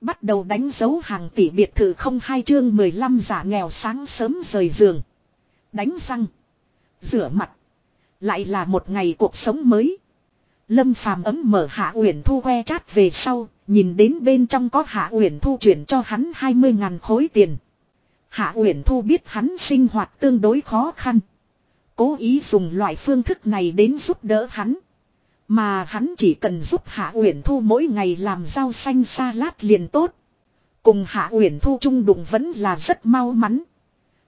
Bắt đầu đánh dấu hàng tỷ biệt thự không hai chương 15 giả nghèo sáng sớm rời giường. Đánh răng. Rửa mặt. Lại là một ngày cuộc sống mới. Lâm phàm ấm mở hạ uyển thu que chát về sau. Nhìn đến bên trong có hạ uyển thu chuyển cho hắn 20 ngàn khối tiền. Hạ uyển thu biết hắn sinh hoạt tương đối khó khăn. Cố ý dùng loại phương thức này đến giúp đỡ hắn. Mà hắn chỉ cần giúp Hạ Uyển Thu mỗi ngày làm rau xanh salad liền tốt. Cùng Hạ Uyển Thu chung đụng vẫn là rất mau mắn.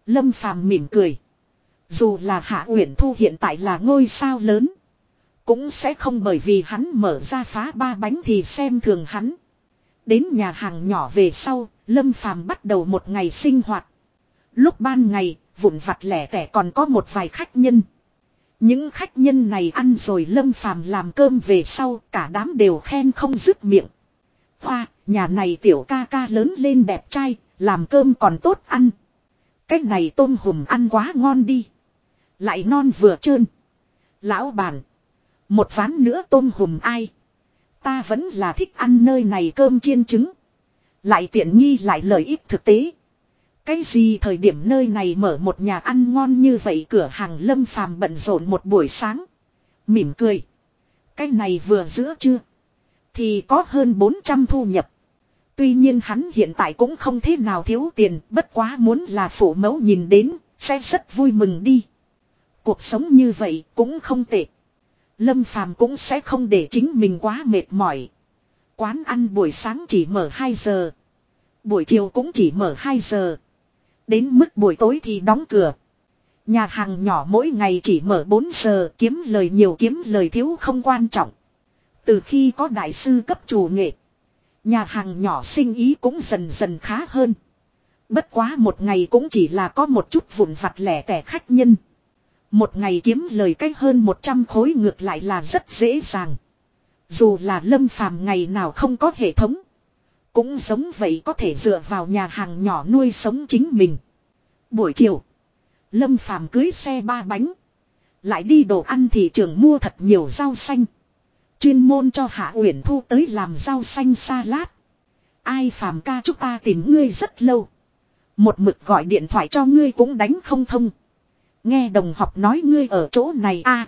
Lâm Phàm mỉm cười. Dù là Hạ Uyển Thu hiện tại là ngôi sao lớn, cũng sẽ không bởi vì hắn mở ra phá ba bánh thì xem thường hắn. Đến nhà hàng nhỏ về sau, Lâm Phàm bắt đầu một ngày sinh hoạt. Lúc ban ngày, vụn vặt lẻ tẻ còn có một vài khách nhân. Những khách nhân này ăn rồi lâm phàm làm cơm về sau cả đám đều khen không dứt miệng. Hoa, nhà này tiểu ca ca lớn lên đẹp trai, làm cơm còn tốt ăn. Cách này tôm hùm ăn quá ngon đi. Lại non vừa trơn. Lão bản. Một ván nữa tôm hùm ai. Ta vẫn là thích ăn nơi này cơm chiên trứng. Lại tiện nghi lại lợi ích thực tế. Cái gì thời điểm nơi này mở một nhà ăn ngon như vậy cửa hàng lâm phàm bận rộn một buổi sáng. Mỉm cười. Cái này vừa giữa chưa. Thì có hơn 400 thu nhập. Tuy nhiên hắn hiện tại cũng không thế nào thiếu tiền. Bất quá muốn là phụ mẫu nhìn đến. Sẽ rất vui mừng đi. Cuộc sống như vậy cũng không tệ. Lâm phàm cũng sẽ không để chính mình quá mệt mỏi. Quán ăn buổi sáng chỉ mở 2 giờ. Buổi chiều cũng chỉ mở 2 giờ. Đến mức buổi tối thì đóng cửa. Nhà hàng nhỏ mỗi ngày chỉ mở 4 giờ, kiếm lời nhiều kiếm lời thiếu không quan trọng. Từ khi có đại sư cấp chủ nghệ. Nhà hàng nhỏ sinh ý cũng dần dần khá hơn. Bất quá một ngày cũng chỉ là có một chút vụn vặt lẻ tẻ khách nhân. Một ngày kiếm lời cách hơn 100 khối ngược lại là rất dễ dàng. Dù là lâm phàm ngày nào không có hệ thống. Cũng giống vậy có thể dựa vào nhà hàng nhỏ nuôi sống chính mình. Buổi chiều. Lâm phàm cưới xe ba bánh. Lại đi đồ ăn thị trường mua thật nhiều rau xanh. Chuyên môn cho Hạ Uyển Thu tới làm rau xanh salad. Ai phàm ca chúng ta tìm ngươi rất lâu. Một mực gọi điện thoại cho ngươi cũng đánh không thông. Nghe đồng học nói ngươi ở chỗ này a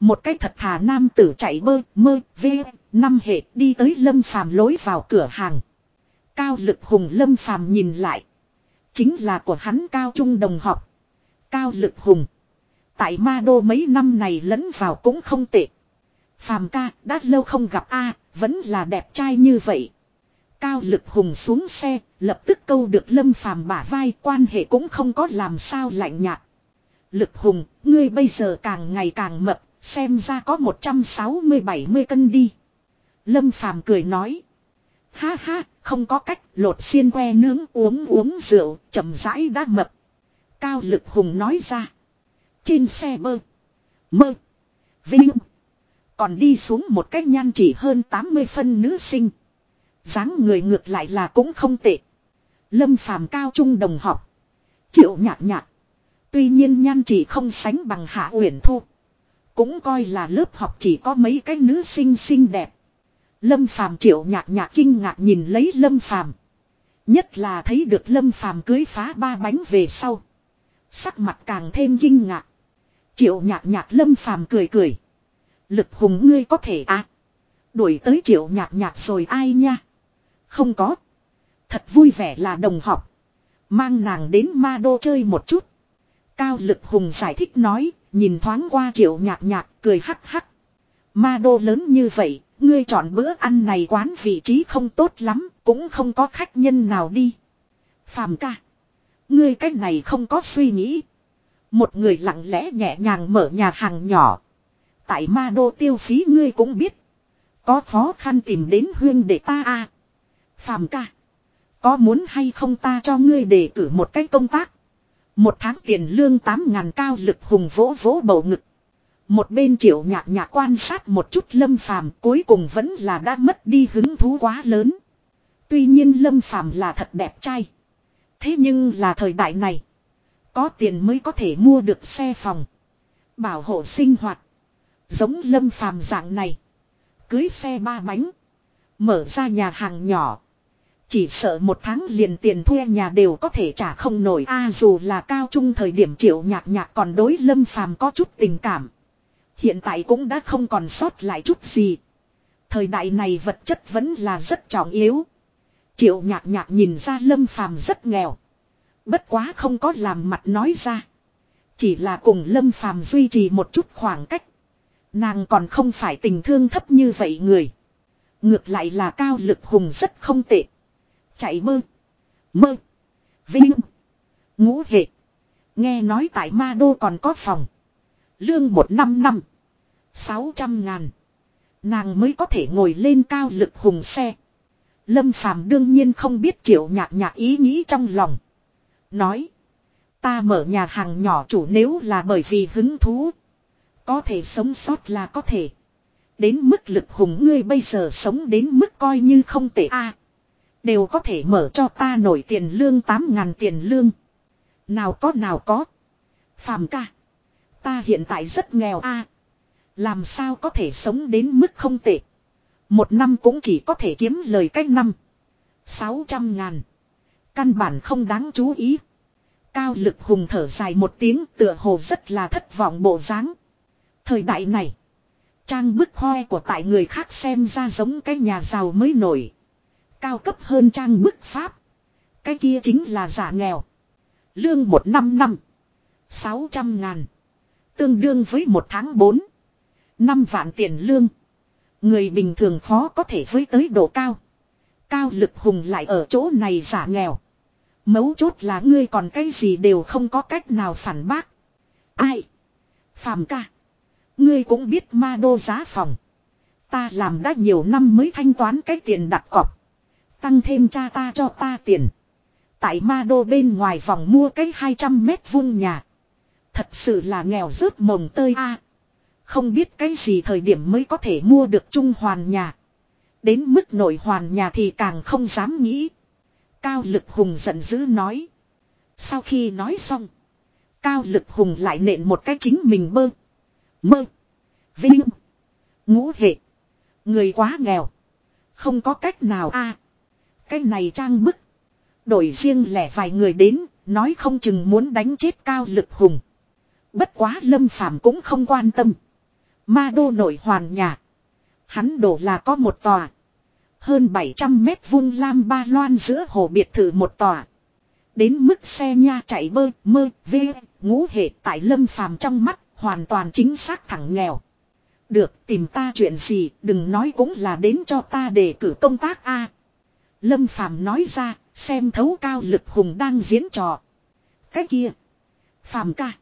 Một cái thật thà nam tử chạy bơ, mơ, vê năm hệ đi tới lâm phàm lối vào cửa hàng. Cao lực hùng lâm phàm nhìn lại. Chính là của hắn cao trung đồng học. Cao lực hùng. Tại ma đô mấy năm này lẫn vào cũng không tệ. Phàm ca đã lâu không gặp a vẫn là đẹp trai như vậy. Cao lực hùng xuống xe, lập tức câu được lâm phàm bả vai quan hệ cũng không có làm sao lạnh nhạt. Lực hùng, ngươi bây giờ càng ngày càng mập, xem ra có 160-70 cân đi. Lâm phàm cười nói. Ha ha, không có cách lột xiên que nướng uống uống rượu, chậm rãi đã mập. Cao lực hùng nói ra. Trên xe bơ. Mơ. Vinh. Còn đi xuống một cách nhan chỉ hơn 80 phân nữ sinh. dáng người ngược lại là cũng không tệ. Lâm phàm cao trung đồng học. Triệu nhạt nhạt. Tuy nhiên nhan chỉ không sánh bằng hạ uyển thu. Cũng coi là lớp học chỉ có mấy cái nữ sinh xinh đẹp. Lâm Phàm triệu nhạc nhạc kinh ngạc nhìn lấy Lâm Phàm Nhất là thấy được Lâm Phàm cưới phá ba bánh về sau. Sắc mặt càng thêm kinh ngạc. Triệu nhạc nhạc Lâm Phàm cười cười. Lực hùng ngươi có thể à. Đuổi tới triệu nhạc nhạc rồi ai nha. Không có. Thật vui vẻ là đồng học. Mang nàng đến ma đô chơi một chút. Cao lực hùng giải thích nói. Nhìn thoáng qua triệu nhạc nhạc cười hắc hắc. Ma đô lớn như vậy Ngươi chọn bữa ăn này quán vị trí không tốt lắm, cũng không có khách nhân nào đi. Phàm ca. Ngươi cách này không có suy nghĩ. Một người lặng lẽ nhẹ nhàng mở nhà hàng nhỏ. Tại ma đô tiêu phí ngươi cũng biết. Có khó khăn tìm đến huyên để ta a à. Phàm ca. Có muốn hay không ta cho ngươi đề cử một cách công tác. Một tháng tiền lương tám ngàn cao lực hùng vỗ vỗ bầu ngực. Một bên triệu nhạc nhạc quan sát một chút lâm phàm cuối cùng vẫn là đã mất đi hứng thú quá lớn. Tuy nhiên lâm phàm là thật đẹp trai. Thế nhưng là thời đại này. Có tiền mới có thể mua được xe phòng. Bảo hộ sinh hoạt. Giống lâm phàm dạng này. Cưới xe ba bánh. Mở ra nhà hàng nhỏ. Chỉ sợ một tháng liền tiền thuê nhà đều có thể trả không nổi a dù là cao trung thời điểm triệu nhạc nhạc còn đối lâm phàm có chút tình cảm. Hiện tại cũng đã không còn sót lại chút gì. Thời đại này vật chất vẫn là rất trọng yếu. Triệu nhạc nhạc nhìn ra lâm phàm rất nghèo. Bất quá không có làm mặt nói ra. Chỉ là cùng lâm phàm duy trì một chút khoảng cách. Nàng còn không phải tình thương thấp như vậy người. Ngược lại là cao lực hùng rất không tệ. Chạy mơ. Mơ. Vinh. Ngũ hệ. Nghe nói tại ma đô còn có phòng. Lương một năm năm. Sáu trăm ngàn. Nàng mới có thể ngồi lên cao lực hùng xe. Lâm Phàm đương nhiên không biết triệu nhạc nhạc ý nghĩ trong lòng. Nói. Ta mở nhà hàng nhỏ chủ nếu là bởi vì hứng thú. Có thể sống sót là có thể. Đến mức lực hùng ngươi bây giờ sống đến mức coi như không tệ a Đều có thể mở cho ta nổi tiền lương 8 ngàn tiền lương. Nào có nào có. Phàm ca. Ta hiện tại rất nghèo a làm sao có thể sống đến mức không tệ. Một năm cũng chỉ có thể kiếm lời cách năm. 600 ngàn. Căn bản không đáng chú ý. Cao lực hùng thở dài một tiếng tựa hồ rất là thất vọng bộ dáng. Thời đại này. Trang bức hoe của tại người khác xem ra giống cái nhà giàu mới nổi. Cao cấp hơn trang bức pháp. Cái kia chính là giả nghèo. Lương một năm năm. Sáu trăm ngàn. Tương đương với một tháng bốn. Năm vạn tiền lương. Người bình thường khó có thể với tới độ cao. Cao lực hùng lại ở chỗ này giả nghèo. Mấu chốt là ngươi còn cái gì đều không có cách nào phản bác. Ai? phạm ca. Ngươi cũng biết ma đô giá phòng. Ta làm đã nhiều năm mới thanh toán cái tiền đặt cọc. Tăng thêm cha ta cho ta tiền. Tại ma đô bên ngoài vòng mua cái 200 mét vuông nhà. Thật sự là nghèo rớt mồng tơi a. Không biết cái gì thời điểm mới có thể mua được trung hoàn nhà. Đến mức nội hoàn nhà thì càng không dám nghĩ. Cao lực hùng giận dữ nói. Sau khi nói xong. Cao lực hùng lại nện một cái chính mình bơ. Mơ. Vinh. Ngũ hệ. Người quá nghèo. Không có cách nào a. cái này trang bức. Đổi riêng lẻ vài người đến. Nói không chừng muốn đánh chết cao lực hùng. Bất quá lâm phàm cũng không quan tâm. Ma đô nổi hoàn nhà. Hắn đổ là có một tòa. Hơn 700 mét vuông lam ba loan giữa hồ biệt thự một tòa. Đến mức xe nha chạy bơ, mơ, vê, ngũ hệ tại lâm phàm trong mắt, hoàn toàn chính xác thẳng nghèo. Được tìm ta chuyện gì, đừng nói cũng là đến cho ta đề cử công tác a Lâm phàm nói ra, xem thấu cao lực hùng đang diễn trò. Cái kia. Phàm ca.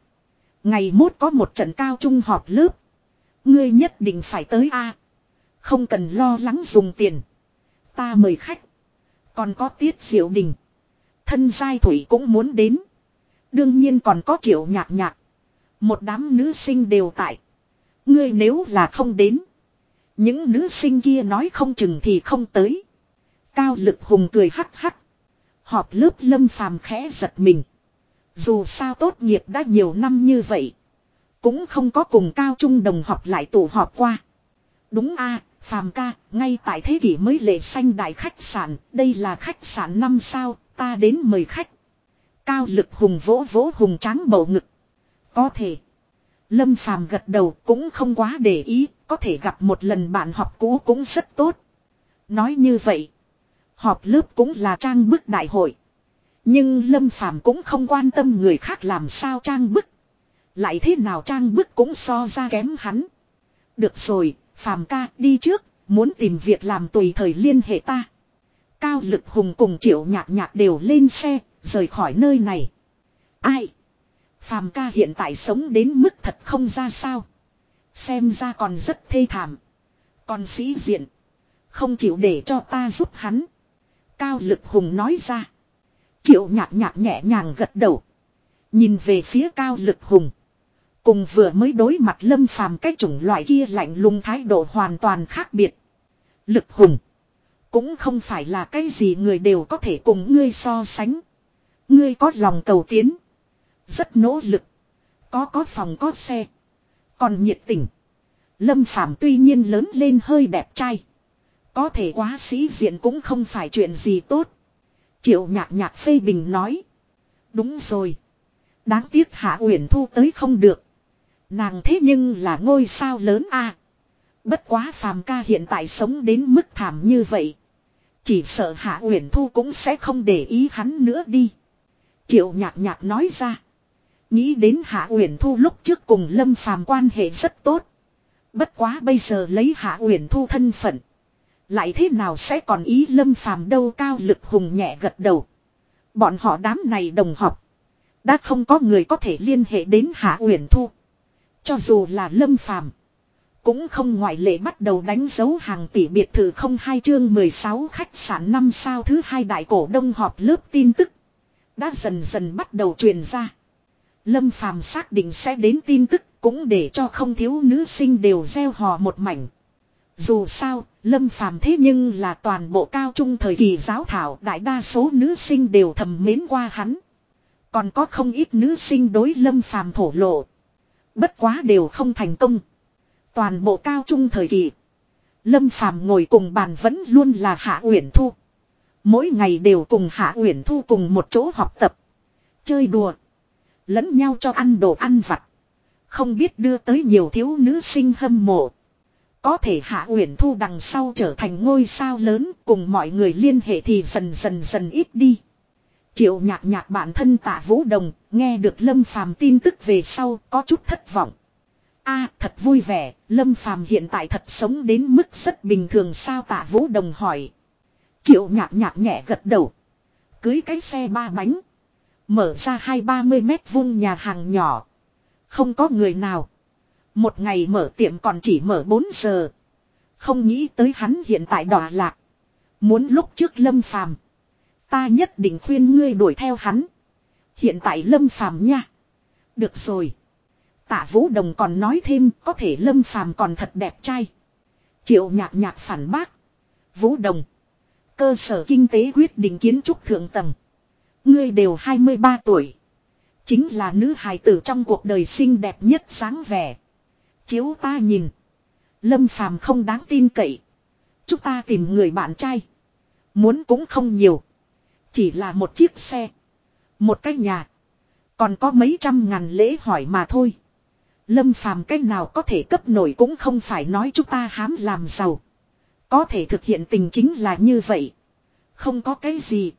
Ngày mốt có một trận cao trung họp lớp. Ngươi nhất định phải tới a Không cần lo lắng dùng tiền. Ta mời khách. Còn có tiết diệu đình. Thân giai thủy cũng muốn đến. Đương nhiên còn có triệu nhạc nhạc. Một đám nữ sinh đều tại. Ngươi nếu là không đến. Những nữ sinh kia nói không chừng thì không tới. Cao lực hùng cười hắc hắc. Họp lớp lâm phàm khẽ giật mình. Dù sao tốt nghiệp đã nhiều năm như vậy. Cũng không có cùng cao trung đồng học lại tụ họp qua. Đúng a Phàm ca, ngay tại thế kỷ mới lệ xanh đại khách sạn, đây là khách sạn năm sao, ta đến mời khách. Cao lực hùng vỗ vỗ hùng trắng bầu ngực. Có thể. Lâm Phàm gật đầu cũng không quá để ý, có thể gặp một lần bạn học cũ cũng rất tốt. Nói như vậy, họp lớp cũng là trang bức đại hội. Nhưng Lâm Phàm cũng không quan tâm người khác làm sao trang bức. Lại thế nào trang bức cũng so ra kém hắn. Được rồi, Phàm ca đi trước, muốn tìm việc làm tùy thời liên hệ ta. Cao lực hùng cùng triệu nhạc nhạc đều lên xe, rời khỏi nơi này. Ai? Phàm ca hiện tại sống đến mức thật không ra sao. Xem ra còn rất thê thảm. Còn sĩ diện. Không chịu để cho ta giúp hắn. Cao lực hùng nói ra. Triệu nhạc nhạc nhẹ nhàng gật đầu. Nhìn về phía cao lực hùng. Cùng vừa mới đối mặt lâm phàm cái chủng loại kia lạnh lùng thái độ hoàn toàn khác biệt. Lực hùng. Cũng không phải là cái gì người đều có thể cùng ngươi so sánh. Ngươi có lòng cầu tiến. Rất nỗ lực. Có có phòng có xe. Còn nhiệt tình. Lâm Phàm tuy nhiên lớn lên hơi đẹp trai. Có thể quá sĩ diện cũng không phải chuyện gì tốt. Triệu nhạc nhạc phê bình nói. Đúng rồi. Đáng tiếc Hạ Uyển Thu tới không được. Nàng thế nhưng là ngôi sao lớn a. Bất quá phàm ca hiện tại sống đến mức thảm như vậy. Chỉ sợ Hạ Uyển Thu cũng sẽ không để ý hắn nữa đi. Triệu nhạc nhạc nói ra. Nghĩ đến Hạ Uyển Thu lúc trước cùng Lâm Phàm quan hệ rất tốt. Bất quá bây giờ lấy Hạ Uyển Thu thân phận. Lại thế nào sẽ còn ý Lâm Phàm đâu cao lực hùng nhẹ gật đầu. Bọn họ đám này đồng học. Đã không có người có thể liên hệ đến Hạ Uyển Thu. Cho dù là Lâm Phàm cũng không ngoại lệ bắt đầu đánh dấu hàng tỷ biệt thự không hai chương 16 khách sạn năm sao thứ hai đại cổ đông họp lớp tin tức. Đã dần dần bắt đầu truyền ra. Lâm Phàm xác định sẽ đến tin tức cũng để cho không thiếu nữ sinh đều gieo hò một mảnh. Dù sao, Lâm Phàm thế nhưng là toàn bộ cao trung thời kỳ giáo thảo đại đa số nữ sinh đều thầm mến qua hắn. Còn có không ít nữ sinh đối Lâm Phàm thổ lộ. Bất quá đều không thành công. Toàn bộ cao trung thời kỳ. Lâm Phàm ngồi cùng bàn vẫn luôn là Hạ Uyển Thu. Mỗi ngày đều cùng Hạ Uyển Thu cùng một chỗ học tập. Chơi đùa. Lẫn nhau cho ăn đồ ăn vặt. Không biết đưa tới nhiều thiếu nữ sinh hâm mộ. Có thể Hạ Uyển Thu đằng sau trở thành ngôi sao lớn cùng mọi người liên hệ thì dần dần dần ít đi. Triệu nhạc nhạc bản thân tạ Vũ Đồng nghe được Lâm Phàm tin tức về sau có chút thất vọng. a thật vui vẻ, Lâm Phàm hiện tại thật sống đến mức rất bình thường sao tạ Vũ Đồng hỏi. Triệu nhạc nhạc nhẹ gật đầu. Cưới cái xe ba bánh. Mở ra hai ba mươi mét vuông nhà hàng nhỏ. Không có người nào. Một ngày mở tiệm còn chỉ mở 4 giờ. Không nghĩ tới hắn hiện tại đỏ lạc. Muốn lúc trước lâm phàm. Ta nhất định khuyên ngươi đuổi theo hắn. Hiện tại lâm phàm nha. Được rồi. Tạ Vũ Đồng còn nói thêm, có thể lâm phàm còn thật đẹp trai. Triệu nhạc nhạc phản bác. Vũ Đồng. Cơ sở kinh tế quyết định kiến trúc thượng tầng. Ngươi đều 23 tuổi. Chính là nữ hài tử trong cuộc đời xinh đẹp nhất sáng vẻ. Chiếu ta nhìn. Lâm phàm không đáng tin cậy. Chúng ta tìm người bạn trai. Muốn cũng không nhiều. Chỉ là một chiếc xe. Một cái nhà. Còn có mấy trăm ngàn lễ hỏi mà thôi. Lâm phàm cách nào có thể cấp nổi cũng không phải nói chúng ta hám làm giàu. Có thể thực hiện tình chính là như vậy. Không có cái gì.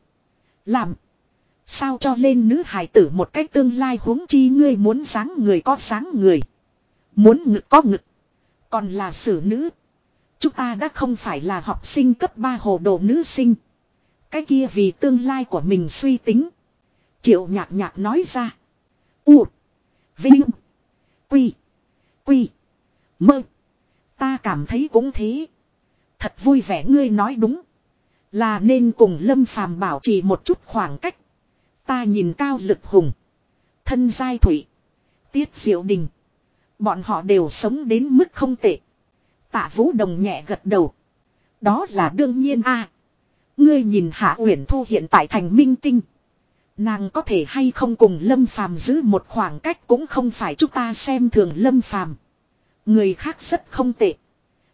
Làm. Sao cho lên nữ hài tử một cách tương lai huống chi ngươi muốn sáng người có sáng người. Muốn ngực có ngực. Còn là xử nữ. Chúng ta đã không phải là học sinh cấp 3 hồ đồ nữ sinh. Cái kia vì tương lai của mình suy tính. Triệu nhạc nhạc nói ra. U. Vinh. Quy. Quy. Mơ. Ta cảm thấy cũng thế. Thật vui vẻ ngươi nói đúng. Là nên cùng Lâm Phàm bảo trì một chút khoảng cách. Ta nhìn cao lực hùng. Thân giai thủy. Tiết diệu đình. Bọn họ đều sống đến mức không tệ. Tạ Vũ Đồng nhẹ gật đầu. Đó là đương nhiên a. ngươi nhìn Hạ Uyển Thu hiện tại thành minh tinh. Nàng có thể hay không cùng Lâm Phàm giữ một khoảng cách cũng không phải chúng ta xem thường Lâm Phàm. Người khác rất không tệ.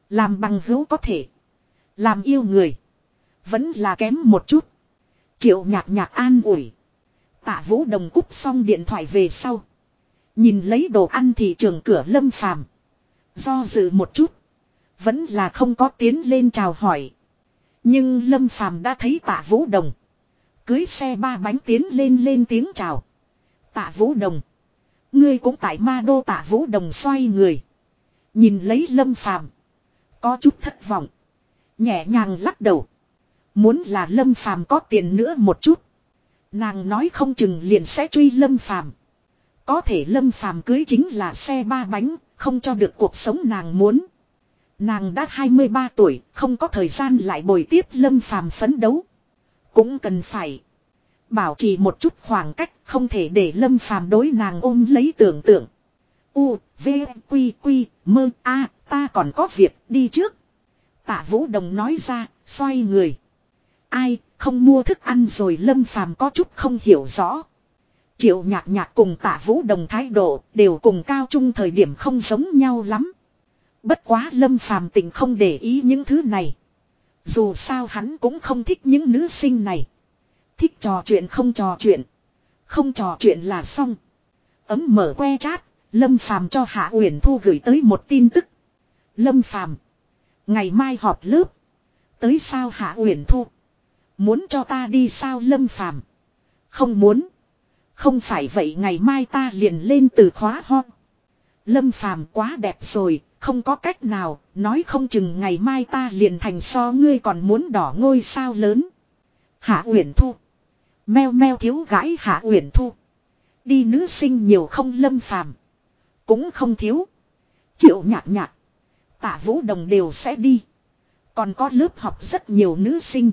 Làm bằng hữu có thể. Làm yêu người. Vẫn là kém một chút. Triệu nhạc nhạc an ủi. Tạ Vũ Đồng cúp xong điện thoại về sau. Nhìn lấy đồ ăn thị trường cửa lâm phàm. Do dự một chút. Vẫn là không có tiến lên chào hỏi. Nhưng lâm phàm đã thấy tạ Vũ Đồng. Cưới xe ba bánh tiến lên lên tiếng chào. Tạ Vũ Đồng. Ngươi cũng tại ma đô tạ Vũ Đồng xoay người. Nhìn lấy lâm phàm. Có chút thất vọng. Nhẹ nhàng lắc đầu. Muốn là lâm phàm có tiền nữa một chút. Nàng nói không chừng liền sẽ truy lâm phàm. Có thể lâm phàm cưới chính là xe ba bánh, không cho được cuộc sống nàng muốn. Nàng đã 23 tuổi, không có thời gian lại bồi tiếp lâm phàm phấn đấu. Cũng cần phải bảo trì một chút khoảng cách, không thể để lâm phàm đối nàng ôm lấy tưởng tượng. U, V, q q Mơ, A, ta còn có việc, đi trước. Tạ Vũ Đồng nói ra, xoay người. Ai, không mua thức ăn rồi lâm phàm có chút không hiểu rõ. Triệu nhạc nhạc cùng tạ vũ đồng thái độ đều cùng cao trung thời điểm không giống nhau lắm. Bất quá lâm phàm tình không để ý những thứ này. Dù sao hắn cũng không thích những nữ sinh này. Thích trò chuyện không trò chuyện. Không trò chuyện là xong. Ấm mở que chat, Lâm Phàm cho Hạ Uyển Thu gửi tới một tin tức. Lâm Phàm, ngày mai họp lớp. Tới sao Hạ Uyển Thu? Muốn cho ta đi sao Lâm Phàm? Không muốn. Không phải vậy ngày mai ta liền lên từ khóa ho. Lâm Phàm quá đẹp rồi, không có cách nào, nói không chừng ngày mai ta liền thành so ngươi còn muốn đỏ ngôi sao lớn. Hạ Uyển Thu. Meo meo thiếu gái Hạ Uyển Thu. Đi nữ sinh nhiều không Lâm Phàm. Cũng không thiếu. Triệu nhạc nhạc. Tạ Vũ Đồng đều sẽ đi. Còn có lớp học rất nhiều nữ sinh.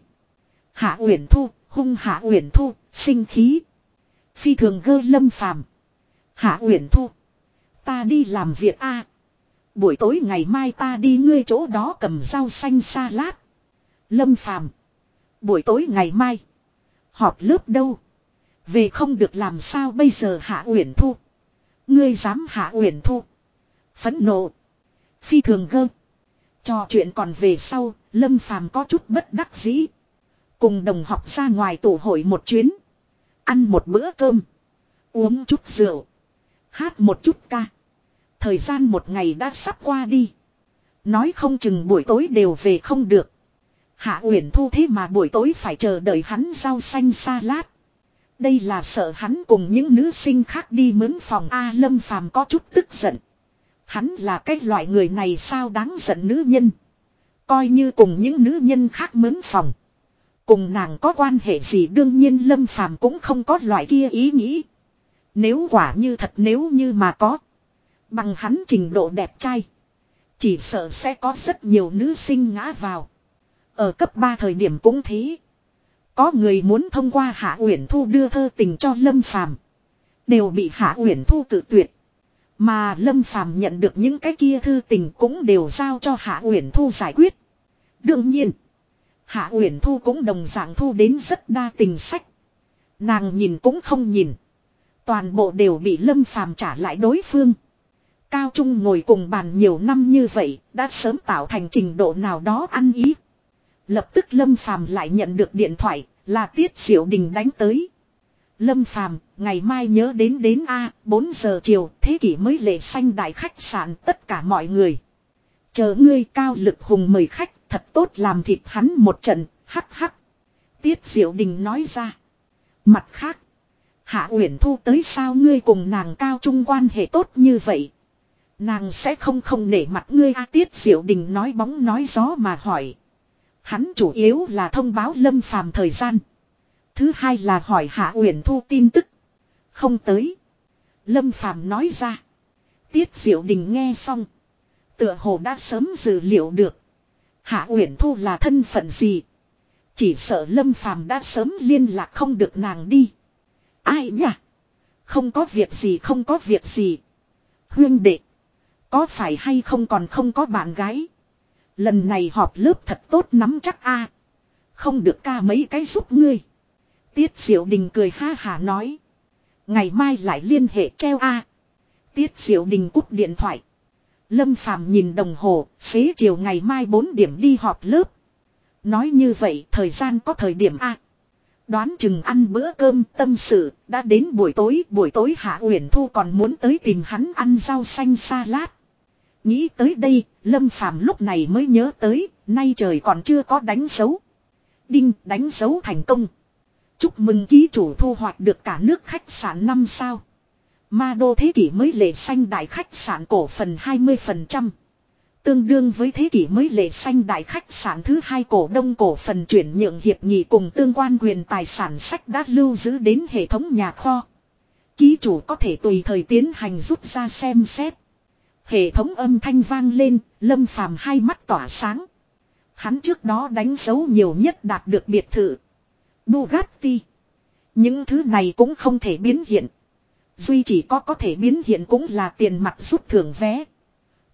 Hạ Uyển Thu, hung Hạ Uyển Thu, sinh khí. Phi thường gơ Lâm Phàm. Hạ Uyển Thu. Ta đi làm việc a. Buổi tối ngày mai ta đi ngươi chỗ đó cầm rau xanh salad. Lâm Phàm. Buổi tối ngày mai. Họp lớp đâu? Về không được làm sao bây giờ Hạ Uyển Thu. Ngươi dám Hạ Uyển Thu. Phẫn nộ. Phi thường gơ. Trò chuyện còn về sau, Lâm Phàm có chút bất đắc dĩ. Cùng đồng học ra ngoài tổ hội một chuyến. Ăn một bữa cơm. Uống chút rượu. Hát một chút ca. Thời gian một ngày đã sắp qua đi. Nói không chừng buổi tối đều về không được. Hạ Uyển Thu thế mà buổi tối phải chờ đợi hắn rau xanh salad. Đây là sợ hắn cùng những nữ sinh khác đi mướn phòng A Lâm Phàm có chút tức giận. Hắn là cái loại người này sao đáng giận nữ nhân. Coi như cùng những nữ nhân khác mướn phòng. Cùng nàng có quan hệ gì đương nhiên Lâm Phàm cũng không có loại kia ý nghĩ. Nếu quả như thật nếu như mà có. Bằng hắn trình độ đẹp trai. Chỉ sợ sẽ có rất nhiều nữ sinh ngã vào. Ở cấp 3 thời điểm cũng thế. Có người muốn thông qua Hạ Uyển Thu đưa thơ tình cho Lâm Phàm, đều bị Hạ Uyển Thu tự tuyệt. Mà Lâm Phàm nhận được những cái kia thư tình cũng đều giao cho Hạ Uyển Thu giải quyết. Đương nhiên, Hạ Uyển Thu cũng đồng dạng thu đến rất đa tình sách. Nàng nhìn cũng không nhìn, toàn bộ đều bị Lâm Phàm trả lại đối phương. Cao Trung ngồi cùng bàn nhiều năm như vậy, đã sớm tạo thành trình độ nào đó ăn ý. Lập tức Lâm Phàm lại nhận được điện thoại, là Tiết Diệu Đình đánh tới. Lâm Phàm, ngày mai nhớ đến đến A, 4 giờ chiều, thế kỷ mới lệ xanh đại khách sạn tất cả mọi người. Chờ ngươi cao lực hùng mời khách, thật tốt làm thịt hắn một trận, hắc hắc. Tiết Diệu Đình nói ra. Mặt khác, Hạ Uyển Thu tới sao ngươi cùng nàng cao trung quan hệ tốt như vậy. Nàng sẽ không không nể mặt ngươi A Tiết Diệu Đình nói bóng nói gió mà hỏi. Hắn chủ yếu là thông báo Lâm Phàm thời gian. Thứ hai là hỏi Hạ Uyển Thu tin tức. Không tới. Lâm Phàm nói ra. Tiết Diệu Đình nghe xong. Tựa hồ đã sớm dự liệu được. Hạ Uyển Thu là thân phận gì. Chỉ sợ Lâm Phàm đã sớm liên lạc không được nàng đi. Ai nhỉ? Không có việc gì, không có việc gì. Huyên đệ. Có phải hay không còn không có bạn gái. Lần này họp lớp thật tốt nắm chắc a Không được ca mấy cái giúp ngươi. Tiết Diệu Đình cười ha hà nói. Ngày mai lại liên hệ treo a Tiết Diệu Đình cúp điện thoại. Lâm Phàm nhìn đồng hồ, xế chiều ngày mai 4 điểm đi họp lớp. Nói như vậy thời gian có thời điểm A. Đoán chừng ăn bữa cơm tâm sự, đã đến buổi tối, buổi tối Hạ Uyển Thu còn muốn tới tìm hắn ăn rau xanh salad. Nghĩ tới đây, Lâm Phàm lúc này mới nhớ tới, nay trời còn chưa có đánh dấu. Đinh đánh dấu thành công. Chúc mừng ký chủ thu hoạch được cả nước khách sạn 5 sao. Ma đô thế kỷ mới lệ xanh đại khách sạn cổ phần 20%. Tương đương với thế kỷ mới lệ xanh đại khách sạn thứ hai cổ đông cổ phần chuyển nhượng hiệp nghị cùng tương quan quyền tài sản sách đã lưu giữ đến hệ thống nhà kho. Ký chủ có thể tùy thời tiến hành rút ra xem xét. Hệ thống âm thanh vang lên, lâm phàm hai mắt tỏa sáng. Hắn trước đó đánh dấu nhiều nhất đạt được biệt thự. Bugatti. Những thứ này cũng không thể biến hiện. Duy chỉ có có thể biến hiện cũng là tiền mặt rút thưởng vé.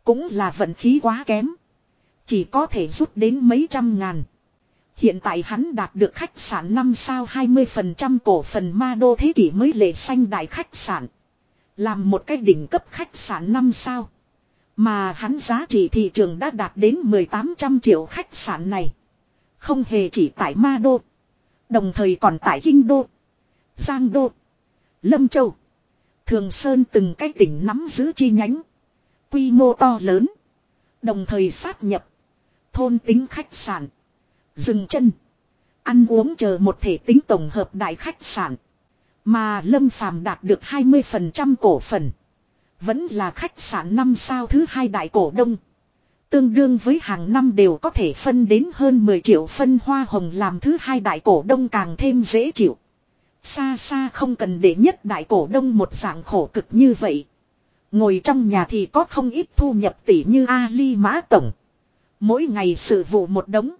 Cũng là vận khí quá kém. Chỉ có thể rút đến mấy trăm ngàn. Hiện tại hắn đạt được khách sạn 5 sao 20% cổ phần ma đô thế kỷ mới lệ xanh đại khách sạn. Làm một cái đỉnh cấp khách sạn 5 sao. Mà hắn giá trị thị trường đã đạt đến 1800 triệu khách sạn này. Không hề chỉ tại ma đô. Đồng thời còn tại Kinh Đô, Giang Đô, Lâm Châu, Thường Sơn từng cái tỉnh nắm giữ chi nhánh. Quy mô to lớn. Đồng thời sát nhập. Thôn tính khách sạn. Dừng chân. Ăn uống chờ một thể tính tổng hợp đại khách sạn. Mà Lâm Phàm đạt được 20% cổ phần. Vẫn là khách sạn năm sao thứ hai đại cổ đông. Tương đương với hàng năm đều có thể phân đến hơn 10 triệu phân hoa hồng làm thứ hai đại cổ đông càng thêm dễ chịu. Xa xa không cần để nhất đại cổ đông một dạng khổ cực như vậy. Ngồi trong nhà thì có không ít thu nhập tỷ như Ali Mã Tổng. Mỗi ngày sự vụ một đống.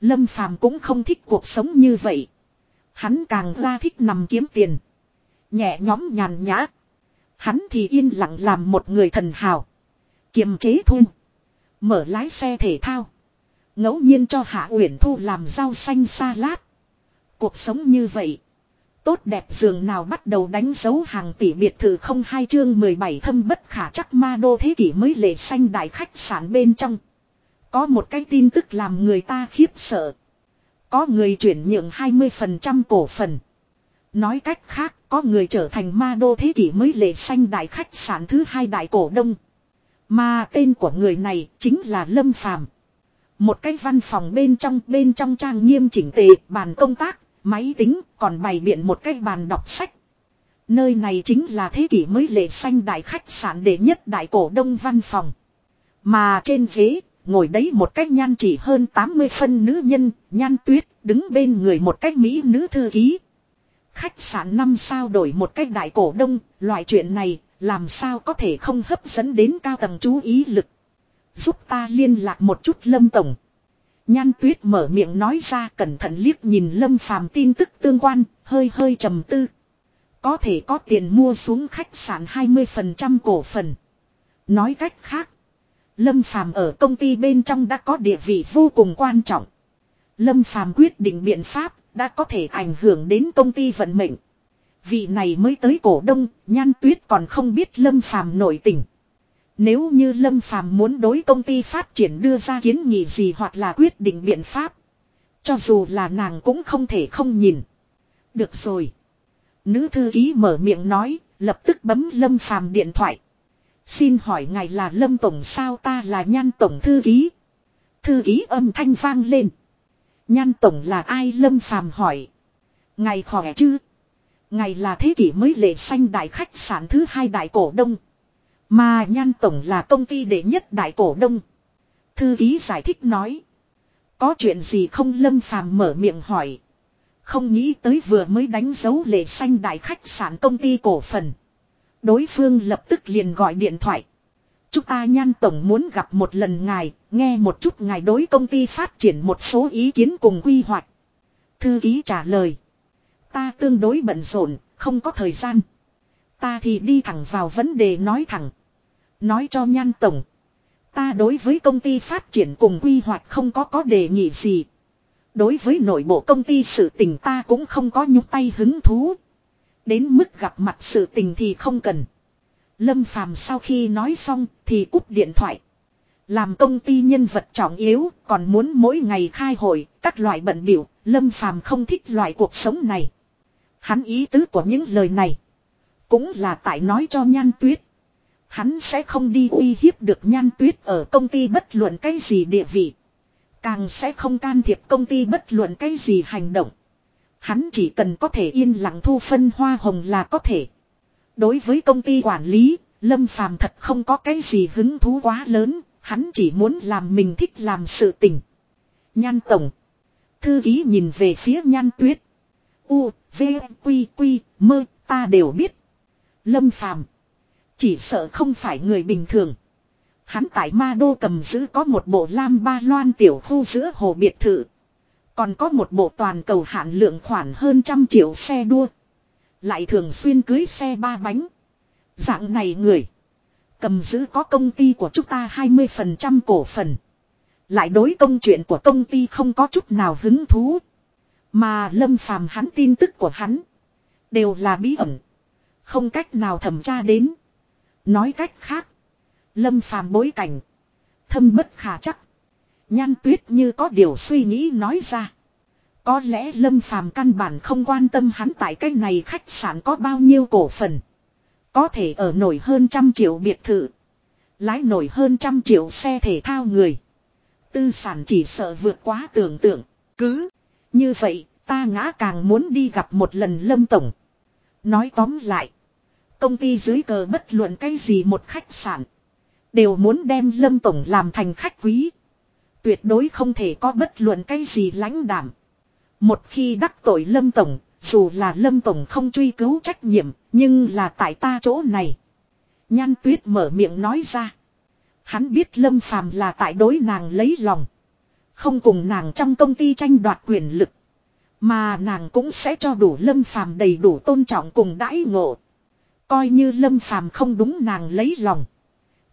Lâm Phàm cũng không thích cuộc sống như vậy. Hắn càng ra thích nằm kiếm tiền. Nhẹ nhóm nhàn nhã. Hắn thì yên lặng làm một người thần hào. Kiềm chế thu. Mở lái xe thể thao. ngẫu nhiên cho Hạ Uyển Thu làm rau xanh salad. Cuộc sống như vậy. Tốt đẹp giường nào bắt đầu đánh dấu hàng tỷ biệt thự không hai chương 17 thâm bất khả chắc ma đô thế kỷ mới lệ xanh đại khách sạn bên trong. Có một cái tin tức làm người ta khiếp sợ. Có người chuyển nhượng 20% cổ phần. Nói cách khác, có người trở thành ma đô thế kỷ mới lệ xanh đại khách sạn thứ hai đại cổ đông. Mà tên của người này chính là Lâm Phàm. Một cái văn phòng bên trong bên trong trang nghiêm chỉnh tề, bàn công tác, máy tính, còn bày biện một cái bàn đọc sách. Nơi này chính là thế kỷ mới lệ xanh đại khách sạn đệ nhất đại cổ đông văn phòng. Mà trên ghế, ngồi đấy một cách nhan chỉ hơn 80 phân nữ nhân, nhan tuyết, đứng bên người một cách Mỹ nữ thư ký. Khách sạn năm sao đổi một cách đại cổ đông, loại chuyện này, làm sao có thể không hấp dẫn đến cao tầng chú ý lực. Giúp ta liên lạc một chút lâm tổng. Nhan tuyết mở miệng nói ra cẩn thận liếc nhìn lâm phàm tin tức tương quan, hơi hơi trầm tư. Có thể có tiền mua xuống khách sạn 20% cổ phần. Nói cách khác. Lâm phàm ở công ty bên trong đã có địa vị vô cùng quan trọng. Lâm phàm quyết định biện pháp đã có thể ảnh hưởng đến công ty vận mệnh. Vị này mới tới cổ đông, nhan tuyết còn không biết Lâm phàm nổi tình. Nếu như Lâm Phàm muốn đối công ty phát triển đưa ra kiến nghị gì hoặc là quyết định biện pháp. Cho dù là nàng cũng không thể không nhìn. Được rồi. Nữ thư ký mở miệng nói, lập tức bấm Lâm Phàm điện thoại. Xin hỏi ngài là Lâm Tổng sao ta là Nhan Tổng thư ký. Thư ký âm thanh vang lên. Nhan Tổng là ai Lâm Phàm hỏi. ngày khỏe chứ? ngày là thế kỷ mới lệ xanh đại khách sạn thứ hai đại cổ đông. Mà Nhan Tổng là công ty đệ nhất đại cổ đông. Thư ký giải thích nói. Có chuyện gì không Lâm Phàm mở miệng hỏi. Không nghĩ tới vừa mới đánh dấu lệ xanh đại khách sạn công ty cổ phần. Đối phương lập tức liền gọi điện thoại. Chúng ta Nhan Tổng muốn gặp một lần ngài, nghe một chút ngài đối công ty phát triển một số ý kiến cùng quy hoạch. Thư ký trả lời. Ta tương đối bận rộn, không có thời gian. Ta thì đi thẳng vào vấn đề nói thẳng. Nói cho nhan tổng. Ta đối với công ty phát triển cùng quy hoạch không có có đề nghị gì. Đối với nội bộ công ty sự tình ta cũng không có nhúc tay hứng thú. Đến mức gặp mặt sự tình thì không cần. Lâm Phàm sau khi nói xong thì cúp điện thoại. Làm công ty nhân vật trọng yếu còn muốn mỗi ngày khai hội các loại bận biểu. Lâm Phàm không thích loại cuộc sống này. Hắn ý tứ của những lời này. Cũng là tại nói cho nhan tuyết. Hắn sẽ không đi uy hiếp được nhan tuyết ở công ty bất luận cái gì địa vị. Càng sẽ không can thiệp công ty bất luận cái gì hành động. Hắn chỉ cần có thể yên lặng thu phân hoa hồng là có thể. Đối với công ty quản lý, Lâm Phàm thật không có cái gì hứng thú quá lớn, hắn chỉ muốn làm mình thích làm sự tình. Nhan Tổng. Thư ký nhìn về phía Nhan Tuyết. U, V, Quy, Quy, Mơ, ta đều biết. Lâm Phàm Chỉ sợ không phải người bình thường. Hắn tại Ma Đô cầm giữ có một bộ lam ba loan tiểu khu giữa hồ biệt thự. Còn có một bộ toàn cầu hạn lượng khoảng hơn trăm triệu xe đua. Lại thường xuyên cưới xe ba bánh. Dạng này người. Cầm giữ có công ty của chúng ta 20% cổ phần. Lại đối công chuyện của công ty không có chút nào hứng thú. Mà lâm phàm hắn tin tức của hắn. Đều là bí ẩn. Không cách nào thẩm tra đến. Nói cách khác. Lâm phàm bối cảnh. Thâm bất khả chắc. Nhan tuyết như có điều suy nghĩ nói ra. Có lẽ Lâm Phàm căn bản không quan tâm hắn tại cái này khách sạn có bao nhiêu cổ phần. Có thể ở nổi hơn trăm triệu biệt thự. Lái nổi hơn trăm triệu xe thể thao người. Tư sản chỉ sợ vượt quá tưởng tượng. Cứ như vậy ta ngã càng muốn đi gặp một lần Lâm Tổng. Nói tóm lại. Công ty dưới cờ bất luận cái gì một khách sạn. Đều muốn đem Lâm Tổng làm thành khách quý. Tuyệt đối không thể có bất luận cái gì lãnh đảm. Một khi đắc tội Lâm Tổng, dù là Lâm Tổng không truy cứu trách nhiệm, nhưng là tại ta chỗ này. Nhan tuyết mở miệng nói ra. Hắn biết Lâm Phàm là tại đối nàng lấy lòng. Không cùng nàng trong công ty tranh đoạt quyền lực. Mà nàng cũng sẽ cho đủ Lâm Phàm đầy đủ tôn trọng cùng đãi ngộ. Coi như Lâm Phàm không đúng nàng lấy lòng.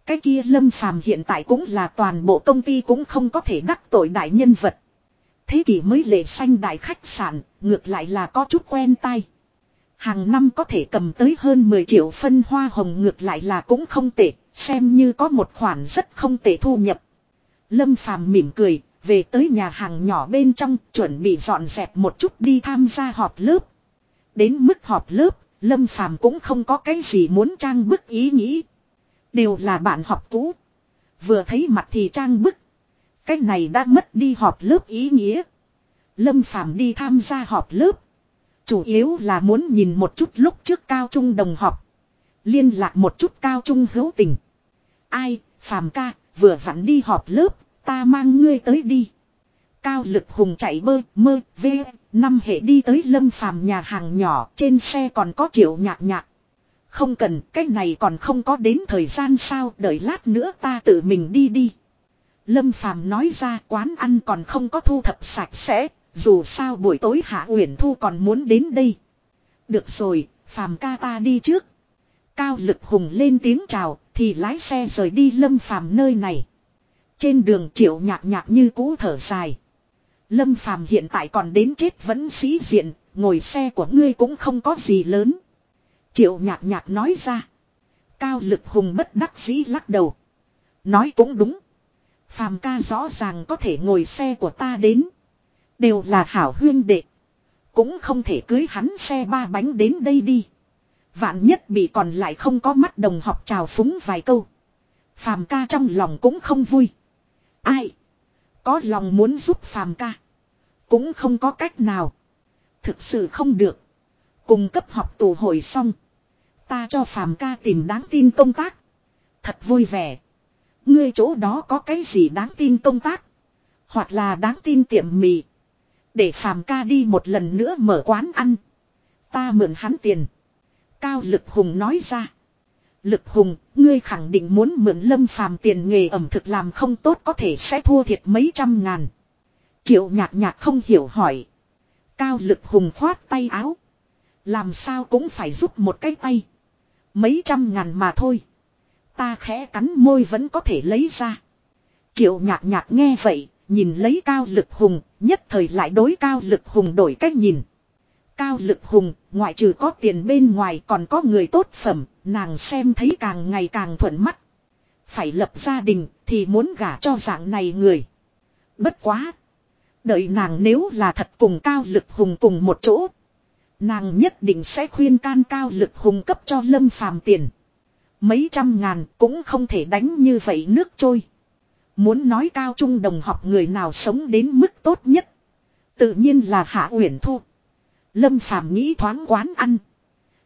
Cái kia Lâm Phàm hiện tại cũng là toàn bộ công ty cũng không có thể đắc tội đại nhân vật. Thế kỷ mới lệ xanh đại khách sạn, ngược lại là có chút quen tai. Hàng năm có thể cầm tới hơn 10 triệu phân hoa hồng ngược lại là cũng không tệ, xem như có một khoản rất không tệ thu nhập. Lâm Phàm mỉm cười, về tới nhà hàng nhỏ bên trong, chuẩn bị dọn dẹp một chút đi tham gia họp lớp. Đến mức họp lớp, Lâm Phàm cũng không có cái gì muốn trang bức ý nghĩ. Đều là bạn học cũ. Vừa thấy mặt thì trang bức. Cái này đã mất đi họp lớp ý nghĩa. Lâm Phàm đi tham gia họp lớp. Chủ yếu là muốn nhìn một chút lúc trước cao trung đồng học. Liên lạc một chút cao trung hữu tình. Ai, Phàm ca, vừa vặn đi họp lớp, ta mang ngươi tới đi. Cao lực hùng chạy bơ, mơ, v, năm hệ đi tới lâm phàm nhà hàng nhỏ, trên xe còn có triệu nhạc nhạc. Không cần, cái này còn không có đến thời gian sao, đợi lát nữa ta tự mình đi đi. Lâm phàm nói ra quán ăn còn không có thu thập sạch sẽ, dù sao buổi tối Hạ Uyển Thu còn muốn đến đây. Được rồi, phàm ca ta đi trước. Cao lực hùng lên tiếng chào, thì lái xe rời đi lâm phàm nơi này. Trên đường triệu nhạc nhạc như cũ thở dài. Lâm phàm hiện tại còn đến chết vẫn sĩ diện, ngồi xe của ngươi cũng không có gì lớn. Triệu nhạc nhạc nói ra. Cao lực hùng bất đắc dĩ lắc đầu. Nói cũng đúng. Phàm ca rõ ràng có thể ngồi xe của ta đến. Đều là hảo huyên đệ. Cũng không thể cưới hắn xe ba bánh đến đây đi. Vạn nhất bị còn lại không có mắt đồng học chào phúng vài câu. Phàm ca trong lòng cũng không vui. Ai? Có lòng muốn giúp phàm ca. Cũng không có cách nào. Thực sự không được. Cùng cấp học tù hội xong. Ta cho phàm ca tìm đáng tin công tác. Thật vui vẻ. Ngươi chỗ đó có cái gì đáng tin công tác. Hoặc là đáng tin tiệm mì. Để phàm ca đi một lần nữa mở quán ăn. Ta mượn hắn tiền. Cao Lực Hùng nói ra. Lực Hùng, ngươi khẳng định muốn mượn lâm phàm tiền nghề ẩm thực làm không tốt có thể sẽ thua thiệt mấy trăm ngàn. Triệu nhạc nhạc không hiểu hỏi. Cao Lực Hùng khoát tay áo. Làm sao cũng phải giúp một cái tay. Mấy trăm ngàn mà thôi. Ta khẽ cắn môi vẫn có thể lấy ra. Triệu nhạc nhạc nghe vậy, nhìn lấy cao lực hùng, nhất thời lại đối cao lực hùng đổi cách nhìn. Cao lực hùng, ngoại trừ có tiền bên ngoài còn có người tốt phẩm, nàng xem thấy càng ngày càng thuận mắt. Phải lập gia đình thì muốn gả cho dạng này người. Bất quá. Đợi nàng nếu là thật cùng cao lực hùng cùng một chỗ. Nàng nhất định sẽ khuyên can cao lực hùng cấp cho lâm phàm tiền. Mấy trăm ngàn cũng không thể đánh như vậy nước trôi. Muốn nói cao trung đồng học người nào sống đến mức tốt nhất. Tự nhiên là Hạ Uyển Thu. Lâm Phàm nghĩ thoáng quán ăn.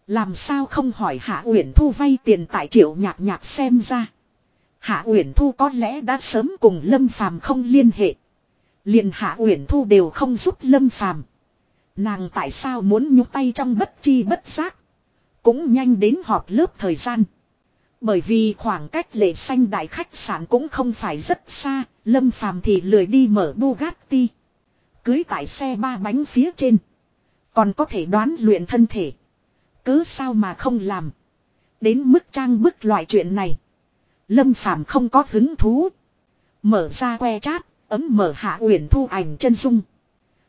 Làm sao không hỏi Hạ Uyển Thu vay tiền tại triệu nhạc nhạc xem ra. Hạ Uyển Thu có lẽ đã sớm cùng Lâm Phàm không liên hệ. Liền Hạ Uyển Thu đều không giúp Lâm Phàm. Nàng tại sao muốn nhúc tay trong bất chi bất giác. Cũng nhanh đến họp lớp thời gian. Bởi vì khoảng cách lệ xanh đại khách sạn cũng không phải rất xa, Lâm Phàm thì lười đi mở Bugatti. Cưới tại xe ba bánh phía trên. Còn có thể đoán luyện thân thể. Cứ sao mà không làm. Đến mức trang bức loại chuyện này. Lâm Phàm không có hứng thú. Mở ra que chat, ấm mở hạ uyển thu ảnh chân dung.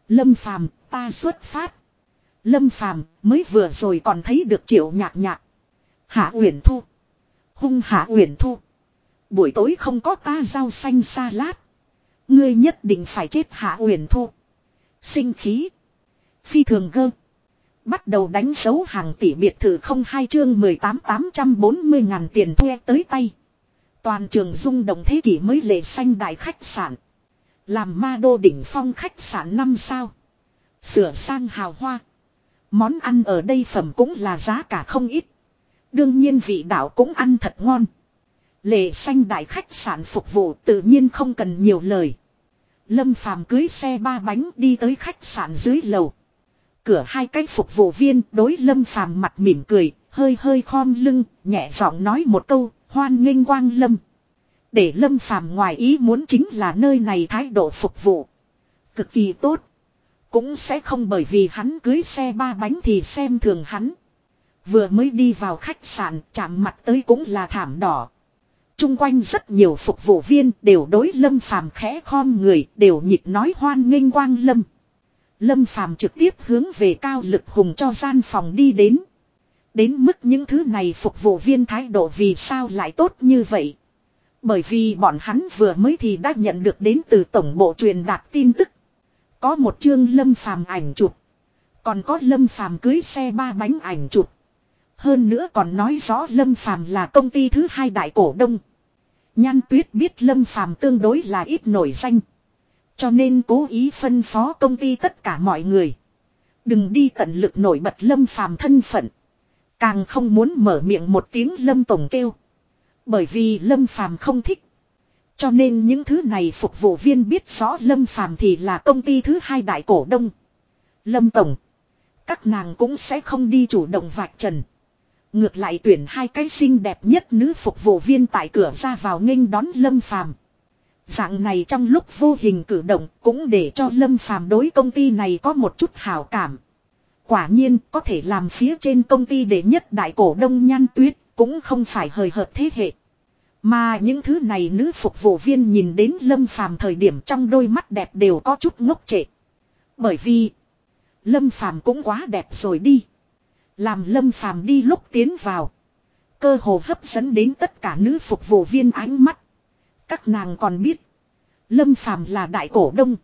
Lâm Phàm ta xuất phát. Lâm Phàm mới vừa rồi còn thấy được triệu nhạc nhạc. Hạ uyển thu. Hung hạ uyển thu. Buổi tối không có ta rau xanh salad. Ngươi nhất định phải chết hạ uyển thu. Sinh khí. Phi thường gơ. Bắt đầu đánh dấu hàng tỷ biệt thự không hai chương 18 840 ngàn tiền thuê tới tay. Toàn trường rung động thế kỷ mới lệ xanh đại khách sạn. Làm ma đô đỉnh phong khách sạn năm sao. Sửa sang hào hoa. Món ăn ở đây phẩm cũng là giá cả không ít. Đương nhiên vị đạo cũng ăn thật ngon. Lệ xanh đại khách sạn phục vụ tự nhiên không cần nhiều lời. Lâm Phàm cưới xe ba bánh đi tới khách sạn dưới lầu. Cửa hai cái phục vụ viên đối Lâm Phàm mặt mỉm cười, hơi hơi khom lưng, nhẹ giọng nói một câu, hoan nghênh quang Lâm. Để Lâm Phàm ngoài ý muốn chính là nơi này thái độ phục vụ. Cực kỳ tốt. Cũng sẽ không bởi vì hắn cưới xe ba bánh thì xem thường hắn. Vừa mới đi vào khách sạn, chạm mặt tới cũng là thảm đỏ. Trung quanh rất nhiều phục vụ viên đều đối Lâm Phàm khẽ khom người, đều nhịp nói hoan nghênh quang Lâm. Lâm Phàm trực tiếp hướng về cao lực hùng cho gian phòng đi đến. Đến mức những thứ này phục vụ viên thái độ vì sao lại tốt như vậy. Bởi vì bọn hắn vừa mới thì đã nhận được đến từ tổng bộ truyền đạt tin tức. Có một chương Lâm Phàm ảnh chụp. Còn có Lâm Phàm cưới xe ba bánh ảnh chụp. Hơn nữa còn nói rõ Lâm Phàm là công ty thứ hai đại cổ đông. Nhan Tuyết biết Lâm Phàm tương đối là ít nổi danh. Cho nên cố ý phân phó công ty tất cả mọi người. Đừng đi tận lực nổi bật Lâm Phàm thân phận. Càng không muốn mở miệng một tiếng Lâm Tổng kêu. Bởi vì Lâm Phàm không thích. Cho nên những thứ này phục vụ viên biết rõ Lâm Phàm thì là công ty thứ hai đại cổ đông. Lâm Tổng. Các nàng cũng sẽ không đi chủ động vạch trần. Ngược lại tuyển hai cái xinh đẹp nhất nữ phục vụ viên tại cửa ra vào nghênh đón Lâm Phàm. Dạng này trong lúc vô hình cử động cũng để cho Lâm Phàm đối công ty này có một chút hào cảm. Quả nhiên, có thể làm phía trên công ty để nhất đại cổ đông nhan tuyết cũng không phải hời hợt thế hệ. Mà những thứ này nữ phục vụ viên nhìn đến Lâm Phàm thời điểm trong đôi mắt đẹp đều có chút ngốc trệ. Bởi vì, Lâm Phàm cũng quá đẹp rồi đi. Làm Lâm Phàm đi lúc tiến vào, cơ hồ hấp dẫn đến tất cả nữ phục vụ viên ánh mắt. Các nàng còn biết, Lâm Phàm là đại cổ đông,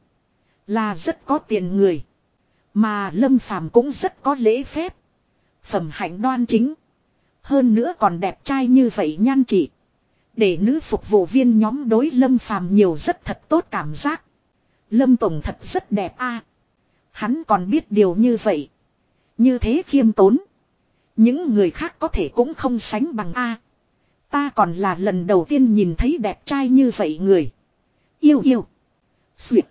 là rất có tiền người, mà Lâm Phàm cũng rất có lễ phép, phẩm hạnh đoan chính, hơn nữa còn đẹp trai như vậy nhan chị. Để nữ phục vụ viên nhóm đối Lâm Phàm nhiều rất thật tốt cảm giác. Lâm Tổng thật rất đẹp a. Hắn còn biết điều như vậy. Như thế khiêm tốn. Những người khác có thể cũng không sánh bằng a. Ta còn là lần đầu tiên nhìn thấy đẹp trai như vậy người. Yêu yêu. Xuyệt.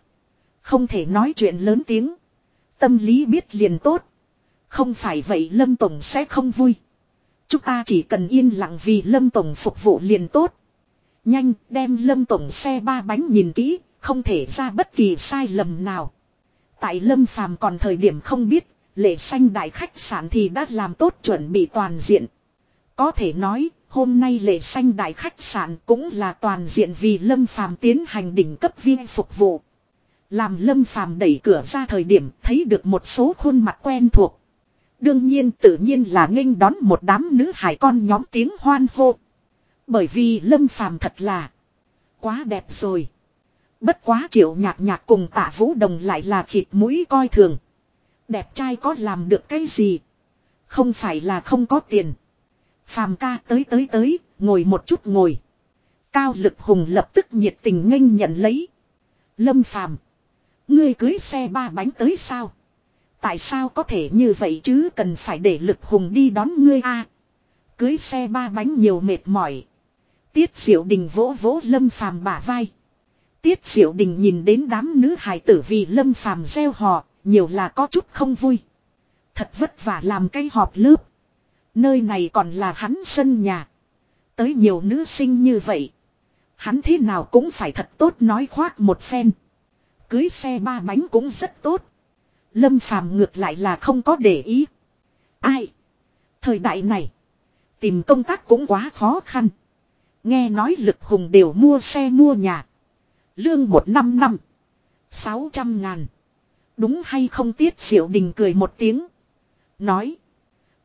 Không thể nói chuyện lớn tiếng. Tâm lý biết liền tốt. Không phải vậy Lâm Tổng sẽ không vui. Chúng ta chỉ cần yên lặng vì Lâm Tổng phục vụ liền tốt. Nhanh đem Lâm Tổng xe ba bánh nhìn kỹ, không thể ra bất kỳ sai lầm nào. Tại Lâm Phàm còn thời điểm không biết, lệ xanh đại khách sạn thì đã làm tốt chuẩn bị toàn diện. Có thể nói, hôm nay lệ xanh đại khách sạn cũng là toàn diện vì Lâm Phàm tiến hành đỉnh cấp viên phục vụ. Làm Lâm Phàm đẩy cửa ra thời điểm thấy được một số khuôn mặt quen thuộc. Đương nhiên tự nhiên là nghênh đón một đám nữ hải con nhóm tiếng hoan hô. Bởi vì Lâm Phàm thật là quá đẹp rồi. Bất quá triệu nhạc nhạc cùng tạ vũ đồng lại là thịt mũi coi thường. Đẹp trai có làm được cái gì? Không phải là không có tiền. Phàm ca tới tới tới, ngồi một chút ngồi. Cao lực hùng lập tức nhiệt tình nghênh nhận lấy. Lâm Phàm Ngươi cưới xe ba bánh tới sao? Tại sao có thể như vậy chứ cần phải để lực hùng đi đón ngươi a Cưới xe ba bánh nhiều mệt mỏi. Tiết diệu đình vỗ vỗ lâm phàm bả vai. Tiết diệu đình nhìn đến đám nữ hài tử vì lâm phàm gieo họ, nhiều là có chút không vui. Thật vất vả làm cái họp lớp. Nơi này còn là hắn sân nhà. Tới nhiều nữ sinh như vậy. Hắn thế nào cũng phải thật tốt nói khoác một phen. Cưới xe ba bánh cũng rất tốt. Lâm phàm ngược lại là không có để ý. Ai? Thời đại này. Tìm công tác cũng quá khó khăn. Nghe nói lực hùng đều mua xe mua nhà. Lương một năm năm. Sáu trăm ngàn. Đúng hay không tiết diệu đình cười một tiếng. Nói.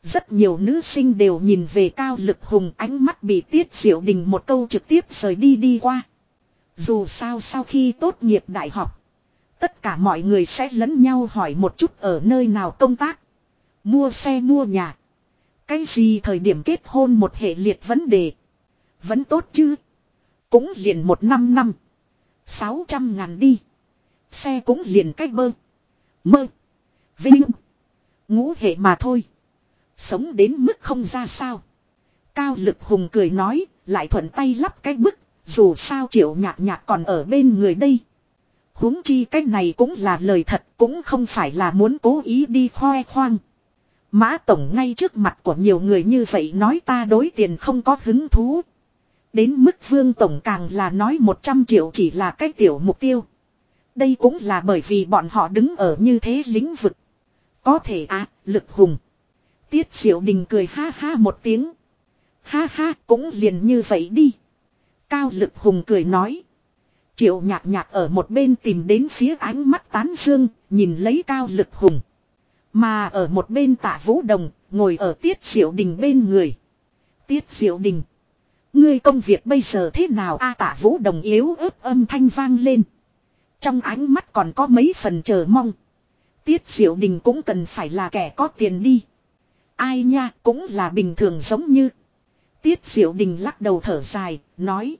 Rất nhiều nữ sinh đều nhìn về cao lực hùng ánh mắt bị tiết diệu đình một câu trực tiếp rời đi đi qua. Dù sao sau khi tốt nghiệp đại học. Tất cả mọi người sẽ lẫn nhau hỏi một chút ở nơi nào công tác. Mua xe mua nhà. Cái gì thời điểm kết hôn một hệ liệt vấn đề. Vẫn tốt chứ. Cũng liền một năm năm. Sáu trăm ngàn đi. Xe cũng liền cách bơ. Mơ. Vinh. Ngũ hệ mà thôi. Sống đến mức không ra sao. Cao lực hùng cười nói. Lại thuận tay lắp cái bức. Dù sao triệu nhạc nhạc còn ở bên người đây. huống chi cái này cũng là lời thật. Cũng không phải là muốn cố ý đi khoe khoang. Mã Tổng ngay trước mặt của nhiều người như vậy nói ta đối tiền không có hứng thú. Đến mức Vương Tổng càng là nói 100 triệu chỉ là cái tiểu mục tiêu. Đây cũng là bởi vì bọn họ đứng ở như thế lĩnh vực. Có thể à, lực hùng. Tiết Diệu Đình cười ha ha một tiếng. Ha ha, cũng liền như vậy đi. Cao lực hùng cười nói. Triệu nhạc nhạc ở một bên tìm đến phía ánh mắt tán dương, nhìn lấy cao lực hùng. Mà ở một bên tạ vũ đồng, ngồi ở tiết diệu đình bên người. Tiết diệu đình. Ngươi công việc bây giờ thế nào a tạ vũ đồng yếu ớt âm thanh vang lên. Trong ánh mắt còn có mấy phần chờ mong. Tiết diệu đình cũng cần phải là kẻ có tiền đi. Ai nha cũng là bình thường giống như. Tiết diệu đình lắc đầu thở dài, nói.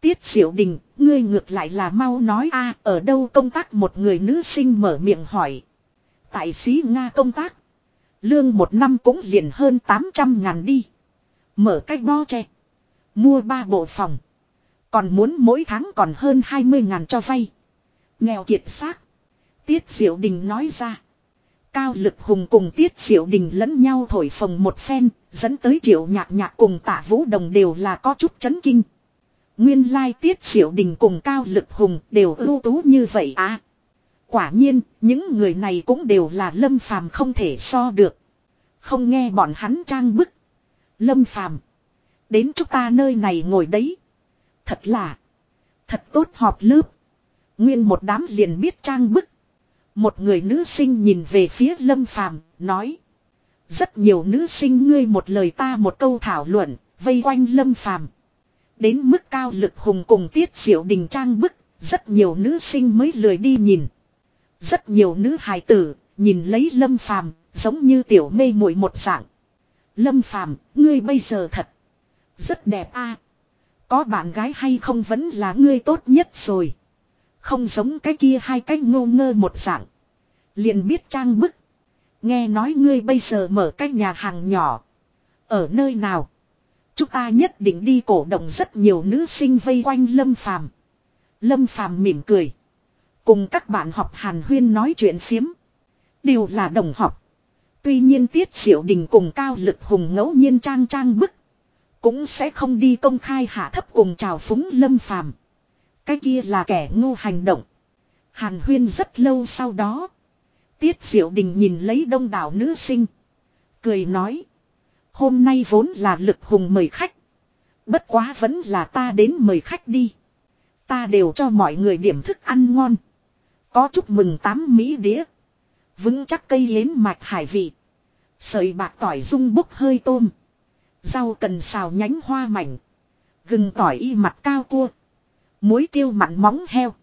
Tiết diệu đình, ngươi ngược lại là mau nói a ở đâu công tác một người nữ sinh mở miệng hỏi. Tại sĩ Nga công tác. Lương một năm cũng liền hơn 800 ngàn đi. Mở cách bo tre. Mua ba bộ phòng. Còn muốn mỗi tháng còn hơn 20 ngàn cho vay. Nghèo kiệt xác. Tiết Diệu Đình nói ra. Cao lực hùng cùng Tiết Diệu Đình lẫn nhau thổi phồng một phen, dẫn tới triệu nhạc nhạc cùng tạ vũ đồng đều là có chút chấn kinh. Nguyên lai Tiết Diệu Đình cùng Cao lực hùng đều ưu tú như vậy à. Quả nhiên, những người này cũng đều là lâm phàm không thể so được. Không nghe bọn hắn trang bức. Lâm phàm. Đến chúng ta nơi này ngồi đấy. Thật là. Thật tốt họp lớp. Nguyên một đám liền biết trang bức. Một người nữ sinh nhìn về phía lâm phàm, nói. Rất nhiều nữ sinh ngươi một lời ta một câu thảo luận, vây quanh lâm phàm. Đến mức cao lực hùng cùng tiết diệu đình trang bức, rất nhiều nữ sinh mới lười đi nhìn. Rất nhiều nữ hài tử, nhìn lấy lâm phàm, giống như tiểu mê muội một dạng. Lâm phàm, ngươi bây giờ thật. Rất đẹp a Có bạn gái hay không vẫn là ngươi tốt nhất rồi. Không giống cái kia hai cái ngô ngơ một dạng. Liền biết trang bức. Nghe nói ngươi bây giờ mở cái nhà hàng nhỏ. Ở nơi nào? Chúng ta nhất định đi cổ động rất nhiều nữ sinh vây quanh Lâm Phàm. Lâm Phàm mỉm cười. Cùng các bạn học Hàn Huyên nói chuyện phiếm. Đều là đồng học. Tuy nhiên Tiết Diệu Đình cùng Cao Lực Hùng ngẫu nhiên trang trang bức. Cũng sẽ không đi công khai hạ thấp cùng chào phúng lâm phàm. Cái kia là kẻ ngu hành động. Hàn huyên rất lâu sau đó. Tiết Diệu Đình nhìn lấy đông đảo nữ sinh. Cười nói. Hôm nay vốn là lực hùng mời khách. Bất quá vẫn là ta đến mời khách đi. Ta đều cho mọi người điểm thức ăn ngon. Có chúc mừng tám mỹ đĩa. Vững chắc cây yến mạch hải vị. Sợi bạc tỏi rung bốc hơi tôm. Rau cần xào nhánh hoa mảnh. Gừng tỏi y mặt cao cua. Muối tiêu mặn móng heo.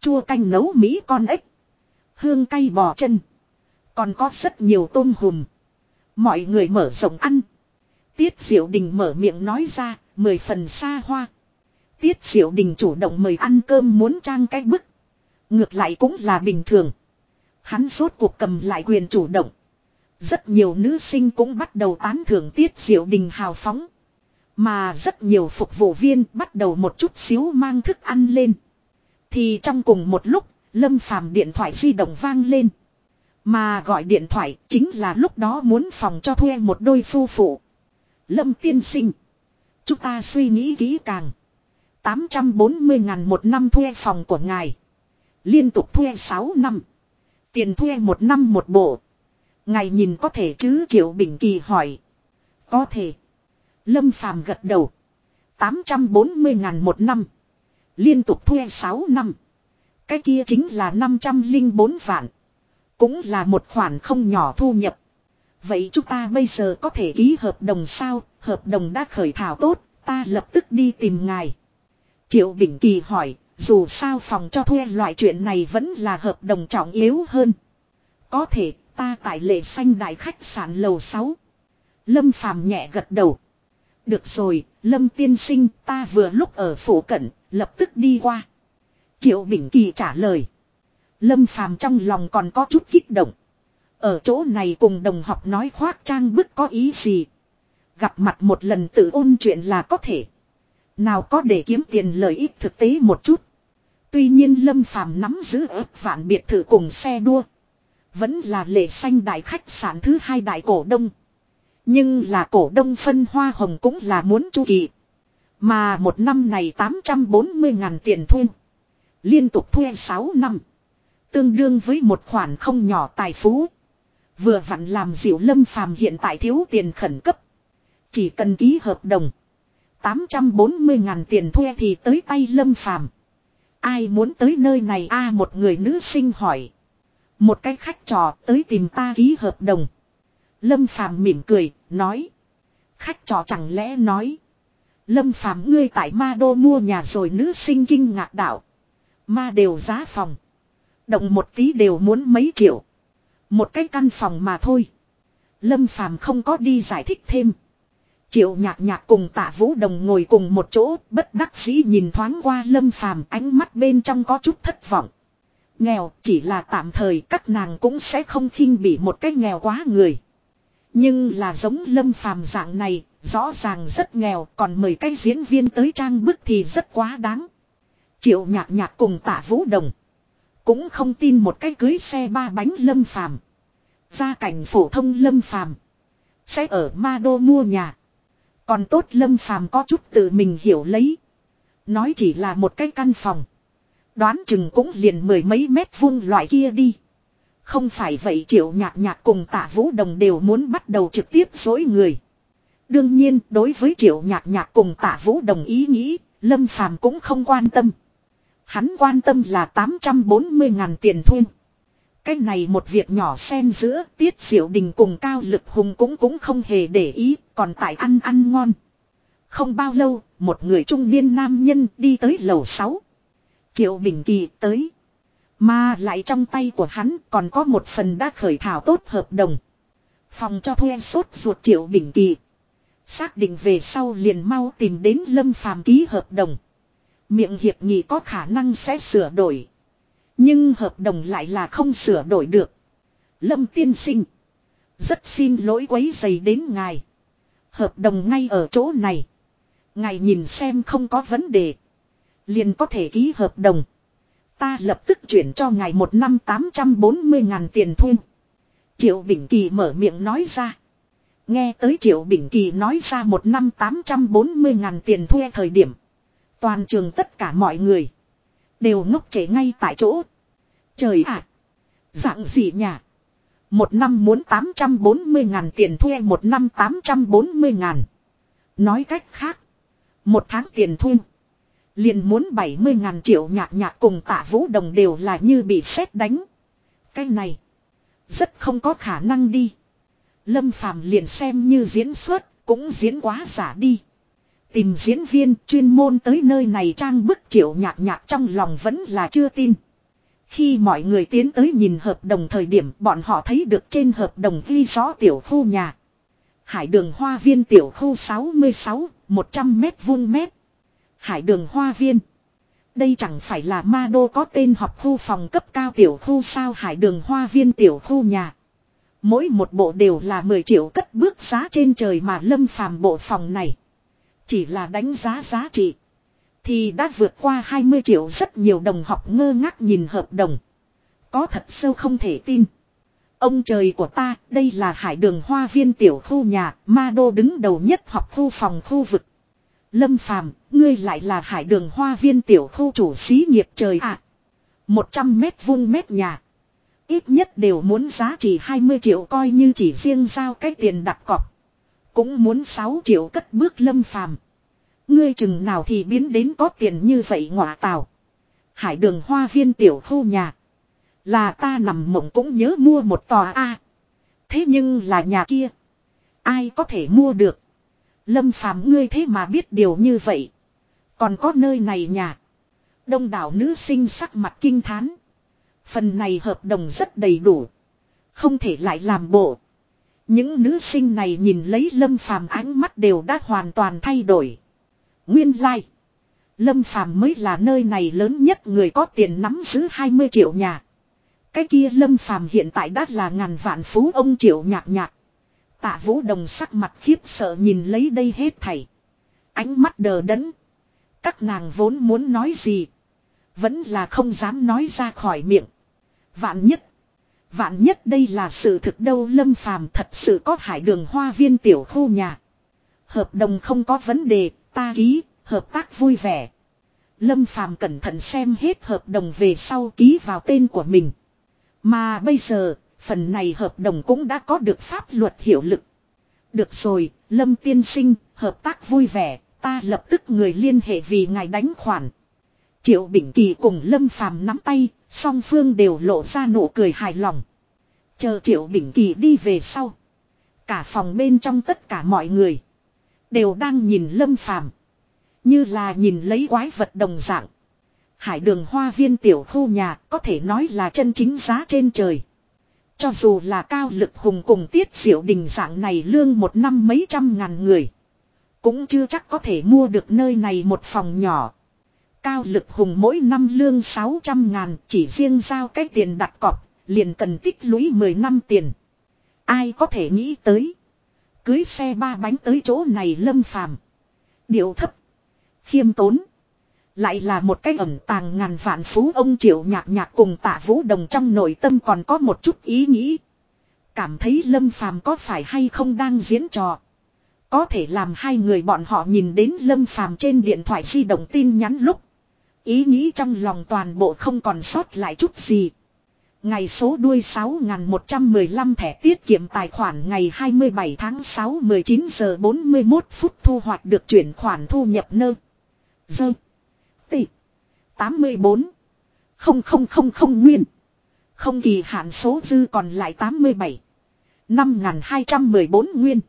Chua canh nấu mỹ con ếch. Hương cay bò chân. Còn có rất nhiều tôm hùm. Mọi người mở rộng ăn. Tiết Diệu Đình mở miệng nói ra, mười phần xa hoa. Tiết Diệu Đình chủ động mời ăn cơm muốn trang cái bức. Ngược lại cũng là bình thường. Hắn rốt cuộc cầm lại quyền chủ động. Rất nhiều nữ sinh cũng bắt đầu tán thưởng tiết diệu đình hào phóng. Mà rất nhiều phục vụ viên bắt đầu một chút xíu mang thức ăn lên. Thì trong cùng một lúc, Lâm Phàm điện thoại di động vang lên. Mà gọi điện thoại chính là lúc đó muốn phòng cho thuê một đôi phu phụ. Lâm tiên sinh. Chúng ta suy nghĩ kỹ càng. 840 ngàn một năm thuê phòng của ngài. Liên tục thuê 6 năm. Tiền thuê một năm một bộ. Ngài nhìn có thể chứ Triệu Bình Kỳ hỏi. Có thể. Lâm Phàm gật đầu. 840 ngàn một năm. Liên tục thuê 6 năm. Cái kia chính là 504 vạn. Cũng là một khoản không nhỏ thu nhập. Vậy chúng ta bây giờ có thể ký hợp đồng sao? Hợp đồng đã khởi thảo tốt, ta lập tức đi tìm ngài. Triệu Bình Kỳ hỏi, Dù sao phòng cho thuê loại chuyện này vẫn là hợp đồng trọng yếu hơn. Có thể ta tại lệ xanh đại khách sạn lầu 6. Lâm Phàm nhẹ gật đầu. Được rồi, Lâm tiên sinh ta vừa lúc ở phủ cận, lập tức đi qua. Triệu Bình Kỳ trả lời. Lâm Phàm trong lòng còn có chút kích động. Ở chỗ này cùng đồng học nói khoác trang bức có ý gì. Gặp mặt một lần tự ôn chuyện là có thể. Nào có để kiếm tiền lợi ích thực tế một chút. Tuy nhiên Lâm Phàm nắm giữ ớt vạn biệt thự cùng xe đua. Vẫn là lệ xanh đại khách sạn thứ hai đại cổ đông. Nhưng là cổ đông phân hoa hồng cũng là muốn chu kỳ. Mà một năm này 840 ngàn tiền thuê. Liên tục thuê 6 năm. Tương đương với một khoản không nhỏ tài phú. Vừa vặn làm dịu lâm phàm hiện tại thiếu tiền khẩn cấp. Chỉ cần ký hợp đồng. 840 ngàn tiền thuê thì tới tay lâm phàm. Ai muốn tới nơi này a, một người nữ sinh hỏi. Một cái khách trò tới tìm ta ký hợp đồng. Lâm phàm mỉm cười, nói. Khách trò chẳng lẽ nói. Lâm phàm ngươi tại ma đô mua nhà rồi nữ sinh kinh ngạc đạo. Ma đều giá phòng. Động một tí đều muốn mấy triệu. Một cái căn phòng mà thôi. Lâm phàm không có đi giải thích thêm. Triệu nhạc nhạc cùng tạ vũ đồng ngồi cùng một chỗ, bất đắc dĩ nhìn thoáng qua lâm phàm ánh mắt bên trong có chút thất vọng. Nghèo chỉ là tạm thời các nàng cũng sẽ không khinh bị một cái nghèo quá người. Nhưng là giống lâm phàm dạng này, rõ ràng rất nghèo, còn mời cái diễn viên tới trang bức thì rất quá đáng. Triệu nhạc nhạc cùng tạ vũ đồng. Cũng không tin một cái cưới xe ba bánh lâm phàm. Gia cảnh phổ thông lâm phàm. Sẽ ở ma đô mua nhà. Còn tốt lâm phàm có chút tự mình hiểu lấy. Nói chỉ là một cái căn phòng. Đoán chừng cũng liền mười mấy mét vuông loại kia đi. Không phải vậy triệu nhạc nhạc cùng tạ vũ đồng đều muốn bắt đầu trực tiếp dối người. Đương nhiên đối với triệu nhạc nhạc cùng tạ vũ đồng ý nghĩ, lâm phàm cũng không quan tâm. Hắn quan tâm là 840 ngàn tiền thuê. Cái này một việc nhỏ xen giữa tiết diệu đình cùng cao lực hùng cũng cũng không hề để ý, còn tại ăn ăn ngon. Không bao lâu, một người trung niên nam nhân đi tới lầu 6. Triệu Bình Kỳ tới. Mà lại trong tay của hắn còn có một phần đã khởi thảo tốt hợp đồng. Phòng cho thuê sốt ruột Triệu Bình Kỳ. Xác định về sau liền mau tìm đến Lâm Phàm ký hợp đồng. Miệng hiệp nghị có khả năng sẽ sửa đổi. Nhưng hợp đồng lại là không sửa đổi được. Lâm tiên sinh. Rất xin lỗi quấy dày đến ngài. Hợp đồng ngay ở chỗ này. Ngài nhìn xem không có vấn đề. Liền có thể ký hợp đồng. Ta lập tức chuyển cho ngài một năm 840 ngàn tiền thu. Triệu Bình Kỳ mở miệng nói ra. Nghe tới Triệu Bình Kỳ nói ra một năm 840 ngàn tiền thuê thời điểm. Toàn trường tất cả mọi người. Đều ngốc chế ngay tại chỗ. Trời ạ! dạng gì nhà? Một năm muốn 840 ngàn tiền thuê một năm 840 ngàn. Nói cách khác. Một tháng tiền thuê. Liền muốn 70 ngàn triệu nhạc nhạc cùng tạ vũ đồng đều là như bị sét đánh. Cái này. Rất không có khả năng đi. Lâm Phàm liền xem như diễn xuất, cũng diễn quá giả đi. Tìm diễn viên chuyên môn tới nơi này trang bức triệu nhạc nhạc trong lòng vẫn là chưa tin. Khi mọi người tiến tới nhìn hợp đồng thời điểm bọn họ thấy được trên hợp đồng ghi rõ tiểu khu nhà. Hải đường hoa viên tiểu khu 66, 100 mét vuông mét. Hải đường hoa viên. Đây chẳng phải là ma đô có tên học khu phòng cấp cao tiểu khu sao hải đường hoa viên tiểu khu nhà. Mỗi một bộ đều là 10 triệu cất bước giá trên trời mà lâm phàm bộ phòng này. Chỉ là đánh giá giá trị. Thì đã vượt qua 20 triệu rất nhiều đồng học ngơ ngác nhìn hợp đồng. Có thật sâu không thể tin. Ông trời của ta, đây là hải đường hoa viên tiểu khu nhà, ma đô đứng đầu nhất học khu phòng khu vực. Lâm Phàm, ngươi lại là hải đường hoa viên tiểu khu chủ xí nghiệp trời ạ. À, 100 mét vuông mét nhà. Ít nhất đều muốn giá trị 20 triệu coi như chỉ riêng giao cái tiền đặt cọc. Cũng muốn 6 triệu cất bước lâm phàm. Ngươi chừng nào thì biến đến có tiền như vậy ngọa tào. Hải đường hoa viên tiểu khu nhà. Là ta nằm mộng cũng nhớ mua một tòa A. Thế nhưng là nhà kia. Ai có thể mua được. Lâm phàm ngươi thế mà biết điều như vậy. Còn có nơi này nhà. Đông đảo nữ sinh sắc mặt kinh thán. Phần này hợp đồng rất đầy đủ. Không thể lại làm bộ. Những nữ sinh này nhìn lấy Lâm Phàm ánh mắt đều đã hoàn toàn thay đổi. Nguyên lai. Like. Lâm Phàm mới là nơi này lớn nhất người có tiền nắm giữ 20 triệu nhà. Cái kia Lâm Phàm hiện tại đã là ngàn vạn phú ông triệu nhạc nhạc. Tạ Vũ Đồng sắc mặt khiếp sợ nhìn lấy đây hết thảy. Ánh mắt đờ đẫn. Các nàng vốn muốn nói gì. Vẫn là không dám nói ra khỏi miệng. Vạn nhất. Vạn nhất đây là sự thực đâu Lâm Phàm thật sự có hải đường hoa viên tiểu khu nhà. Hợp đồng không có vấn đề, ta ký, hợp tác vui vẻ. Lâm Phàm cẩn thận xem hết hợp đồng về sau ký vào tên của mình. Mà bây giờ, phần này hợp đồng cũng đã có được pháp luật hiệu lực. Được rồi, Lâm tiên sinh, hợp tác vui vẻ, ta lập tức người liên hệ vì ngài đánh khoản. Triệu Bình Kỳ cùng Lâm Phàm nắm tay, song phương đều lộ ra nụ cười hài lòng. Chờ Triệu Bình Kỳ đi về sau. Cả phòng bên trong tất cả mọi người đều đang nhìn Lâm Phàm như là nhìn lấy quái vật đồng dạng. Hải đường hoa viên tiểu khu nhà có thể nói là chân chính giá trên trời. Cho dù là cao lực hùng cùng tiết diệu đình dạng này lương một năm mấy trăm ngàn người. Cũng chưa chắc có thể mua được nơi này một phòng nhỏ. Cao lực hùng mỗi năm lương 600 ngàn chỉ riêng giao cái tiền đặt cọc, liền cần tích lũy 10 năm tiền. Ai có thể nghĩ tới. Cưới xe ba bánh tới chỗ này lâm phàm. điều thấp. Khiêm tốn. Lại là một cái ẩn tàng ngàn vạn phú ông triệu nhạc nhạc cùng tạ vũ đồng trong nội tâm còn có một chút ý nghĩ. Cảm thấy lâm phàm có phải hay không đang diễn trò. Có thể làm hai người bọn họ nhìn đến lâm phàm trên điện thoại di động tin nhắn lúc. Ý nghĩ trong lòng toàn bộ không còn sót lại chút gì. Ngày số đuôi 6115 thẻ tiết kiệm tài khoản ngày 27 tháng 6 19 giờ 41 phút thu hoạch được chuyển khoản thu nhập nơ. Dơ. Tị. 84. Không không không không nguyên. Không kỳ hạn số dư còn lại 87. 5214 nguyên.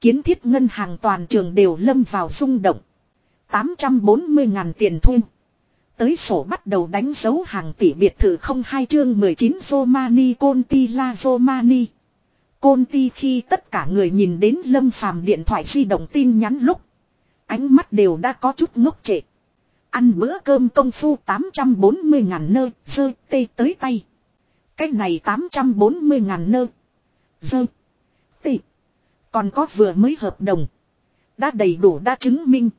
Kiến thiết ngân hàng toàn trường đều lâm vào rung động. 840 ngàn tiền thu. Tới sổ bắt đầu đánh dấu hàng tỷ biệt thự không hai chương 19 Romani Conti La Romani. Conti khi tất cả người nhìn đến lâm phàm điện thoại di động tin nhắn lúc. Ánh mắt đều đã có chút ngốc trệ. Ăn bữa cơm công phu 840 ngàn nơ, dơ, tê tới tay. Cái này 840 ngàn nơ, dơ, tê. Còn có vừa mới hợp đồng. Đã đầy đủ đã chứng minh.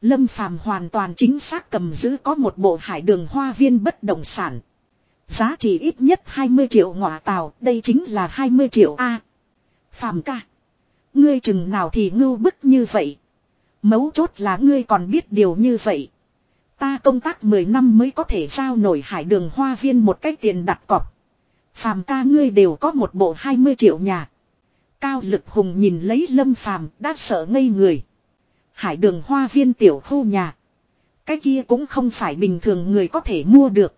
Lâm Phàm hoàn toàn chính xác cầm giữ có một bộ hải đường hoa viên bất động sản. Giá trị ít nhất 20 triệu ngọa tàu, đây chính là 20 triệu A. Phàm ca. Ngươi chừng nào thì ngưu bức như vậy. Mấu chốt là ngươi còn biết điều như vậy. Ta công tác 10 năm mới có thể giao nổi hải đường hoa viên một cái tiền đặt cọc. Phàm ca ngươi đều có một bộ 20 triệu nhà. Cao lực hùng nhìn lấy lâm phàm, đã sợ ngây người. Hải đường hoa viên tiểu khu nhà. Cái kia cũng không phải bình thường người có thể mua được.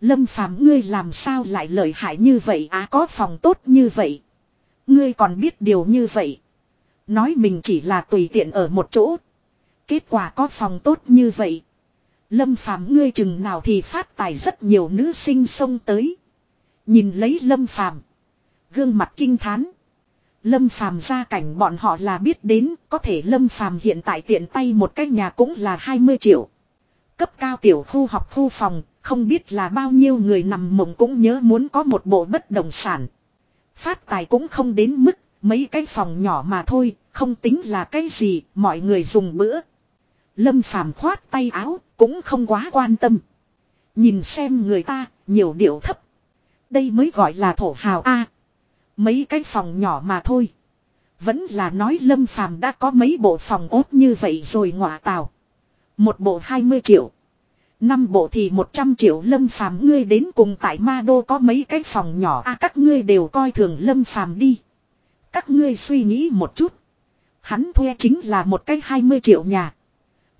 Lâm phàm, ngươi làm sao lại lợi hại như vậy à có phòng tốt như vậy. Ngươi còn biết điều như vậy. Nói mình chỉ là tùy tiện ở một chỗ. Kết quả có phòng tốt như vậy. Lâm phàm ngươi chừng nào thì phát tài rất nhiều nữ sinh xông tới. Nhìn lấy lâm phàm. Gương mặt kinh thán. Lâm phàm ra cảnh bọn họ là biết đến. Có thể lâm phàm hiện tại tiện tay một cái nhà cũng là 20 triệu. Cấp cao tiểu khu học khu phòng. Không biết là bao nhiêu người nằm mộng cũng nhớ muốn có một bộ bất động sản. Phát tài cũng không đến mức Mấy cái phòng nhỏ mà thôi, không tính là cái gì, mọi người dùng bữa. Lâm phàm khoát tay áo, cũng không quá quan tâm. Nhìn xem người ta, nhiều điệu thấp. Đây mới gọi là thổ hào A. mấy cái phòng nhỏ mà thôi. Vẫn là nói lâm phàm đã có mấy bộ phòng ốt như vậy rồi ngọa tào. Một bộ 20 triệu. Năm bộ thì 100 triệu lâm phàm ngươi đến cùng tại ma đô có mấy cái phòng nhỏ a các ngươi đều coi thường lâm phàm đi. Các ngươi suy nghĩ một chút. Hắn thuê chính là một cái 20 triệu nhà.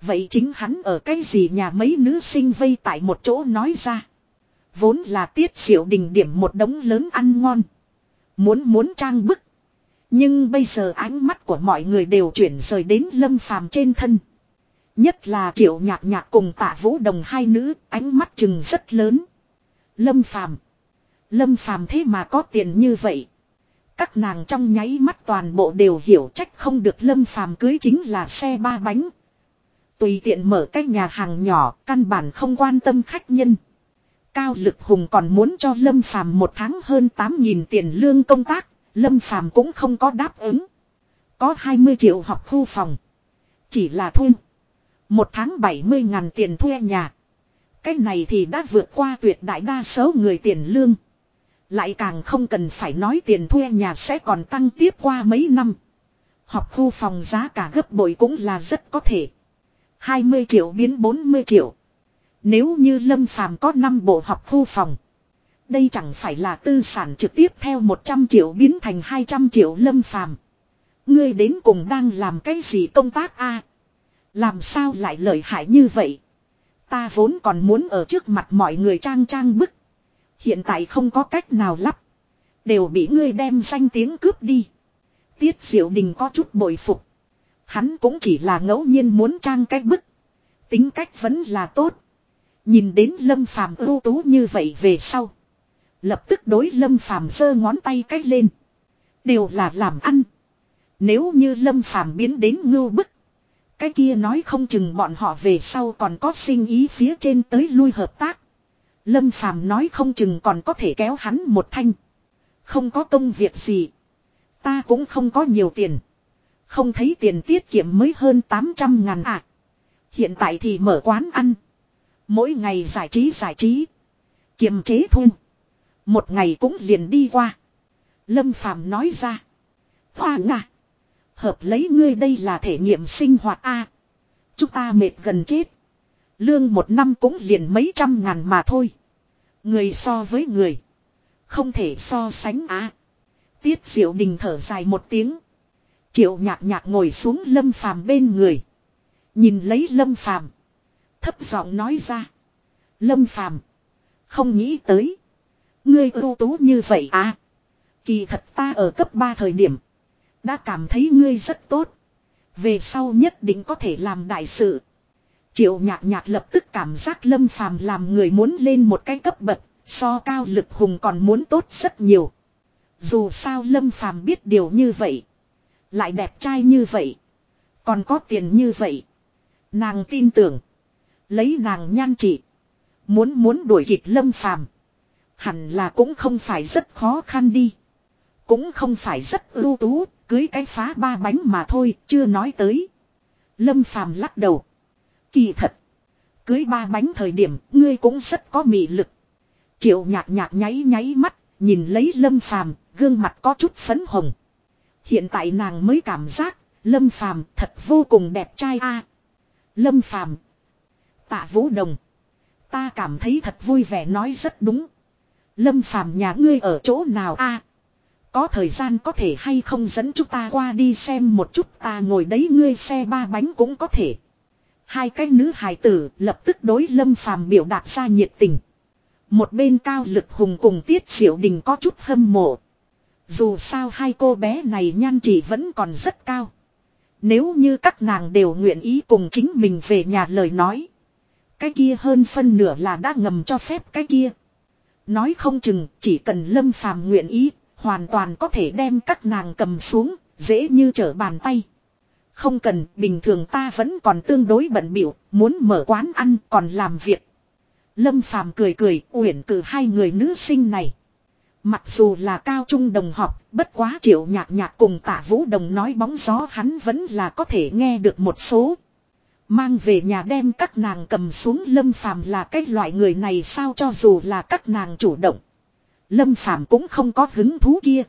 Vậy chính hắn ở cái gì nhà mấy nữ sinh vây tại một chỗ nói ra. Vốn là tiết diệu đình điểm một đống lớn ăn ngon. Muốn muốn trang bức. Nhưng bây giờ ánh mắt của mọi người đều chuyển rời đến lâm phàm trên thân. Nhất là triệu nhạc nhạc cùng tạ vũ đồng hai nữ, ánh mắt chừng rất lớn. Lâm phàm. Lâm phàm thế mà có tiền như vậy. Các nàng trong nháy mắt toàn bộ đều hiểu trách không được lâm phàm cưới chính là xe ba bánh. Tùy tiện mở cái nhà hàng nhỏ, căn bản không quan tâm khách nhân. Cao Lực Hùng còn muốn cho Lâm Phàm một tháng hơn 8.000 tiền lương công tác, Lâm Phàm cũng không có đáp ứng. Có 20 triệu học khu phòng. Chỉ là thuê. Một tháng 70 ngàn tiền thuê nhà. Cái này thì đã vượt qua tuyệt đại đa số người tiền lương. Lại càng không cần phải nói tiền thuê nhà sẽ còn tăng tiếp qua mấy năm. Học khu phòng giá cả gấp bội cũng là rất có thể. 20 triệu biến 40 triệu. Nếu như Lâm Phàm có 5 bộ học khu phòng. Đây chẳng phải là tư sản trực tiếp theo 100 triệu biến thành 200 triệu Lâm Phàm. Ngươi đến cùng đang làm cái gì công tác a? Làm sao lại lợi hại như vậy? Ta vốn còn muốn ở trước mặt mọi người trang trang bức. Hiện tại không có cách nào lắp. Đều bị ngươi đem danh tiếng cướp đi. Tiết Diệu Đình có chút bội phục. Hắn cũng chỉ là ngẫu nhiên muốn trang cái bức. Tính cách vẫn là tốt. Nhìn đến Lâm Phàm ưu tú như vậy về sau. Lập tức đối Lâm Phàm giơ ngón tay cách lên. Đều là làm ăn. Nếu như Lâm Phàm biến đến ngưu bức. Cái kia nói không chừng bọn họ về sau còn có sinh ý phía trên tới lui hợp tác. Lâm Phàm nói không chừng còn có thể kéo hắn một thanh. Không có công việc gì. Ta cũng không có nhiều tiền. Không thấy tiền tiết kiệm mới hơn 800 ngàn à. Hiện tại thì mở quán ăn. Mỗi ngày giải trí giải trí. Kiềm chế thôi. Một ngày cũng liền đi qua. Lâm Phàm nói ra. Hoa ngạ. Hợp lấy ngươi đây là thể nghiệm sinh hoạt A. Chúng ta mệt gần chết. Lương một năm cũng liền mấy trăm ngàn mà thôi. Người so với người. Không thể so sánh á. Tiết diệu đình thở dài một tiếng. Triệu nhạc nhạc ngồi xuống lâm phàm bên người. Nhìn lấy lâm phàm. Thấp giọng nói ra. Lâm phàm. Không nghĩ tới. Ngươi ưu tú như vậy à. Kỳ thật ta ở cấp 3 thời điểm. Đã cảm thấy ngươi rất tốt. Về sau nhất định có thể làm đại sự. Triệu nhạc nhạc lập tức cảm giác lâm phàm làm người muốn lên một cái cấp bậc. So cao lực hùng còn muốn tốt rất nhiều. Dù sao lâm phàm biết điều như vậy. Lại đẹp trai như vậy. Còn có tiền như vậy. Nàng tin tưởng. Lấy nàng nhan trị. Muốn muốn đuổi kịp lâm phàm. Hẳn là cũng không phải rất khó khăn đi. Cũng không phải rất ưu tú, cưới cái phá ba bánh mà thôi, chưa nói tới. Lâm phàm lắc đầu. Kỳ thật. Cưới ba bánh thời điểm, ngươi cũng rất có mị lực. Triệu nhạc nhạc nháy nháy mắt, nhìn lấy lâm phàm, gương mặt có chút phấn hồng. Hiện tại nàng mới cảm giác, lâm phàm thật vô cùng đẹp trai a. Lâm phàm. Tạ vũ đồng. Ta cảm thấy thật vui vẻ nói rất đúng. Lâm phàm nhà ngươi ở chỗ nào a? Có thời gian có thể hay không dẫn chúng ta qua đi xem một chút ta ngồi đấy ngươi xe ba bánh cũng có thể. Hai cái nữ hài tử lập tức đối lâm phàm biểu đạt ra nhiệt tình. Một bên cao lực hùng cùng tiết diệu đình có chút hâm mộ. Dù sao hai cô bé này nhan chỉ vẫn còn rất cao. Nếu như các nàng đều nguyện ý cùng chính mình về nhà lời nói. Cái kia hơn phân nửa là đã ngầm cho phép cái kia. Nói không chừng chỉ cần lâm phàm nguyện ý, hoàn toàn có thể đem các nàng cầm xuống, dễ như trở bàn tay. Không cần, bình thường ta vẫn còn tương đối bận biểu, muốn mở quán ăn còn làm việc. Lâm phàm cười cười, uyển cử hai người nữ sinh này. Mặc dù là cao trung đồng học, bất quá triệu nhạc nhạc cùng tả vũ đồng nói bóng gió hắn vẫn là có thể nghe được một số. Mang về nhà đem các nàng cầm xuống lâm phàm là cái loại người này sao cho dù là các nàng chủ động. Lâm phàm cũng không có hứng thú kia.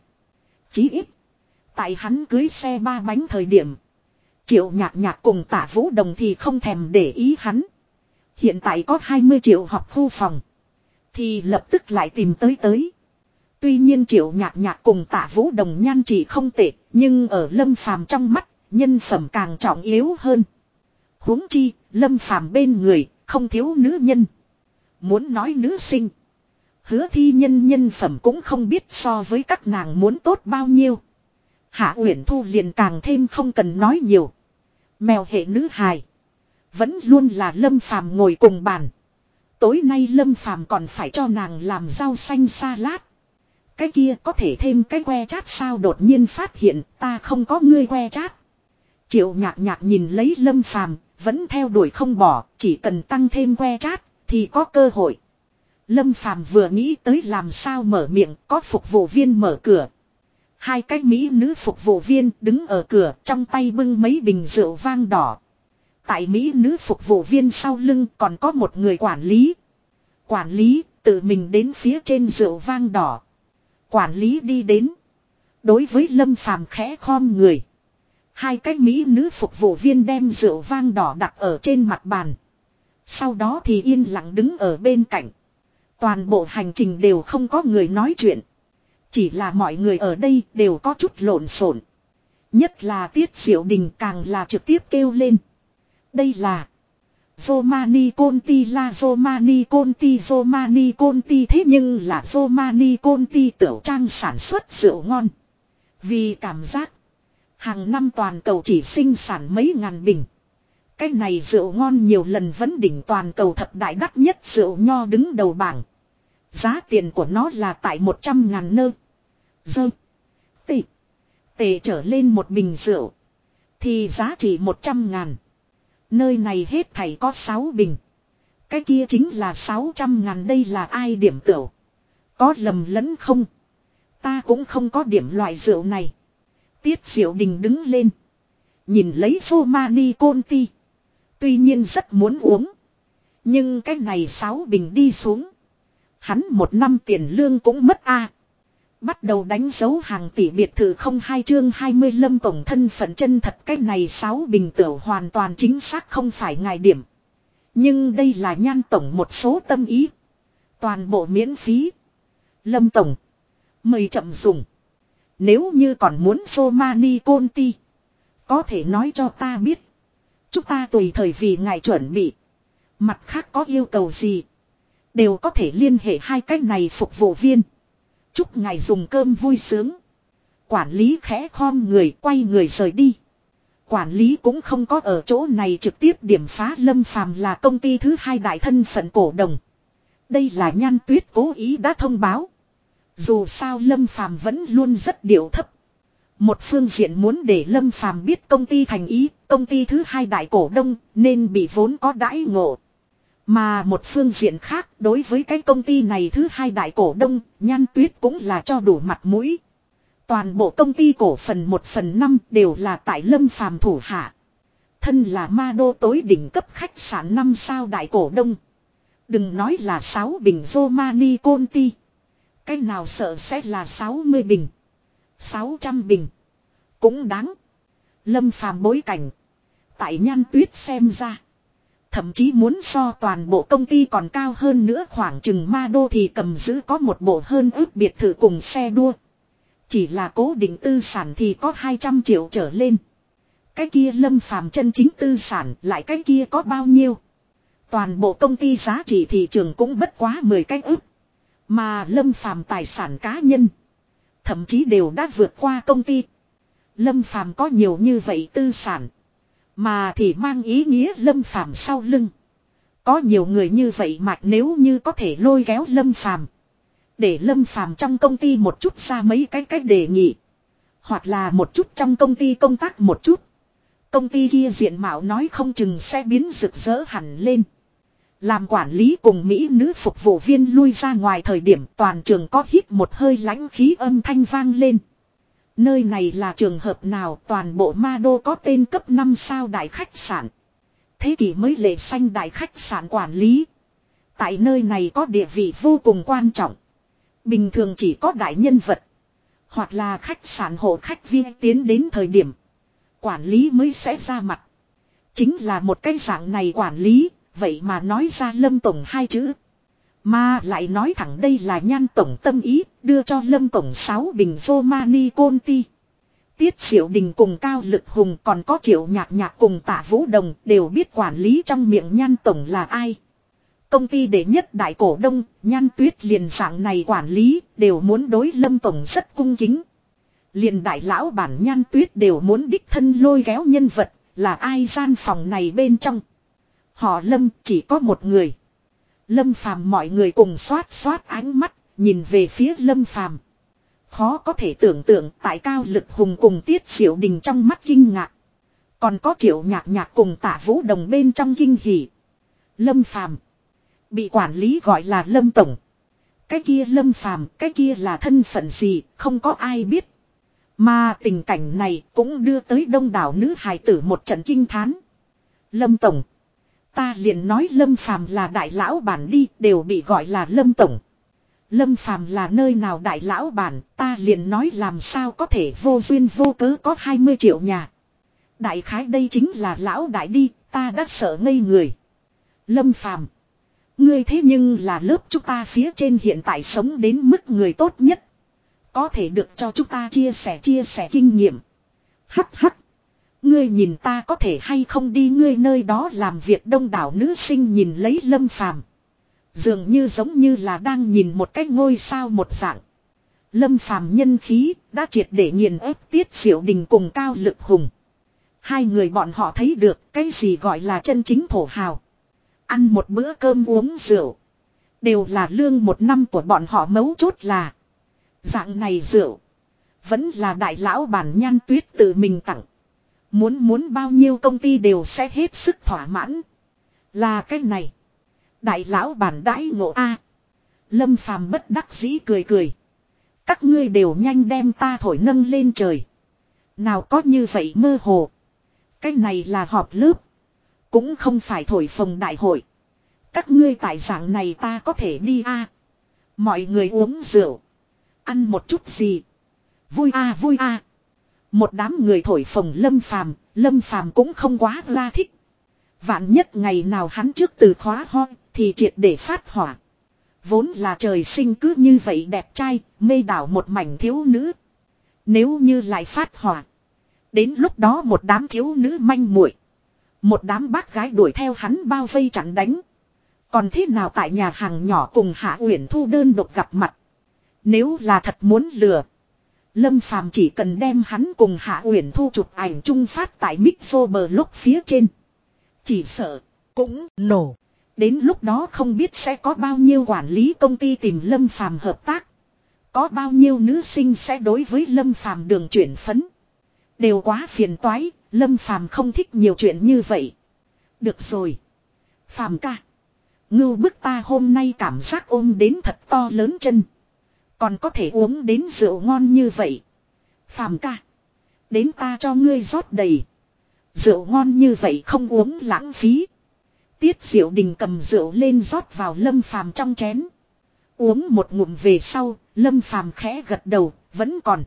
Chí ít. Tại hắn cưới xe ba bánh thời điểm. Triệu nhạc nhạc cùng tả vũ đồng thì không thèm để ý hắn. Hiện tại có 20 triệu học khu phòng. Thì lập tức lại tìm tới tới. Tuy nhiên triệu nhạc nhạc cùng tạ vũ đồng nhan chỉ không tệ. Nhưng ở lâm phàm trong mắt, nhân phẩm càng trọng yếu hơn huống chi, lâm phàm bên người, không thiếu nữ nhân. Muốn nói nữ sinh. Hứa thi nhân nhân phẩm cũng không biết so với các nàng muốn tốt bao nhiêu. Hạ Uyển Thu liền càng thêm không cần nói nhiều. Mèo hệ nữ hài. Vẫn luôn là Lâm Phàm ngồi cùng bàn. Tối nay Lâm Phàm còn phải cho nàng làm rau xanh salad. Cái kia có thể thêm cái que chát sao đột nhiên phát hiện ta không có ngươi que chát. Triệu nhạc nhạc nhìn lấy Lâm Phàm vẫn theo đuổi không bỏ, chỉ cần tăng thêm que chát thì có cơ hội. Lâm Phàm vừa nghĩ tới làm sao mở miệng, có phục vụ viên mở cửa. Hai cái mỹ nữ phục vụ viên đứng ở cửa, trong tay bưng mấy bình rượu vang đỏ. Tại mỹ nữ phục vụ viên sau lưng còn có một người quản lý. Quản lý tự mình đến phía trên rượu vang đỏ. Quản lý đi đến. Đối với Lâm Phàm khẽ khom người. Hai cái mỹ nữ phục vụ viên đem rượu vang đỏ đặt ở trên mặt bàn. Sau đó thì yên lặng đứng ở bên cạnh. Toàn bộ hành trình đều không có người nói chuyện. Chỉ là mọi người ở đây đều có chút lộn xộn. Nhất là Tiết Diệu Đình càng là trực tiếp kêu lên. Đây là Romani Conti là Romani Conti Romani Conti thế nhưng là Romani Conti tiểu trang sản xuất rượu ngon. Vì cảm giác, hàng năm toàn cầu chỉ sinh sản mấy ngàn bình. Cái này rượu ngon nhiều lần vẫn đỉnh toàn cầu thập đại đắt nhất rượu nho đứng đầu bảng. Giá tiền của nó là tại 100 ngàn nơ. Dơ. Tị. Tệ trở lên một bình rượu. Thì giá trị 100 ngàn. Nơi này hết thảy có 6 bình. Cái kia chính là 600 ngàn, đây là ai điểm tửu. Có lầm lẫn không? Ta cũng không có điểm loại rượu này. Tiết diệu đình đứng lên. Nhìn lấy phô mani côn ti. Tuy nhiên rất muốn uống. Nhưng cái này 6 bình đi xuống. Hắn một năm tiền lương cũng mất a. Bắt đầu đánh dấu hàng tỷ biệt thự không hai chương 20 lâm tổng thân phận chân thật cách này sáu bình tiểu hoàn toàn chính xác không phải ngài điểm. Nhưng đây là nhan tổng một số tâm ý. Toàn bộ miễn phí. Lâm tổng. Mời chậm dùng. Nếu như còn muốn Somani Conti. Có thể nói cho ta biết. Chúng ta tùy thời vì ngài chuẩn bị. Mặt khác có yêu cầu gì. Đều có thể liên hệ hai cách này phục vụ viên. Chúc ngài dùng cơm vui sướng. Quản lý khẽ khom người quay người rời đi. Quản lý cũng không có ở chỗ này trực tiếp điểm phá Lâm Phàm là công ty thứ hai đại thân phận cổ đồng. Đây là nhan tuyết cố ý đã thông báo. Dù sao Lâm Phàm vẫn luôn rất điệu thấp. Một phương diện muốn để Lâm Phàm biết công ty thành ý, công ty thứ hai đại cổ đông nên bị vốn có đãi ngộ. Mà một phương diện khác đối với cái công ty này thứ hai đại cổ đông, nhan tuyết cũng là cho đủ mặt mũi. Toàn bộ công ty cổ phần một phần năm đều là tại lâm phàm thủ hạ. Thân là ma đô tối đỉnh cấp khách sạn năm sao đại cổ đông. Đừng nói là 6 bình Romani Conti. Cái nào sợ sẽ là 60 bình. 600 bình. Cũng đáng. Lâm phàm bối cảnh. Tại nhan tuyết xem ra. Thậm chí muốn so toàn bộ công ty còn cao hơn nữa, khoảng chừng ma đô thì cầm giữ có một bộ hơn ước biệt thự cùng xe đua. Chỉ là cố định tư sản thì có 200 triệu trở lên. Cái kia lâm phàm chân chính tư sản lại cái kia có bao nhiêu. Toàn bộ công ty giá trị thị trường cũng bất quá 10 cái ước. Mà lâm phàm tài sản cá nhân. Thậm chí đều đã vượt qua công ty. Lâm phàm có nhiều như vậy tư sản. Mà thì mang ý nghĩa lâm phàm sau lưng. Có nhiều người như vậy mà nếu như có thể lôi kéo lâm phàm. Để lâm phàm trong công ty một chút ra mấy cái cách đề nghị. Hoặc là một chút trong công ty công tác một chút. Công ty kia diện mạo nói không chừng sẽ biến rực rỡ hẳn lên. Làm quản lý cùng Mỹ nữ phục vụ viên lui ra ngoài thời điểm toàn trường có hít một hơi lãnh khí âm thanh vang lên. Nơi này là trường hợp nào toàn bộ ma đô có tên cấp 5 sao đại khách sạn. Thế kỷ mới lệ xanh đại khách sạn quản lý. Tại nơi này có địa vị vô cùng quan trọng. Bình thường chỉ có đại nhân vật. Hoặc là khách sạn hộ khách viên tiến đến thời điểm. Quản lý mới sẽ ra mặt. Chính là một cái dạng này quản lý. Vậy mà nói ra lâm tổng hai chữ. Mà lại nói thẳng đây là nhan tổng tâm ý, đưa cho lâm tổng 6 bình Romani Conti. Tiết Diệu Đình cùng Cao Lực Hùng còn có triệu nhạc nhạc cùng tả Vũ Đồng đều biết quản lý trong miệng nhan tổng là ai. Công ty đệ nhất đại cổ đông, nhan tuyết liền dạng này quản lý, đều muốn đối lâm tổng rất cung kính. Liền đại lão bản nhan tuyết đều muốn đích thân lôi kéo nhân vật, là ai gian phòng này bên trong. Họ Lâm chỉ có một người. Lâm Phàm mọi người cùng xoát xoát ánh mắt, nhìn về phía Lâm Phàm. Khó có thể tưởng tượng tại cao lực hùng cùng tiết diệu đình trong mắt kinh ngạc. Còn có triệu nhạc nhạc cùng tạ vũ đồng bên trong kinh hỉ. Lâm Phàm Bị quản lý gọi là Lâm Tổng. Cái kia Lâm Phàm cái kia là thân phận gì, không có ai biết. Mà tình cảnh này cũng đưa tới đông đảo nữ hài tử một trận kinh thán. Lâm Tổng. Ta liền nói Lâm Phàm là đại lão bản đi, đều bị gọi là Lâm Tổng. Lâm Phàm là nơi nào đại lão bản, ta liền nói làm sao có thể vô duyên vô cớ có 20 triệu nhà. Đại khái đây chính là lão đại đi, ta đã sợ ngây người. Lâm Phàm Ngươi thế nhưng là lớp chúng ta phía trên hiện tại sống đến mức người tốt nhất. Có thể được cho chúng ta chia sẻ chia sẻ kinh nghiệm. Hắc hắc. Ngươi nhìn ta có thể hay không đi ngươi nơi đó làm việc đông đảo nữ sinh nhìn lấy lâm phàm. Dường như giống như là đang nhìn một cái ngôi sao một dạng. Lâm phàm nhân khí đã triệt để nghiền ép tiết diệu đình cùng cao lực hùng. Hai người bọn họ thấy được cái gì gọi là chân chính thổ hào. Ăn một bữa cơm uống rượu. Đều là lương một năm của bọn họ mấu chốt là. Dạng này rượu. Vẫn là đại lão bản nhan tuyết tự mình tặng. Muốn muốn bao nhiêu công ty đều sẽ hết sức thỏa mãn. Là cái này. Đại lão bản đãi ngộ A. Lâm phàm bất đắc dĩ cười cười. Các ngươi đều nhanh đem ta thổi nâng lên trời. Nào có như vậy mơ hồ. Cái này là họp lớp. Cũng không phải thổi phồng đại hội. Các ngươi tại dạng này ta có thể đi a Mọi người uống rượu. Ăn một chút gì. Vui a vui a một đám người thổi phồng lâm phàm. Lâm phàm cũng không quá ra thích. Vạn nhất ngày nào hắn trước từ khóa ho thì triệt để phát hỏa. Vốn là trời sinh cứ như vậy đẹp trai, mê đảo một mảnh thiếu nữ. Nếu như lại phát hỏa. Đến lúc đó một đám thiếu nữ manh muội một đám bác gái đuổi theo hắn bao vây chặn đánh. Còn thế nào tại nhà hàng nhỏ cùng Hạ Uyển Thu đơn độc gặp mặt. Nếu là thật muốn lừa. Lâm Phàm chỉ cần đem hắn cùng Hạ Uyển Thu chụp ảnh chung phát tại Mixo bờ lúc phía trên. Chỉ sợ, cũng nổ. Đến lúc đó không biết sẽ có bao nhiêu quản lý công ty tìm Lâm Phàm hợp tác. Có bao nhiêu nữ sinh sẽ đối với Lâm Phàm đường chuyển phấn. Đều quá phiền toái, Lâm Phàm không thích nhiều chuyện như vậy. Được rồi. Phàm ca. Ngưu bức ta hôm nay cảm giác ôm đến thật to lớn chân. Còn có thể uống đến rượu ngon như vậy. Phàm ca. Đến ta cho ngươi rót đầy. Rượu ngon như vậy không uống lãng phí. Tiết diệu đình cầm rượu lên rót vào lâm phàm trong chén. Uống một ngụm về sau, lâm phàm khẽ gật đầu, vẫn còn.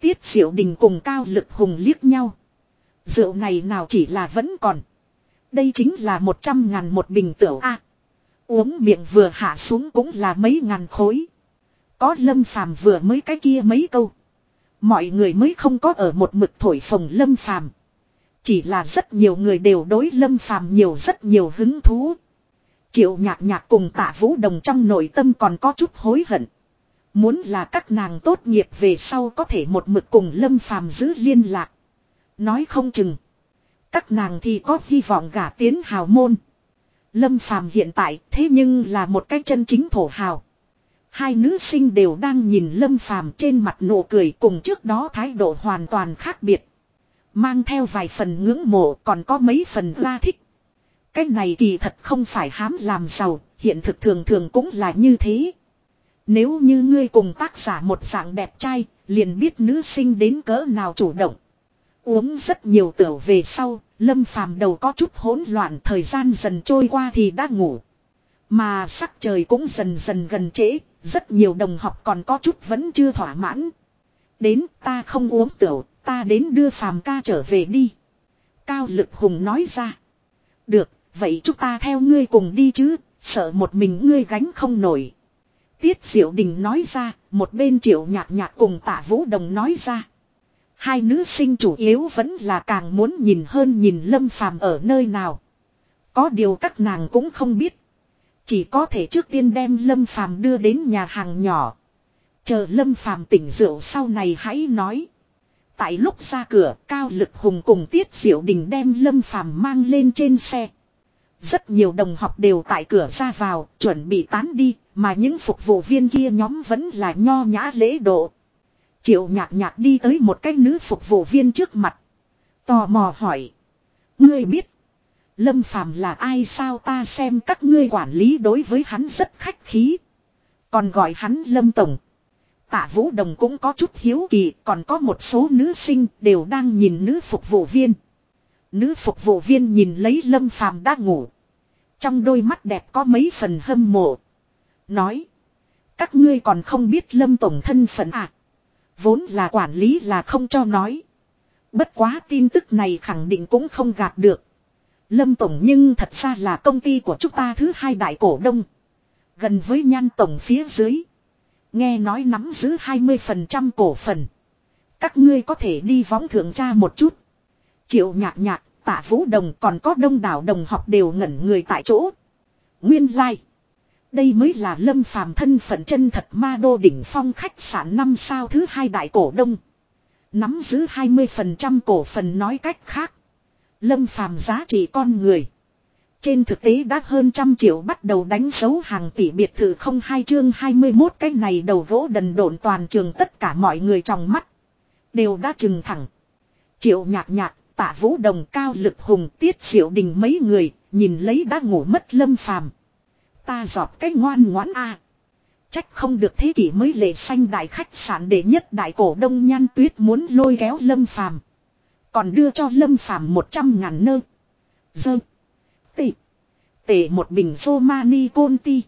Tiết diệu đình cùng cao lực hùng liếc nhau. Rượu này nào chỉ là vẫn còn. Đây chính là một trăm ngàn một bình tửu A. uống miệng vừa hạ xuống cũng là mấy ngàn khối. Có lâm phàm vừa mới cái kia mấy câu. Mọi người mới không có ở một mực thổi phồng lâm phàm. Chỉ là rất nhiều người đều đối lâm phàm nhiều rất nhiều hứng thú. Triệu nhạc nhạc cùng tạ vũ đồng trong nội tâm còn có chút hối hận. Muốn là các nàng tốt nghiệp về sau có thể một mực cùng lâm phàm giữ liên lạc. Nói không chừng. Các nàng thì có hy vọng gả tiến hào môn. Lâm phàm hiện tại thế nhưng là một cái chân chính thổ hào. Hai nữ sinh đều đang nhìn Lâm phàm trên mặt nụ cười cùng trước đó thái độ hoàn toàn khác biệt. Mang theo vài phần ngưỡng mộ còn có mấy phần ra thích. Cái này kỳ thật không phải hám làm giàu, hiện thực thường thường cũng là như thế. Nếu như ngươi cùng tác giả một dạng đẹp trai, liền biết nữ sinh đến cỡ nào chủ động. Uống rất nhiều tửu về sau, lâm phàm đầu có chút hỗn loạn thời gian dần trôi qua thì đã ngủ. Mà sắc trời cũng dần dần gần trễ, rất nhiều đồng học còn có chút vẫn chưa thỏa mãn. Đến ta không uống tiểu, ta đến đưa phàm ca trở về đi. Cao lực hùng nói ra. Được, vậy chúng ta theo ngươi cùng đi chứ, sợ một mình ngươi gánh không nổi. Tiết Diệu Đình nói ra, một bên triệu nhạc nhạc cùng tạ vũ đồng nói ra. Hai nữ sinh chủ yếu vẫn là càng muốn nhìn hơn nhìn Lâm Phàm ở nơi nào. Có điều các nàng cũng không biết. Chỉ có thể trước tiên đem Lâm Phàm đưa đến nhà hàng nhỏ. Chờ Lâm Phàm tỉnh rượu sau này hãy nói. Tại lúc ra cửa, Cao Lực Hùng cùng Tiết Diệu Đình đem Lâm Phàm mang lên trên xe. Rất nhiều đồng học đều tại cửa ra vào, chuẩn bị tán đi, mà những phục vụ viên kia nhóm vẫn là nho nhã lễ độ. Triệu nhạc nhạc đi tới một cái nữ phục vụ viên trước mặt. Tò mò hỏi. Ngươi biết. Lâm Phàm là ai sao ta xem các ngươi quản lý đối với hắn rất khách khí. Còn gọi hắn Lâm Tổng. Tạ Vũ Đồng cũng có chút hiếu kỳ, còn có một số nữ sinh đều đang nhìn nữ phục vụ viên. Nữ phục vụ viên nhìn lấy Lâm Phàm đã ngủ. Trong đôi mắt đẹp có mấy phần hâm mộ. Nói. Các ngươi còn không biết Lâm Tổng thân phận à. Vốn là quản lý là không cho nói. Bất quá tin tức này khẳng định cũng không gạt được. Lâm Tổng nhưng thật ra là công ty của chúng ta thứ hai đại cổ đông. Gần với nhan tổng phía dưới. Nghe nói nắm giữ 20% cổ phần. Các ngươi có thể đi võng thượng tra một chút. Triệu nhạc nhạc, tạ vũ đồng còn có đông đảo đồng học đều ngẩn người tại chỗ. Nguyên lai. Like. Đây mới là lâm phàm thân phận chân thật ma đô đỉnh phong khách sạn năm sao thứ hai đại cổ đông. Nắm giữ 20% cổ phần nói cách khác. Lâm phàm giá trị con người. Trên thực tế đã hơn trăm triệu bắt đầu đánh dấu hàng tỷ biệt thự không hai chương 21 cái này đầu gỗ đần độn toàn trường tất cả mọi người trong mắt. Đều đã trừng thẳng. Triệu nhạc nhạc, tạ vũ đồng cao lực hùng tiết diệu đình mấy người, nhìn lấy đã ngủ mất lâm phàm. Ta giọt cái ngoan ngoãn a Trách không được thế kỷ mới lệ xanh đại khách sạn để nhất đại cổ đông nhan tuyết muốn lôi kéo lâm phàm. Còn đưa cho lâm phàm một trăm ngàn nơ. Dơ. Tị. Tệ một bình Somani Conti.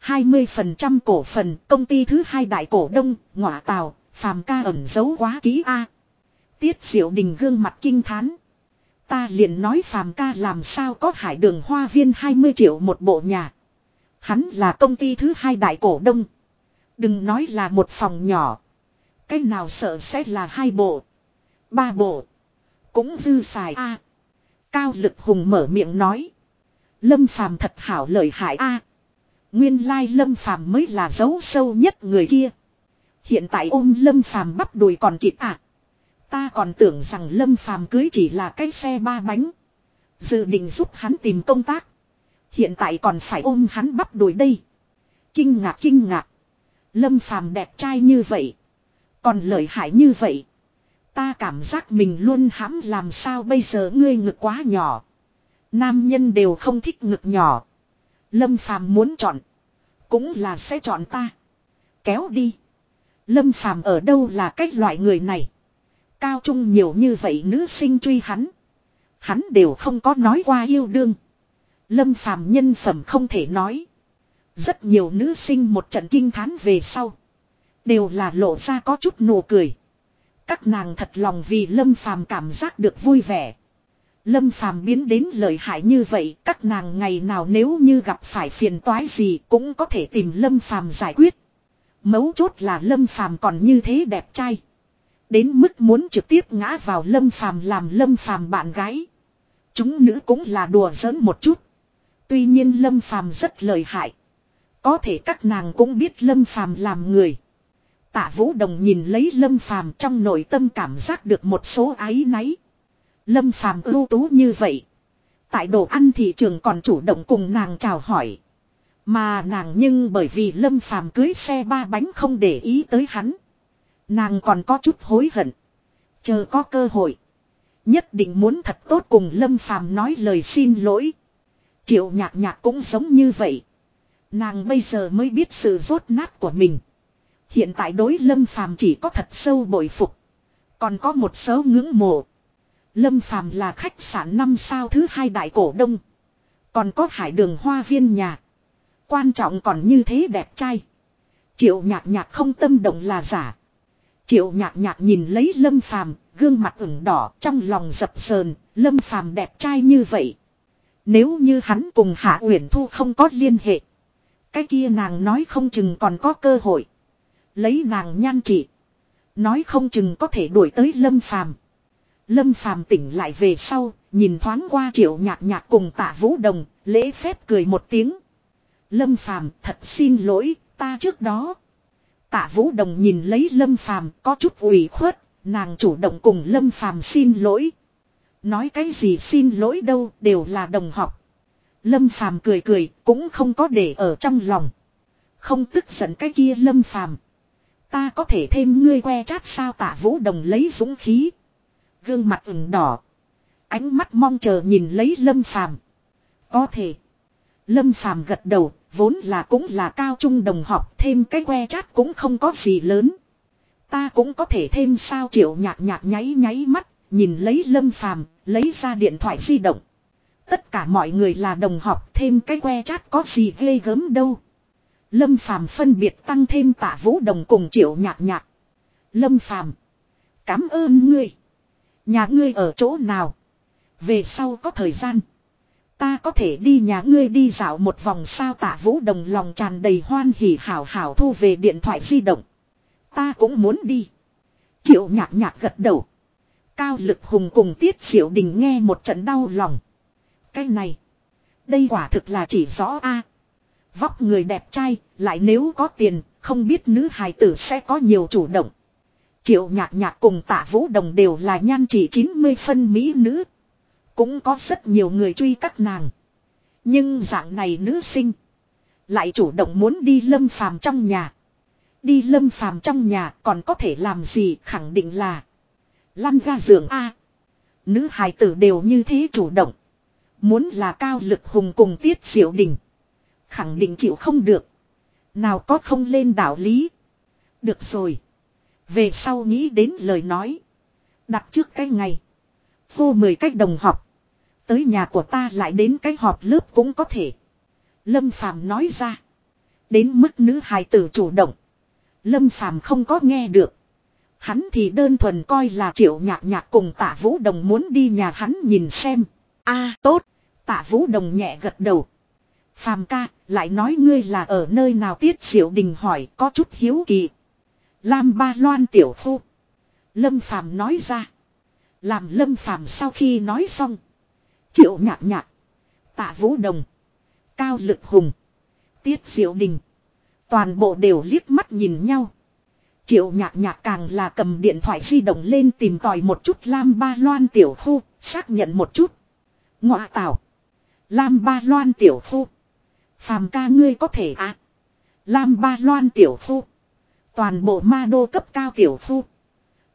20% cổ phần công ty thứ hai đại cổ đông, ngọa tàu, phàm ca ẩn giấu quá ký A. Tiết diệu đình gương mặt kinh thán. Ta liền nói phàm ca làm sao có hải đường hoa viên 20 triệu một bộ nhà. Hắn là công ty thứ hai đại cổ đông. Đừng nói là một phòng nhỏ. Cái nào sợ sẽ là hai bộ. Ba bộ. Cũng dư xài a. Cao lực hùng mở miệng nói. Lâm phàm thật hảo lợi hại a. Nguyên lai lâm phàm mới là dấu sâu nhất người kia. Hiện tại ôm lâm phàm bắp đùi còn kịp à. Ta còn tưởng rằng lâm phàm cưới chỉ là cái xe ba bánh. Dự định giúp hắn tìm công tác. Hiện tại còn phải ôm hắn bắp đùi đây. Kinh ngạc kinh ngạc. Lâm phàm đẹp trai như vậy. Còn lợi hại như vậy. Ta cảm giác mình luôn hãm làm sao bây giờ ngươi ngực quá nhỏ. Nam nhân đều không thích ngực nhỏ. Lâm phàm muốn chọn. Cũng là sẽ chọn ta. Kéo đi. Lâm phàm ở đâu là cách loại người này. Cao trung nhiều như vậy nữ sinh truy hắn. Hắn đều không có nói qua yêu đương. Lâm phàm nhân phẩm không thể nói. Rất nhiều nữ sinh một trận kinh thán về sau. Đều là lộ ra có chút nụ cười. Các nàng thật lòng vì Lâm phàm cảm giác được vui vẻ. Lâm phàm biến đến lợi hại như vậy, các nàng ngày nào nếu như gặp phải phiền toái gì cũng có thể tìm Lâm phàm giải quyết. Mấu chốt là Lâm phàm còn như thế đẹp trai. Đến mức muốn trực tiếp ngã vào Lâm phàm làm Lâm phàm bạn gái. Chúng nữ cũng là đùa giỡn một chút. Tuy nhiên Lâm Phàm rất lợi hại. Có thể các nàng cũng biết Lâm Phàm làm người. Tạ Vũ Đồng nhìn lấy Lâm Phàm trong nội tâm cảm giác được một số ái náy. Lâm Phàm ưu tú như vậy. Tại đồ ăn thị trường còn chủ động cùng nàng chào hỏi. Mà nàng nhưng bởi vì Lâm Phàm cưới xe ba bánh không để ý tới hắn. Nàng còn có chút hối hận. Chờ có cơ hội. Nhất định muốn thật tốt cùng Lâm Phàm nói lời xin lỗi. Triệu nhạc nhạc cũng giống như vậy. Nàng bây giờ mới biết sự rốt nát của mình. Hiện tại đối Lâm Phàm chỉ có thật sâu bội phục. Còn có một số ngưỡng mộ. Lâm Phàm là khách sạn năm sao thứ hai đại cổ đông. Còn có hải đường hoa viên nhà. Quan trọng còn như thế đẹp trai. Triệu nhạc nhạc không tâm động là giả. Triệu nhạc nhạc nhìn lấy Lâm Phàm, gương mặt ửng đỏ trong lòng dập sờn, Lâm Phàm đẹp trai như vậy. Nếu như hắn cùng Hạ Uyển Thu không có liên hệ. Cái kia nàng nói không chừng còn có cơ hội. Lấy nàng nhan trị. Nói không chừng có thể đuổi tới Lâm Phàm. Lâm Phàm tỉnh lại về sau, nhìn thoáng qua triệu nhạc nhạc cùng tạ vũ đồng, lễ phép cười một tiếng. Lâm Phàm thật xin lỗi, ta trước đó. Tạ vũ đồng nhìn lấy Lâm Phàm có chút ủy khuất, nàng chủ động cùng Lâm Phàm xin lỗi. Nói cái gì xin lỗi đâu đều là đồng học. Lâm Phàm cười cười, cũng không có để ở trong lòng. Không tức giận cái kia Lâm Phàm. Ta có thể thêm ngươi que chát sao tả vũ đồng lấy dũng khí. Gương mặt ửng đỏ. Ánh mắt mong chờ nhìn lấy Lâm Phàm. Có thể. Lâm Phàm gật đầu, vốn là cũng là cao trung đồng học, thêm cái que chát cũng không có gì lớn. Ta cũng có thể thêm sao triệu nhạc nhạc nháy nháy mắt, nhìn lấy Lâm Phàm, lấy ra điện thoại di động. Tất cả mọi người là đồng học, thêm cái que chát có gì ghê gớm đâu. Lâm Phàm phân biệt tăng thêm tạ vũ đồng cùng triệu nhạc nhạc. Lâm Phàm, Cảm ơn ngươi. Nhà ngươi ở chỗ nào? Về sau có thời gian. Ta có thể đi nhà ngươi đi dạo một vòng sao tạ vũ đồng lòng tràn đầy hoan hỉ hảo hảo thu về điện thoại di động. Ta cũng muốn đi. Triệu nhạc nhạc gật đầu. Cao lực hùng cùng tiết diệu đình nghe một trận đau lòng. Cái này. Đây quả thực là chỉ rõ a Vóc người đẹp trai, lại nếu có tiền, không biết nữ hài tử sẽ có nhiều chủ động. Triệu nhạc nhạc cùng tạ vũ đồng đều là nhan chỉ 90 phân mỹ nữ. Cũng có rất nhiều người truy các nàng. Nhưng dạng này nữ sinh. Lại chủ động muốn đi lâm phàm trong nhà. Đi lâm phàm trong nhà còn có thể làm gì khẳng định là. Lăn ga giường A. Nữ hài tử đều như thế chủ động. Muốn là cao lực hùng cùng tiết diệu đình. Khẳng định chịu không được. Nào có không lên đạo lý. Được rồi. Về sau nghĩ đến lời nói. Đặt trước cái ngày. Vô mười cách đồng học. Tới nhà của ta lại đến cái họp lớp cũng có thể. Lâm Phàm nói ra. Đến mức nữ hài tử chủ động. Lâm Phàm không có nghe được. Hắn thì đơn thuần coi là triệu nhạc nhạc cùng tạ vũ đồng muốn đi nhà hắn nhìn xem. a, tốt. Tạ vũ đồng nhẹ gật đầu. Phàm ca, lại nói ngươi là ở nơi nào tiết diệu đình hỏi có chút hiếu kỳ. Lam ba loan tiểu khu. Lâm Phàm nói ra. Làm Lâm Phàm sau khi nói xong. Triệu nhạc nhạc. Tạ Vũ Đồng. Cao Lực Hùng. Tiết Diệu Đình. Toàn bộ đều liếc mắt nhìn nhau. Triệu nhạc nhạc càng là cầm điện thoại di động lên tìm tòi một chút Lam Ba Loan tiểu khu, xác nhận một chút. Ngọa tảo. Lam Ba Loan tiểu khu. Phàm ca ngươi có thể à. Lam Ba Loan tiểu phu. Toàn bộ ma đô cấp cao tiểu phu.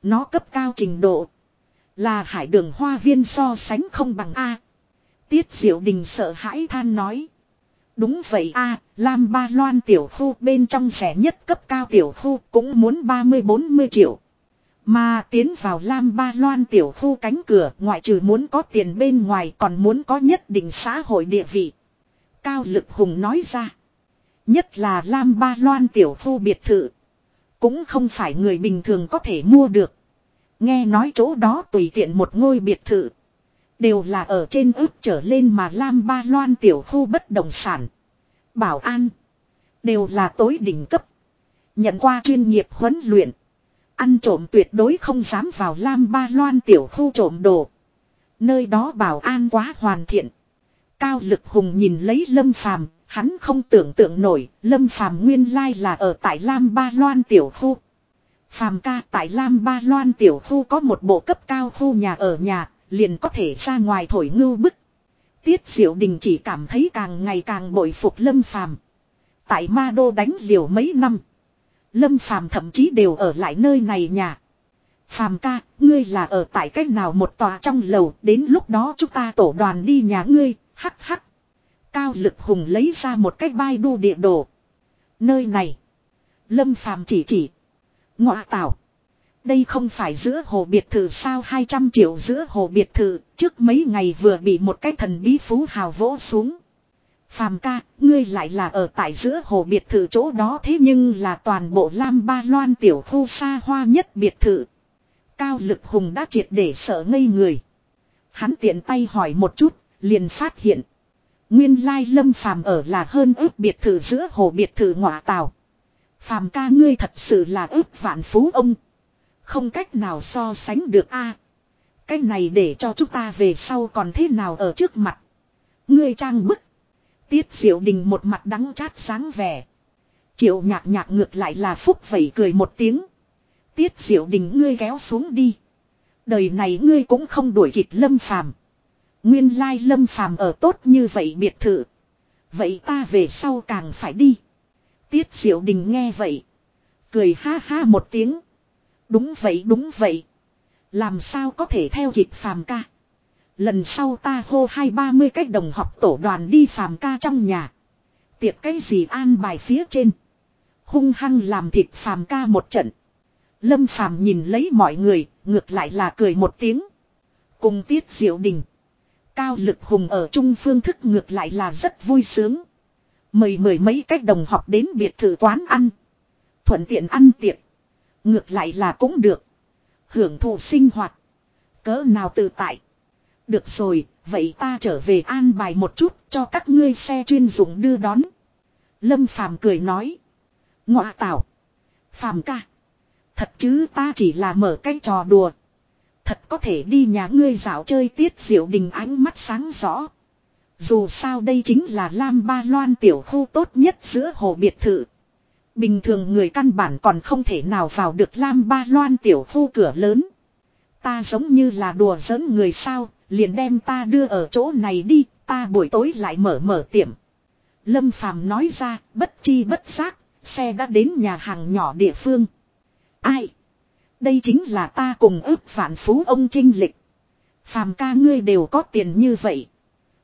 Nó cấp cao trình độ. Là hải đường hoa viên so sánh không bằng A. Tiết diệu đình sợ hãi than nói. Đúng vậy a, Lam Ba Loan tiểu khu bên trong rẻ nhất cấp cao tiểu khu cũng muốn 30-40 triệu. Mà tiến vào Lam Ba Loan tiểu khu cánh cửa, ngoại trừ muốn có tiền bên ngoài còn muốn có nhất định xã hội địa vị. Cao Lực Hùng nói ra. Nhất là Lam Ba Loan tiểu khu biệt thự. Cũng không phải người bình thường có thể mua được. Nghe nói chỗ đó tùy tiện một ngôi biệt thự. Đều là ở trên ước trở lên mà Lam Ba Loan tiểu khu bất động sản. Bảo an. Đều là tối đỉnh cấp. Nhận qua chuyên nghiệp huấn luyện. Ăn trộm tuyệt đối không dám vào Lam Ba Loan tiểu khu trộm đồ. Nơi đó bảo an quá hoàn thiện. Cao lực hùng nhìn lấy Lâm Phàm, hắn không tưởng tượng nổi, Lâm Phàm nguyên lai là ở tại Lam Ba Loan tiểu khu. Phàm ca tại Lam Ba Loan tiểu khu có một bộ cấp cao khu nhà ở nhà, liền có thể ra ngoài thổi ngưu bức. Tiết Diệu Đình chỉ cảm thấy càng ngày càng bội phục Lâm Phàm. Tại Ma Đô đánh liều mấy năm, Lâm Phàm thậm chí đều ở lại nơi này nhà. Phàm ca, ngươi là ở tại cách nào một tòa trong lầu, đến lúc đó chúng ta tổ đoàn đi nhà ngươi, hắc hắc. Cao Lực Hùng lấy ra một cái bai đu địa đồ. Nơi này, Lâm Phàm chỉ chỉ. Ngọa tảo. Đây không phải giữa hồ biệt thự sao 200 triệu giữa hồ biệt thự, trước mấy ngày vừa bị một cái thần bí phú hào vỗ xuống. Phàm ca, ngươi lại là ở tại giữa hồ biệt thự chỗ đó thế nhưng là toàn bộ Lam Ba Loan tiểu khu xa hoa nhất biệt thự. Cao lực hùng đã triệt để sợ ngây người. Hắn tiện tay hỏi một chút, liền phát hiện. Nguyên lai lâm phàm ở là hơn ước biệt thự giữa hồ biệt thự ngọa tàu. Phàm ca ngươi thật sự là ước vạn phú ông. Không cách nào so sánh được a. cái này để cho chúng ta về sau còn thế nào ở trước mặt. Ngươi trang bức. Tiết diệu đình một mặt đắng chát sáng vẻ. Triệu nhạc nhạc ngược lại là phúc vẩy cười một tiếng. Tiết diệu đình ngươi kéo xuống đi. Đời này ngươi cũng không đuổi kịp lâm phàm. Nguyên lai lâm phàm ở tốt như vậy biệt thự. Vậy ta về sau càng phải đi. Tiết diệu đình nghe vậy. Cười ha ha một tiếng. Đúng vậy đúng vậy. Làm sao có thể theo kịp phàm ca. Lần sau ta hô hai ba mươi cách đồng học tổ đoàn đi phàm ca trong nhà. Tiệc cái gì an bài phía trên. Hung hăng làm thịt phàm ca một trận. Lâm phàm nhìn lấy mọi người, ngược lại là cười một tiếng. Cùng tiết diệu đình. Cao lực hùng ở trung phương thức ngược lại là rất vui sướng. Mời mời mấy cách đồng học đến biệt thự quán ăn. Thuận tiện ăn tiệc. Ngược lại là cũng được. Hưởng thụ sinh hoạt. Cỡ nào tự tại. Được rồi, vậy ta trở về an bài một chút cho các ngươi xe chuyên dụng đưa đón. Lâm Phàm cười nói. Ngọa tảo. Phàm ca. Thật chứ ta chỉ là mở cái trò đùa. Thật có thể đi nhà ngươi dạo chơi tiết diệu đình ánh mắt sáng rõ. Dù sao đây chính là Lam Ba Loan tiểu khu tốt nhất giữa hồ biệt thự. Bình thường người căn bản còn không thể nào vào được Lam Ba Loan tiểu khu cửa lớn. Ta giống như là đùa giỡn người sao, liền đem ta đưa ở chỗ này đi, ta buổi tối lại mở mở tiệm. Lâm Phàm nói ra, bất chi bất giác, xe đã đến nhà hàng nhỏ địa phương. Ai? Đây chính là ta cùng ước vạn phú ông trinh lịch. Phàm ca ngươi đều có tiền như vậy.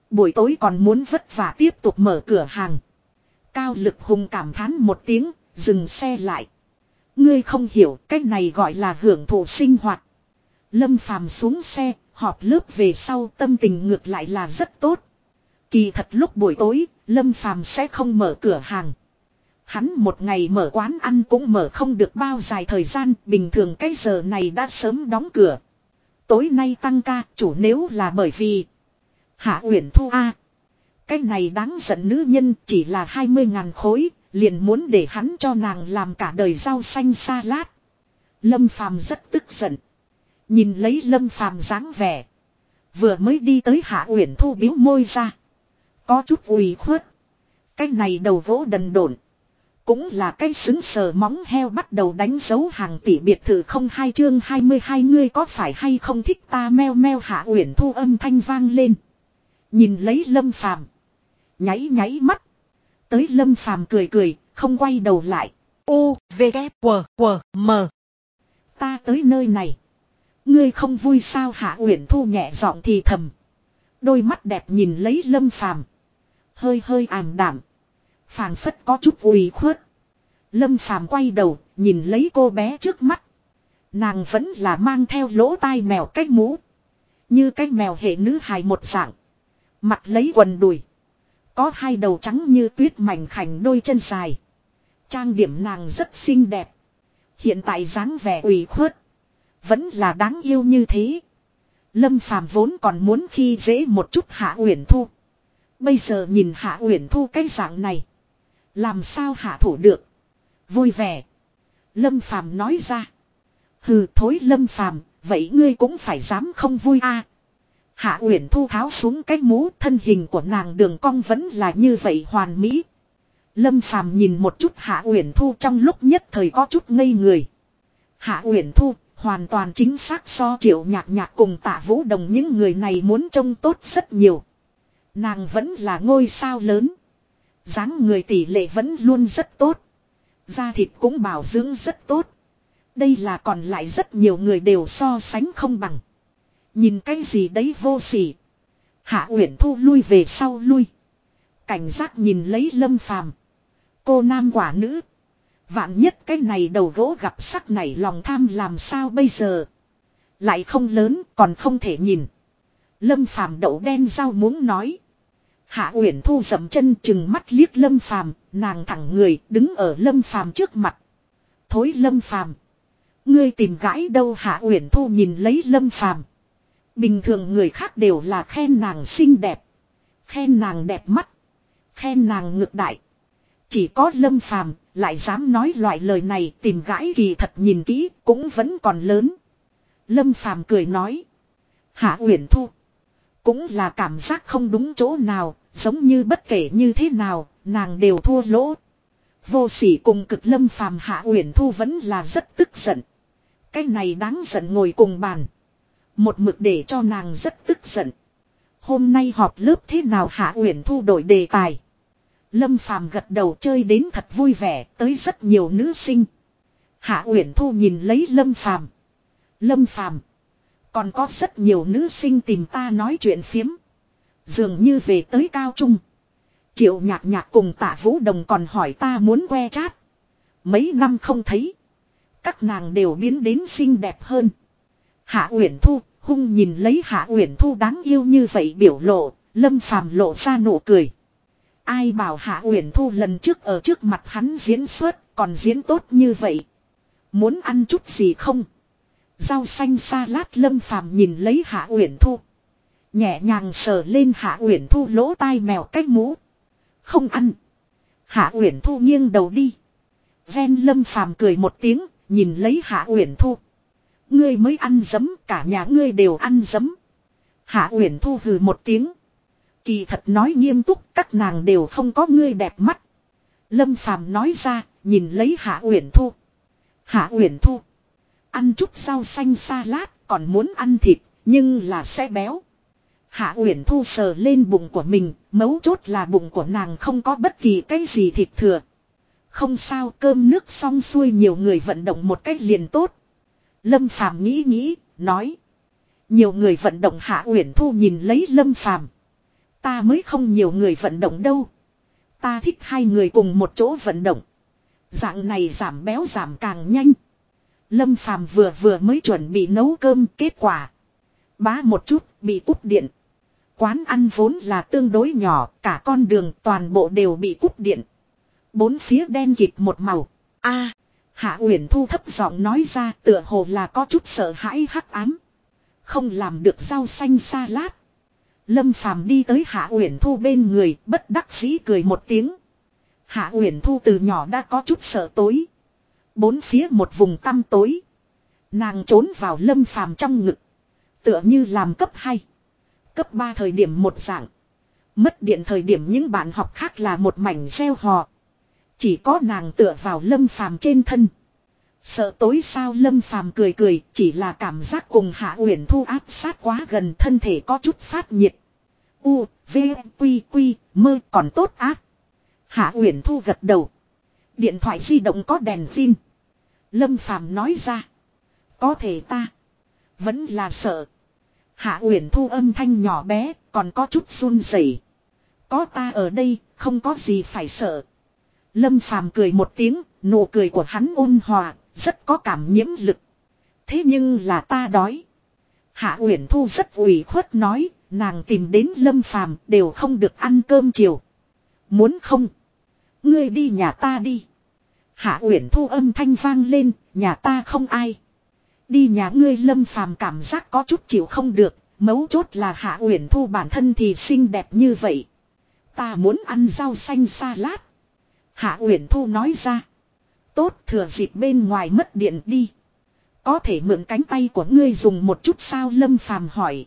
Buổi tối còn muốn vất vả tiếp tục mở cửa hàng. Cao lực hùng cảm thán một tiếng, dừng xe lại. Ngươi không hiểu, cách này gọi là hưởng thụ sinh hoạt. Lâm phàm xuống xe, họp lớp về sau tâm tình ngược lại là rất tốt. Kỳ thật lúc buổi tối, Lâm phàm sẽ không mở cửa hàng. Hắn một ngày mở quán ăn cũng mở không được bao dài thời gian, bình thường cái giờ này đã sớm đóng cửa. Tối nay tăng ca, chủ nếu là bởi vì Hạ Uyển Thu A. Cái này đáng giận nữ nhân chỉ là 20 ngàn khối, liền muốn để hắn cho nàng làm cả đời rau xanh salad. Lâm Phàm rất tức giận. Nhìn lấy Lâm Phàm dáng vẻ. Vừa mới đi tới Hạ Uyển Thu biếu môi ra. Có chút ủy khuất. Cái này đầu gỗ đần độn. Cũng là cái xứng sờ móng heo bắt đầu đánh dấu hàng tỷ biệt thự không hai chương 22 ngươi có phải hay không thích ta meo meo hạ uyển thu âm thanh vang lên. Nhìn lấy lâm phàm. Nháy nháy mắt. Tới lâm phàm cười cười, không quay đầu lại. U, V, K, W, W, M. Ta tới nơi này. Ngươi không vui sao hạ uyển thu nhẹ giọng thì thầm. Đôi mắt đẹp nhìn lấy lâm phàm. Hơi hơi ảm đảm phảng phất có chút ủy khuất. Lâm phàm quay đầu, nhìn lấy cô bé trước mắt. Nàng vẫn là mang theo lỗ tai mèo cách mũ. Như cái mèo hệ nữ hài một dạng. Mặt lấy quần đùi. Có hai đầu trắng như tuyết mảnh khảnh đôi chân dài. Trang điểm nàng rất xinh đẹp. Hiện tại dáng vẻ ủy khuất. Vẫn là đáng yêu như thế. Lâm phàm vốn còn muốn khi dễ một chút hạ uyển thu. Bây giờ nhìn hạ uyển thu cái dạng này. Làm sao hạ thủ được. Vui vẻ. Lâm phàm nói ra. Hừ thối lâm phàm, vậy ngươi cũng phải dám không vui a. Hạ Uyển Thu tháo xuống cái mũ, thân hình của nàng đường cong vẫn là như vậy hoàn mỹ. Lâm Phàm nhìn một chút Hạ Uyển Thu trong lúc nhất thời có chút ngây người. Hạ Uyển Thu hoàn toàn chính xác so Triệu Nhạc Nhạc cùng Tạ Vũ Đồng những người này muốn trông tốt rất nhiều. Nàng vẫn là ngôi sao lớn dáng người tỷ lệ vẫn luôn rất tốt. Da thịt cũng bảo dưỡng rất tốt. Đây là còn lại rất nhiều người đều so sánh không bằng. Nhìn cái gì đấy vô sỉ. Hạ Uyển Thu lui về sau lui. Cảnh giác nhìn lấy lâm phàm. Cô nam quả nữ. Vạn nhất cái này đầu gỗ gặp sắc này lòng tham làm sao bây giờ. Lại không lớn còn không thể nhìn. Lâm phàm đậu đen rau muốn nói. Hạ Uyển Thu dậm chân chừng mắt liếc Lâm Phàm, nàng thẳng người đứng ở Lâm Phàm trước mặt. Thối Lâm Phàm, ngươi tìm gãi đâu Hạ Uyển Thu nhìn lấy Lâm Phàm. Bình thường người khác đều là khen nàng xinh đẹp, khen nàng đẹp mắt, khen nàng ngực đại. Chỉ có Lâm Phàm lại dám nói loại lời này, tìm gãi kỳ thật nhìn kỹ cũng vẫn còn lớn. Lâm Phàm cười nói: "Hạ Uyển Thu, cũng là cảm giác không đúng chỗ nào, giống như bất kể như thế nào, nàng đều thua lỗ. Vô sỉ cùng cực lâm phàm hạ uyển thu vẫn là rất tức giận. Cái này đáng giận ngồi cùng bàn. Một mực để cho nàng rất tức giận. Hôm nay họp lớp thế nào Hạ Uyển Thu đổi đề tài. Lâm Phàm gật đầu chơi đến thật vui vẻ, tới rất nhiều nữ sinh. Hạ Uyển Thu nhìn lấy Lâm Phàm. Lâm Phàm, còn có rất nhiều nữ sinh tìm ta nói chuyện phiếm. Dường như về tới cao trung. Triệu nhạc nhạc cùng tạ vũ đồng còn hỏi ta muốn que chat, Mấy năm không thấy. Các nàng đều biến đến xinh đẹp hơn. Hạ Uyển Thu hung nhìn lấy Hạ Uyển Thu đáng yêu như vậy biểu lộ, Lâm Phàm lộ ra nụ cười. Ai bảo Hạ Uyển Thu lần trước ở trước mặt hắn diễn xuất, còn diễn tốt như vậy. Muốn ăn chút gì không? Rau xanh salad Lâm Phàm nhìn lấy Hạ Uyển Thu. Nhẹ nhàng sờ lên Hạ Uyển Thu lỗ tai mèo cách mũ. Không ăn. Hạ Uyển Thu nghiêng đầu đi. Ven Lâm Phàm cười một tiếng, nhìn lấy Hạ Uyển Thu. Ngươi mới ăn dấm, cả nhà ngươi đều ăn dấm. Hạ Uyển Thu hừ một tiếng. Kỳ thật nói nghiêm túc, các nàng đều không có ngươi đẹp mắt. Lâm Phàm nói ra, nhìn lấy Hạ Uyển Thu. Hạ Uyển Thu, ăn chút rau xanh salad, còn muốn ăn thịt, nhưng là sẽ béo. Hạ Uyển Thu sờ lên bụng của mình, mấu chốt là bụng của nàng không có bất kỳ cái gì thịt thừa. Không sao, cơm nước xong xuôi nhiều người vận động một cách liền tốt. Lâm Phàm nghĩ nghĩ, nói. Nhiều người vận động Hạ Uyển Thu nhìn lấy Lâm Phàm. Ta mới không nhiều người vận động đâu. Ta thích hai người cùng một chỗ vận động. Dạng này giảm béo giảm càng nhanh. Lâm Phàm vừa vừa mới chuẩn bị nấu cơm kết quả. Bá một chút bị cúp điện. Quán ăn vốn là tương đối nhỏ, cả con đường toàn bộ đều bị cúp điện. Bốn phía đen kịt một màu. a Hạ Uyển Thu thấp giọng nói ra tựa hồ là có chút sợ hãi hắc ám. Không làm được rau xanh salad. Lâm Phàm đi tới Hạ Uyển Thu bên người, bất đắc dĩ cười một tiếng. Hạ Uyển Thu từ nhỏ đã có chút sợ tối. Bốn phía một vùng tăm tối. Nàng trốn vào Lâm Phàm trong ngực. Tựa như làm cấp 2. Cấp 3 thời điểm một dạng. Mất điện thời điểm những bạn học khác là một mảnh gieo hò. Chỉ có nàng tựa vào Lâm Phàm trên thân. Sợ tối sao Lâm Phàm cười cười, chỉ là cảm giác cùng Hạ Uyển Thu áp sát quá gần, thân thể có chút phát nhiệt. U, V, Quy, Quy, mơ còn tốt ác. Hạ Uyển Thu gật đầu. Điện thoại di động có đèn pin. Lâm Phàm nói ra. Có thể ta. Vẫn là sợ. Hạ Uyển Thu âm thanh nhỏ bé, còn có chút run rẩy. Có ta ở đây, không có gì phải sợ. Lâm Phàm cười một tiếng, nụ cười của hắn ôn hòa, rất có cảm nhiễm lực. Thế nhưng là ta đói. Hạ Uyển Thu rất ủy khuất nói, nàng tìm đến Lâm Phàm đều không được ăn cơm chiều. Muốn không? Ngươi đi nhà ta đi. Hạ Uyển Thu âm thanh vang lên, nhà ta không ai. Đi nhà ngươi Lâm Phàm cảm giác có chút chịu không được, mấu chốt là Hạ Uyển Thu bản thân thì xinh đẹp như vậy. Ta muốn ăn rau xanh salad. Hạ Uyển Thu nói ra. Tốt thừa dịp bên ngoài mất điện đi. Có thể mượn cánh tay của ngươi dùng một chút sao Lâm Phàm hỏi.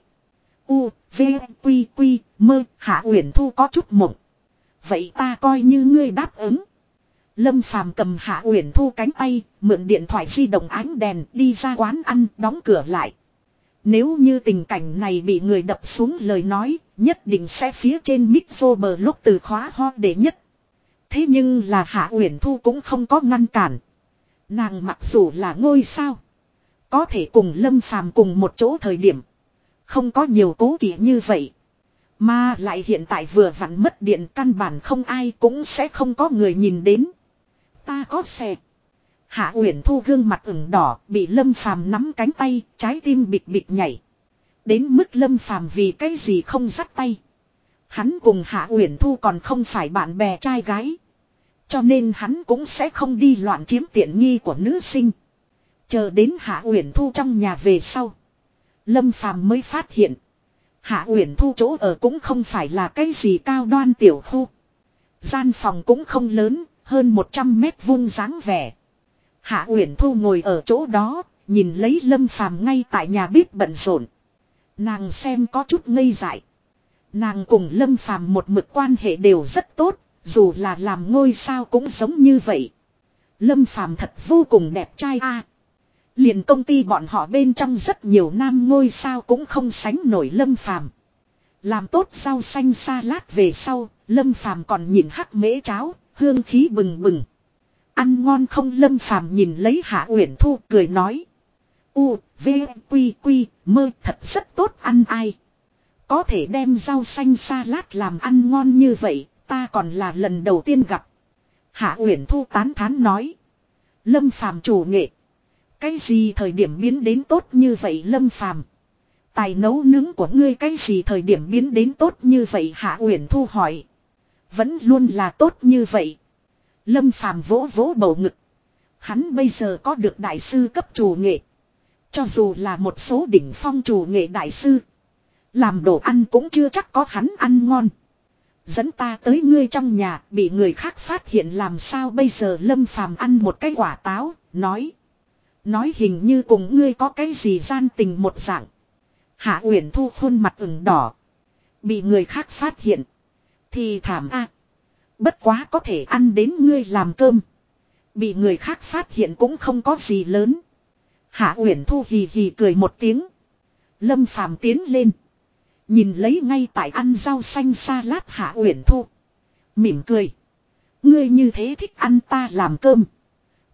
U, V, Quy, Quy, mơ, Hạ Uyển Thu có chút mộng. Vậy ta coi như ngươi đáp ứng. Lâm Phàm cầm Hạ Uyển Thu cánh tay, mượn điện thoại di động ánh đèn đi ra quán ăn, đóng cửa lại. Nếu như tình cảnh này bị người đập xuống lời nói, nhất định sẽ phía trên mic vô bờ lúc từ khóa ho để nhất. Thế nhưng là Hạ Uyển Thu cũng không có ngăn cản. Nàng mặc dù là ngôi sao, có thể cùng Lâm Phàm cùng một chỗ thời điểm, không có nhiều cố kỵ như vậy. Mà lại hiện tại vừa vặn mất điện căn bản không ai cũng sẽ không có người nhìn đến. Ta có xe. Hạ Uyển Thu gương mặt ửng đỏ, bị Lâm Phàm nắm cánh tay, trái tim bịch bịch nhảy. Đến mức Lâm Phàm vì cái gì không dắt tay. Hắn cùng Hạ Uyển Thu còn không phải bạn bè trai gái. Cho nên hắn cũng sẽ không đi loạn chiếm tiện nghi của nữ sinh. Chờ đến Hạ Uyển Thu trong nhà về sau. Lâm Phàm mới phát hiện. Hạ Uyển Thu chỗ ở cũng không phải là cái gì cao đoan tiểu khu. Gian phòng cũng không lớn, hơn 100 mét vuông dáng vẻ. Hạ Uyển Thu ngồi ở chỗ đó, nhìn lấy Lâm Phàm ngay tại nhà bếp bận rộn. Nàng xem có chút ngây dại. Nàng cùng Lâm Phàm một mực quan hệ đều rất tốt, dù là làm ngôi sao cũng giống như vậy. Lâm Phàm thật vô cùng đẹp trai a. Liền công ty bọn họ bên trong rất nhiều nam ngôi sao cũng không sánh nổi Lâm Phàm. Làm tốt rau xanh salad về sau, Lâm Phàm còn nhìn hắc mễ cháo, hương khí bừng bừng. Ăn ngon không Lâm Phàm nhìn lấy Hạ Uyển Thu cười nói. U, V, Quy, Quy, mơ thật rất tốt ăn ai. Có thể đem rau xanh salad làm ăn ngon như vậy, ta còn là lần đầu tiên gặp. Hạ Uyển Thu tán thán nói. Lâm Phàm chủ nghệ. Cái gì thời điểm biến đến tốt như vậy Lâm Phàm Tài nấu nướng của ngươi cái gì thời điểm biến đến tốt như vậy Hạ Uyển Thu hỏi. Vẫn luôn là tốt như vậy. Lâm Phàm vỗ vỗ bầu ngực. Hắn bây giờ có được đại sư cấp chủ nghệ. Cho dù là một số đỉnh phong chủ nghệ đại sư. Làm đồ ăn cũng chưa chắc có hắn ăn ngon. Dẫn ta tới ngươi trong nhà bị người khác phát hiện làm sao bây giờ Lâm Phàm ăn một cái quả táo, nói. Nói hình như cùng ngươi có cái gì gian tình một dạng. Hạ Uyển Thu khuôn mặt ửng đỏ. Bị người khác phát hiện. Thì thảm a. Bất quá có thể ăn đến ngươi làm cơm. Bị người khác phát hiện cũng không có gì lớn. Hạ Uyển Thu hì hì cười một tiếng. Lâm Phàm tiến lên. Nhìn lấy ngay tại ăn rau xanh salad Hạ Uyển Thu. Mỉm cười. Ngươi như thế thích ăn ta làm cơm.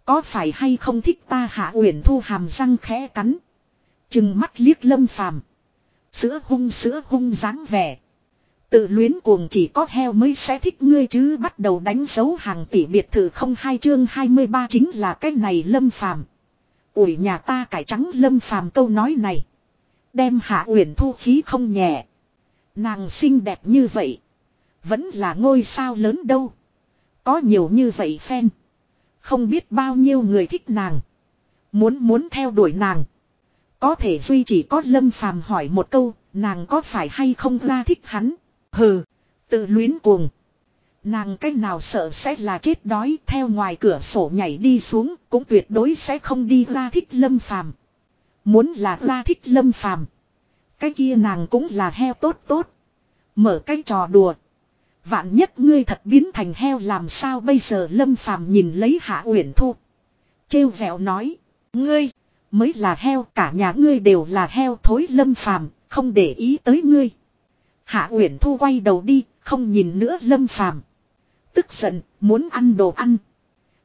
Có phải hay không thích ta Hạ Uyển Thu hàm răng khẽ cắn. Chừng mắt liếc Lâm Phàm. Sữa hung sữa hung dáng vẻ. Tự luyến cuồng chỉ có heo mới sẽ thích ngươi chứ bắt đầu đánh dấu hàng tỷ biệt thự không hai chương 23 chính là cái này lâm phàm. Ủi nhà ta cải trắng lâm phàm câu nói này. Đem hạ uyển thu khí không nhẹ. Nàng xinh đẹp như vậy. Vẫn là ngôi sao lớn đâu. Có nhiều như vậy fan. Không biết bao nhiêu người thích nàng. Muốn muốn theo đuổi nàng. Có thể duy chỉ có lâm phàm hỏi một câu, nàng có phải hay không ra thích hắn. Hừ, tự luyến cuồng. Nàng cách nào sợ sẽ là chết đói theo ngoài cửa sổ nhảy đi xuống cũng tuyệt đối sẽ không đi ra thích lâm phàm. Muốn là ra thích lâm phàm. Cái kia nàng cũng là heo tốt tốt. Mở cái trò đùa. Vạn nhất ngươi thật biến thành heo làm sao bây giờ lâm phàm nhìn lấy hạ uyển thu. Trêu vẹo nói. Ngươi, mới là heo cả nhà ngươi đều là heo thối lâm phàm, không để ý tới ngươi. Hạ Uyển Thu quay đầu đi, không nhìn nữa Lâm Phàm. Tức giận, muốn ăn đồ ăn.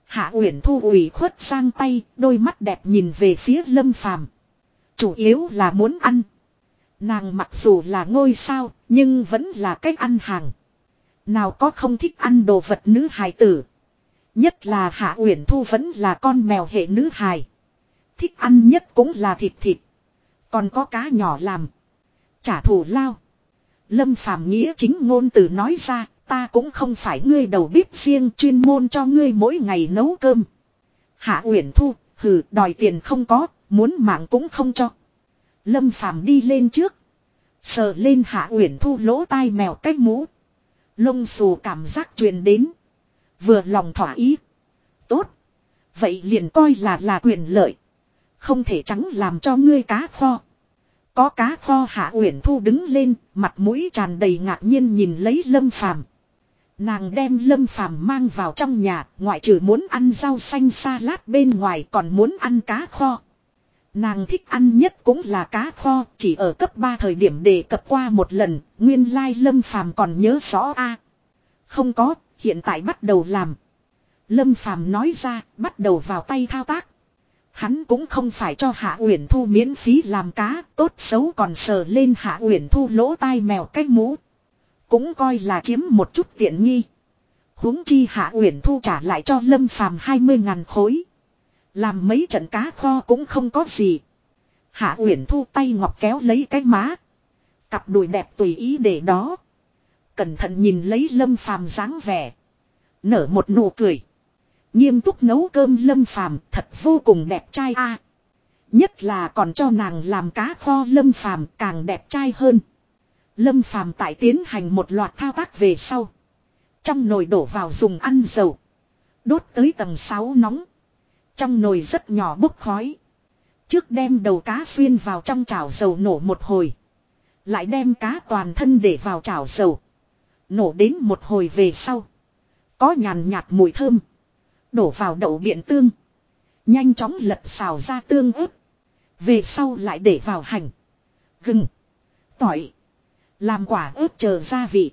Hạ Uyển Thu ủy khuất sang tay, đôi mắt đẹp nhìn về phía Lâm Phàm. Chủ yếu là muốn ăn. Nàng mặc dù là ngôi sao, nhưng vẫn là cách ăn hàng. Nào có không thích ăn đồ vật nữ hài tử. Nhất là Hạ Uyển Thu vẫn là con mèo hệ nữ hài. Thích ăn nhất cũng là thịt thịt. Còn có cá nhỏ làm. Trả thù lao. Lâm Phàm nghĩa chính ngôn từ nói ra, ta cũng không phải ngươi đầu bếp riêng chuyên môn cho ngươi mỗi ngày nấu cơm. Hạ Uyển Thu, hừ, đòi tiền không có, muốn mạng cũng không cho. Lâm Phàm đi lên trước, sờ lên Hạ Uyển Thu lỗ tai mèo cách mũ. Lông xù cảm giác truyền đến, vừa lòng thỏa ý. Tốt, vậy liền coi là là quyền lợi, không thể trắng làm cho ngươi cá kho. Có cá kho hạ uyển thu đứng lên, mặt mũi tràn đầy ngạc nhiên nhìn lấy lâm phàm. Nàng đem lâm phàm mang vào trong nhà, ngoại trừ muốn ăn rau xanh salad bên ngoài còn muốn ăn cá kho. Nàng thích ăn nhất cũng là cá kho, chỉ ở cấp 3 thời điểm đề cập qua một lần, nguyên lai lâm phàm còn nhớ rõ a Không có, hiện tại bắt đầu làm. Lâm phàm nói ra, bắt đầu vào tay thao tác. Hắn cũng không phải cho Hạ Uyển Thu miễn phí làm cá, tốt xấu còn sờ lên Hạ Uyển Thu lỗ tai mèo cái mũ. Cũng coi là chiếm một chút tiện nghi. huống chi Hạ Uyển Thu trả lại cho Lâm Phàm 20 ngàn khối. Làm mấy trận cá kho cũng không có gì. Hạ Uyển Thu tay ngọc kéo lấy cái má. Cặp đùi đẹp tùy ý để đó. Cẩn thận nhìn lấy Lâm Phàm dáng vẻ. Nở một nụ cười. Nghiêm túc nấu cơm lâm phàm thật vô cùng đẹp trai a. nhất là còn cho nàng làm cá kho lâm phàm càng đẹp trai hơn. Lâm phàm tại tiến hành một loạt thao tác về sau. Trong nồi đổ vào dùng ăn dầu. Đốt tới tầng 6 nóng. Trong nồi rất nhỏ bốc khói. Trước đem đầu cá xuyên vào trong chảo dầu nổ một hồi. Lại đem cá toàn thân để vào chảo dầu. Nổ đến một hồi về sau. Có nhàn nhạt mùi thơm. Đổ vào đậu biện tương. Nhanh chóng lật xào ra tương ớt. Về sau lại để vào hành. Gừng. Tỏi. Làm quả ớt chờ gia vị.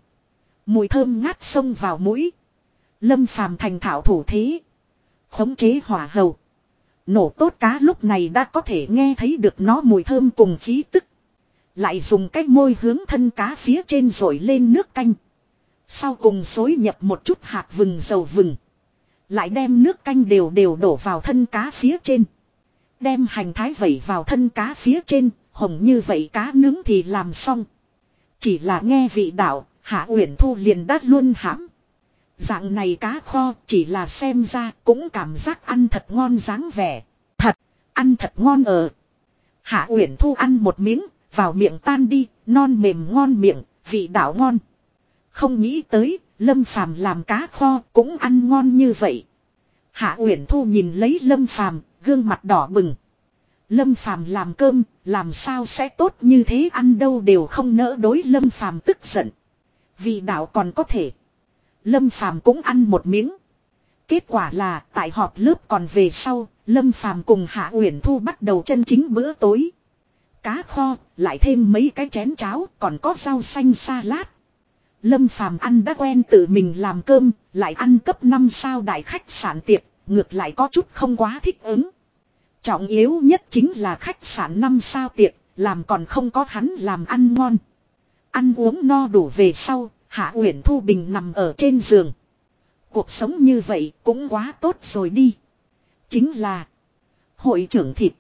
Mùi thơm ngát sông vào mũi. Lâm phàm thành Thảo thủ thế. Khống chế hỏa hầu. Nổ tốt cá lúc này đã có thể nghe thấy được nó mùi thơm cùng khí tức. Lại dùng cái môi hướng thân cá phía trên rồi lên nước canh. Sau cùng xối nhập một chút hạt vừng dầu vừng. Lại đem nước canh đều đều đổ vào thân cá phía trên. Đem hành thái vẩy vào thân cá phía trên, hồng như vậy cá nướng thì làm xong. Chỉ là nghe vị đạo, Hạ Uyển Thu liền đắt luôn hãm. Dạng này cá kho chỉ là xem ra cũng cảm giác ăn thật ngon dáng vẻ. Thật, ăn thật ngon ở. Hạ Uyển Thu ăn một miếng, vào miệng tan đi, non mềm ngon miệng, vị đạo ngon. Không nghĩ tới, Lâm Phàm làm cá kho cũng ăn ngon như vậy. Hạ Uyển Thu nhìn lấy Lâm Phàm, gương mặt đỏ bừng. Lâm Phàm làm cơm, làm sao sẽ tốt như thế ăn đâu đều không nỡ đối Lâm Phàm tức giận. Vì đạo còn có thể. Lâm Phàm cũng ăn một miếng. Kết quả là tại họp lớp còn về sau, Lâm Phàm cùng Hạ Uyển Thu bắt đầu chân chính bữa tối. Cá kho, lại thêm mấy cái chén cháo, còn có rau xanh salad. Lâm Phàm ăn đã quen tự mình làm cơm, lại ăn cấp 5 sao đại khách sạn tiệc, ngược lại có chút không quá thích ứng. Trọng yếu nhất chính là khách sạn 5 sao tiệc, làm còn không có hắn làm ăn ngon. Ăn uống no đủ về sau, Hạ Uyển Thu Bình nằm ở trên giường. Cuộc sống như vậy cũng quá tốt rồi đi. Chính là hội trưởng thịt.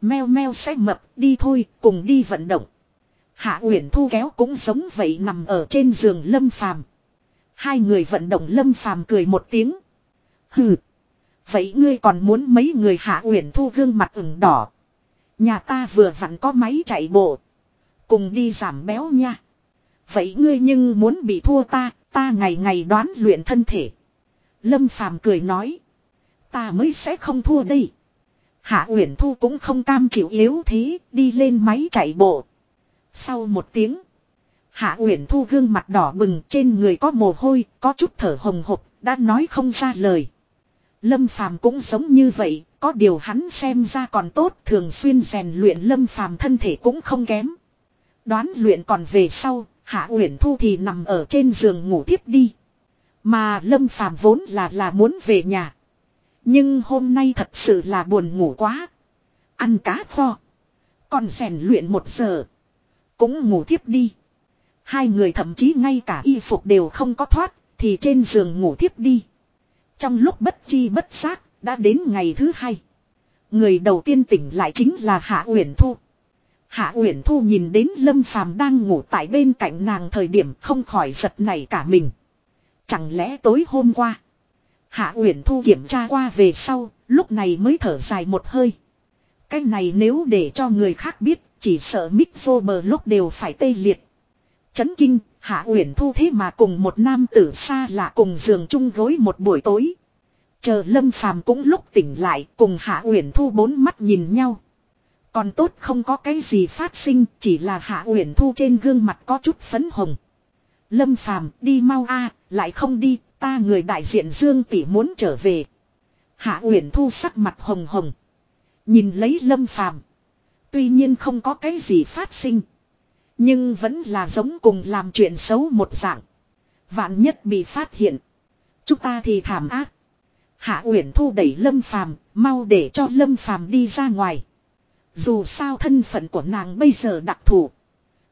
Meo meo sẽ mập đi thôi cùng đi vận động. Hạ Uyển Thu kéo cũng giống vậy nằm ở trên giường Lâm Phàm. Hai người vận động Lâm Phàm cười một tiếng. Hừ. Vậy ngươi còn muốn mấy người Hạ Uyển Thu gương mặt ửng đỏ. Nhà ta vừa vặn có máy chạy bộ. Cùng đi giảm béo nha. Vậy ngươi nhưng muốn bị thua ta, ta ngày ngày đoán luyện thân thể. Lâm Phàm cười nói. Ta mới sẽ không thua đây. Hạ Uyển Thu cũng không cam chịu yếu thế, đi lên máy chạy bộ. Sau một tiếng, Hạ Uyển Thu gương mặt đỏ bừng trên người có mồ hôi, có chút thở hồng hộc, đã nói không ra lời. Lâm Phàm cũng giống như vậy, có điều hắn xem ra còn tốt, thường xuyên rèn luyện Lâm Phàm thân thể cũng không kém. Đoán luyện còn về sau, Hạ Uyển Thu thì nằm ở trên giường ngủ tiếp đi. Mà Lâm Phàm vốn là là muốn về nhà. Nhưng hôm nay thật sự là buồn ngủ quá. Ăn cá kho. Còn rèn luyện một giờ. Cũng ngủ thiếp đi. Hai người thậm chí ngay cả y phục đều không có thoát. Thì trên giường ngủ thiếp đi. Trong lúc bất chi bất giác. Đã đến ngày thứ hai. Người đầu tiên tỉnh lại chính là Hạ Uyển Thu. Hạ Uyển Thu nhìn đến Lâm Phàm đang ngủ tại bên cạnh nàng thời điểm không khỏi giật này cả mình. Chẳng lẽ tối hôm qua Hạ Uyển Thu kiểm tra qua về sau, lúc này mới thở dài một hơi. Cái này nếu để cho người khác biết, chỉ sợ Mick bờ lúc đều phải tê liệt. Chấn kinh, Hạ Uyển Thu thế mà cùng một nam tử xa lạ cùng giường chung gối một buổi tối. Chờ Lâm Phàm cũng lúc tỉnh lại, cùng Hạ Uyển Thu bốn mắt nhìn nhau. Còn tốt không có cái gì phát sinh, chỉ là Hạ Uyển Thu trên gương mặt có chút phấn hồng. Lâm Phàm đi mau a, lại không đi, Ta người đại diện Dương Tỷ muốn trở về. Hạ Uyển Thu sắc mặt hồng hồng. Nhìn lấy Lâm Phàm. Tuy nhiên không có cái gì phát sinh. Nhưng vẫn là giống cùng làm chuyện xấu một dạng. Vạn nhất bị phát hiện. Chúng ta thì thảm ác. Hạ Uyển Thu đẩy Lâm Phàm, mau để cho Lâm Phàm đi ra ngoài. Dù sao thân phận của nàng bây giờ đặc thù.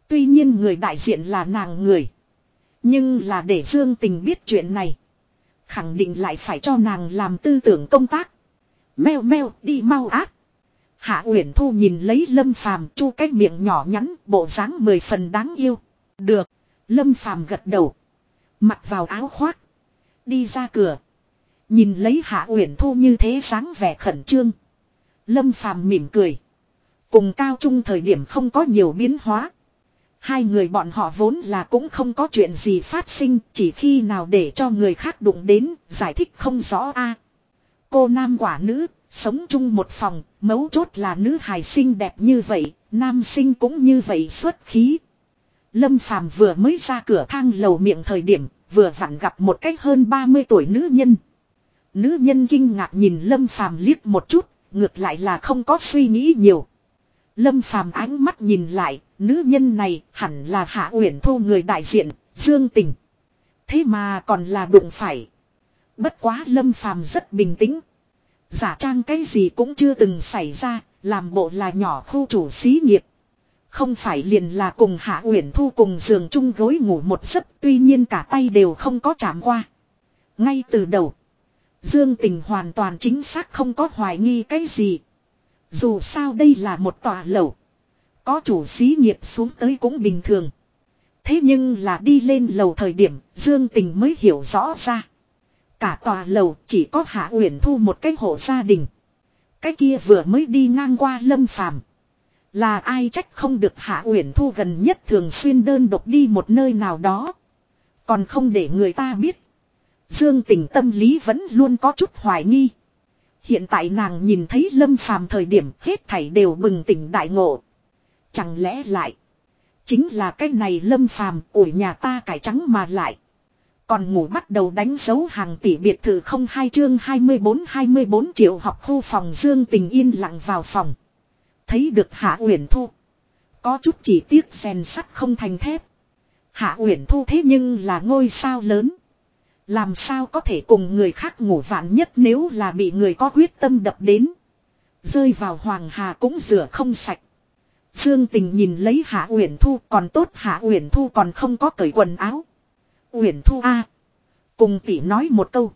Tuy nhiên người đại diện là nàng người. Nhưng là để Dương Tình biết chuyện này. Khẳng định lại phải cho nàng làm tư tưởng công tác. Mèo meo đi mau ác. Hạ Uyển Thu nhìn lấy Lâm Phàm chu cái miệng nhỏ nhắn, bộ dáng mười phần đáng yêu. Được. Lâm Phàm gật đầu. Mặc vào áo khoác. Đi ra cửa. Nhìn lấy Hạ Uyển Thu như thế dáng vẻ khẩn trương. Lâm Phàm mỉm cười. Cùng cao trung thời điểm không có nhiều biến hóa. Hai người bọn họ vốn là cũng không có chuyện gì phát sinh, chỉ khi nào để cho người khác đụng đến, giải thích không rõ a. cô nam quả nữ, sống chung một phòng, mấu chốt là nữ hài sinh đẹp như vậy, nam sinh cũng như vậy xuất khí. Lâm Phàm vừa mới ra cửa thang lầu miệng thời điểm, vừa vặn gặp một cách hơn 30 tuổi nữ nhân. Nữ nhân kinh ngạc nhìn Lâm Phàm liếc một chút, ngược lại là không có suy nghĩ nhiều. Lâm phàm ánh mắt nhìn lại, nữ nhân này hẳn là Hạ Uyển Thu người đại diện, Dương Tình. Thế mà còn là đụng phải. Bất quá Lâm phàm rất bình tĩnh. Giả trang cái gì cũng chưa từng xảy ra, làm bộ là nhỏ khu chủ xí nghiệp. Không phải liền là cùng Hạ Uyển Thu cùng giường chung gối ngủ một giấc, tuy nhiên cả tay đều không có chạm qua. Ngay từ đầu, Dương Tình hoàn toàn chính xác không có hoài nghi cái gì. Dù sao đây là một tòa lầu. Có chủ xí nghiệp xuống tới cũng bình thường. Thế nhưng là đi lên lầu thời điểm Dương Tình mới hiểu rõ ra. Cả tòa lầu chỉ có Hạ Uyển Thu một cái hộ gia đình. Cái kia vừa mới đi ngang qua lâm phàm. Là ai trách không được Hạ Uyển Thu gần nhất thường xuyên đơn độc đi một nơi nào đó. Còn không để người ta biết. Dương tình tâm lý vẫn luôn có chút hoài nghi. Hiện tại nàng nhìn thấy lâm phàm thời điểm hết thảy đều bừng tỉnh đại ngộ. Chẳng lẽ lại. Chính là cái này lâm phàm ủi nhà ta cải trắng mà lại. Còn ngủ bắt đầu đánh dấu hàng tỷ biệt thự không hai chương 24-24 triệu học khu phòng Dương tình yên lặng vào phòng. Thấy được Hạ Uyển Thu. Có chút chỉ tiếc rèn sắt không thành thép. Hạ Uyển Thu thế nhưng là ngôi sao lớn. Làm sao có thể cùng người khác ngủ vạn nhất nếu là bị người có quyết tâm đập đến. Rơi vào Hoàng Hà cũng rửa không sạch. Dương Tình nhìn lấy Hạ Uyển Thu, còn tốt Hạ Uyển Thu còn không có cởi quần áo. Uyển Thu a, cùng tỷ nói một câu.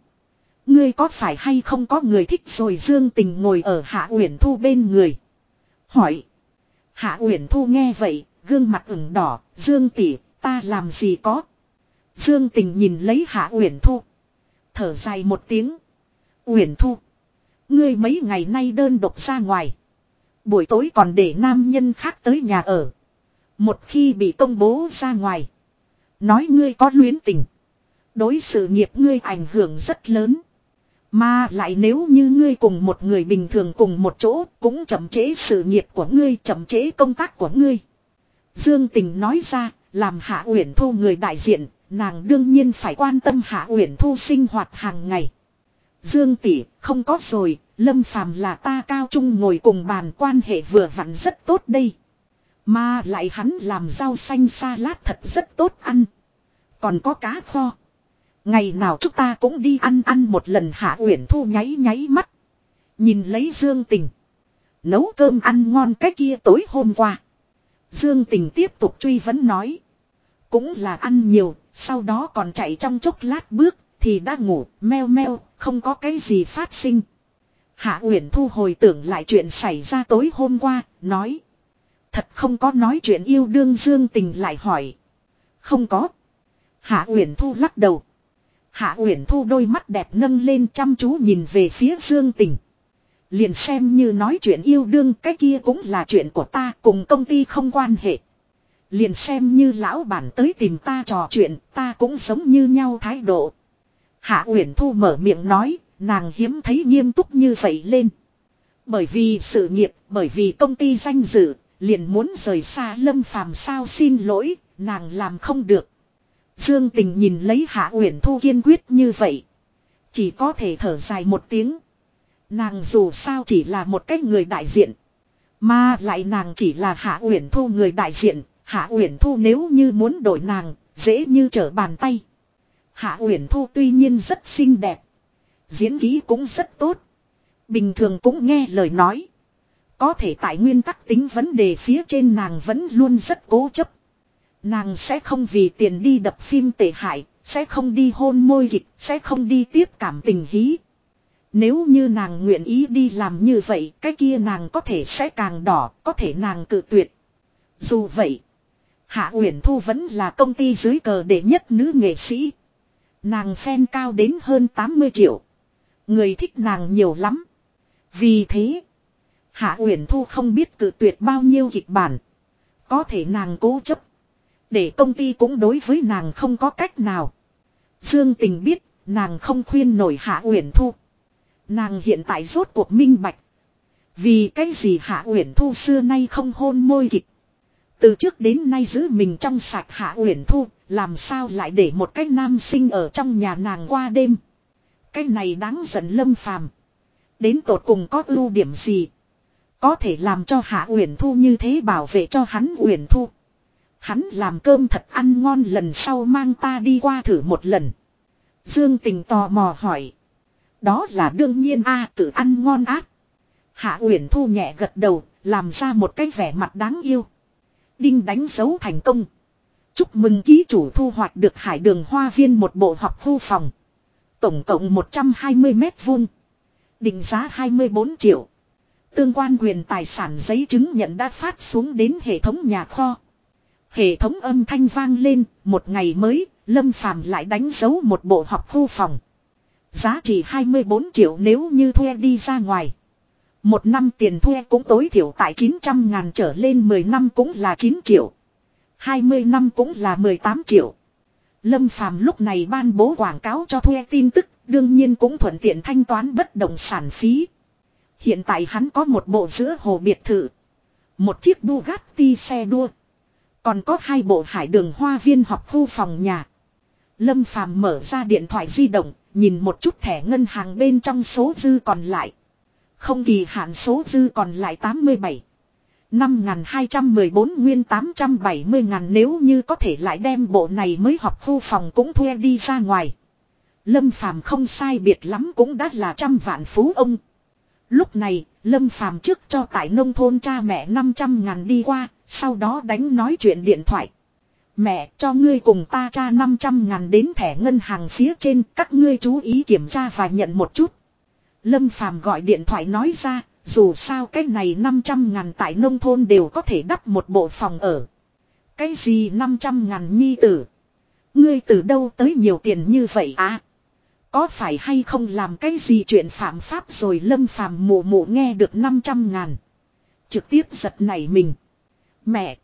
Ngươi có phải hay không có người thích rồi Dương Tình ngồi ở Hạ Uyển Thu bên người. Hỏi. Hạ Uyển Thu nghe vậy, gương mặt ửng đỏ, Dương tỷ, ta làm gì có. Dương Tình nhìn lấy Hạ Uyển Thu, thở dài một tiếng. Uyển Thu, ngươi mấy ngày nay đơn độc ra ngoài, buổi tối còn để nam nhân khác tới nhà ở. Một khi bị công bố ra ngoài, nói ngươi có luyến tình, đối sự nghiệp ngươi ảnh hưởng rất lớn. Mà lại nếu như ngươi cùng một người bình thường cùng một chỗ cũng chậm chế sự nghiệp của ngươi chậm chế công tác của ngươi. Dương Tình nói ra, làm Hạ Uyển Thu người đại diện, nàng đương nhiên phải quan tâm Hạ Uyển Thu sinh hoạt hàng ngày. Dương tỷ, không có rồi, Lâm Phàm là ta cao trung ngồi cùng bàn quan hệ vừa vặn rất tốt đây. Mà lại hắn làm rau xanh salad thật rất tốt ăn. Còn có cá kho. Ngày nào chúng ta cũng đi ăn ăn một lần Hạ Uyển Thu nháy nháy mắt. Nhìn lấy Dương Tình. Nấu cơm ăn ngon cái kia tối hôm qua. Dương Tình tiếp tục truy vấn nói. Cũng là ăn nhiều, sau đó còn chạy trong chốc lát bước, thì đã ngủ, meo meo, không có cái gì phát sinh. Hạ Uyển Thu hồi tưởng lại chuyện xảy ra tối hôm qua, nói. Thật không có nói chuyện yêu đương Dương Tình lại hỏi. Không có. Hạ Uyển Thu lắc đầu. Hạ Uyển Thu đôi mắt đẹp nâng lên chăm chú nhìn về phía Dương Tình. Liền xem như nói chuyện yêu đương cái kia cũng là chuyện của ta cùng công ty không quan hệ. Liền xem như lão bản tới tìm ta trò chuyện ta cũng giống như nhau thái độ. Hạ Uyển Thu mở miệng nói, nàng hiếm thấy nghiêm túc như vậy lên. Bởi vì sự nghiệp, bởi vì công ty danh dự, liền muốn rời xa lâm phàm sao xin lỗi, nàng làm không được. Dương Tình nhìn lấy Hạ Uyển Thu kiên quyết như vậy. Chỉ có thể thở dài một tiếng. Nàng dù sao chỉ là một cái người đại diện. Mà lại nàng chỉ là Hạ Uyển Thu người đại diện. Hạ Uyển Thu nếu như muốn đổi nàng, dễ như trở bàn tay. Hạ Uyển Thu tuy nhiên rất xinh đẹp. Diễn ký cũng rất tốt. Bình thường cũng nghe lời nói. Có thể tại nguyên tắc tính vấn đề phía trên nàng vẫn luôn rất cố chấp. Nàng sẽ không vì tiền đi đập phim tệ hại, sẽ không đi hôn môi kịch, sẽ không đi tiếp cảm tình hí. Nếu như nàng nguyện ý đi làm như vậy, cái kia nàng có thể sẽ càng đỏ, có thể nàng cự tuyệt. Dù vậy, Hạ Uyển Thu vẫn là công ty dưới cờ đệ nhất nữ nghệ sĩ. Nàng fan cao đến hơn 80 triệu. Người thích nàng nhiều lắm. Vì thế, Hạ Uyển Thu không biết cự tuyệt bao nhiêu kịch bản. Có thể nàng cố chấp. Để công ty cũng đối với nàng không có cách nào. Dương Tình biết, nàng không khuyên nổi Hạ Uyển Thu. Nàng hiện tại rốt cuộc minh bạch. Vì cái gì Hạ Uyển Thu xưa nay không hôn môi kịch. Từ trước đến nay giữ mình trong sạch Hạ Uyển Thu, làm sao lại để một cái nam sinh ở trong nhà nàng qua đêm. Cái này đáng giận lâm phàm. Đến tột cùng có ưu điểm gì. Có thể làm cho Hạ Uyển Thu như thế bảo vệ cho hắn Uyển Thu. Hắn làm cơm thật ăn ngon lần sau mang ta đi qua thử một lần. Dương Tình tò mò hỏi. Đó là đương nhiên a tự ăn ngon ác. Hạ Uyển Thu nhẹ gật đầu, làm ra một cái vẻ mặt đáng yêu. Đinh đánh dấu thành công. Chúc mừng ký chủ thu hoạch được hải đường hoa viên một bộ học khu phòng. Tổng cộng 120 mét vuông. Định giá 24 triệu. Tương quan quyền tài sản giấy chứng nhận đã phát xuống đến hệ thống nhà kho. Hệ thống âm thanh vang lên, một ngày mới, Lâm Phàm lại đánh dấu một bộ học khu phòng. Giá trị 24 triệu nếu như thuê đi ra ngoài. Một năm tiền thuê cũng tối thiểu tại 900 ngàn trở lên 10 năm cũng là 9 triệu. 20 năm cũng là 18 triệu. Lâm Phàm lúc này ban bố quảng cáo cho thuê tin tức, đương nhiên cũng thuận tiện thanh toán bất động sản phí. Hiện tại hắn có một bộ giữa hồ biệt thự. Một chiếc Bugatti xe đua. Còn có hai bộ hải đường hoa viên học khu phòng nhà. Lâm Phàm mở ra điện thoại di động, nhìn một chút thẻ ngân hàng bên trong số dư còn lại. Không kỳ hạn số dư còn lại 87. 5.214 nguyên 870 ngàn nếu như có thể lại đem bộ này mới học khu phòng cũng thuê đi ra ngoài. Lâm Phàm không sai biệt lắm cũng đã là trăm vạn phú ông. Lúc này, Lâm Phàm trước cho tại nông thôn cha mẹ 500 ngàn đi qua, sau đó đánh nói chuyện điện thoại. Mẹ cho ngươi cùng ta cha 500 ngàn đến thẻ ngân hàng phía trên các ngươi chú ý kiểm tra và nhận một chút. Lâm Phàm gọi điện thoại nói ra, dù sao cái này 500 ngàn tại nông thôn đều có thể đắp một bộ phòng ở. Cái gì 500 ngàn nhi tử? Ngươi từ đâu tới nhiều tiền như vậy à? Có phải hay không làm cái gì chuyện phạm pháp rồi lâm phàm mù mù nghe được 500 ngàn. Trực tiếp giật nảy mình. Mẹ!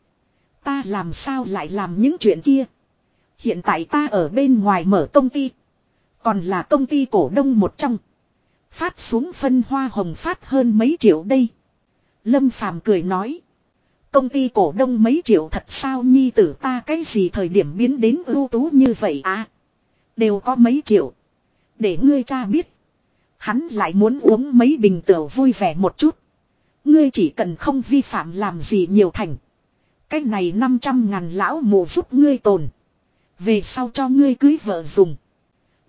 Ta làm sao lại làm những chuyện kia? Hiện tại ta ở bên ngoài mở công ty. Còn là công ty cổ đông một trong. Phát xuống phân hoa hồng phát hơn mấy triệu đây. Lâm Phàm cười nói. Công ty cổ đông mấy triệu thật sao nhi tử ta cái gì thời điểm biến đến ưu tú như vậy à? Đều có mấy triệu. Để ngươi cha biết. Hắn lại muốn uống mấy bình tửu vui vẻ một chút. Ngươi chỉ cần không vi phạm làm gì nhiều thành. Cái này 500 ngàn lão mù giúp ngươi tồn. Về sau cho ngươi cưới vợ dùng.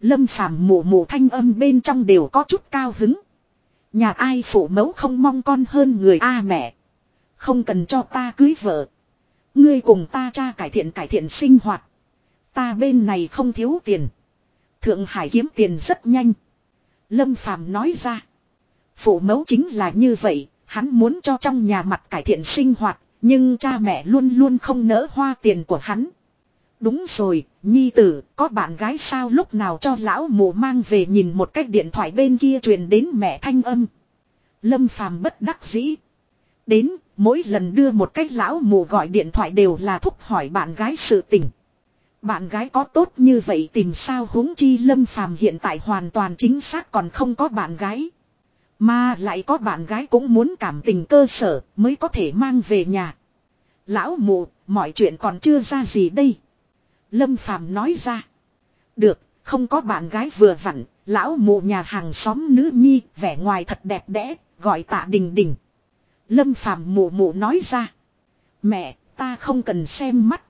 Lâm phàm mù mù thanh âm bên trong đều có chút cao hứng. Nhà ai phụ mẫu không mong con hơn người A à mẹ. Không cần cho ta cưới vợ. Ngươi cùng ta cha cải thiện cải thiện sinh hoạt. Ta bên này không thiếu tiền. Thượng Hải kiếm tiền rất nhanh. Lâm Phàm nói ra. Phụ mẫu chính là như vậy, hắn muốn cho trong nhà mặt cải thiện sinh hoạt, nhưng cha mẹ luôn luôn không nỡ hoa tiền của hắn. Đúng rồi, nhi tử, có bạn gái sao lúc nào cho lão mù mang về nhìn một cách điện thoại bên kia truyền đến mẹ thanh âm. Lâm phàm bất đắc dĩ. Đến, mỗi lần đưa một cách lão mù gọi điện thoại đều là thúc hỏi bạn gái sự tình. Bạn gái có tốt như vậy tìm sao huống chi lâm phàm hiện tại hoàn toàn chính xác còn không có bạn gái. Mà lại có bạn gái cũng muốn cảm tình cơ sở mới có thể mang về nhà. Lão mụ, mọi chuyện còn chưa ra gì đây. Lâm phàm nói ra. Được, không có bạn gái vừa vặn, lão mụ nhà hàng xóm nữ nhi, vẻ ngoài thật đẹp đẽ, gọi tạ đình đình. Lâm phàm mụ mụ nói ra. Mẹ, ta không cần xem mắt.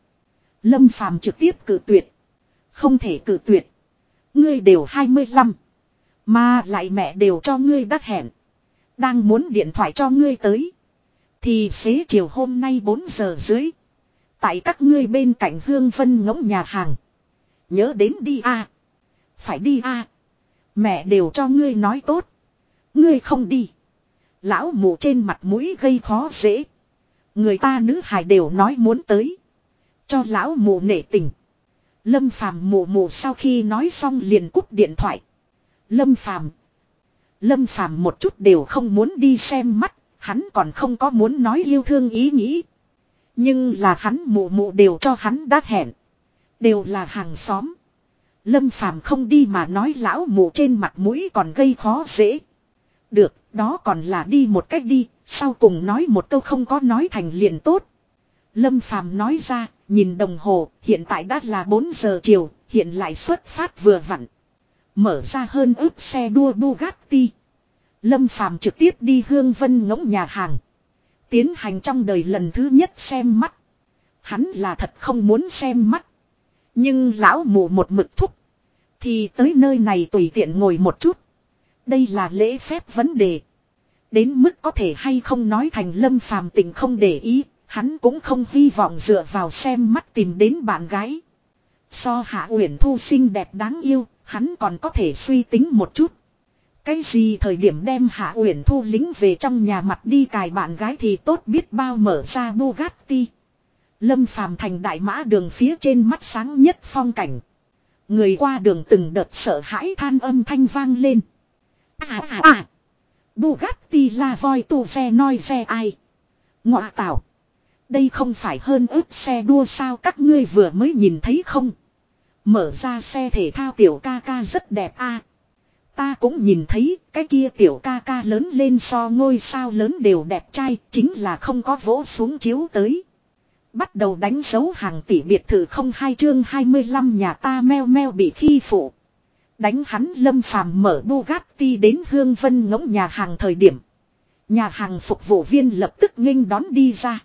Lâm Phàm trực tiếp cử tuyệt. Không thể cử tuyệt. Ngươi đều 25. Mà lại mẹ đều cho ngươi đắt hẹn. Đang muốn điện thoại cho ngươi tới. Thì xế chiều hôm nay 4 giờ dưới. Tại các ngươi bên cạnh Hương Vân ngỗng nhà hàng. Nhớ đến đi a Phải đi a Mẹ đều cho ngươi nói tốt. Ngươi không đi. Lão mụ trên mặt mũi gây khó dễ. Người ta nữ hài đều nói muốn tới. Cho lão mù nể tình. Lâm phàm mù mù sau khi nói xong liền cúp điện thoại. Lâm phàm. Lâm phàm một chút đều không muốn đi xem mắt. Hắn còn không có muốn nói yêu thương ý nghĩ. Nhưng là hắn mù mù đều cho hắn đã hẹn. Đều là hàng xóm. Lâm phàm không đi mà nói lão mù trên mặt mũi còn gây khó dễ. Được, đó còn là đi một cách đi, sau cùng nói một câu không có nói thành liền tốt. Lâm phàm nói ra, Nhìn đồng hồ, hiện tại đã là 4 giờ chiều, hiện lại xuất phát vừa vặn. Mở ra hơn ước xe đua Bugatti. Lâm Phàm trực tiếp đi Hương Vân ngỗng nhà hàng. Tiến hành trong đời lần thứ nhất xem mắt. Hắn là thật không muốn xem mắt. Nhưng lão mù một mực thúc. Thì tới nơi này tùy tiện ngồi một chút. Đây là lễ phép vấn đề. Đến mức có thể hay không nói thành lâm phàm tình không để ý. Hắn cũng không hy vọng dựa vào xem mắt tìm đến bạn gái. So hạ uyển thu xinh đẹp đáng yêu. Hắn còn có thể suy tính một chút. Cái gì thời điểm đem Hạ Uyển Thu lính về trong nhà mặt đi cài bạn gái thì tốt biết bao mở ra Bugatti. Lâm Phàm thành đại mã đường phía trên mắt sáng nhất phong cảnh. Người qua đường từng đợt sợ hãi than âm thanh vang lên. À à à. Bugatti là voi tu xe noi xe ai. Ngọa tạo. Đây không phải hơn ướp xe đua sao các ngươi vừa mới nhìn thấy không. Mở ra xe thể thao tiểu ca ca rất đẹp a. Ta cũng nhìn thấy, cái kia tiểu ca ca lớn lên so ngôi sao lớn đều đẹp trai, chính là không có vỗ xuống chiếu tới. Bắt đầu đánh dấu hàng tỷ biệt thự không hai chương 25 nhà ta meo meo bị khi phụ. Đánh hắn lâm phàm mở Bugatti đến Hương Vân ngỗng nhà hàng thời điểm. Nhà hàng phục vụ viên lập tức nghênh đón đi ra.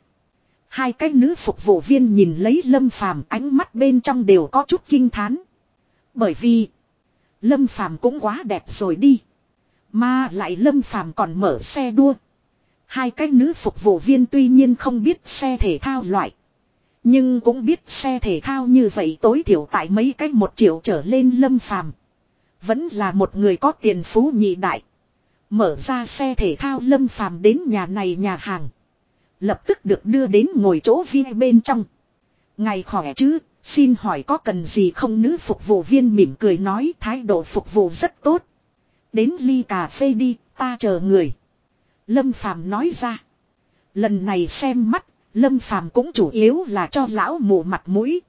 Hai cái nữ phục vụ viên nhìn lấy lâm phàm, ánh mắt bên trong đều có chút kinh thán. Bởi vì, lâm phàm cũng quá đẹp rồi đi. Mà lại lâm phàm còn mở xe đua. Hai cái nữ phục vụ viên tuy nhiên không biết xe thể thao loại. Nhưng cũng biết xe thể thao như vậy tối thiểu tại mấy cách một triệu trở lên lâm phàm. Vẫn là một người có tiền phú nhị đại. Mở ra xe thể thao lâm phàm đến nhà này nhà hàng. Lập tức được đưa đến ngồi chỗ viên bên trong. Ngài khỏe chứ, xin hỏi có cần gì không nữ phục vụ viên mỉm cười nói thái độ phục vụ rất tốt. Đến ly cà phê đi, ta chờ người. Lâm Phàm nói ra. Lần này xem mắt, Lâm Phàm cũng chủ yếu là cho lão mù mặt mũi.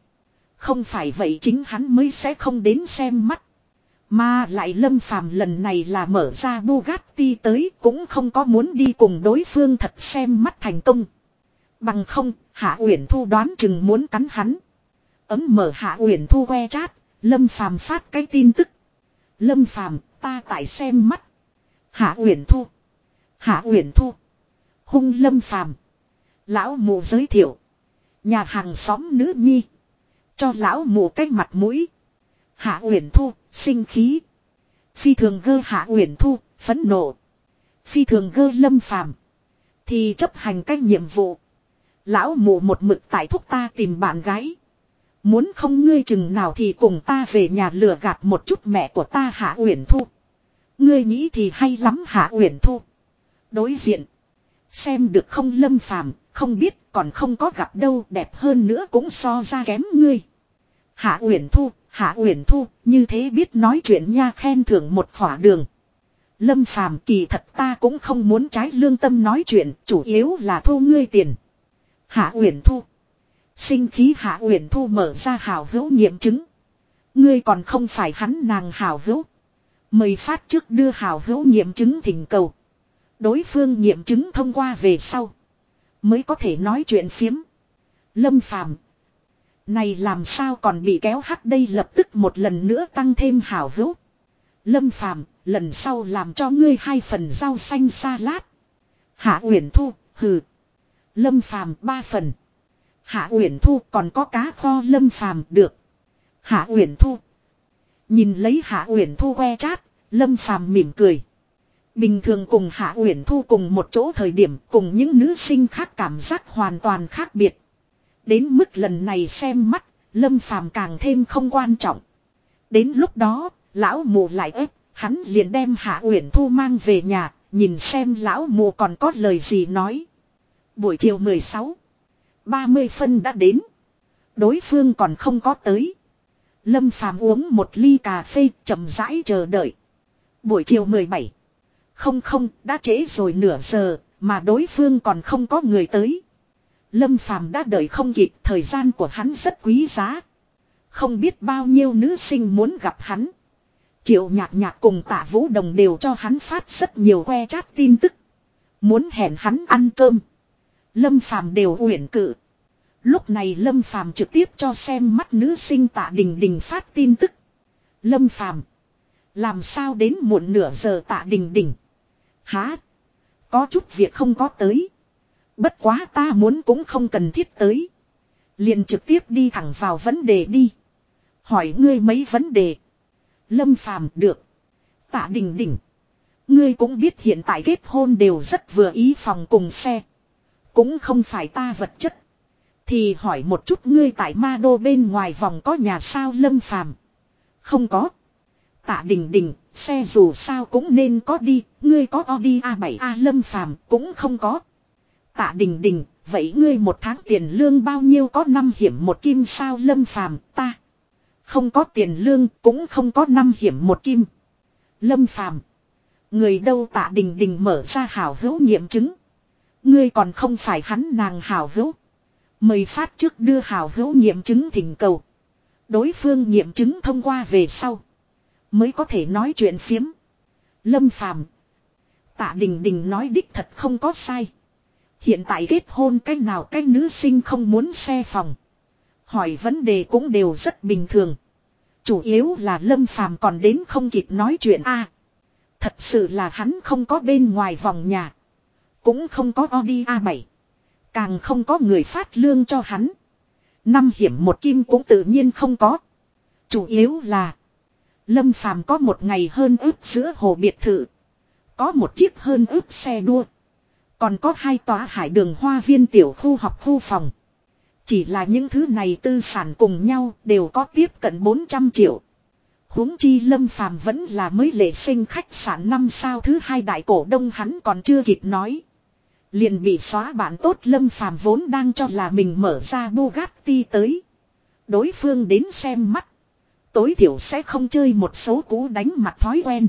Không phải vậy chính hắn mới sẽ không đến xem mắt. Mà lại Lâm Phàm lần này là mở ra Bugatti tới cũng không có muốn đi cùng đối phương thật xem mắt thành công. Bằng không, Hạ Uyển Thu đoán chừng muốn cắn hắn. Ấm mở Hạ Uyển Thu que chat, Lâm Phàm phát cái tin tức. Lâm Phàm, ta tại xem mắt. Hạ Uyển Thu. Hạ Uyển Thu. Hung Lâm Phàm. Lão mù giới thiệu. Nhà hàng xóm nữ nhi. Cho lão mù cách mặt mũi. Hạ Uyển Thu, sinh khí. Phi thường gơ Hạ Uyển Thu, phẫn nộ. Phi thường gơ Lâm Phàm thì chấp hành cách nhiệm vụ. Lão mù một mực tại thúc ta tìm bạn gái. Muốn không ngươi chừng nào thì cùng ta về nhà lừa gạt một chút mẹ của ta Hạ Uyển Thu. Ngươi nghĩ thì hay lắm Hạ Uyển Thu. Đối diện. Xem được không lâm phàm, không biết còn không có gặp đâu đẹp hơn nữa cũng so ra kém ngươi. Hạ Uyển Thu, Hạ Uyển Thu, như thế biết nói chuyện nha khen thưởng một khỏa đường. Lâm Phàm kỳ thật ta cũng không muốn trái lương tâm nói chuyện, chủ yếu là thu ngươi tiền. Hạ Uyển Thu. Sinh khí Hạ Uyển Thu mở ra hào hữu nghiệm chứng. Ngươi còn không phải hắn nàng hào hữu. Mời phát trước đưa hào hữu nghiệm chứng thỉnh cầu. Đối phương nghiệm chứng thông qua về sau. Mới có thể nói chuyện phiếm. Lâm Phàm này làm sao còn bị kéo hắt đây lập tức một lần nữa tăng thêm hào hữu. Lâm Phàm lần sau làm cho ngươi hai phần rau xanh salad. Hạ Uyển Thu, hừ. Lâm Phàm ba phần. Hạ Uyển Thu còn có cá kho Lâm Phàm được. Hạ Uyển Thu. Nhìn lấy Hạ Uyển Thu que chát, Lâm Phàm mỉm cười. Bình thường cùng Hạ Uyển Thu cùng một chỗ thời điểm cùng những nữ sinh khác cảm giác hoàn toàn khác biệt. Đến mức lần này xem mắt, Lâm Phàm càng thêm không quan trọng. Đến lúc đó, lão mù lại ép, hắn liền đem Hạ Uyển Thu mang về nhà, nhìn xem lão mù còn có lời gì nói. Buổi chiều 16, 30 phân đã đến. Đối phương còn không có tới. Lâm Phàm uống một ly cà phê, chậm rãi chờ đợi. Buổi chiều 17, không không, đã trễ rồi nửa giờ, mà đối phương còn không có người tới. Lâm Phàm đã đợi không kịp, thời gian của hắn rất quý giá. Không biết bao nhiêu nữ sinh muốn gặp hắn. Triệu nhạc nhạc cùng tạ vũ đồng đều cho hắn phát rất nhiều que chat tin tức. Muốn hẹn hắn ăn cơm. Lâm Phàm đều uyển cự. Lúc này Lâm Phàm trực tiếp cho xem mắt nữ sinh tạ đình đình phát tin tức. Lâm Phàm làm sao đến muộn nửa giờ tạ đình đình. Há. Có chút việc không có tới. Bất quá ta muốn cũng không cần thiết tới. Liền trực tiếp đi thẳng vào vấn đề đi. Hỏi ngươi mấy vấn đề. Lâm phàm được. Tạ đình đình. Ngươi cũng biết hiện tại kết hôn đều rất vừa ý phòng cùng xe. Cũng không phải ta vật chất. Thì hỏi một chút ngươi tại ma đô bên ngoài vòng có nhà sao lâm phàm. Không có. Tạ đình đình, xe dù sao cũng nên có đi, ngươi có Audi A7A lâm phàm cũng không có. Tạ đình đình, vậy ngươi một tháng tiền lương bao nhiêu có năm hiểm một kim sao lâm phàm ta. Không có tiền lương cũng không có năm hiểm một kim. Lâm phàm. Người đâu tạ đình đình mở ra hảo hữu nghiệm chứng. Ngươi còn không phải hắn nàng hảo hữu. Mời phát trước đưa hảo hữu nghiệm chứng thỉnh cầu. Đối phương nghiệm chứng thông qua về sau. Mới có thể nói chuyện phiếm. Lâm phàm. Tạ đình đình nói đích thật không có sai. Hiện tại kết hôn cách nào cái nữ sinh không muốn xe phòng. Hỏi vấn đề cũng đều rất bình thường. Chủ yếu là Lâm Phàm còn đến không kịp nói chuyện a. thật sự là hắn không có bên ngoài vòng nhà. Cũng không có Audi A7. Càng không có người phát lương cho hắn. Năm hiểm một kim cũng tự nhiên không có. Chủ yếu là Lâm Phàm có một ngày hơn ước giữa hồ biệt thự. Có một chiếc hơn ước xe đua. Còn có hai tòa hải đường hoa viên tiểu khu học khu phòng. Chỉ là những thứ này tư sản cùng nhau đều có tiếp cận 400 triệu. huống chi lâm phàm vẫn là mới lệ sinh khách sạn năm sao thứ hai đại cổ đông hắn còn chưa kịp nói. Liền bị xóa bản tốt lâm phàm vốn đang cho là mình mở ra Bugatti tới. Đối phương đến xem mắt. Tối thiểu sẽ không chơi một số cú đánh mặt thói quen.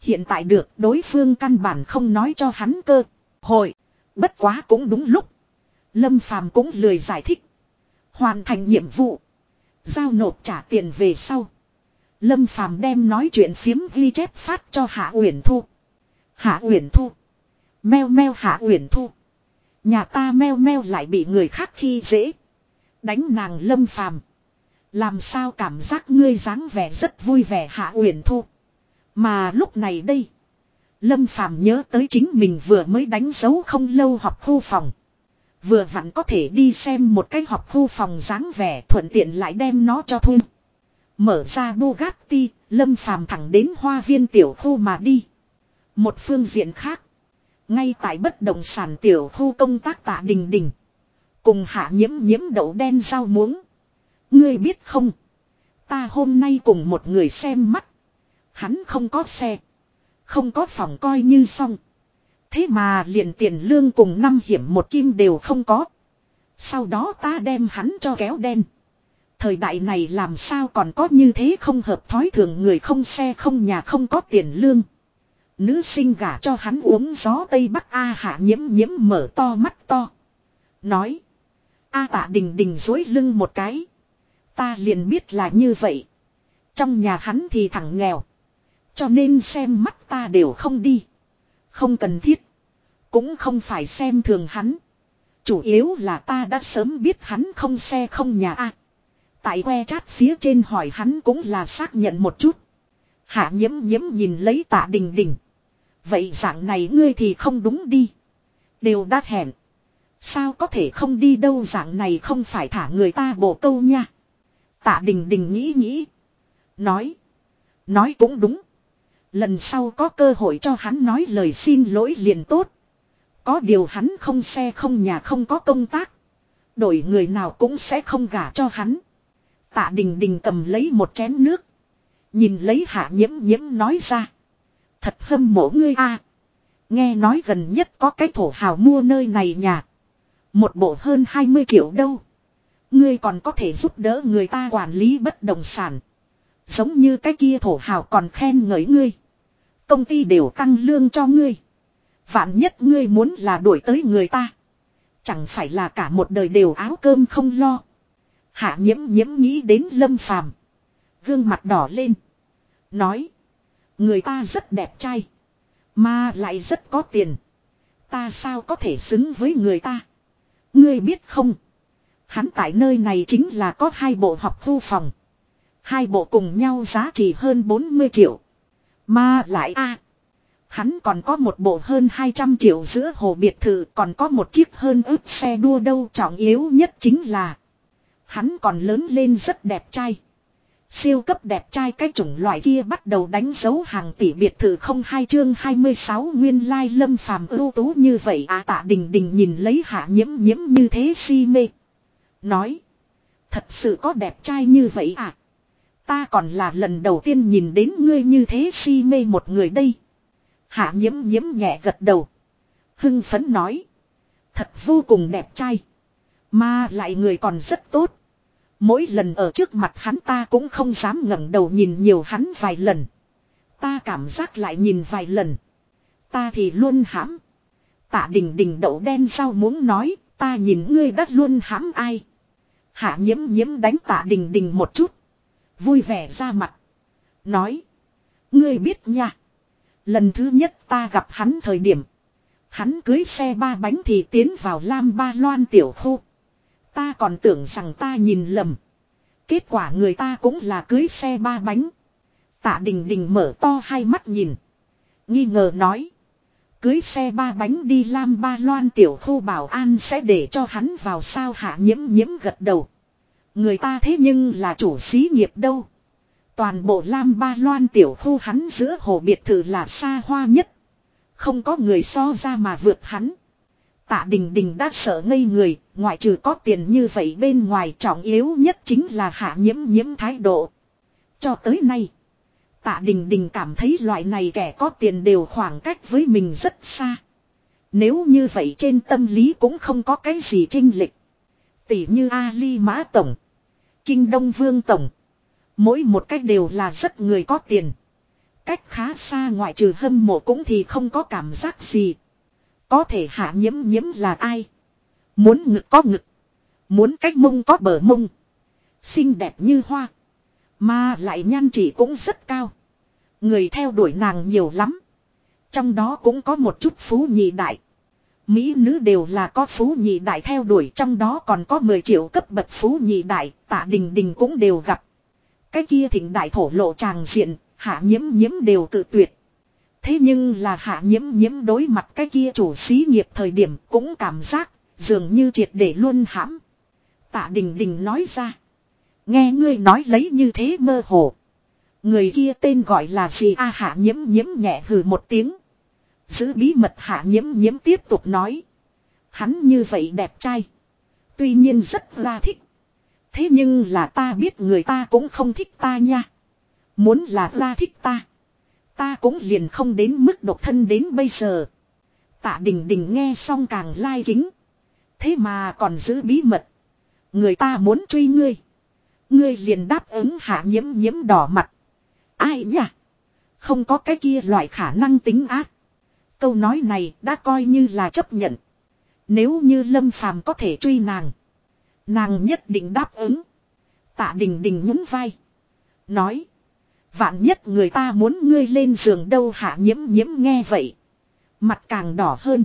Hiện tại được đối phương căn bản không nói cho hắn cơ. Hội. Bất quá cũng đúng lúc. Lâm Phàm cũng lười giải thích. Hoàn thành nhiệm vụ. Giao nộp trả tiền về sau. Lâm Phàm đem nói chuyện phiếm ghi chép phát cho Hạ Uyển Thu. Hạ Uyển Thu. Meo meo Hạ Uyển Thu. Nhà ta meo meo lại bị người khác khi dễ. Đánh nàng Lâm Phàm. Làm sao cảm giác ngươi dáng vẻ rất vui vẻ Hạ Uyển Thu. Mà lúc này đây. Lâm Phàm nhớ tới chính mình vừa mới đánh dấu không lâu học khu phòng. Vừa vặn có thể đi xem một cái học khu phòng dáng vẻ thuận tiện lại đem nó cho thuê. Mở ra Bugatti, Lâm Phàm thẳng đến hoa viên tiểu khu mà đi. Một phương diện khác. Ngay tại bất động sản tiểu khu công tác tạ đình đình. Cùng hạ nhiễm nhiễm đậu đen rau muống. Ngươi biết không? Ta hôm nay cùng một người xem mắt. Hắn không có xe. Không có phòng coi như xong. Thế mà liền tiền lương cùng năm hiểm một kim đều không có. Sau đó ta đem hắn cho kéo đen. Thời đại này làm sao còn có như thế không hợp thói thường người không xe không nhà không có tiền lương. Nữ sinh gả cho hắn uống gió Tây Bắc A hạ nhiễm nhiễm mở to mắt to. Nói. A tạ đình đình dối lưng một cái. Ta liền biết là như vậy. Trong nhà hắn thì thẳng nghèo. Cho nên xem mắt ta đều không đi. Không cần thiết. Cũng không phải xem thường hắn. Chủ yếu là ta đã sớm biết hắn không xe không nhà a. Tại que chat phía trên hỏi hắn cũng là xác nhận một chút. Hạ nhiễm nhiễm nhìn lấy tạ đình đình. Vậy dạng này ngươi thì không đúng đi. Đều đã hẹn. Sao có thể không đi đâu dạng này không phải thả người ta bổ câu nha. Tạ đình đình nghĩ nghĩ. Nói. Nói cũng đúng. Lần sau có cơ hội cho hắn nói lời xin lỗi liền tốt. Có điều hắn không xe không nhà không có công tác. Đổi người nào cũng sẽ không gả cho hắn. Tạ đình đình cầm lấy một chén nước. Nhìn lấy hạ nhiễm nhiễm nói ra. Thật hâm mộ ngươi a. Nghe nói gần nhất có cái thổ hào mua nơi này nhà. Một bộ hơn 20 triệu đâu. Ngươi còn có thể giúp đỡ người ta quản lý bất động sản. Giống như cái kia thổ hào còn khen ngợi ngươi. Công ty đều tăng lương cho ngươi. Vạn nhất ngươi muốn là đuổi tới người ta. Chẳng phải là cả một đời đều áo cơm không lo. Hạ nhiễm nhiễm nghĩ đến lâm phàm. Gương mặt đỏ lên. Nói. Người ta rất đẹp trai. Mà lại rất có tiền. Ta sao có thể xứng với người ta. Ngươi biết không. Hắn tại nơi này chính là có hai bộ học thu phòng. Hai bộ cùng nhau giá trị hơn 40 triệu. Mà lại a Hắn còn có một bộ hơn 200 triệu giữa hồ biệt thự, còn có một chiếc hơn ức xe đua đâu trọng yếu nhất chính là, Hắn còn lớn lên rất đẹp trai. Siêu cấp đẹp trai cái chủng loại kia bắt đầu đánh dấu hàng tỷ biệt thự không hai chương 26 nguyên lai lâm phàm ưu tú như vậy à tạ đình đình nhìn lấy hạ nhiễm nhiễm như thế si mê. Nói. Thật sự có đẹp trai như vậy à. Ta còn là lần đầu tiên nhìn đến ngươi như thế si mê một người đây. Hạ nhiễm nhiễm nhẹ gật đầu. Hưng phấn nói. Thật vô cùng đẹp trai. Mà lại người còn rất tốt. Mỗi lần ở trước mặt hắn ta cũng không dám ngẩng đầu nhìn nhiều hắn vài lần. Ta cảm giác lại nhìn vài lần. Ta thì luôn hãm. Tạ đình đình đậu đen sao muốn nói, ta nhìn ngươi đã luôn hãm ai. Hạ nhiễm nhiễm đánh tạ đình đình một chút. Vui vẻ ra mặt. Nói. Ngươi biết nha. Lần thứ nhất ta gặp hắn thời điểm. Hắn cưới xe ba bánh thì tiến vào Lam Ba Loan tiểu khu. Ta còn tưởng rằng ta nhìn lầm. Kết quả người ta cũng là cưới xe ba bánh. Tạ đình đình mở to hai mắt nhìn. Nghi ngờ nói. Cưới xe ba bánh đi Lam Ba Loan tiểu khu bảo an sẽ để cho hắn vào sao hạ nhiễm nhiễm gật đầu. Người ta thế nhưng là chủ xí nghiệp đâu. Toàn bộ Lam Ba Loan tiểu khu hắn giữa hồ biệt thự là xa hoa nhất. Không có người so ra mà vượt hắn. Tạ Đình Đình đã sợ ngây người, ngoại trừ có tiền như vậy bên ngoài trọng yếu nhất chính là hạ nhiễm nhiễm thái độ. Cho tới nay, Tạ Đình Đình cảm thấy loại này kẻ có tiền đều khoảng cách với mình rất xa. Nếu như vậy trên tâm lý cũng không có cái gì trinh lịch. Tỷ như Ali Mã Tổng, Kinh Đông Vương Tổng. Mỗi một cách đều là rất người có tiền. Cách khá xa ngoại trừ hâm mộ cũng thì không có cảm giác gì. Có thể hạ nhiễm nhiễm là ai? Muốn ngực có ngực. Muốn cách mông có bờ mông. Xinh đẹp như hoa. Mà lại nhan chỉ cũng rất cao. Người theo đuổi nàng nhiều lắm. Trong đó cũng có một chút phú nhị đại. Mỹ nữ đều là có phú nhị đại theo đuổi trong đó còn có 10 triệu cấp bậc phú nhị đại, tạ đình đình cũng đều gặp. Cái kia thịnh đại thổ lộ tràng diện, hạ nhiễm nhiễm đều tự tuyệt. Thế nhưng là hạ nhiễm nhiễm đối mặt cái kia chủ xí nghiệp thời điểm cũng cảm giác dường như triệt để luôn hãm. Tạ đình đình nói ra. Nghe ngươi nói lấy như thế mơ hồ. Người kia tên gọi là gì a hạ nhiễm nhiễm nhẹ hừ một tiếng. Giữ bí mật hạ nhiễm nhiễm tiếp tục nói. Hắn như vậy đẹp trai. Tuy nhiên rất là thích. Thế nhưng là ta biết người ta cũng không thích ta nha. Muốn là ra thích ta. Ta cũng liền không đến mức độc thân đến bây giờ. Tạ đình đình nghe xong càng lai kính. Thế mà còn giữ bí mật. Người ta muốn truy ngươi. Ngươi liền đáp ứng hạ nhiễm nhiễm đỏ mặt. Ai nhỉ? Không có cái kia loại khả năng tính ác. Câu nói này đã coi như là chấp nhận. Nếu như Lâm Phàm có thể truy nàng. Nàng nhất định đáp ứng. Tạ đình đình nhún vai. Nói. Vạn nhất người ta muốn ngươi lên giường đâu hạ nhiễm nhiễm nghe vậy. Mặt càng đỏ hơn.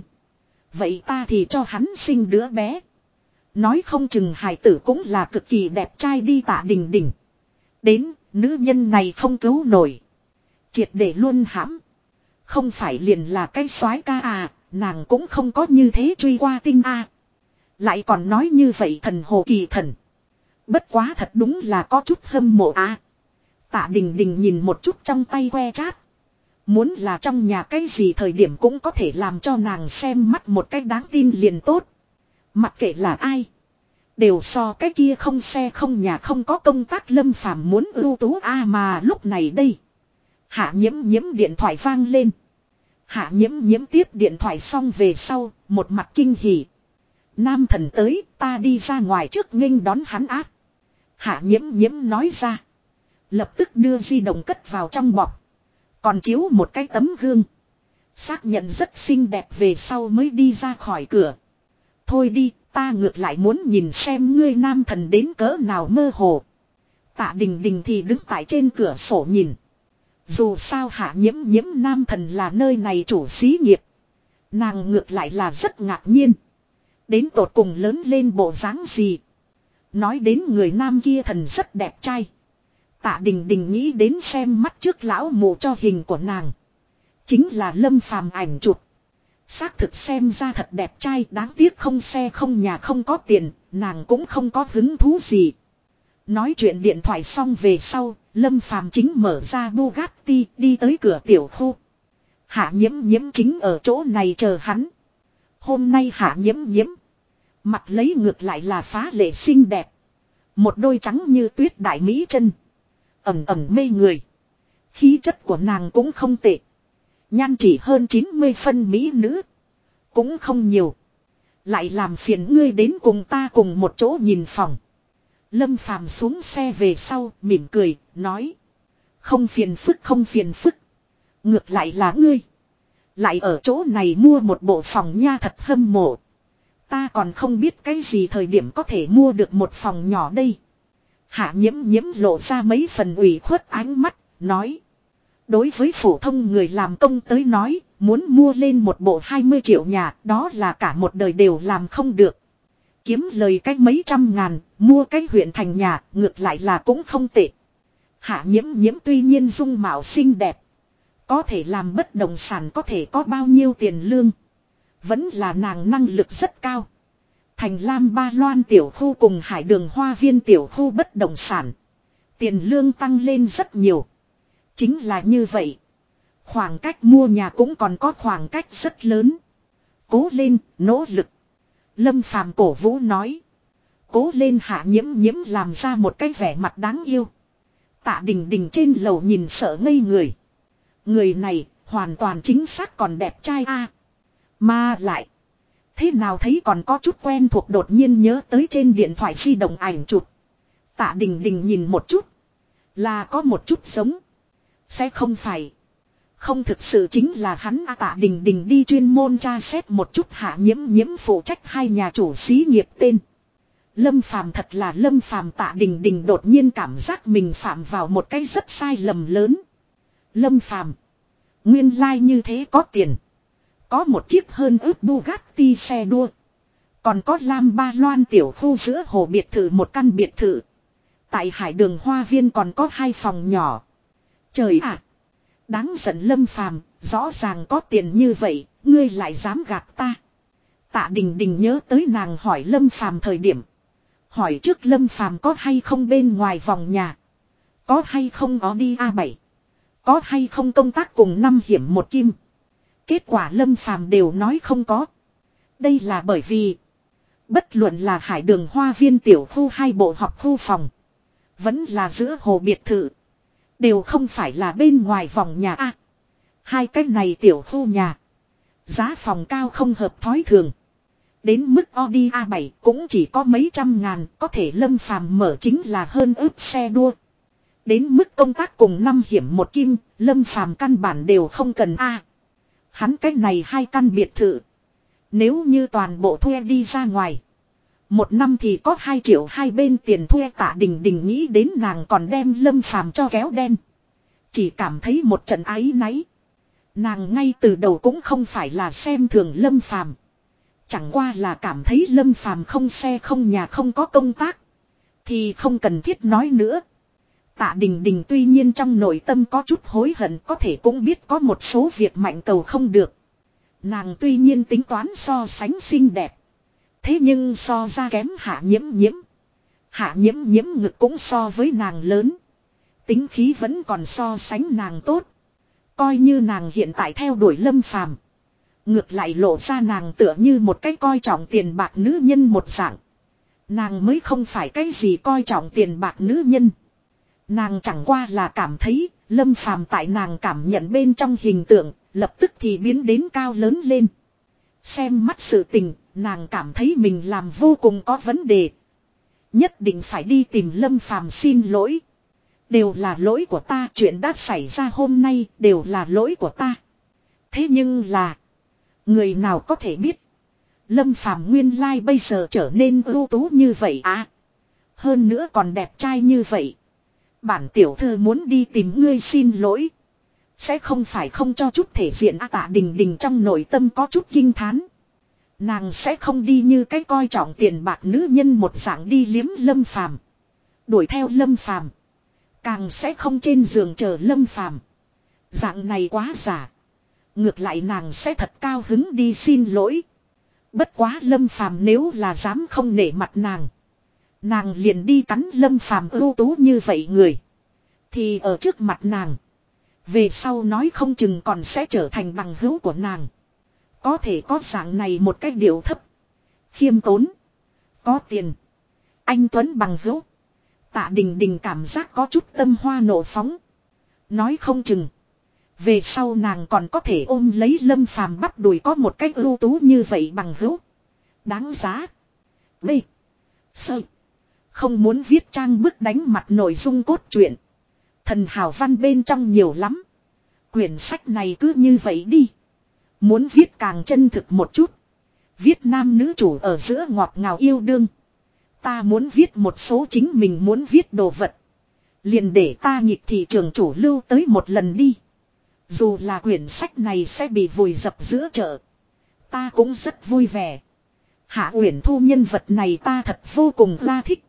Vậy ta thì cho hắn sinh đứa bé. Nói không chừng hải tử cũng là cực kỳ đẹp trai đi tạ đình đình. Đến, nữ nhân này không cứu nổi. Triệt để luôn hãm. Không phải liền là cái soái ca à, nàng cũng không có như thế truy qua tinh a. Lại còn nói như vậy thần hồ kỳ thần. Bất quá thật đúng là có chút hâm mộ a. Tạ đình đình nhìn một chút trong tay que chát. Muốn là trong nhà cái gì thời điểm cũng có thể làm cho nàng xem mắt một cách đáng tin liền tốt. Mặc kệ là ai. Đều so cái kia không xe không nhà không có công tác lâm phàm muốn ưu tú a mà lúc này đây. Hạ nhiễm nhiễm điện thoại vang lên. Hạ nhiễm nhiễm tiếp điện thoại xong về sau, một mặt kinh hỉ. Nam thần tới, ta đi ra ngoài trước nghênh đón hắn ác. Hạ nhiễm nhiễm nói ra. Lập tức đưa di động cất vào trong bọc. Còn chiếu một cái tấm gương. Xác nhận rất xinh đẹp về sau mới đi ra khỏi cửa. Thôi đi, ta ngược lại muốn nhìn xem ngươi nam thần đến cỡ nào mơ hồ. Tạ đình đình thì đứng tại trên cửa sổ nhìn. Dù sao hạ nhiễm nhiễm nam thần là nơi này chủ xí nghiệp. Nàng ngược lại là rất ngạc nhiên. Đến tột cùng lớn lên bộ dáng gì. Nói đến người nam kia thần rất đẹp trai. Tạ đình đình nghĩ đến xem mắt trước lão mù cho hình của nàng. Chính là lâm phàm ảnh chụp. Xác thực xem ra thật đẹp trai đáng tiếc không xe không nhà không có tiền, nàng cũng không có hứng thú gì. Nói chuyện điện thoại xong về sau, Lâm Phàm chính mở ra Bugatti đi tới cửa tiểu khu. Hạ nhiễm nhiễm chính ở chỗ này chờ hắn. Hôm nay hạ nhiễm nhiễm. Mặt lấy ngược lại là phá lệ xinh đẹp. Một đôi trắng như tuyết đại mỹ chân. Ẩm ẩm mê người. Khí chất của nàng cũng không tệ. Nhan chỉ hơn 90 phân mỹ nữ. Cũng không nhiều. Lại làm phiền ngươi đến cùng ta cùng một chỗ nhìn phòng. Lâm phàm xuống xe về sau, mỉm cười, nói. Không phiền phức không phiền phức. Ngược lại là ngươi. Lại ở chỗ này mua một bộ phòng nha thật hâm mộ. Ta còn không biết cái gì thời điểm có thể mua được một phòng nhỏ đây. Hạ nhiễm nhiễm lộ ra mấy phần ủy khuất ánh mắt, nói. Đối với phổ thông người làm công tới nói, muốn mua lên một bộ 20 triệu nhà, đó là cả một đời đều làm không được. Kiếm lời cách mấy trăm ngàn, mua cái huyện thành nhà, ngược lại là cũng không tệ. Hạ nhiễm nhiễm tuy nhiên dung mạo xinh đẹp. Có thể làm bất động sản có thể có bao nhiêu tiền lương. Vẫn là nàng năng lực rất cao. Thành Lam Ba Loan tiểu khu cùng hải đường hoa viên tiểu khu bất động sản. Tiền lương tăng lên rất nhiều. Chính là như vậy. Khoảng cách mua nhà cũng còn có khoảng cách rất lớn. Cố lên, nỗ lực. Lâm phàm cổ vũ nói. Cố lên hạ nhiễm nhiễm làm ra một cái vẻ mặt đáng yêu. Tạ đình đình trên lầu nhìn sợ ngây người. Người này hoàn toàn chính xác còn đẹp trai a Mà lại. Thế nào thấy còn có chút quen thuộc đột nhiên nhớ tới trên điện thoại di động ảnh chụp. Tạ đình đình nhìn một chút. Là có một chút giống. Sẽ không phải. Không thực sự chính là hắn A tạ đình đình đi chuyên môn tra xét một chút hạ nhiễm nhiễm phụ trách hai nhà chủ xí nghiệp tên. Lâm phàm thật là lâm phàm tạ đình đình đột nhiên cảm giác mình phạm vào một cái rất sai lầm lớn. Lâm phàm. Nguyên lai like như thế có tiền. Có một chiếc hơn ước Bugatti xe đua. Còn có Lam Ba Loan tiểu khu giữa hồ biệt thự một căn biệt thự. Tại hải đường hoa viên còn có hai phòng nhỏ. Trời ạ! Đáng giận lâm phàm, rõ ràng có tiền như vậy, ngươi lại dám gạt ta. Tạ đình đình nhớ tới nàng hỏi lâm phàm thời điểm. Hỏi trước lâm phàm có hay không bên ngoài vòng nhà. Có hay không có đi A7. Có hay không công tác cùng năm hiểm một kim. Kết quả lâm phàm đều nói không có. Đây là bởi vì. Bất luận là hải đường hoa viên tiểu khu hai bộ học khu phòng. Vẫn là giữa hồ biệt thự. Đều không phải là bên ngoài vòng nhà A. hai cái này tiểu khu nhà. Giá phòng cao không hợp thói thường. Đến mức Audi A7 cũng chỉ có mấy trăm ngàn, có thể lâm phàm mở chính là hơn ước xe đua. Đến mức công tác cùng năm hiểm một kim, lâm phàm căn bản đều không cần A. Hắn cách này hai căn biệt thự. Nếu như toàn bộ thuê đi ra ngoài. Một năm thì có 2 triệu hai bên tiền thuê tạ đình đình nghĩ đến nàng còn đem lâm phàm cho kéo đen. Chỉ cảm thấy một trận ái náy. Nàng ngay từ đầu cũng không phải là xem thường lâm phàm. Chẳng qua là cảm thấy lâm phàm không xe không nhà không có công tác. Thì không cần thiết nói nữa. Tạ Đình Đình tuy nhiên trong nội tâm có chút hối hận có thể cũng biết có một số việc mạnh cầu không được. Nàng tuy nhiên tính toán so sánh xinh đẹp. Thế nhưng so ra kém hạ nhiễm nhiễm. Hạ nhiễm nhiễm ngực cũng so với nàng lớn. Tính khí vẫn còn so sánh nàng tốt. Coi như nàng hiện tại theo đuổi lâm phàm. Ngược lại lộ ra nàng tựa như một cái coi trọng tiền bạc nữ nhân một dạng. Nàng mới không phải cái gì coi trọng tiền bạc nữ nhân. Nàng chẳng qua là cảm thấy lâm phàm tại nàng cảm nhận bên trong hình tượng lập tức thì biến đến cao lớn lên. Xem mắt sự tình, nàng cảm thấy mình làm vô cùng có vấn đề. Nhất định phải đi tìm Lâm Phàm xin lỗi. Đều là lỗi của ta, chuyện đã xảy ra hôm nay đều là lỗi của ta. Thế nhưng là, người nào có thể biết, Lâm Phàm nguyên lai like bây giờ trở nên ưu tú như vậy à? Hơn nữa còn đẹp trai như vậy. Bản tiểu thư muốn đi tìm ngươi xin lỗi. Sẽ không phải không cho chút thể diện A tạ đình đình trong nội tâm có chút kinh thán. Nàng sẽ không đi như cái coi trọng tiền bạc nữ nhân một dạng đi liếm lâm phàm. Đuổi theo lâm phàm. Càng sẽ không trên giường chờ lâm phàm. Dạng này quá giả. Ngược lại nàng sẽ thật cao hứng đi xin lỗi. Bất quá lâm phàm nếu là dám không nể mặt nàng. Nàng liền đi cắn lâm phàm ưu tú như vậy người. Thì ở trước mặt nàng. Về sau nói không chừng còn sẽ trở thành bằng hữu của nàng. Có thể có dạng này một cách điệu thấp. Khiêm tốn. Có tiền. Anh Tuấn bằng hữu. Tạ đình đình cảm giác có chút tâm hoa nổ phóng. Nói không chừng. Về sau nàng còn có thể ôm lấy lâm phàm bắt đùi có một cách ưu tú như vậy bằng hữu. Đáng giá. Đi. Sợ. Không muốn viết trang bức đánh mặt nội dung cốt truyện. Thần hào văn bên trong nhiều lắm. Quyển sách này cứ như vậy đi. Muốn viết càng chân thực một chút. Viết nam nữ chủ ở giữa ngọt ngào yêu đương. Ta muốn viết một số chính mình muốn viết đồ vật. Liền để ta nhịp thị trường chủ lưu tới một lần đi. Dù là quyển sách này sẽ bị vùi dập giữa chợ. Ta cũng rất vui vẻ. Hạ Uyển Thu nhân vật này ta thật vô cùng la thích.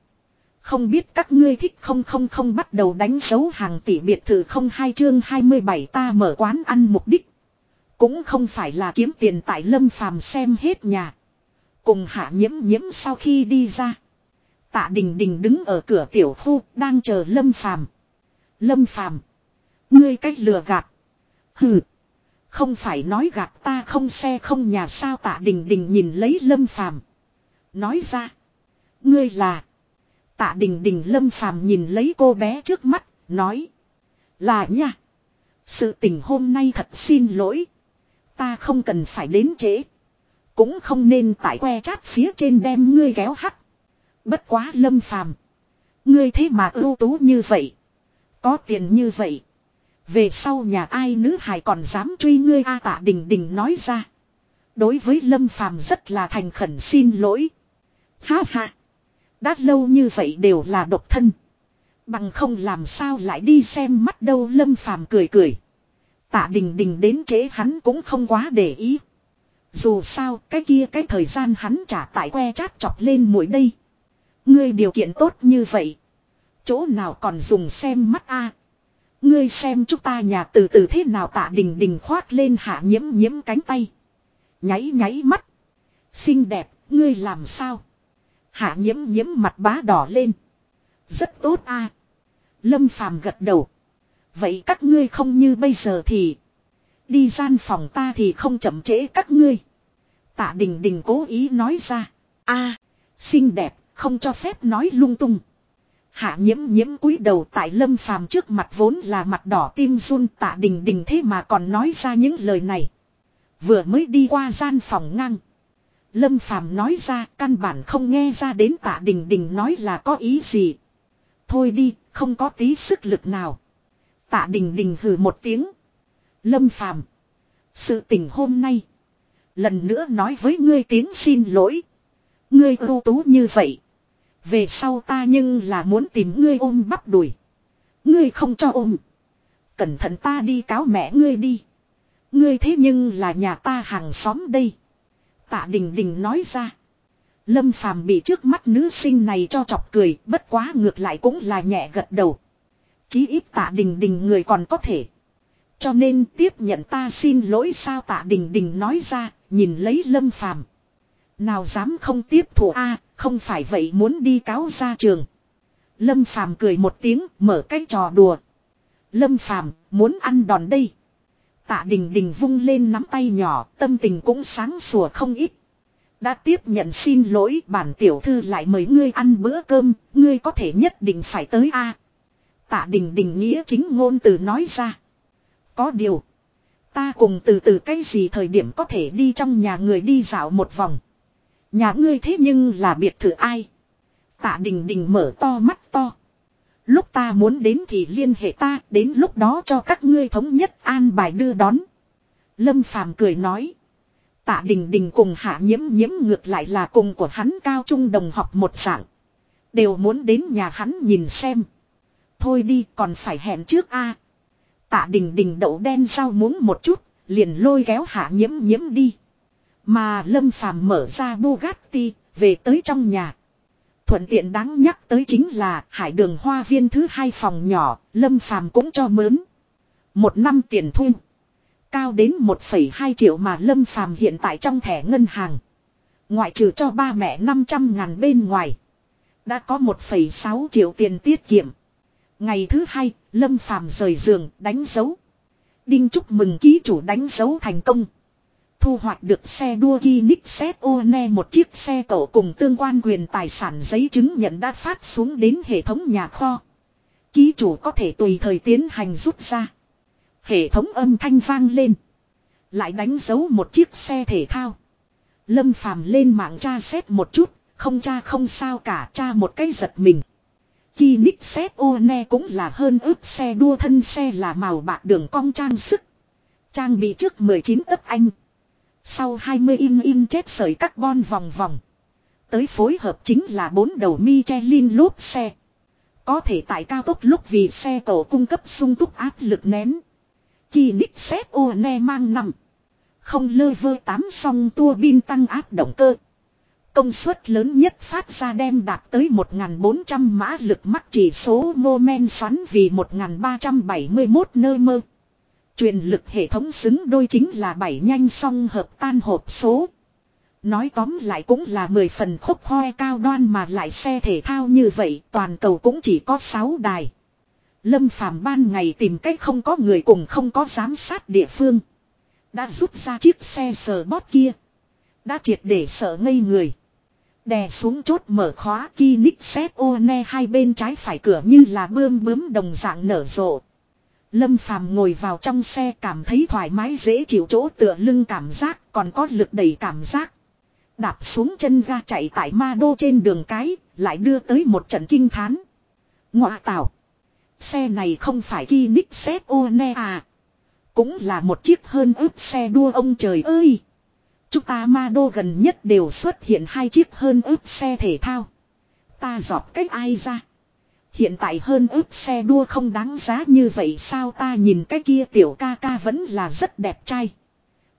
Không biết các ngươi thích không không không bắt đầu đánh dấu hàng tỷ biệt thự không hai chương 27 ta mở quán ăn mục đích. Cũng không phải là kiếm tiền tại lâm phàm xem hết nhà. Cùng hạ nhiễm nhiễm sau khi đi ra. Tạ đình đình đứng ở cửa tiểu khu, đang chờ lâm phàm. Lâm phàm. Ngươi cách lừa gạt. Hừ. Không phải nói gạt ta không xe không nhà sao tạ đình đình nhìn lấy lâm phàm. Nói ra. Ngươi là. Tạ đình đình lâm phàm nhìn lấy cô bé trước mắt. Nói. Là nha. Sự tình hôm nay thật xin lỗi. Ta không cần phải đến trễ. Cũng không nên tại que chát phía trên đem ngươi ghéo hắt. Bất quá lâm phàm. Ngươi thế mà ưu tú như vậy. Có tiền như vậy. Về sau nhà ai nữ hài còn dám truy ngươi a tạ đình đình nói ra. Đối với lâm phàm rất là thành khẩn xin lỗi. Ha ha. Đã lâu như vậy đều là độc thân. Bằng không làm sao lại đi xem mắt đâu lâm phàm cười cười. Tạ đình đình đến chế hắn cũng không quá để ý. Dù sao cái kia cái thời gian hắn trả tại que chát chọc lên mũi đây. Ngươi điều kiện tốt như vậy. Chỗ nào còn dùng xem mắt a Ngươi xem chúng ta nhà từ từ thế nào tạ đình đình khoát lên hạ nhiễm nhiễm cánh tay. Nháy nháy mắt. Xinh đẹp, ngươi làm sao? Hạ nhiễm nhiễm mặt bá đỏ lên. Rất tốt a Lâm phàm gật đầu. Vậy các ngươi không như bây giờ thì. Đi gian phòng ta thì không chậm trễ các ngươi. Tạ đình đình cố ý nói ra. a xinh đẹp, không cho phép nói lung tung. Hạ nhiễm nhiễm cúi đầu tại lâm phàm trước mặt vốn là mặt đỏ tim run tạ đình đình thế mà còn nói ra những lời này. Vừa mới đi qua gian phòng ngang. Lâm phàm nói ra căn bản không nghe ra đến tạ đình đình nói là có ý gì. Thôi đi, không có tí sức lực nào. Tạ đình đình hừ một tiếng. Lâm phàm. Sự tình hôm nay. Lần nữa nói với ngươi tiếng xin lỗi. Ngươi ưu tú như vậy. Về sau ta nhưng là muốn tìm ngươi ôm bắp đùi. Ngươi không cho ôm. Cẩn thận ta đi cáo mẹ ngươi đi. Ngươi thế nhưng là nhà ta hàng xóm đây. Tạ đình đình nói ra. Lâm phàm bị trước mắt nữ sinh này cho chọc cười. Bất quá ngược lại cũng là nhẹ gật đầu. Chí ít tạ đình đình người còn có thể. Cho nên tiếp nhận ta xin lỗi sao tạ đình đình nói ra. Nhìn lấy lâm phàm. Nào dám không tiếp thủ a không phải vậy muốn đi cáo ra trường. Lâm Phàm cười một tiếng, mở cái trò đùa. Lâm Phàm muốn ăn đòn đây. Tạ Đình Đình vung lên nắm tay nhỏ, tâm tình cũng sáng sủa không ít. Đã tiếp nhận xin lỗi bản tiểu thư lại mời ngươi ăn bữa cơm, ngươi có thể nhất định phải tới a. Tạ Đình Đình nghĩa chính ngôn từ nói ra. Có điều. Ta cùng từ từ cái gì thời điểm có thể đi trong nhà người đi dạo một vòng. Nhà ngươi thế nhưng là biệt thự ai? Tạ đình đình mở to mắt to. Lúc ta muốn đến thì liên hệ ta, đến lúc đó cho các ngươi thống nhất an bài đưa đón. Lâm Phàm cười nói. Tạ đình đình cùng hạ nhiễm nhiễm ngược lại là cùng của hắn cao trung đồng học một dạng. Đều muốn đến nhà hắn nhìn xem. Thôi đi còn phải hẹn trước a. Tạ đình đình đậu đen rau muốn một chút, liền lôi kéo hạ nhiễm nhiễm đi. Mà Lâm Phàm mở ra Bugatti, về tới trong nhà. Thuận tiện đáng nhắc tới chính là hải đường hoa viên thứ hai phòng nhỏ, Lâm Phàm cũng cho mướn. Một năm tiền thu. Cao đến 1,2 triệu mà Lâm Phàm hiện tại trong thẻ ngân hàng. Ngoại trừ cho ba mẹ 500 ngàn bên ngoài. Đã có 1,6 triệu tiền tiết kiệm. Ngày thứ hai, Lâm Phàm rời giường, đánh dấu. Đinh chúc mừng ký chủ đánh dấu thành công. Thu hoạch được xe đua Kinix One một chiếc xe cổ cùng tương quan quyền tài sản giấy chứng nhận đã phát xuống đến hệ thống nhà kho. Ký chủ có thể tùy thời tiến hành rút ra. Hệ thống âm thanh vang lên. Lại đánh dấu một chiếc xe thể thao. Lâm Phàm lên mạng tra xét một chút, không tra không sao cả tra một cái giật mình. Kinix One cũng là hơn ước xe đua thân xe là màu bạc đường cong trang sức. Trang bị trước 19 ấp anh. Sau 20 in in chết sợi carbon vòng vòng. Tới phối hợp chính là bốn đầu Michelin lốp xe. Có thể tại cao tốc lúc vì xe cổ cung cấp sung túc áp lực nén. Kinix One mang nằm. Không lơ vơ tám song tua bin tăng áp động cơ. Công suất lớn nhất phát ra đem đạt tới 1.400 mã lực mắc chỉ số mô men xoắn vì 1.371 nơ mơ. Truyền lực hệ thống xứng đôi chính là bảy nhanh song hợp tan hộp số. Nói tóm lại cũng là 10 phần khúc hoe cao đoan mà lại xe thể thao như vậy, toàn cầu cũng chỉ có 6 đài. Lâm phàm ban ngày tìm cách không có người cùng không có giám sát địa phương. Đã rút ra chiếc xe sờ bót kia. Đã triệt để sợ ngây người. Đè xuống chốt mở khóa kỳ nít xếp ô ne hai bên trái phải cửa như là bươm bướm đồng dạng nở rộ. Lâm Phàm ngồi vào trong xe cảm thấy thoải mái dễ chịu chỗ tựa lưng cảm giác còn có lực đẩy cảm giác. Đạp xuống chân ga chạy tại ma đô trên đường cái, lại đưa tới một trận kinh thán. Ngọa tạo. Xe này không phải Kinix xét ô ne à. Cũng là một chiếc hơn ướp xe đua ông trời ơi. Chúng ta ma đô gần nhất đều xuất hiện hai chiếc hơn ướp xe thể thao. Ta dọt cách ai ra. Hiện tại hơn ước xe đua không đáng giá như vậy sao ta nhìn cái kia tiểu ca ca vẫn là rất đẹp trai.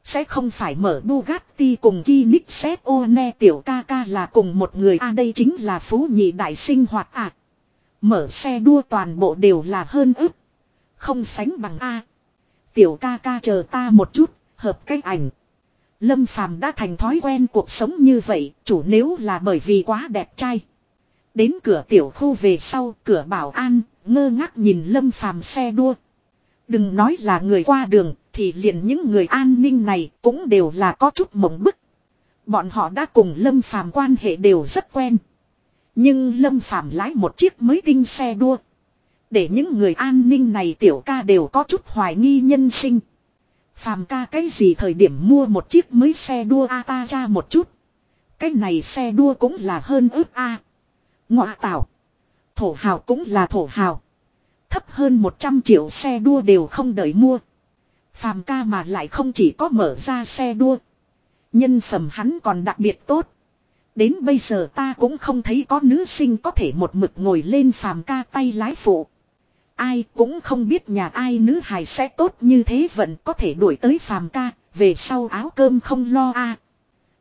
Sẽ không phải mở Bugatti cùng Kinix One tiểu ca ca là cùng một người a à, đây chính là phú nhị đại sinh hoạt à. Mở xe đua toàn bộ đều là hơn ước Không sánh bằng A. Tiểu ca ca chờ ta một chút, hợp cách ảnh. Lâm Phàm đã thành thói quen cuộc sống như vậy, chủ nếu là bởi vì quá đẹp trai. Đến cửa tiểu khu về sau, cửa bảo an, ngơ ngác nhìn Lâm Phàm xe đua. Đừng nói là người qua đường, thì liền những người an ninh này cũng đều là có chút mộng bức. Bọn họ đã cùng Lâm Phàm quan hệ đều rất quen. Nhưng Lâm Phàm lái một chiếc mới tinh xe đua. Để những người an ninh này tiểu ca đều có chút hoài nghi nhân sinh. Phàm ca cái gì thời điểm mua một chiếc mới xe đua a ta ra một chút. Cái này xe đua cũng là hơn ước a. Ngọa tạo. Thổ hào cũng là thổ hào. Thấp hơn 100 triệu xe đua đều không đợi mua. Phàm ca mà lại không chỉ có mở ra xe đua. Nhân phẩm hắn còn đặc biệt tốt. Đến bây giờ ta cũng không thấy có nữ sinh có thể một mực ngồi lên phàm ca tay lái phụ. Ai cũng không biết nhà ai nữ hài sẽ tốt như thế vẫn có thể đuổi tới phàm ca, về sau áo cơm không lo a.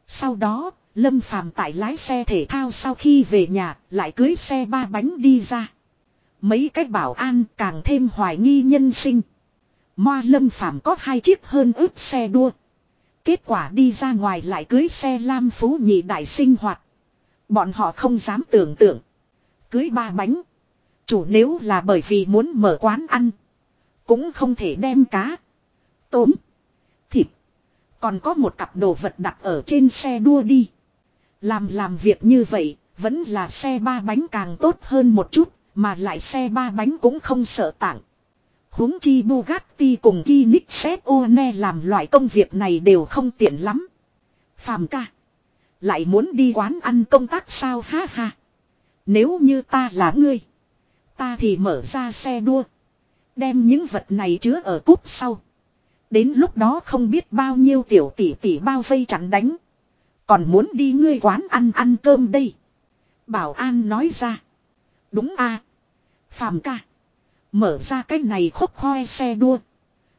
Sau đó, Lâm Phàm tại lái xe thể thao sau khi về nhà, lại cưới xe ba bánh đi ra. Mấy cách bảo an càng thêm hoài nghi nhân sinh. Moa Lâm Phàm có hai chiếc hơn ướp xe đua. Kết quả đi ra ngoài lại cưới xe lam phú nhị đại sinh hoạt. Bọn họ không dám tưởng tượng. Cưới ba bánh. Chủ nếu là bởi vì muốn mở quán ăn. Cũng không thể đem cá. Tôm. Thịt. Còn có một cặp đồ vật đặt ở trên xe đua đi. Làm làm việc như vậy. Vẫn là xe ba bánh càng tốt hơn một chút. Mà lại xe ba bánh cũng không sợ tặng huống chi Bugatti cùng Kinix One làm loại công việc này đều không tiện lắm. Phàm ca. Lại muốn đi quán ăn công tác sao ha ha. Nếu như ta là ngươi. Ta thì mở ra xe đua. Đem những vật này chứa ở cúp sau. Đến lúc đó không biết bao nhiêu tiểu tỷ tỷ bao vây chắn đánh. Còn muốn đi ngươi quán ăn ăn cơm đây. Bảo an nói ra. Đúng a à. Ca. Mở ra cái này khúc hoe xe đua.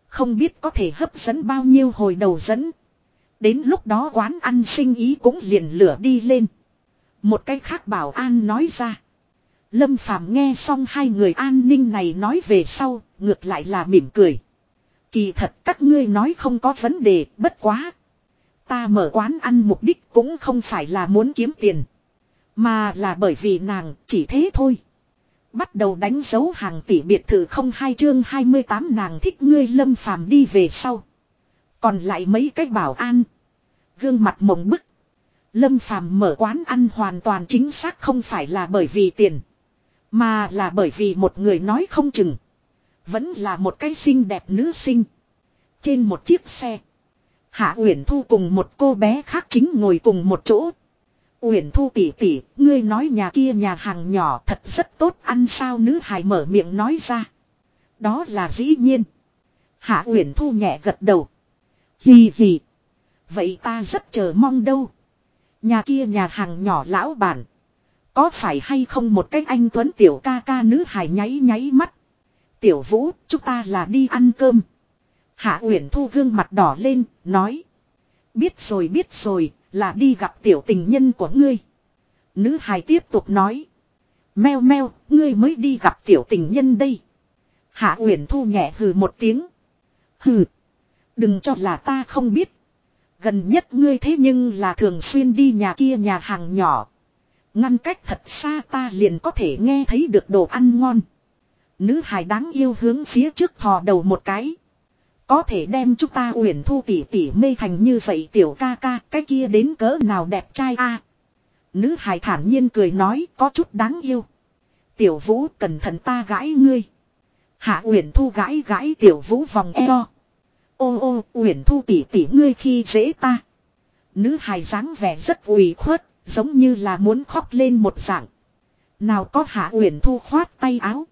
Không biết có thể hấp dẫn bao nhiêu hồi đầu dẫn. Đến lúc đó quán ăn sinh ý cũng liền lửa đi lên. Một cái khác bảo an nói ra. Lâm Phàm nghe xong hai người an ninh này nói về sau, ngược lại là mỉm cười. Kỳ thật các ngươi nói không có vấn đề, bất quá. Ta mở quán ăn mục đích cũng không phải là muốn kiếm tiền. Mà là bởi vì nàng chỉ thế thôi. Bắt đầu đánh dấu hàng tỷ biệt thự không hai chương 28 nàng thích ngươi lâm phàm đi về sau. Còn lại mấy cái bảo an. Gương mặt mộng bức. Lâm phàm mở quán ăn hoàn toàn chính xác không phải là bởi vì tiền. Mà là bởi vì một người nói không chừng. Vẫn là một cái xinh đẹp nữ sinh. Trên một chiếc xe. Hạ Uyển Thu cùng một cô bé khác chính ngồi cùng một chỗ. Uyển Thu tỉ tỉ, ngươi nói nhà kia nhà hàng nhỏ thật rất tốt ăn sao nữ hài mở miệng nói ra. Đó là dĩ nhiên. Hạ Uyển Thu nhẹ gật đầu. Hì hì. Vậy ta rất chờ mong đâu. Nhà kia nhà hàng nhỏ lão bản. Có phải hay không một cách anh Tuấn tiểu ca ca nữ hài nháy nháy mắt. Tiểu Vũ, chúng ta là đi ăn cơm. Hạ Uyển Thu gương mặt đỏ lên, nói. Biết rồi biết rồi, là đi gặp tiểu tình nhân của ngươi. Nữ hài tiếp tục nói. Meo meo, ngươi mới đi gặp tiểu tình nhân đây. Hạ Uyển Thu nhẹ hừ một tiếng. Hừ. Đừng cho là ta không biết. Gần nhất ngươi thế nhưng là thường xuyên đi nhà kia nhà hàng nhỏ. Ngăn cách thật xa ta liền có thể nghe thấy được đồ ăn ngon. Nữ hài đáng yêu hướng phía trước thò đầu một cái. Có thể đem chúng ta uyển thu tỉ tỉ mê thành như vậy tiểu ca ca, cái kia đến cỡ nào đẹp trai a Nữ hài thản nhiên cười nói, có chút đáng yêu. Tiểu vũ, cẩn thận ta gãi ngươi. Hạ uyển thu gãi gãi tiểu vũ vòng eo. Ô ô, uyển thu tỉ tỉ ngươi khi dễ ta. Nữ hài dáng vẻ rất ủy khuất, giống như là muốn khóc lên một dạng. Nào có hạ uyển thu khoát tay áo.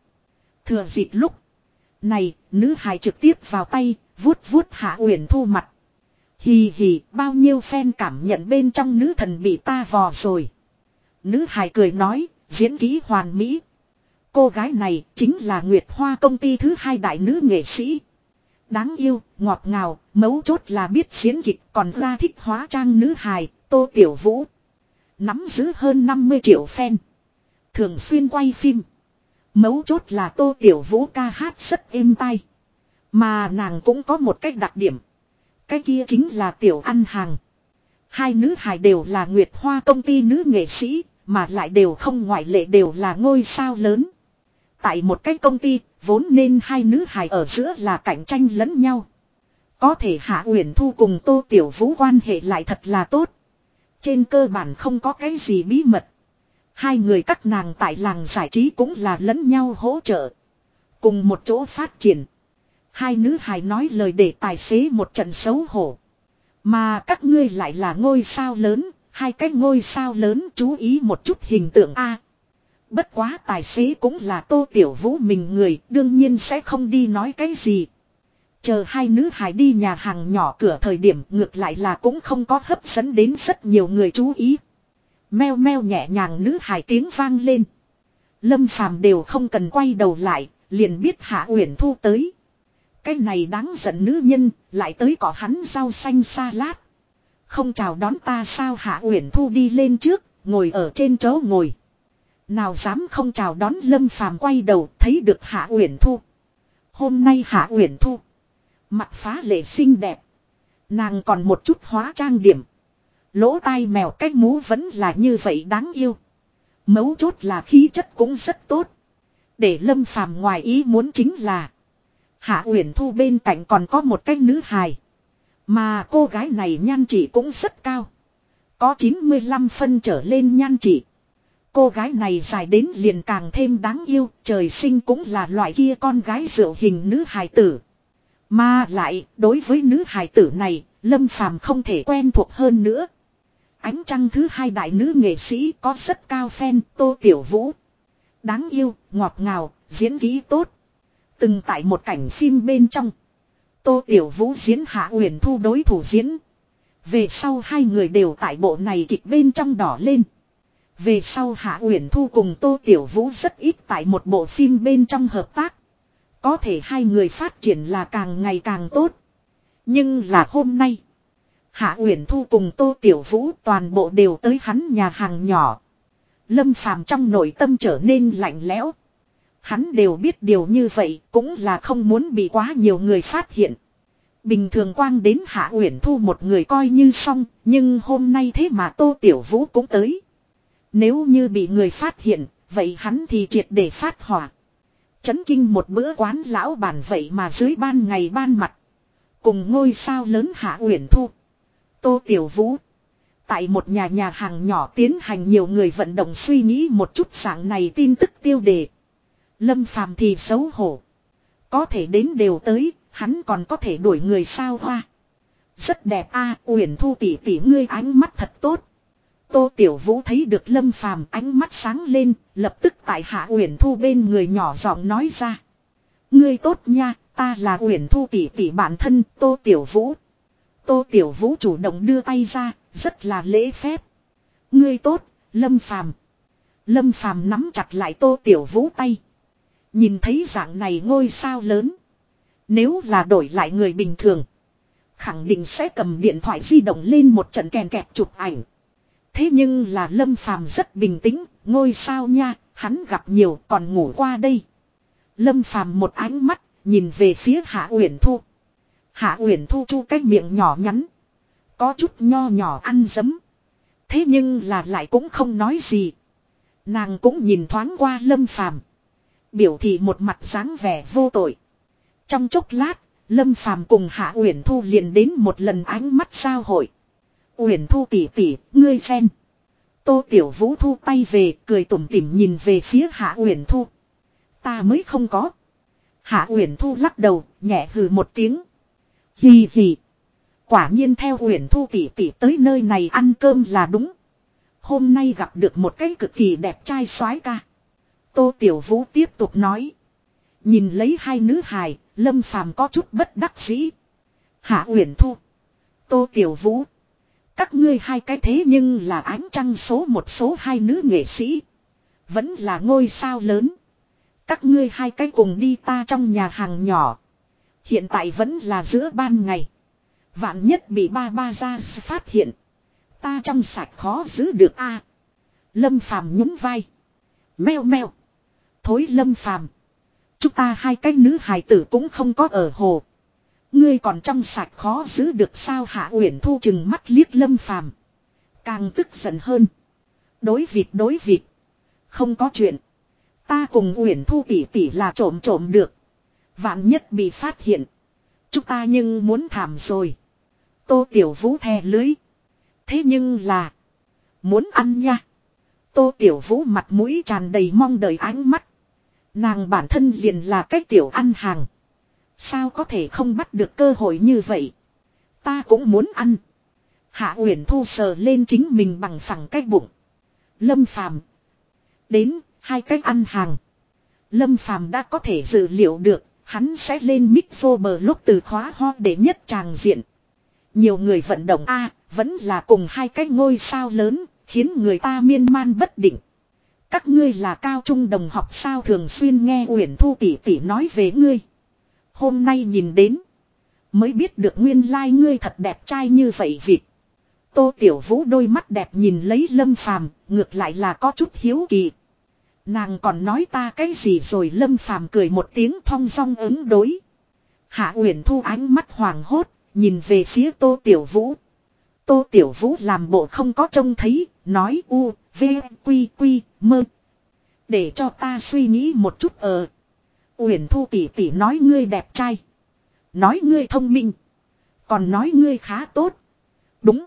Thừa dịp lúc. Này, nữ hài trực tiếp vào tay, vuốt vuốt hạ uyển thu mặt. Hì hì, bao nhiêu fan cảm nhận bên trong nữ thần bị ta vò rồi. Nữ hài cười nói, diễn ký hoàn mỹ. Cô gái này chính là Nguyệt Hoa công ty thứ hai đại nữ nghệ sĩ. Đáng yêu, ngọt ngào, mấu chốt là biết diễn kịch còn ra thích hóa trang nữ hài, Tô Tiểu Vũ. Nắm giữ hơn 50 triệu fan. Thường xuyên quay phim. Mấu chốt là Tô Tiểu Vũ ca hát rất êm tai. Mà nàng cũng có một cách đặc điểm. Cái kia chính là tiểu ăn hàng. Hai nữ hài đều là Nguyệt Hoa công ty nữ nghệ sĩ, mà lại đều không ngoại lệ đều là ngôi sao lớn. Tại một cái công ty, vốn nên hai nữ hài ở giữa là cạnh tranh lẫn nhau. Có thể Hạ Uyển Thu cùng Tô Tiểu Vũ quan hệ lại thật là tốt. Trên cơ bản không có cái gì bí mật. Hai người các nàng tại làng giải trí cũng là lẫn nhau hỗ trợ. Cùng một chỗ phát triển. Hai nữ hài nói lời để tài xế một trận xấu hổ. Mà các ngươi lại là ngôi sao lớn, hai cái ngôi sao lớn chú ý một chút hình tượng A. Bất quá tài xế cũng là tô tiểu vũ mình người, đương nhiên sẽ không đi nói cái gì. Chờ hai nữ hài đi nhà hàng nhỏ cửa thời điểm ngược lại là cũng không có hấp dẫn đến rất nhiều người chú ý. Meo meo nhẹ nhàng nữ hài tiếng vang lên. Lâm phàm đều không cần quay đầu lại, liền biết Hạ Uyển Thu tới. Cái này đáng giận nữ nhân, lại tới cỏ hắn rau xanh xa lát. Không chào đón ta sao Hạ Uyển Thu đi lên trước, ngồi ở trên chỗ ngồi. Nào dám không chào đón Lâm Phàm quay đầu, thấy được Hạ Uyển Thu. Hôm nay Hạ Uyển Thu, mặt phá lệ xinh đẹp. Nàng còn một chút hóa trang điểm. Lỗ tai mèo cách mũ vẫn là như vậy đáng yêu. Mấu chốt là khí chất cũng rất tốt. Để lâm phàm ngoài ý muốn chính là. Hạ Uyển Thu bên cạnh còn có một cái nữ hài. Mà cô gái này nhan trị cũng rất cao. Có 95 phân trở lên nhan trị. Cô gái này dài đến liền càng thêm đáng yêu, trời sinh cũng là loại kia con gái rượu hình nữ hài tử. Mà lại, đối với nữ hài tử này, Lâm Phàm không thể quen thuộc hơn nữa. Ánh trăng thứ hai đại nữ nghệ sĩ có rất cao fan Tô Tiểu Vũ. Đáng yêu, ngọt ngào, diễn kỹ tốt. Từng tại một cảnh phim bên trong. Tô Tiểu Vũ diễn Hạ Uyển Thu đối thủ diễn. Về sau hai người đều tại bộ này kịch bên trong đỏ lên. Về sau Hạ Uyển Thu cùng Tô Tiểu Vũ rất ít tại một bộ phim bên trong hợp tác. Có thể hai người phát triển là càng ngày càng tốt. Nhưng là hôm nay. Hạ Uyển Thu cùng Tô Tiểu Vũ toàn bộ đều tới hắn nhà hàng nhỏ. Lâm Phàm trong nội tâm trở nên lạnh lẽo. Hắn đều biết điều như vậy cũng là không muốn bị quá nhiều người phát hiện. Bình thường quang đến Hạ Uyển Thu một người coi như xong, nhưng hôm nay thế mà Tô Tiểu Vũ cũng tới. Nếu như bị người phát hiện, vậy hắn thì triệt để phát hỏa. Chấn kinh một bữa quán lão bản vậy mà dưới ban ngày ban mặt. Cùng ngôi sao lớn Hạ Uyển Thu. Tô Tiểu Vũ. Tại một nhà nhà hàng nhỏ tiến hành nhiều người vận động suy nghĩ một chút dạng này tin tức tiêu đề. Lâm Phàm thì xấu hổ. Có thể đến đều tới, hắn còn có thể đuổi người sao hoa. Rất đẹp a, Uyển Thu tỷ tỷ ngươi ánh mắt thật tốt. Tô Tiểu Vũ thấy được Lâm Phàm ánh mắt sáng lên, lập tức tại Hạ Uyển Thu bên người nhỏ giọng nói ra. Ngươi tốt nha, ta là Uyển Thu tỷ tỷ bản thân, Tô Tiểu Vũ. Tô Tiểu Vũ chủ động đưa tay ra, rất là lễ phép. Ngươi tốt, Lâm Phàm. Lâm Phàm nắm chặt lại Tô Tiểu Vũ tay. Nhìn thấy dạng này ngôi sao lớn. Nếu là đổi lại người bình thường. Khẳng định sẽ cầm điện thoại di động lên một trận kèn kẹp chụp ảnh. Thế nhưng là Lâm Phàm rất bình tĩnh, ngôi sao nha, hắn gặp nhiều còn ngủ qua đây. Lâm Phàm một ánh mắt, nhìn về phía Hạ Uyển Thu. Hạ Uyển Thu chu cái miệng nhỏ nhắn. Có chút nho nhỏ ăn dấm. Thế nhưng là lại cũng không nói gì. Nàng cũng nhìn thoáng qua Lâm Phàm Biểu thị một mặt dáng vẻ vô tội. Trong chốc lát, Lâm Phàm cùng Hạ Uyển Thu liền đến một lần ánh mắt giao hội. Uyển Thu tỉ tỉ, ngươi xem." Tô Tiểu Vũ thu tay về, cười tủm tỉm nhìn về phía Hạ Uyển Thu. Ta mới không có. Hạ Uyển Thu lắc đầu, nhẹ hừ một tiếng. Hì hì. Quả nhiên theo huyền Thu tỷ tỷ tới nơi này ăn cơm là đúng. Hôm nay gặp được một cái cực kỳ đẹp trai soái ca. Tô Tiểu Vũ tiếp tục nói. Nhìn lấy hai nữ hài, Lâm Phàm có chút bất đắc dĩ. Hạ Uyển Thu. Tô Tiểu Vũ. Các ngươi hai cái thế nhưng là ánh trăng số một số hai nữ nghệ sĩ. Vẫn là ngôi sao lớn. Các ngươi hai cái cùng đi ta trong nhà hàng nhỏ. Hiện tại vẫn là giữa ban ngày. Vạn nhất bị ba ba ra phát hiện. Ta trong sạch khó giữ được a. Lâm Phàm nhún vai. Meo meo. Thối Lâm Phàm. Chúng ta hai cái nữ hài tử cũng không có ở hồ. Ngươi còn trong sạch khó giữ được sao Hạ Uyển Thu chừng mắt liếc Lâm Phàm, càng tức giận hơn. Đối vịt đối vịt, không có chuyện. Ta cùng Uyển Thu tỷ tỷ là trộm trộm được. Vạn nhất bị phát hiện, chúng ta nhưng muốn thảm rồi. Tô Tiểu Vũ thè lưới. Thế nhưng là muốn ăn nha. Tô Tiểu Vũ mặt mũi tràn đầy mong đợi ánh mắt. Nàng bản thân liền là cách tiểu ăn hàng. Sao có thể không bắt được cơ hội như vậy? Ta cũng muốn ăn. Hạ Uyển Thu sờ lên chính mình bằng phẳng cái bụng. Lâm Phàm đến hai cách ăn hàng. Lâm Phàm đã có thể dự liệu được, hắn sẽ lên mic bờ lúc từ khóa ho để nhất tràng diện. Nhiều người vận động a vẫn là cùng hai cái ngôi sao lớn, khiến người ta miên man bất định. Các ngươi là cao trung đồng học sao thường xuyên nghe Uyển Thu tỷ tỷ nói về ngươi. Hôm nay nhìn đến. Mới biết được nguyên lai like ngươi thật đẹp trai như vậy vịt. Tô Tiểu Vũ đôi mắt đẹp nhìn lấy Lâm Phàm, ngược lại là có chút hiếu kỳ. Nàng còn nói ta cái gì rồi Lâm Phàm cười một tiếng thong song ứng đối. Hạ Uyển Thu ánh mắt hoàng hốt, nhìn về phía Tô Tiểu Vũ. Tô Tiểu Vũ làm bộ không có trông thấy, nói u, v, quy quy, mơ. Để cho ta suy nghĩ một chút ờ. Uyển Thu tỷ tỷ nói ngươi đẹp trai. Nói ngươi thông minh. Còn nói ngươi khá tốt. Đúng.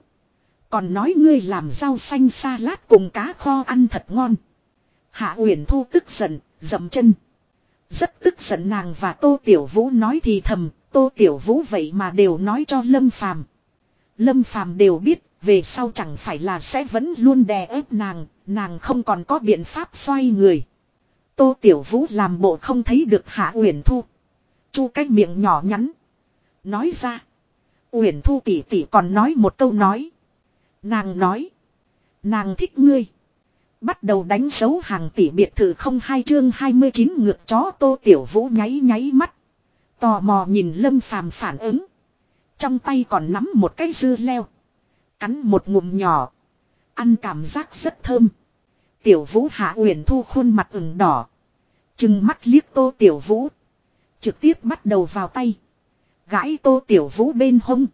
Còn nói ngươi làm rau xanh salad cùng cá kho ăn thật ngon. Hạ Uyển Thu tức giận, dậm chân. Rất tức giận nàng và Tô Tiểu Vũ nói thì thầm, Tô Tiểu Vũ vậy mà đều nói cho Lâm Phàm. Lâm Phàm đều biết, về sau chẳng phải là sẽ vẫn luôn đè ép nàng, nàng không còn có biện pháp xoay người. Tô Tiểu Vũ làm bộ không thấy được Hạ Uyển Thu. Chu cái miệng nhỏ nhắn. Nói ra. Uyển Thu tỷ tỷ còn nói một câu nói. Nàng nói. Nàng thích ngươi. Bắt đầu đánh dấu hàng tỷ biệt thự không hai chương 29 ngược chó Tô Tiểu Vũ nháy nháy mắt. Tò mò nhìn Lâm Phàm phản ứng. Trong tay còn nắm một cái dưa leo. Cắn một ngụm nhỏ. Ăn cảm giác rất thơm. Tiểu vũ hạ uyển thu khuôn mặt ửng đỏ. Chừng mắt liếc tô tiểu vũ. Trực tiếp bắt đầu vào tay. gãi tô tiểu vũ bên hông.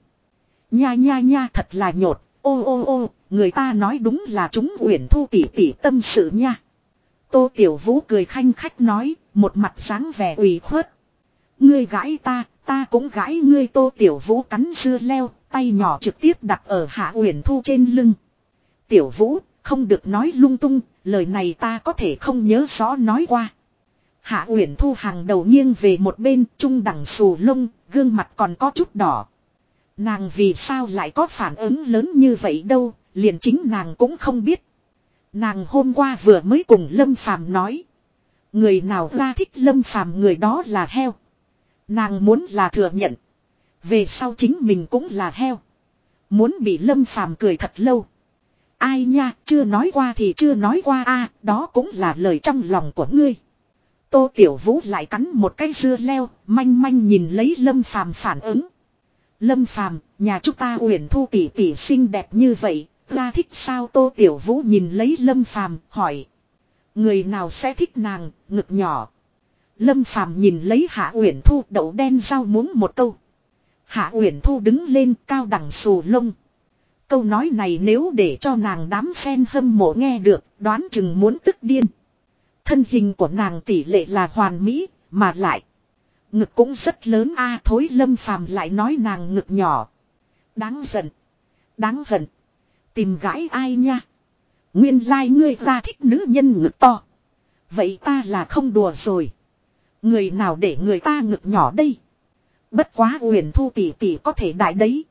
Nha nha nha thật là nhột, ô ô ô, người ta nói đúng là chúng uyển thu tỷ tỷ tâm sự nha. Tô tiểu vũ cười khanh khách nói, một mặt sáng vẻ ủy khuất. Ngươi gãi ta, ta cũng gãi ngươi tô tiểu vũ cắn dưa leo, tay nhỏ trực tiếp đặt ở hạ uyển thu trên lưng. Tiểu vũ, không được nói lung tung, lời này ta có thể không nhớ rõ nói qua. Hạ Uyển Thu hàng đầu nghiêng về một bên, trung đẳng xù lông, gương mặt còn có chút đỏ. Nàng vì sao lại có phản ứng lớn như vậy đâu, liền chính nàng cũng không biết. Nàng hôm qua vừa mới cùng Lâm Phàm nói. Người nào ra thích Lâm Phàm người đó là heo. Nàng muốn là thừa nhận. Về sau chính mình cũng là heo. Muốn bị Lâm Phàm cười thật lâu. Ai nha, chưa nói qua thì chưa nói qua a đó cũng là lời trong lòng của ngươi. Tô Tiểu Vũ lại cắn một cái dưa leo, manh manh nhìn lấy Lâm Phàm phản ứng. Lâm Phàm, nhà chúng ta Uyển Thu tỷ tỷ xinh đẹp như vậy, ta thích sao Tô Tiểu Vũ nhìn lấy Lâm Phàm, hỏi. Người nào sẽ thích nàng, ngực nhỏ. Lâm Phàm nhìn lấy Hạ Uyển Thu đậu đen rau muốn một câu. Hạ Uyển Thu đứng lên cao đẳng xù lông. Câu nói này nếu để cho nàng đám phen hâm mộ nghe được, đoán chừng muốn tức điên. Thân hình của nàng tỷ lệ là hoàn mỹ, mà lại. Ngực cũng rất lớn a thối lâm phàm lại nói nàng ngực nhỏ. Đáng giận. Đáng hận. Tìm gãi ai nha. Nguyên lai like ngươi ra thích nữ nhân ngực to. Vậy ta là không đùa rồi. Người nào để người ta ngực nhỏ đây. Bất quá huyền thu tỷ tỷ có thể đại đấy.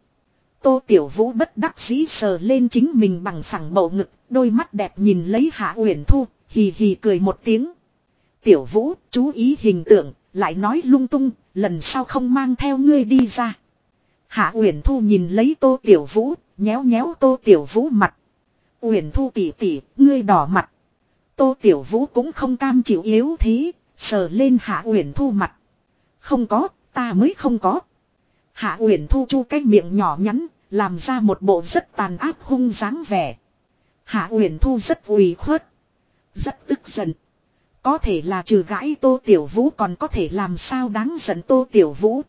Tô Tiểu Vũ bất đắc dĩ sờ lên chính mình bằng phẳng bầu ngực, đôi mắt đẹp nhìn lấy Hạ Uyển Thu, hì hì cười một tiếng. Tiểu Vũ, chú ý hình tượng, lại nói lung tung, lần sau không mang theo ngươi đi ra. Hạ Uyển Thu nhìn lấy Tô Tiểu Vũ, nhéo nhéo Tô Tiểu Vũ mặt. Uyển Thu tỉ tỉ, ngươi đỏ mặt. Tô Tiểu Vũ cũng không cam chịu yếu thế, sờ lên Hạ Uyển Thu mặt. Không có, ta mới không có. Hạ Uyển Thu chu cái miệng nhỏ nhắn, làm ra một bộ rất tàn áp hung dáng vẻ. Hạ Uyển Thu rất ủy khuất, rất tức giận. Có thể là trừ gãi Tô Tiểu Vũ còn có thể làm sao đáng giận Tô Tiểu Vũ.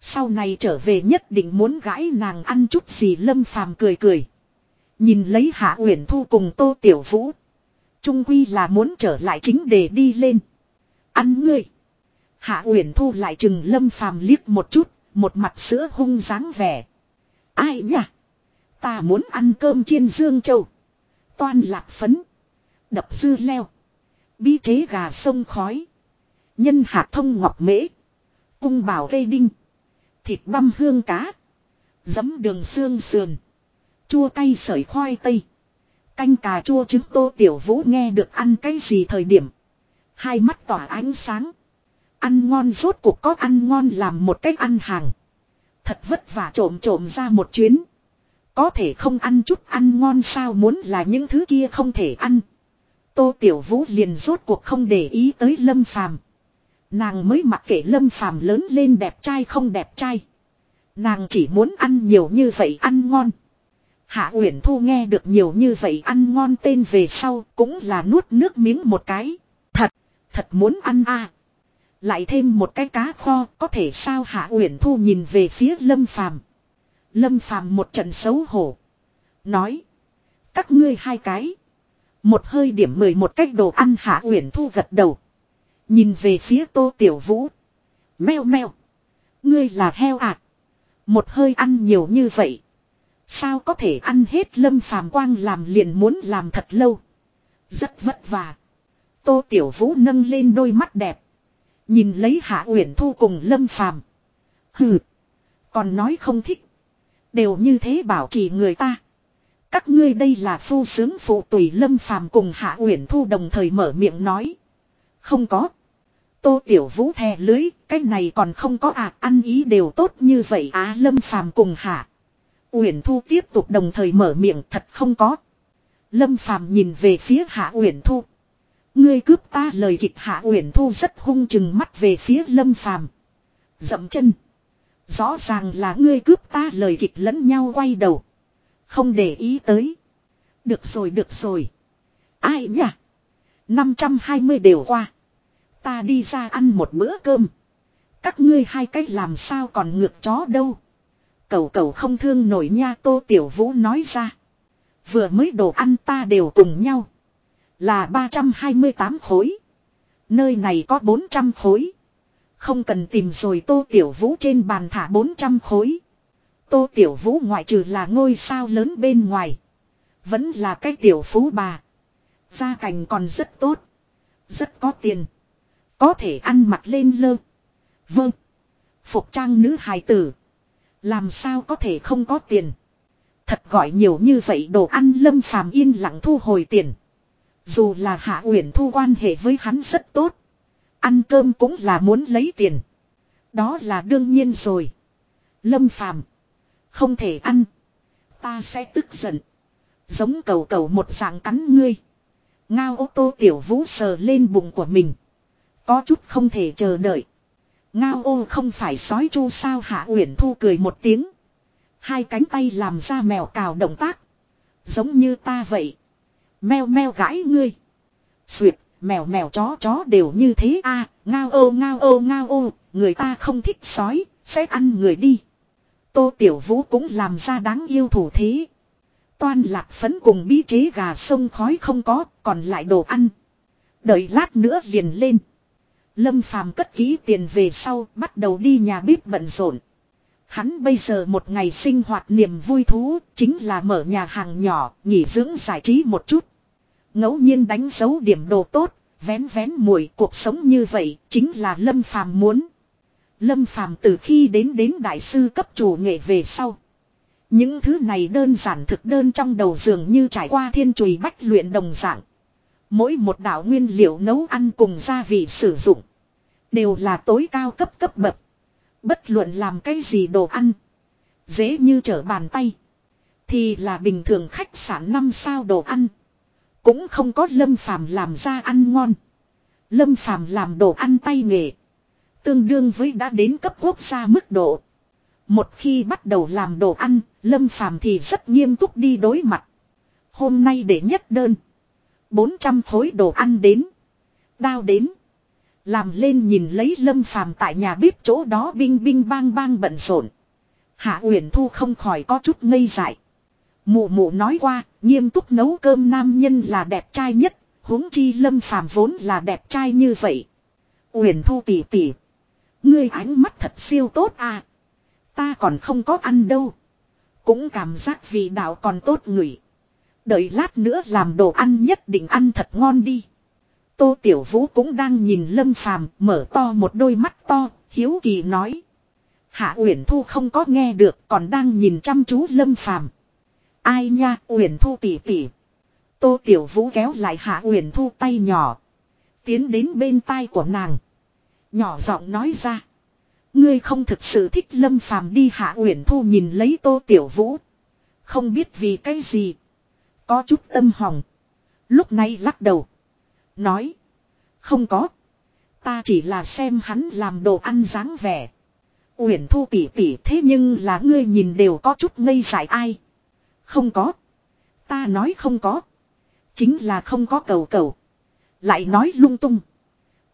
Sau này trở về nhất định muốn gãi nàng ăn chút gì Lâm Phàm cười cười. Nhìn lấy Hạ Uyển Thu cùng Tô Tiểu Vũ. Trung quy là muốn trở lại chính để đi lên. Ăn ngươi. Hạ Uyển Thu lại chừng Lâm Phàm liếc một chút, một mặt sữa hung dáng vẻ. Ai nhỉ? Ta muốn ăn cơm chiên dương châu. Toan lạc phấn. Đập dư leo. Bi chế gà sông khói. Nhân hạt thông ngọc mễ. Cung bảo cây đinh. Thịt băm hương cá. Giấm đường xương sườn. Chua cay sợi khoai tây. Canh cà chua trứng tô tiểu vũ nghe được ăn cái gì thời điểm. Hai mắt tỏa ánh sáng. Ăn ngon rốt cuộc có ăn ngon làm một cách ăn hàng. Thật vất vả trộm trộm ra một chuyến. Có thể không ăn chút ăn ngon sao muốn là những thứ kia không thể ăn. Tô Tiểu Vũ liền rốt cuộc không để ý tới Lâm Phàm. Nàng mới mặc kệ Lâm Phàm lớn lên đẹp trai không đẹp trai. Nàng chỉ muốn ăn nhiều như vậy ăn ngon. Hạ Uyển Thu nghe được nhiều như vậy ăn ngon tên về sau cũng là nuốt nước miếng một cái. Thật, thật muốn ăn a. Lại thêm một cái cá kho, có thể sao Hạ Uyển Thu nhìn về phía Lâm Phàm. Lâm Phàm một trận xấu hổ, nói: "Các ngươi hai cái, một hơi điểm mười một cách đồ ăn Hạ Uyển Thu gật đầu, nhìn về phía Tô Tiểu Vũ. Meo meo, ngươi là heo à? Một hơi ăn nhiều như vậy, sao có thể ăn hết Lâm Phàm quang làm liền muốn làm thật lâu, rất vất vả." Tô Tiểu Vũ nâng lên đôi mắt đẹp. Nhìn lấy Hạ Uyển Thu cùng Lâm Phàm. Hừ, còn nói không thích, đều như thế bảo trì người ta. Các ngươi đây là phu sướng phụ tùy Lâm Phàm cùng Hạ Uyển Thu đồng thời mở miệng nói. Không có. Tô Tiểu Vũ thè lưới, cái này còn không có à, ăn ý đều tốt như vậy á Lâm Phàm cùng Hạ. Uyển Thu tiếp tục đồng thời mở miệng thật không có. Lâm Phàm nhìn về phía Hạ Uyển Thu. Ngươi cướp ta lời kịch hạ uyển thu rất hung chừng mắt về phía lâm phàm. Dậm chân. Rõ ràng là ngươi cướp ta lời kịch lẫn nhau quay đầu. Không để ý tới. Được rồi được rồi. Ai nhỉ? 520 đều qua. Ta đi ra ăn một bữa cơm. Các ngươi hai cách làm sao còn ngược chó đâu. Cầu cầu không thương nổi nha, Tô Tiểu Vũ nói ra. Vừa mới đồ ăn ta đều cùng nhau. Là 328 khối. Nơi này có 400 khối. Không cần tìm rồi, Tô Tiểu Vũ trên bàn thả 400 khối. Tô Tiểu Vũ ngoại trừ là ngôi sao lớn bên ngoài. Vẫn là cái tiểu phú bà. Gia cảnh còn rất tốt. Rất có tiền. Có thể ăn mặc lên lơ. Vâng. Phục trang nữ hài tử. Làm sao có thể không có tiền. Thật gọi nhiều như vậy đồ ăn lâm phàm yên lặng thu hồi tiền. Dù là hạ uyển thu quan hệ với hắn rất tốt. Ăn cơm cũng là muốn lấy tiền. Đó là đương nhiên rồi. Lâm phàm. Không thể ăn. Ta sẽ tức giận. Giống cầu cầu một dạng cắn ngươi. Ngao ô tô tiểu vũ sờ lên bụng của mình. Có chút không thể chờ đợi. Ngao ô không phải sói chu sao hạ uyển thu cười một tiếng. Hai cánh tay làm ra mèo cào động tác. Giống như ta vậy. Mèo mèo gãi ngươi. Xuyệt, mèo mèo chó chó đều như thế a ngao ô ngao ô ngao ô, người ta không thích sói, sẽ ăn người đi. Tô Tiểu Vũ cũng làm ra đáng yêu thủ thế. Toan lạc phấn cùng bí chế gà sông khói không có, còn lại đồ ăn. Đợi lát nữa liền lên. Lâm Phàm cất ký tiền về sau, bắt đầu đi nhà bếp bận rộn. Hắn bây giờ một ngày sinh hoạt niềm vui thú, chính là mở nhà hàng nhỏ, nghỉ dưỡng giải trí một chút. ngẫu nhiên đánh dấu điểm đồ tốt, vén vén mùi cuộc sống như vậy, chính là Lâm Phàm muốn. Lâm Phàm từ khi đến đến đại sư cấp chủ nghệ về sau. Những thứ này đơn giản thực đơn trong đầu giường như trải qua thiên chùy bách luyện đồng dạng. Mỗi một đạo nguyên liệu nấu ăn cùng gia vị sử dụng. Đều là tối cao cấp cấp bậc. Bất luận làm cái gì đồ ăn. Dễ như trở bàn tay. Thì là bình thường khách sạn năm sao đồ ăn. Cũng không có lâm phàm làm ra ăn ngon. Lâm phàm làm đồ ăn tay nghề. Tương đương với đã đến cấp quốc gia mức độ. Một khi bắt đầu làm đồ ăn, Lâm Phàm thì rất nghiêm túc đi đối mặt. Hôm nay để nhất đơn. 400 khối đồ ăn đến. Đao đến. Làm lên nhìn lấy Lâm Phàm tại nhà bếp chỗ đó binh binh bang bang bận rộn. Hạ Uyển Thu không khỏi có chút ngây dại. Mụ mụ nói qua, nghiêm túc nấu cơm nam nhân là đẹp trai nhất, huống chi Lâm Phàm vốn là đẹp trai như vậy. Uyển Thu tỉ tỉ, ngươi ánh mắt thật siêu tốt à. Ta còn không có ăn đâu. Cũng cảm giác vị đạo còn tốt ngửi. Đợi lát nữa làm đồ ăn nhất định ăn thật ngon đi. Tô Tiểu Vũ cũng đang nhìn Lâm Phàm mở to một đôi mắt to, hiếu kỳ nói. Hạ Uyển Thu không có nghe được còn đang nhìn chăm chú Lâm Phàm. Ai nha, Uyển Thu tỉ tỉ. Tô Tiểu Vũ kéo lại Hạ Uyển Thu tay nhỏ. Tiến đến bên tai của nàng. Nhỏ giọng nói ra. Ngươi không thực sự thích lâm phàm đi hạ uyển thu nhìn lấy tô tiểu vũ. Không biết vì cái gì. Có chút tâm hỏng. Lúc này lắc đầu. Nói. Không có. Ta chỉ là xem hắn làm đồ ăn dáng vẻ. Uyển thu tỉ tỉ thế nhưng là ngươi nhìn đều có chút ngây dại ai. Không có. Ta nói không có. Chính là không có cầu cầu. Lại nói lung tung.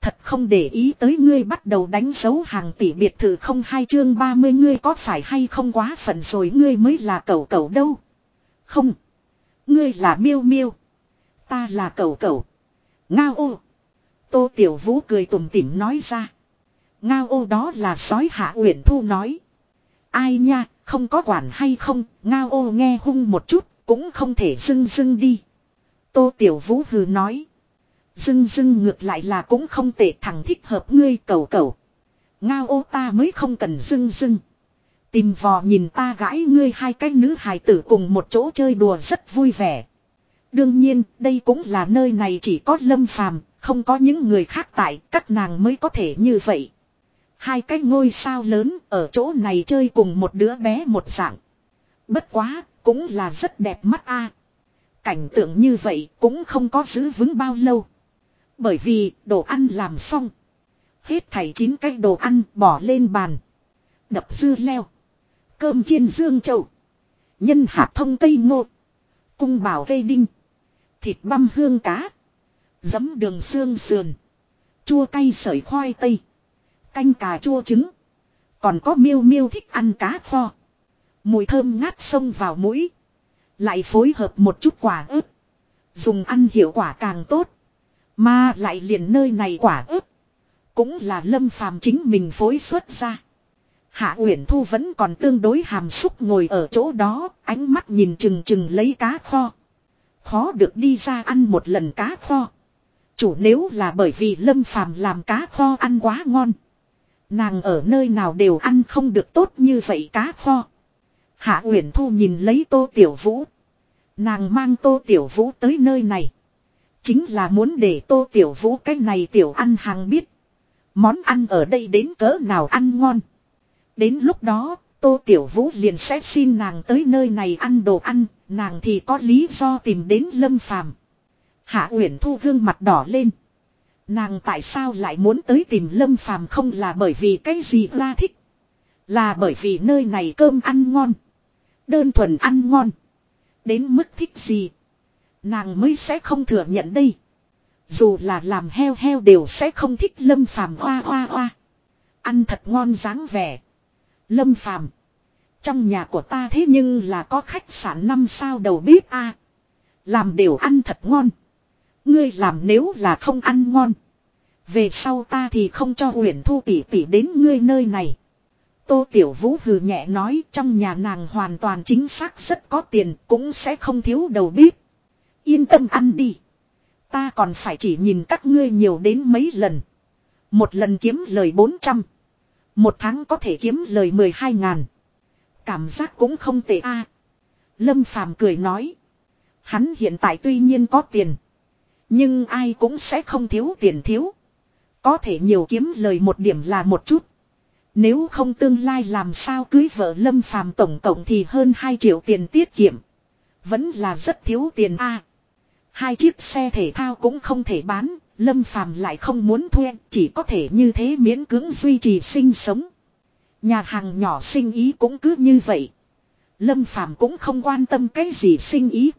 Thật không để ý tới ngươi bắt đầu đánh dấu hàng tỷ biệt thự không hai chương 30 ngươi có phải hay không quá phận rồi ngươi mới là cậu cậu đâu. Không. Ngươi là miêu miêu. Ta là cậu cậu. Ngao ô. Tô Tiểu Vũ cười tủm tỉm nói ra. Ngao ô đó là sói hạ uyển thu nói. Ai nha, không có quản hay không, ngao ô nghe hung một chút, cũng không thể dưng dưng đi. Tô Tiểu Vũ hừ nói. Dưng dưng ngược lại là cũng không tệ thằng thích hợp ngươi cầu cầu. Ngao ô ta mới không cần dưng dưng. Tìm vò nhìn ta gãi ngươi hai cái nữ hài tử cùng một chỗ chơi đùa rất vui vẻ. Đương nhiên, đây cũng là nơi này chỉ có lâm phàm, không có những người khác tại, các nàng mới có thể như vậy. Hai cái ngôi sao lớn ở chỗ này chơi cùng một đứa bé một dạng. Bất quá, cũng là rất đẹp mắt a. Cảnh tượng như vậy cũng không có giữ vững bao lâu. Bởi vì đồ ăn làm xong. Hết thảy chín cái đồ ăn bỏ lên bàn. Đập dưa leo. Cơm chiên dương trầu. Nhân hạt thông cây ngô. Cung bảo cây đinh. Thịt băm hương cá. Giấm đường xương sườn. Chua cay sợi khoai tây. Canh cà chua trứng. Còn có miêu miêu thích ăn cá kho. Mùi thơm ngát sông vào mũi. Lại phối hợp một chút quả ớt. Dùng ăn hiệu quả càng tốt. Mà lại liền nơi này quả ớt. Cũng là lâm phàm chính mình phối xuất ra. Hạ Uyển Thu vẫn còn tương đối hàm xúc ngồi ở chỗ đó, ánh mắt nhìn chừng chừng lấy cá kho. Khó được đi ra ăn một lần cá kho. Chủ nếu là bởi vì Lâm Phàm làm cá kho ăn quá ngon. Nàng ở nơi nào đều ăn không được tốt như vậy cá kho. Hạ Uyển Thu nhìn lấy Tô Tiểu Vũ. Nàng mang Tô Tiểu Vũ tới nơi này. Chính là muốn để Tô Tiểu Vũ cái này tiểu ăn hàng biết. Món ăn ở đây đến cỡ nào ăn ngon. Đến lúc đó, Tô Tiểu Vũ liền sẽ xin nàng tới nơi này ăn đồ ăn, nàng thì có lý do tìm đến Lâm Phàm. Hạ Uyển Thu gương mặt đỏ lên. Nàng tại sao lại muốn tới tìm Lâm Phàm không là bởi vì cái gì la thích. Là bởi vì nơi này cơm ăn ngon. Đơn thuần ăn ngon. Đến mức thích gì. Nàng mới sẽ không thừa nhận đây. Dù là làm heo heo đều sẽ không thích Lâm Phàm hoa hoa hoa. Ăn thật ngon dáng vẻ. Lâm Phàm, Trong nhà của ta thế nhưng là có khách sạn năm sao đầu bếp a Làm đều ăn thật ngon. Ngươi làm nếu là không ăn ngon. Về sau ta thì không cho huyền Thu tỷ tỷ đến ngươi nơi này. Tô Tiểu Vũ hừ nhẹ nói trong nhà nàng hoàn toàn chính xác rất có tiền cũng sẽ không thiếu đầu bếp. Yên tâm ăn đi. Ta còn phải chỉ nhìn các ngươi nhiều đến mấy lần. Một lần kiếm lời 400. Một tháng có thể kiếm lời 12 ngàn. Cảm giác cũng không tệ a. Lâm Phàm cười nói. Hắn hiện tại tuy nhiên có tiền. Nhưng ai cũng sẽ không thiếu tiền thiếu. Có thể nhiều kiếm lời một điểm là một chút. Nếu không tương lai làm sao cưới vợ Lâm Phàm tổng cộng thì hơn 2 triệu tiền tiết kiệm. Vẫn là rất thiếu tiền a hai chiếc xe thể thao cũng không thể bán, Lâm Phàm lại không muốn thuê, chỉ có thể như thế miễn cưỡng duy trì sinh sống. Nhà hàng nhỏ sinh ý cũng cứ như vậy. Lâm Phàm cũng không quan tâm cái gì sinh ý.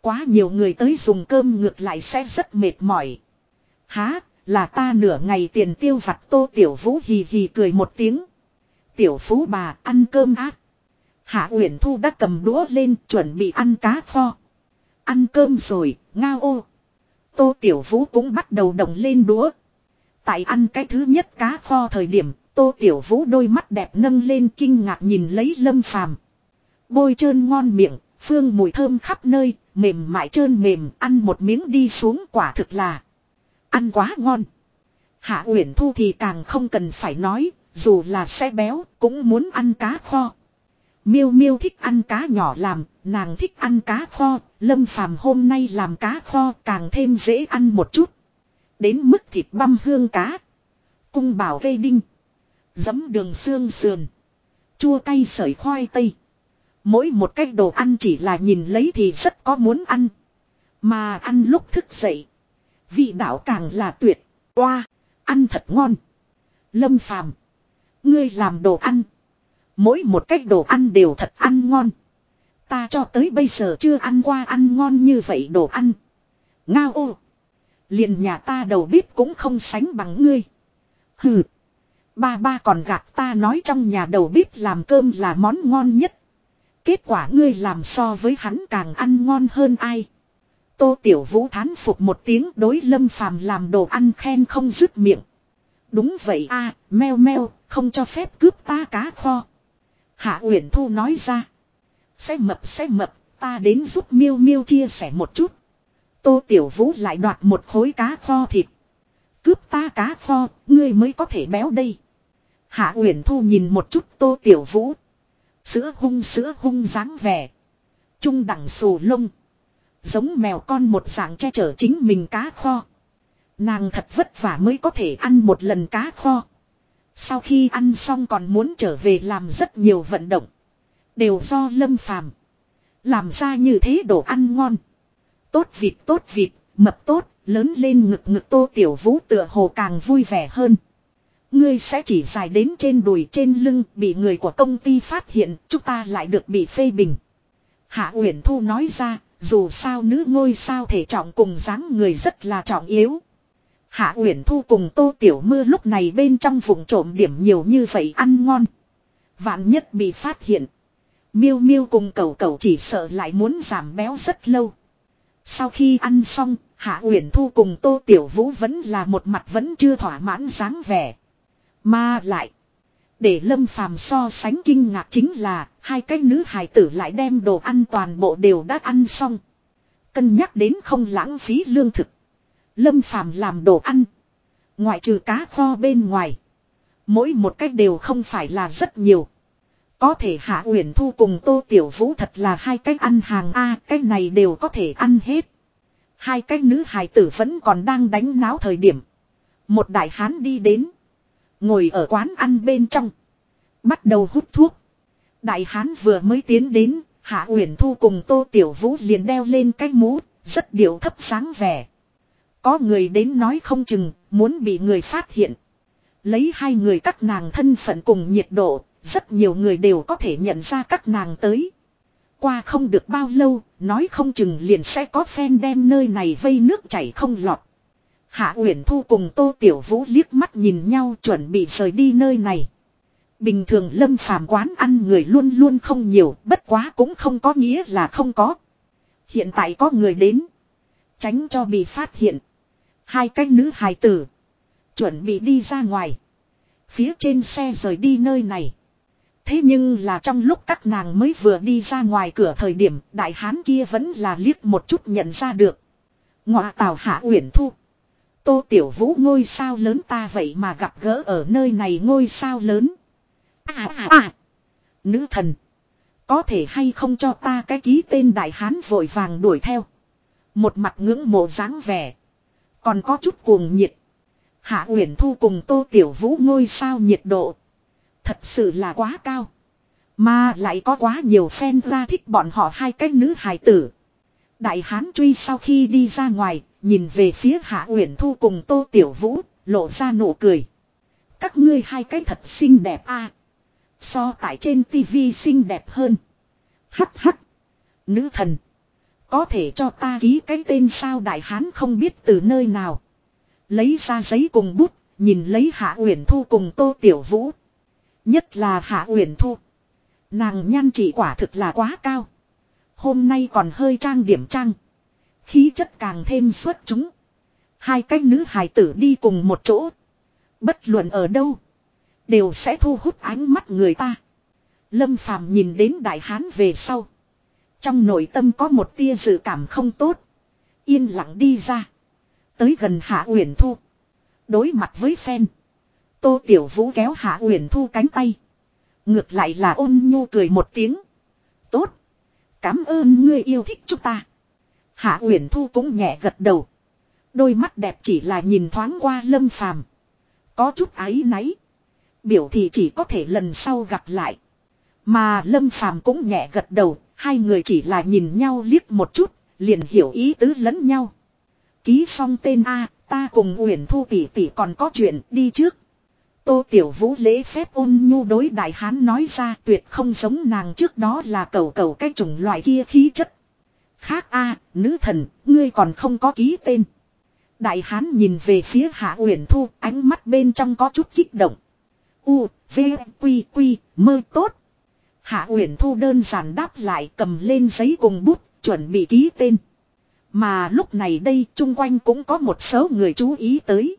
Quá nhiều người tới dùng cơm ngược lại sẽ rất mệt mỏi. Há, là ta nửa ngày tiền tiêu vặt tô tiểu vũ hì hì cười một tiếng. Tiểu phú bà ăn cơm ác. Hạ Uyển Thu đã cầm đũa lên chuẩn bị ăn cá kho. Ăn cơm rồi, ngao ô. Tô Tiểu Vũ cũng bắt đầu động lên đũa. Tại ăn cái thứ nhất cá kho thời điểm, Tô Tiểu Vũ đôi mắt đẹp nâng lên kinh ngạc nhìn lấy Lâm Phàm. Bôi trơn ngon miệng, phương mùi thơm khắp nơi, mềm mại trơn mềm, ăn một miếng đi xuống quả thực là ăn quá ngon. Hạ Uyển Thu thì càng không cần phải nói, dù là xe béo, cũng muốn ăn cá kho. Miêu Miêu thích ăn cá nhỏ làm, nàng thích ăn cá kho, Lâm Phàm hôm nay làm cá kho càng thêm dễ ăn một chút. Đến mức thịt băm hương cá, cung bảo cây đinh, giấm đường xương sườn, chua cay sợi khoai tây. Mỗi một cái đồ ăn chỉ là nhìn lấy thì rất có muốn ăn. Mà ăn lúc thức dậy, vị đạo càng là tuyệt. Oa, ăn thật ngon. Lâm Phàm, ngươi làm đồ ăn Mỗi một cách đồ ăn đều thật ăn ngon. Ta cho tới bây giờ chưa ăn qua ăn ngon như vậy đồ ăn. Ngao ô. Liền nhà ta đầu bếp cũng không sánh bằng ngươi. Hừ. Ba ba còn gạt ta nói trong nhà đầu bếp làm cơm là món ngon nhất. Kết quả ngươi làm so với hắn càng ăn ngon hơn ai. Tô Tiểu Vũ thán phục một tiếng đối lâm phàm làm đồ ăn khen không dứt miệng. Đúng vậy a, meo meo, không cho phép cướp ta cá kho. Hạ Uyển Thu nói ra. Sẽ mập sẽ mập, ta đến giúp miêu miêu chia sẻ một chút. Tô Tiểu Vũ lại đoạt một khối cá kho thịt. Cướp ta cá kho, ngươi mới có thể béo đây. Hạ Uyển Thu nhìn một chút Tô Tiểu Vũ. Sữa hung sữa hung dáng vẻ. Trung đẳng sù lông. Giống mèo con một dạng che chở chính mình cá kho. Nàng thật vất vả mới có thể ăn một lần cá kho. Sau khi ăn xong còn muốn trở về làm rất nhiều vận động. Đều do lâm phàm. Làm ra như thế đồ ăn ngon. Tốt vịt tốt vịt, mập tốt, lớn lên ngực ngực tô tiểu vũ tựa hồ càng vui vẻ hơn. Ngươi sẽ chỉ dài đến trên đùi trên lưng bị người của công ty phát hiện chúng ta lại được bị phê bình. Hạ Uyển Thu nói ra, dù sao nữ ngôi sao thể trọng cùng dáng người rất là trọng yếu. Hạ Uyển Thu cùng Tô Tiểu Mưa lúc này bên trong vùng trộm điểm nhiều như vậy ăn ngon. Vạn nhất bị phát hiện. Miêu Miêu cùng cậu cậu chỉ sợ lại muốn giảm béo rất lâu. Sau khi ăn xong, Hạ Uyển Thu cùng Tô Tiểu Vũ vẫn là một mặt vẫn chưa thỏa mãn dáng vẻ. Mà lại, để Lâm Phàm so sánh kinh ngạc chính là hai cái nữ hài tử lại đem đồ ăn toàn bộ đều đã ăn xong. Cân nhắc đến không lãng phí lương thực. Lâm Phàm làm đồ ăn. Ngoại trừ cá kho bên ngoài. Mỗi một cách đều không phải là rất nhiều. Có thể Hạ Uyển Thu cùng Tô Tiểu Vũ thật là hai cách ăn hàng A, cách này đều có thể ăn hết. Hai cách nữ hài tử vẫn còn đang đánh náo thời điểm. Một đại hán đi đến. Ngồi ở quán ăn bên trong. Bắt đầu hút thuốc. Đại hán vừa mới tiến đến, Hạ Uyển Thu cùng Tô Tiểu Vũ liền đeo lên cái mũ, rất điệu thấp sáng vẻ. Có người đến nói không chừng, muốn bị người phát hiện. Lấy hai người các nàng thân phận cùng nhiệt độ, rất nhiều người đều có thể nhận ra các nàng tới. Qua không được bao lâu, nói không chừng liền sẽ có phen đem nơi này vây nước chảy không lọt. Hạ Uyển Thu cùng Tô Tiểu Vũ liếc mắt nhìn nhau chuẩn bị rời đi nơi này. Bình thường lâm phàm quán ăn người luôn luôn không nhiều, bất quá cũng không có nghĩa là không có. Hiện tại có người đến. Tránh cho bị phát hiện. Hai cái nữ hài tử. Chuẩn bị đi ra ngoài. Phía trên xe rời đi nơi này. Thế nhưng là trong lúc các nàng mới vừa đi ra ngoài cửa thời điểm, đại hán kia vẫn là liếc một chút nhận ra được. Ngọa tào hạ uyển thu. Tô tiểu vũ ngôi sao lớn ta vậy mà gặp gỡ ở nơi này ngôi sao lớn. À à à. Nữ thần. Có thể hay không cho ta cái ký tên đại hán vội vàng đuổi theo. Một mặt ngưỡng mộ dáng vẻ. Còn có chút cuồng nhiệt. Hạ Uyển Thu cùng Tô Tiểu Vũ ngôi sao nhiệt độ. Thật sự là quá cao. Mà lại có quá nhiều fan ra thích bọn họ hai cái nữ hài tử. Đại hán truy sau khi đi ra ngoài, nhìn về phía Hạ Uyển Thu cùng Tô Tiểu Vũ, lộ ra nụ cười. Các ngươi hai cái thật xinh đẹp a. So tại trên tivi xinh đẹp hơn. Hắc hắc. Nữ thần. Có thể cho ta ký cái tên sao đại hán không biết từ nơi nào. Lấy ra giấy cùng bút, nhìn lấy Hạ Uyển Thu cùng Tô Tiểu Vũ. Nhất là Hạ Uyển Thu. Nàng nhan trị quả thực là quá cao. Hôm nay còn hơi trang điểm trang. Khí chất càng thêm xuất chúng. Hai cách nữ hài tử đi cùng một chỗ. Bất luận ở đâu. Đều sẽ thu hút ánh mắt người ta. Lâm Phàm nhìn đến đại hán về sau. Trong nội tâm có một tia dự cảm không tốt. Yên lặng đi ra. Tới gần Hạ Uyển Thu. Đối mặt với phen. Tô Tiểu Vũ kéo Hạ Uyển Thu cánh tay. Ngược lại là ôn nhu cười một tiếng. Tốt. Cảm ơn ngươi yêu thích chúng ta. Hạ Uyển Thu cũng nhẹ gật đầu. Đôi mắt đẹp chỉ là nhìn thoáng qua Lâm Phàm. Có chút áy náy. Biểu thì chỉ có thể lần sau gặp lại. Mà Lâm Phàm cũng nhẹ gật đầu, hai người chỉ là nhìn nhau liếc một chút, liền hiểu ý tứ lẫn nhau. Ký xong tên A, ta cùng Uyển Thu tỷ tỷ còn có chuyện đi trước. Tô Tiểu Vũ lễ phép ôn nhu đối đại hán nói ra tuyệt không giống nàng trước đó là cầu cầu cái chủng loại kia khí chất. Khác a nữ thần, ngươi còn không có ký tên. Đại hán nhìn về phía Hạ Uyển Thu, ánh mắt bên trong có chút kích động. U, V, Quy, Quy, mơ tốt. Hạ Uyển Thu đơn giản đáp lại cầm lên giấy cùng bút, chuẩn bị ký tên. Mà lúc này đây chung quanh cũng có một số người chú ý tới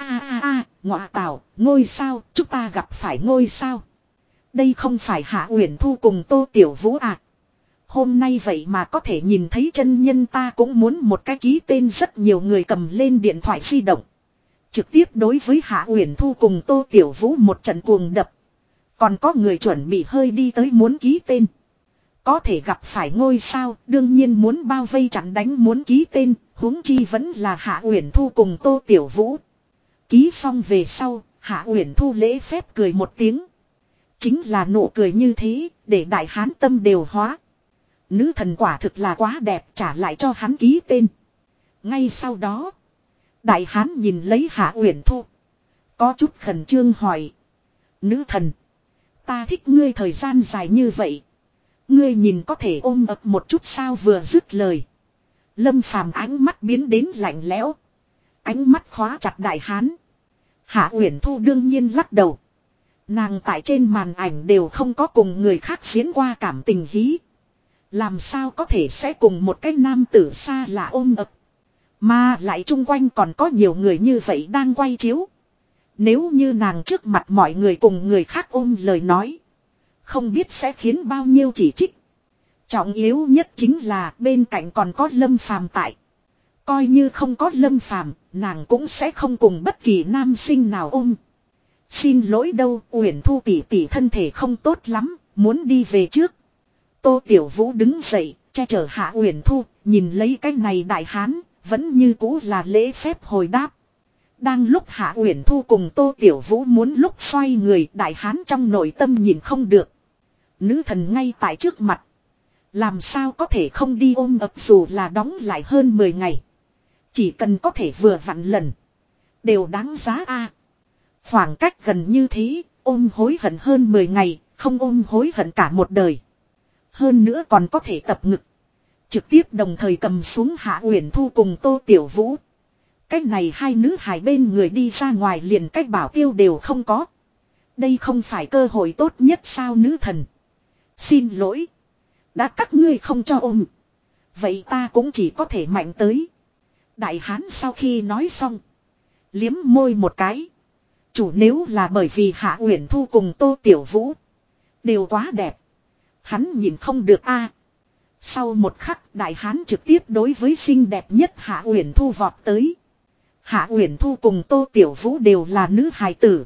a a a ngọa tào ngôi sao, chúng ta gặp phải ngôi sao. Đây không phải Hạ Uyển Thu cùng Tô Tiểu Vũ à. Hôm nay vậy mà có thể nhìn thấy chân nhân ta cũng muốn một cái ký tên rất nhiều người cầm lên điện thoại di động. Trực tiếp đối với Hạ Uyển Thu cùng Tô Tiểu Vũ một trận cuồng đập. Còn có người chuẩn bị hơi đi tới muốn ký tên. Có thể gặp phải ngôi sao, đương nhiên muốn bao vây chặn đánh muốn ký tên, huống chi vẫn là Hạ Uyển Thu cùng Tô Tiểu Vũ. Ký xong về sau, Hạ Uyển Thu lễ phép cười một tiếng. Chính là nụ cười như thế, để đại hán tâm đều hóa. Nữ thần quả thực là quá đẹp trả lại cho hắn ký tên. Ngay sau đó, đại hán nhìn lấy Hạ Uyển Thu. Có chút khẩn trương hỏi. Nữ thần, ta thích ngươi thời gian dài như vậy. Ngươi nhìn có thể ôm ập một chút sao vừa dứt lời. Lâm phàm ánh mắt biến đến lạnh lẽo ánh mắt khóa chặt đại hán. Hạ Uyển Thu đương nhiên lắc đầu. Nàng tại trên màn ảnh đều không có cùng người khác diễn qua cảm tình hí. Làm sao có thể sẽ cùng một cái nam tử xa lạ ôm ập. Mà lại chung quanh còn có nhiều người như vậy đang quay chiếu. Nếu như nàng trước mặt mọi người cùng người khác ôm lời nói. Không biết sẽ khiến bao nhiêu chỉ trích. Trọng yếu nhất chính là bên cạnh còn có lâm phàm tại. Coi như không có lâm phàm, nàng cũng sẽ không cùng bất kỳ nam sinh nào ôm. Xin lỗi đâu, Uyển Thu tỷ tỷ thân thể không tốt lắm, muốn đi về trước. Tô Tiểu Vũ đứng dậy, che chở Hạ Uyển Thu, nhìn lấy cái này đại hán, vẫn như cũ là lễ phép hồi đáp. Đang lúc Hạ Uyển Thu cùng Tô Tiểu Vũ muốn lúc xoay người, đại hán trong nội tâm nhìn không được. Nữ thần ngay tại trước mặt. Làm sao có thể không đi ôm ập dù là đóng lại hơn 10 ngày. Chỉ cần có thể vừa vặn lần. Đều đáng giá a. Khoảng cách gần như thế, ôm hối hận hơn 10 ngày, không ôm hối hận cả một đời. Hơn nữa còn có thể tập ngực. Trực tiếp đồng thời cầm xuống Hạ Uyển Thu cùng Tô Tiểu Vũ. Cách này hai nữ hài bên người đi ra ngoài liền cách bảo tiêu đều không có. Đây không phải cơ hội tốt nhất sao nữ thần. Xin lỗi. Đã các ngươi không cho ôm. Vậy ta cũng chỉ có thể mạnh tới. Đại hán sau khi nói xong. Liếm môi một cái. Chủ nếu là bởi vì Hạ Uyển Thu cùng Tô Tiểu Vũ. Đều quá đẹp. Hắn nhìn không được a. Sau một khắc, đại hán trực tiếp đối với xinh đẹp nhất Hạ Uyển Thu vọt tới. Hạ Uyển Thu cùng Tô Tiểu Vũ đều là nữ hài tử.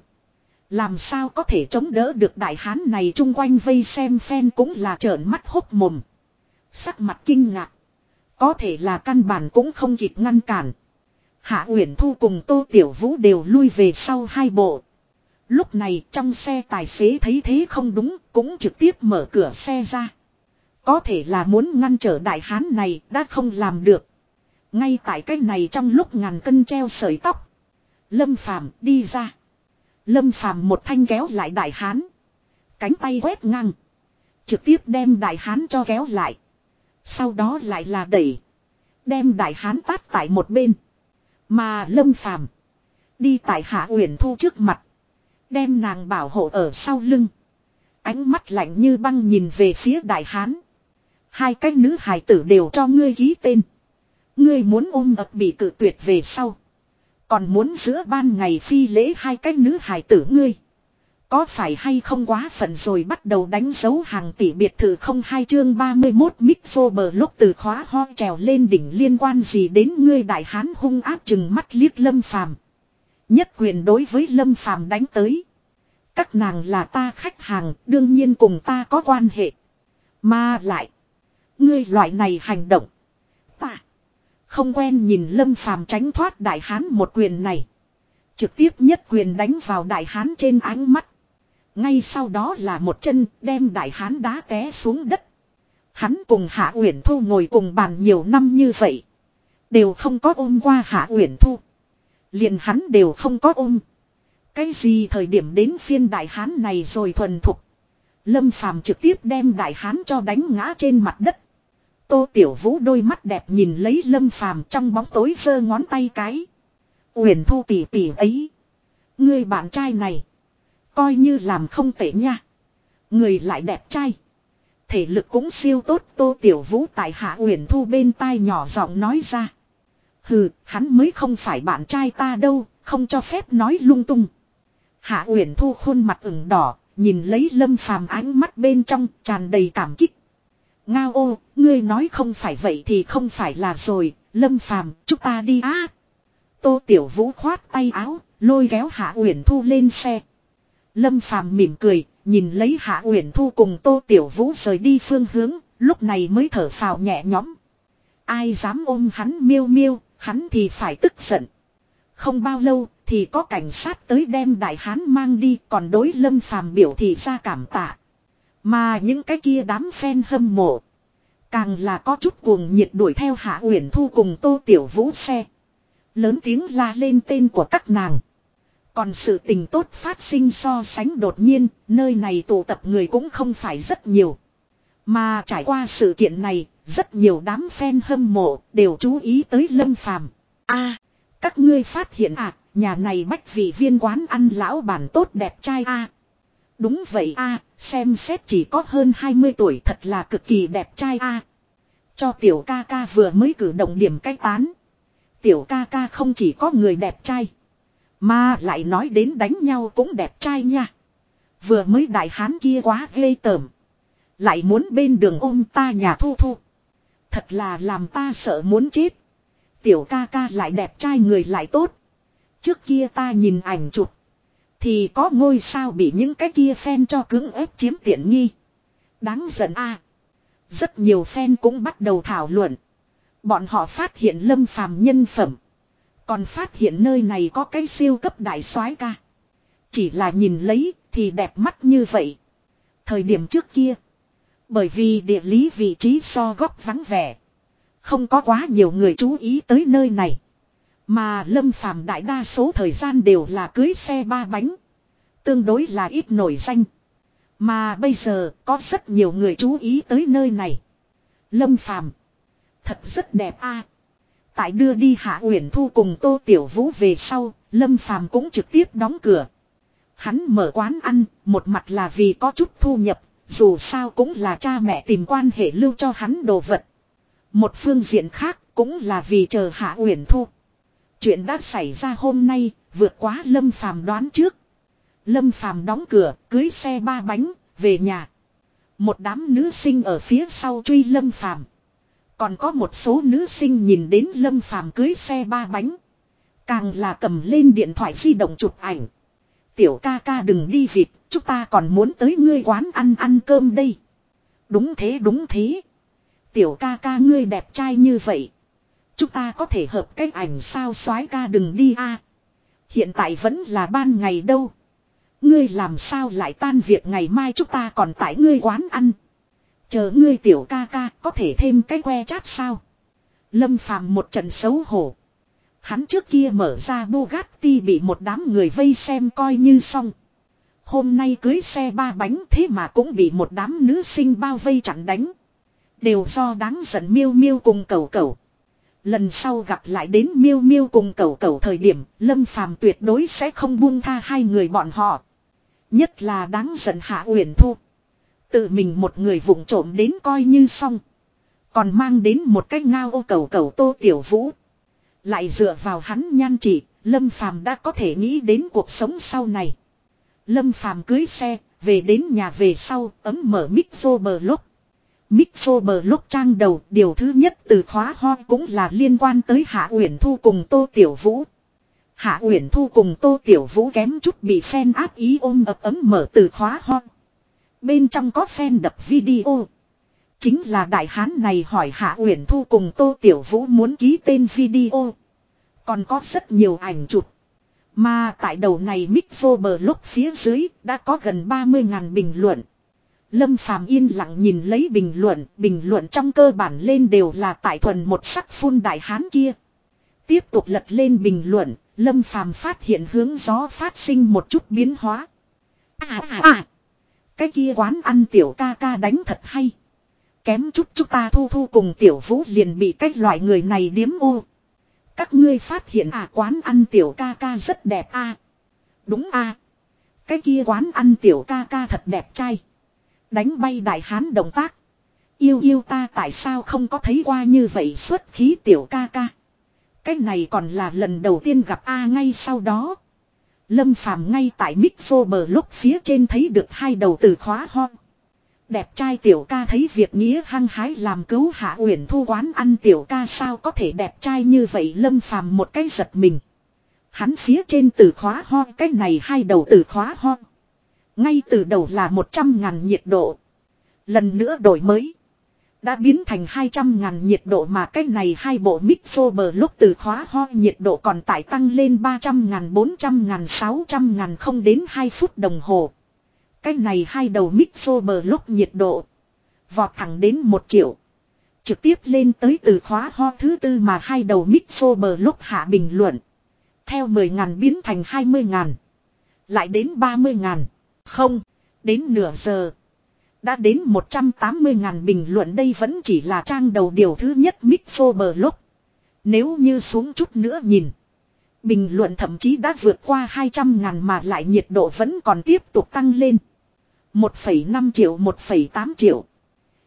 Làm sao có thể chống đỡ được đại hán này chung quanh vây xem phen cũng là trợn mắt hốt mồm. Sắc mặt kinh ngạc. Có thể là căn bản cũng không kịp ngăn cản. Hạ Uyển Thu cùng Tô Tiểu Vũ đều lui về sau hai bộ. Lúc này trong xe tài xế thấy thế không đúng cũng trực tiếp mở cửa xe ra. Có thể là muốn ngăn trở đại hán này đã không làm được. Ngay tại cái này trong lúc ngàn cân treo sợi tóc. Lâm Phàm đi ra. Lâm Phàm một thanh kéo lại đại hán. Cánh tay quét ngang. Trực tiếp đem đại hán cho kéo lại. Sau đó lại là đẩy. Đem đại hán tát tại một bên. Mà Lâm Phàm Đi tại Hạ Uyển Thu trước mặt. Đem nàng bảo hộ ở sau lưng. Ánh mắt lạnh như băng nhìn về phía đại hán. Hai cái nữ hài tử đều cho ngươi ký tên. Ngươi muốn ôm ập bị cự tuyệt về sau. Còn muốn giữa ban ngày phi lễ hai cái nữ hài tử ngươi. Có phải hay không quá phận rồi bắt đầu đánh dấu hàng tỷ biệt thự không hai chương 31 mít phô bờ lúc từ khóa ho trèo lên đỉnh liên quan gì đến ngươi đại hán hung áp chừng mắt liếc lâm phàm. Nhất quyền đối với lâm phàm đánh tới. Các nàng là ta khách hàng, đương nhiên cùng ta có quan hệ. Mà lại. Ngươi loại này hành động. Ta. Không quen nhìn lâm phàm tránh thoát đại hán một quyền này. Trực tiếp nhất quyền đánh vào đại hán trên ánh mắt. Ngay sau đó là một chân đem đại hán đá té xuống đất. Hắn cùng Hạ Uyển Thu ngồi cùng bàn nhiều năm như vậy. Đều không có ôm qua Hạ Uyển Thu. Liền hắn đều không có ôm. Cái gì thời điểm đến phiên đại hán này rồi thuần thục. Lâm Phàm trực tiếp đem đại hán cho đánh ngã trên mặt đất. Tô Tiểu Vũ đôi mắt đẹp nhìn lấy Lâm Phàm trong bóng tối giơ ngón tay cái. Uyển Thu tỷ tỷ ấy. Người bạn trai này. Coi như làm không tệ nha. Người lại đẹp trai. Thể lực cũng siêu tốt Tô Tiểu Vũ tại Hạ Uyển Thu bên tai nhỏ giọng nói ra. Hừ, hắn mới không phải bạn trai ta đâu, không cho phép nói lung tung. Hạ Uyển Thu khuôn mặt ửng đỏ, nhìn lấy Lâm Phàm ánh mắt bên trong tràn đầy cảm kích. Ngao ô, ngươi nói không phải vậy thì không phải là rồi, Lâm Phàm, chúng ta đi á. Tô Tiểu Vũ khoát tay áo, lôi kéo Hạ Uyển Thu lên xe. Lâm Phàm mỉm cười, nhìn lấy Hạ Uyển Thu cùng Tô Tiểu Vũ rời đi phương hướng, lúc này mới thở phào nhẹ nhõm. Ai dám ôm hắn miêu miêu, hắn thì phải tức giận. Không bao lâu thì có cảnh sát tới đem đại hán mang đi còn đối lâm phàm biểu thị ra cảm tạ. Mà những cái kia đám phen hâm mộ. Càng là có chút cuồng nhiệt đuổi theo Hạ Uyển Thu cùng Tô Tiểu Vũ xe. Lớn tiếng la lên tên của các nàng. Còn sự tình tốt phát sinh so sánh đột nhiên, nơi này tụ tập người cũng không phải rất nhiều. Mà trải qua sự kiện này, rất nhiều đám fan hâm mộ đều chú ý tới Lâm Phàm. A, Các ngươi phát hiện à, nhà này bách vị viên quán ăn lão bản tốt đẹp trai a Đúng vậy a xem xét chỉ có hơn 20 tuổi thật là cực kỳ đẹp trai a Cho tiểu ca ca vừa mới cử động điểm cách tán. Tiểu ca ca không chỉ có người đẹp trai. Mà lại nói đến đánh nhau cũng đẹp trai nha. Vừa mới đại hán kia quá ghê tởm. Lại muốn bên đường ôm ta nhà thu thu. Thật là làm ta sợ muốn chết. Tiểu ca ca lại đẹp trai người lại tốt. Trước kia ta nhìn ảnh chụp. Thì có ngôi sao bị những cái kia fan cho cứng ép chiếm tiện nghi. Đáng giận a. Rất nhiều fan cũng bắt đầu thảo luận. Bọn họ phát hiện lâm phàm nhân phẩm. Còn phát hiện nơi này có cái siêu cấp đại soái ca. Chỉ là nhìn lấy thì đẹp mắt như vậy. Thời điểm trước kia. Bởi vì địa lý vị trí so góc vắng vẻ. Không có quá nhiều người chú ý tới nơi này. Mà lâm phàm đại đa số thời gian đều là cưới xe ba bánh. Tương đối là ít nổi danh. Mà bây giờ có rất nhiều người chú ý tới nơi này. Lâm phàm. Thật rất đẹp a. Tại đưa đi Hạ Uyển Thu cùng Tô Tiểu Vũ về sau, Lâm Phàm cũng trực tiếp đóng cửa. Hắn mở quán ăn, một mặt là vì có chút thu nhập, dù sao cũng là cha mẹ tìm quan hệ lưu cho hắn đồ vật. Một phương diện khác cũng là vì chờ Hạ Uyển Thu. Chuyện đã xảy ra hôm nay, vượt quá Lâm Phàm đoán trước. Lâm Phàm đóng cửa, cưới xe ba bánh, về nhà. Một đám nữ sinh ở phía sau truy Lâm Phàm. Còn có một số nữ sinh nhìn đến Lâm Phàm cưới xe ba bánh. Càng là cầm lên điện thoại di động chụp ảnh. Tiểu ca ca đừng đi vịt, chúng ta còn muốn tới ngươi quán ăn ăn cơm đây. Đúng thế đúng thế. Tiểu ca ca ngươi đẹp trai như vậy. Chúng ta có thể hợp cách ảnh sao soái ca đừng đi a. Hiện tại vẫn là ban ngày đâu. Ngươi làm sao lại tan việc ngày mai chúng ta còn tại ngươi quán ăn. Chờ ngươi tiểu ca ca có thể thêm cái que chát sao. Lâm phàm một trận xấu hổ. Hắn trước kia mở ra Bugatti bị một đám người vây xem coi như xong. Hôm nay cưới xe ba bánh thế mà cũng bị một đám nữ sinh bao vây chặn đánh. Đều do đáng giận miêu miêu cùng cầu cầu. Lần sau gặp lại đến miêu miêu cùng cầu cầu thời điểm, Lâm Phàm tuyệt đối sẽ không buông tha hai người bọn họ. Nhất là đáng giận Hạ Uyển Thu. Tự mình một người vụng trộm đến coi như xong. Còn mang đến một cái ngao ô cầu cầu tô tiểu vũ. Lại dựa vào hắn nhan chỉ, Lâm Phàm đã có thể nghĩ đến cuộc sống sau này. Lâm Phàm cưới xe, về đến nhà về sau, ấm mở mixo bờ lúc. Mixo bờ lúc trang đầu, điều thứ nhất từ khóa ho cũng là liên quan tới Hạ Uyển Thu cùng Tô Tiểu Vũ. Hạ Uyển Thu cùng Tô Tiểu Vũ kém chút bị phen áp ý ôm ập ấm mở từ khóa ho. Bên trong có fan đập video. Chính là đại hán này hỏi Hạ Uyển Thu cùng Tô Tiểu Vũ muốn ký tên video. Còn có rất nhiều ảnh chụp. Mà tại đầu này Mixo bờ lúc phía dưới đã có gần 30.000 bình luận. Lâm Phàm yên lặng nhìn lấy bình luận, bình luận trong cơ bản lên đều là tại thuần một sắc phun đại hán kia. Tiếp tục lật lên bình luận, Lâm Phàm phát hiện hướng gió phát sinh một chút biến hóa. À à à! Cái kia quán ăn tiểu ca ca đánh thật hay. Kém chút chúng ta thu thu cùng tiểu vũ liền bị cái loại người này điếm ô. Các ngươi phát hiện à quán ăn tiểu ca ca rất đẹp a à. Đúng a à. Cái kia quán ăn tiểu ca ca thật đẹp trai. Đánh bay đại hán động tác. Yêu yêu ta tại sao không có thấy qua như vậy xuất khí tiểu ca ca. Cái này còn là lần đầu tiên gặp A ngay sau đó. Lâm Phàm ngay tại mic vô bờ lúc phía trên thấy được hai đầu từ khóa ho. Đẹp trai tiểu ca thấy việc nghĩa hăng hái làm cứu hạ uyển thu quán ăn tiểu ca sao có thể đẹp trai như vậy lâm phàm một cái giật mình. Hắn phía trên từ khóa ho, cái này hai đầu từ khóa ho. Ngay từ đầu là 100 ngàn nhiệt độ. Lần nữa đổi mới. Đã biến thành 200 ngàn nhiệt độ mà cái này hai bộ mixo bờ lúc từ khóa ho nhiệt độ còn tải tăng lên 300 ngàn 400 ngàn 600 ngàn không đến 2 phút đồng hồ. Cái này hai đầu mixo bờ lúc nhiệt độ. Vọt thẳng đến 1 triệu. Trực tiếp lên tới từ khóa ho thứ tư mà hai đầu mixo bờ lúc hạ bình luận. Theo 10 ngàn biến thành 20 ngàn. Lại đến 30 ngàn. Không. Đến nửa giờ. Đã đến 180 ngàn bình luận đây vẫn chỉ là trang đầu điều thứ nhất Mixo Blog. Nếu như xuống chút nữa nhìn. Bình luận thậm chí đã vượt qua 200 ngàn mà lại nhiệt độ vẫn còn tiếp tục tăng lên. 1,5 triệu 1,8 triệu.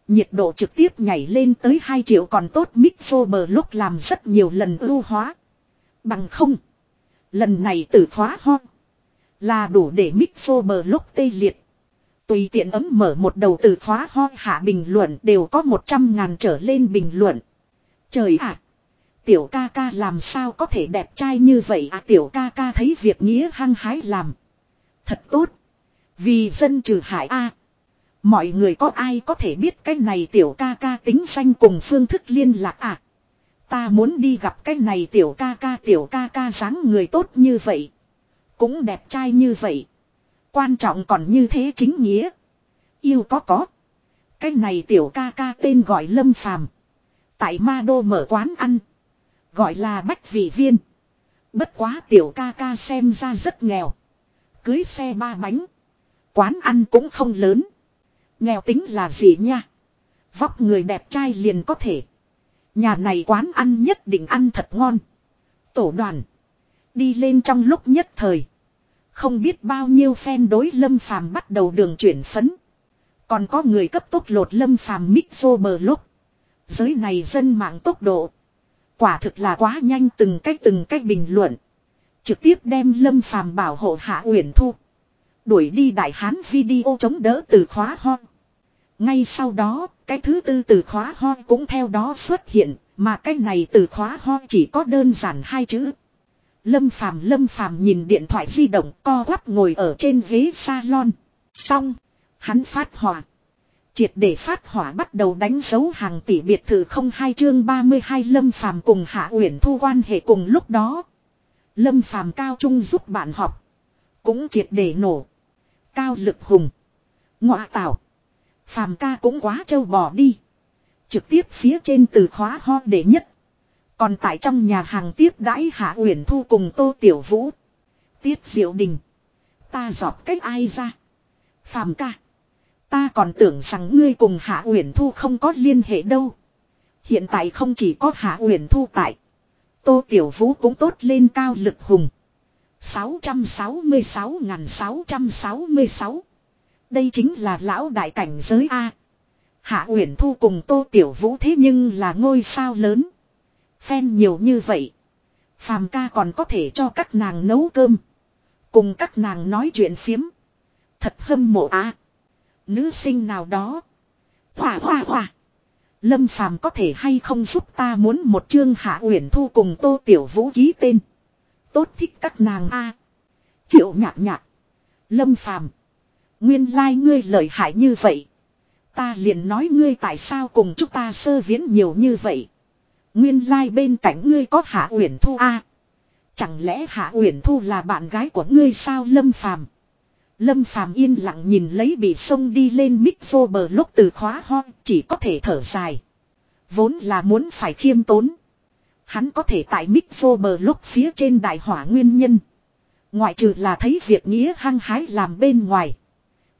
Nhiệt độ trực tiếp nhảy lên tới 2 triệu còn tốt Mixo Blog làm rất nhiều lần ưu hóa. Bằng không. Lần này từ khóa ho. Là đủ để Mixo Blog tê liệt. Tùy tiện ấm mở một đầu từ khóa ho hạ bình luận đều có 100 ngàn trở lên bình luận. Trời ạ! Tiểu ca ca làm sao có thể đẹp trai như vậy à tiểu ca ca thấy việc nghĩa hăng hái làm. Thật tốt. Vì dân trừ hại a Mọi người có ai có thể biết cái này tiểu ca ca tính danh cùng phương thức liên lạc à? Ta muốn đi gặp cái này tiểu ca ca, tiểu ca ca dáng người tốt như vậy. Cũng đẹp trai như vậy. Quan trọng còn như thế chính nghĩa. Yêu có có. Cái này tiểu ca ca tên gọi Lâm Phàm Tại Ma Đô mở quán ăn. Gọi là Bách Vị Viên. Bất quá tiểu ca ca xem ra rất nghèo. Cưới xe ba bánh. Quán ăn cũng không lớn. Nghèo tính là gì nha? Vóc người đẹp trai liền có thể. Nhà này quán ăn nhất định ăn thật ngon. Tổ đoàn. Đi lên trong lúc nhất thời. Không biết bao nhiêu phen đối lâm phàm bắt đầu đường chuyển phấn. Còn có người cấp tốc lột lâm phàm mixo bờ lúc. Giới này dân mạng tốc độ. Quả thực là quá nhanh từng cách từng cách bình luận. Trực tiếp đem lâm phàm bảo hộ hạ uyển thu. Đuổi đi đại hán video chống đỡ từ khóa ho. Ngay sau đó, cái thứ tư từ khóa ho cũng theo đó xuất hiện, mà cái này từ khóa ho chỉ có đơn giản hai chữ. Lâm Phàm Lâm Phàm nhìn điện thoại di động co quắp ngồi ở trên ghế salon. Xong, hắn phát hỏa. Triệt để phát hỏa bắt đầu đánh dấu hàng tỷ biệt thự không hai chương 32 Lâm Phàm cùng Hạ Uyển Thu quan hệ cùng lúc đó. Lâm Phàm cao trung giúp bạn học. Cũng triệt để nổ. Cao lực hùng. Ngọa tảo, Phàm ca cũng quá trâu bò đi. Trực tiếp phía trên từ khóa ho để nhất. Còn tại trong nhà hàng tiếp đãi Hạ Uyển Thu cùng Tô Tiểu Vũ. Tiết Diệu Đình. Ta giọt cách ai ra. Phàm ca. Ta còn tưởng rằng ngươi cùng Hạ Uyển Thu không có liên hệ đâu. Hiện tại không chỉ có Hạ Uyển Thu tại. Tô Tiểu Vũ cũng tốt lên cao lực hùng. 666.666 Đây chính là lão đại cảnh giới A. Hạ Uyển Thu cùng Tô Tiểu Vũ thế nhưng là ngôi sao lớn. Phen nhiều như vậy. Phàm ca còn có thể cho các nàng nấu cơm. Cùng các nàng nói chuyện phiếm. Thật hâm mộ á. Nữ sinh nào đó. Hòa hòa hòa. Lâm Phàm có thể hay không giúp ta muốn một chương hạ uyển thu cùng Tô Tiểu Vũ ký tên. Tốt thích các nàng a. Triệu nhạc nhạc. Lâm Phàm Nguyên lai like ngươi lợi hại như vậy. Ta liền nói ngươi tại sao cùng chúng ta sơ viễn nhiều như vậy. Nguyên lai like bên cạnh ngươi có Hạ Uyển Thu a. Chẳng lẽ Hạ Uyển Thu là bạn gái của ngươi sao Lâm Phàm? Lâm Phàm yên lặng nhìn lấy bị sông đi lên mic vô bờ lúc từ khóa ho, chỉ có thể thở dài. Vốn là muốn phải khiêm tốn. Hắn có thể tại mic vô bờ lúc phía trên đại hỏa nguyên nhân. Ngoại trừ là thấy việc nghĩa hăng hái làm bên ngoài.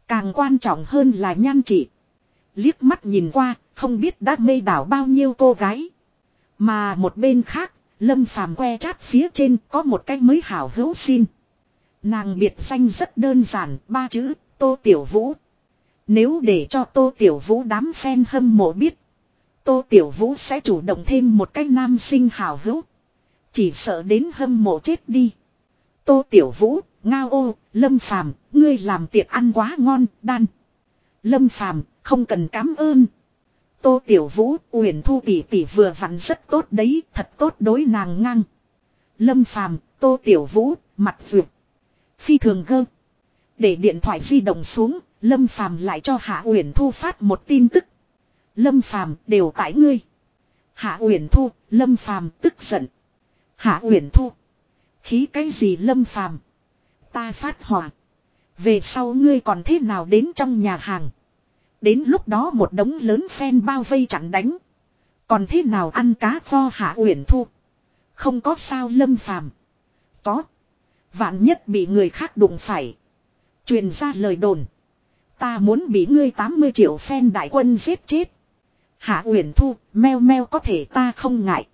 Càng quan trọng hơn là nhan trị. Liếc mắt nhìn qua, không biết đã mê đảo bao nhiêu cô gái. Mà một bên khác, Lâm Phàm que chát phía trên có một cái mới hảo hữu xin. Nàng biệt danh rất đơn giản, ba chữ, Tô Tiểu Vũ. Nếu để cho Tô Tiểu Vũ đám fan hâm mộ biết. Tô Tiểu Vũ sẽ chủ động thêm một cái nam sinh hảo hữu. Chỉ sợ đến hâm mộ chết đi. Tô Tiểu Vũ, ngao ô, Lâm Phàm ngươi làm tiệc ăn quá ngon, đan. Lâm Phàm không cần cảm ơn, Tô Tiểu Vũ, Uyển Thu tỷ tỷ vừa vặn rất tốt đấy, thật tốt đối nàng ngang. Lâm Phàm, Tô Tiểu Vũ, mặt duyệt, Phi thường gơ. Để điện thoại di động xuống, Lâm Phàm lại cho Hạ Uyển Thu phát một tin tức. Lâm Phàm đều tại ngươi. Hạ Uyển Thu, Lâm Phàm tức giận. Hạ Uyển Thu, khí cái gì Lâm Phàm? Ta phát hỏa. Về sau ngươi còn thế nào đến trong nhà hàng? Đến lúc đó một đống lớn phen bao vây chặn đánh. Còn thế nào ăn cá kho hạ uyển thu. Không có sao lâm phàm. Có. Vạn nhất bị người khác đụng phải. Truyền ra lời đồn. Ta muốn bị ngươi 80 triệu phen đại quân giết chết. Hạ Uyển Thu, meo meo có thể ta không ngại.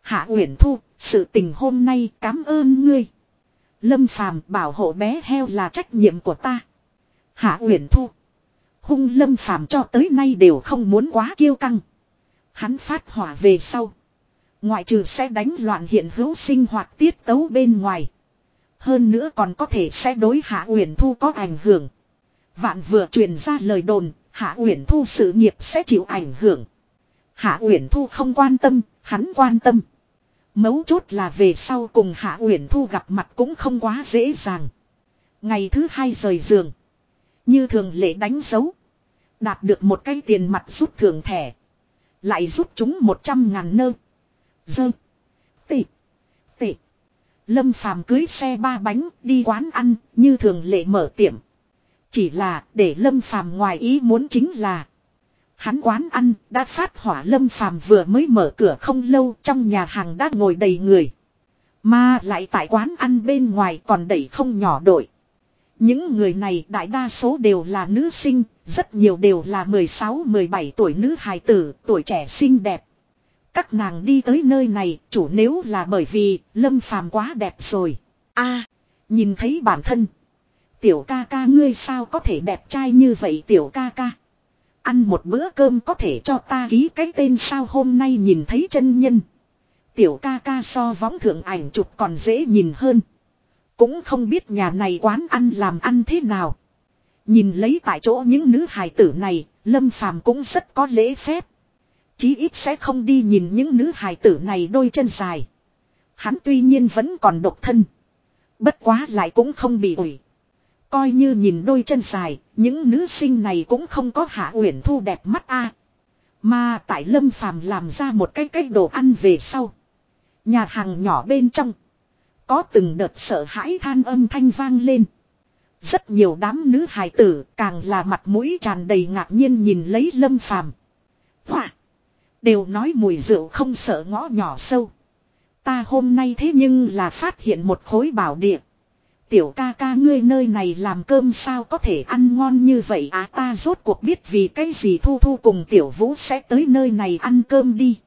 Hạ Uyển Thu, sự tình hôm nay cảm ơn ngươi. Lâm Phàm bảo hộ bé heo là trách nhiệm của ta. Hạ Uyển Thu. Hung Lâm Phàm cho tới nay đều không muốn quá kiêu căng. Hắn phát hỏa về sau. Ngoại trừ sẽ đánh loạn hiện hữu sinh hoạt tiết tấu bên ngoài. Hơn nữa còn có thể sẽ đối Hạ Uyển Thu có ảnh hưởng. Vạn vừa truyền ra lời đồn, Hạ Uyển Thu sự nghiệp sẽ chịu ảnh hưởng. Hạ Uyển Thu không quan tâm, hắn quan tâm. Mấu chốt là về sau cùng Hạ Uyển Thu gặp mặt cũng không quá dễ dàng. Ngày thứ hai rời giường. Như thường lệ đánh dấu. Đạt được một cái tiền mặt rút thưởng thẻ. Lại rút chúng 100 ngàn nơ. Dơ. Tị. Tị. Lâm phàm cưới xe ba bánh đi quán ăn, như thường lệ mở tiệm. Chỉ là để Lâm phàm ngoài ý muốn chính là. Hắn quán ăn đã phát hỏa Lâm phàm vừa mới mở cửa không lâu trong nhà hàng đã ngồi đầy người. Mà lại tại quán ăn bên ngoài còn đẩy không nhỏ đội. Những người này đại đa số đều là nữ sinh, rất nhiều đều là 16-17 tuổi nữ hài tử, tuổi trẻ xinh đẹp. Các nàng đi tới nơi này, chủ nếu là bởi vì Lâm Phàm quá đẹp rồi. a nhìn thấy bản thân. Tiểu ca ca ngươi sao có thể đẹp trai như vậy tiểu ca ca. Ăn một bữa cơm có thể cho ta ký cái tên sao hôm nay nhìn thấy chân nhân. Tiểu ca ca so võng thượng ảnh chụp còn dễ nhìn hơn. Cũng không biết nhà này quán ăn làm ăn thế nào. Nhìn lấy tại chỗ những nữ hài tử này, Lâm Phàm cũng rất có lễ phép. Chí ít sẽ không đi nhìn những nữ hài tử này đôi chân dài. Hắn tuy nhiên vẫn còn độc thân. Bất quá lại cũng không bị ủi. Coi như nhìn đôi chân dài, những nữ sinh này cũng không có hạ uyển thu đẹp mắt a. Mà tại Lâm Phàm làm ra một cái cách đồ ăn về sau. Nhà hàng nhỏ bên trong. Có từng đợt sợ hãi than âm thanh vang lên. Rất nhiều đám nữ hài tử càng là mặt mũi tràn đầy ngạc nhiên nhìn lấy lâm phàm. Hỏa! Đều nói mùi rượu không sợ ngõ nhỏ sâu. Ta hôm nay thế nhưng là phát hiện một khối bảo địa. Tiểu ca ca ngươi nơi này làm cơm sao có thể ăn ngon như vậy à ta rốt cuộc biết vì cái gì thu thu cùng tiểu vũ sẽ tới nơi này ăn cơm đi.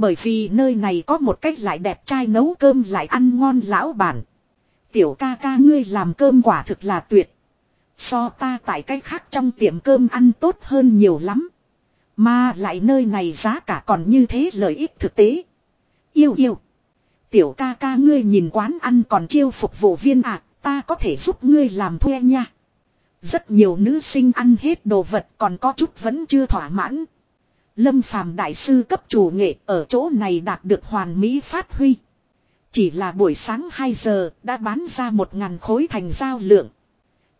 Bởi vì nơi này có một cách lại đẹp trai nấu cơm lại ăn ngon lão bản. Tiểu ca ca ngươi làm cơm quả thực là tuyệt. So ta tại cách khác trong tiệm cơm ăn tốt hơn nhiều lắm. Mà lại nơi này giá cả còn như thế lợi ích thực tế. Yêu yêu. Tiểu ca ca ngươi nhìn quán ăn còn chiêu phục vụ viên à, ta có thể giúp ngươi làm thuê nha. Rất nhiều nữ sinh ăn hết đồ vật còn có chút vẫn chưa thỏa mãn. Lâm phàm đại sư cấp chủ nghệ ở chỗ này đạt được hoàn mỹ phát huy. Chỉ là buổi sáng 2 giờ đã bán ra một ngàn khối thành giao lượng.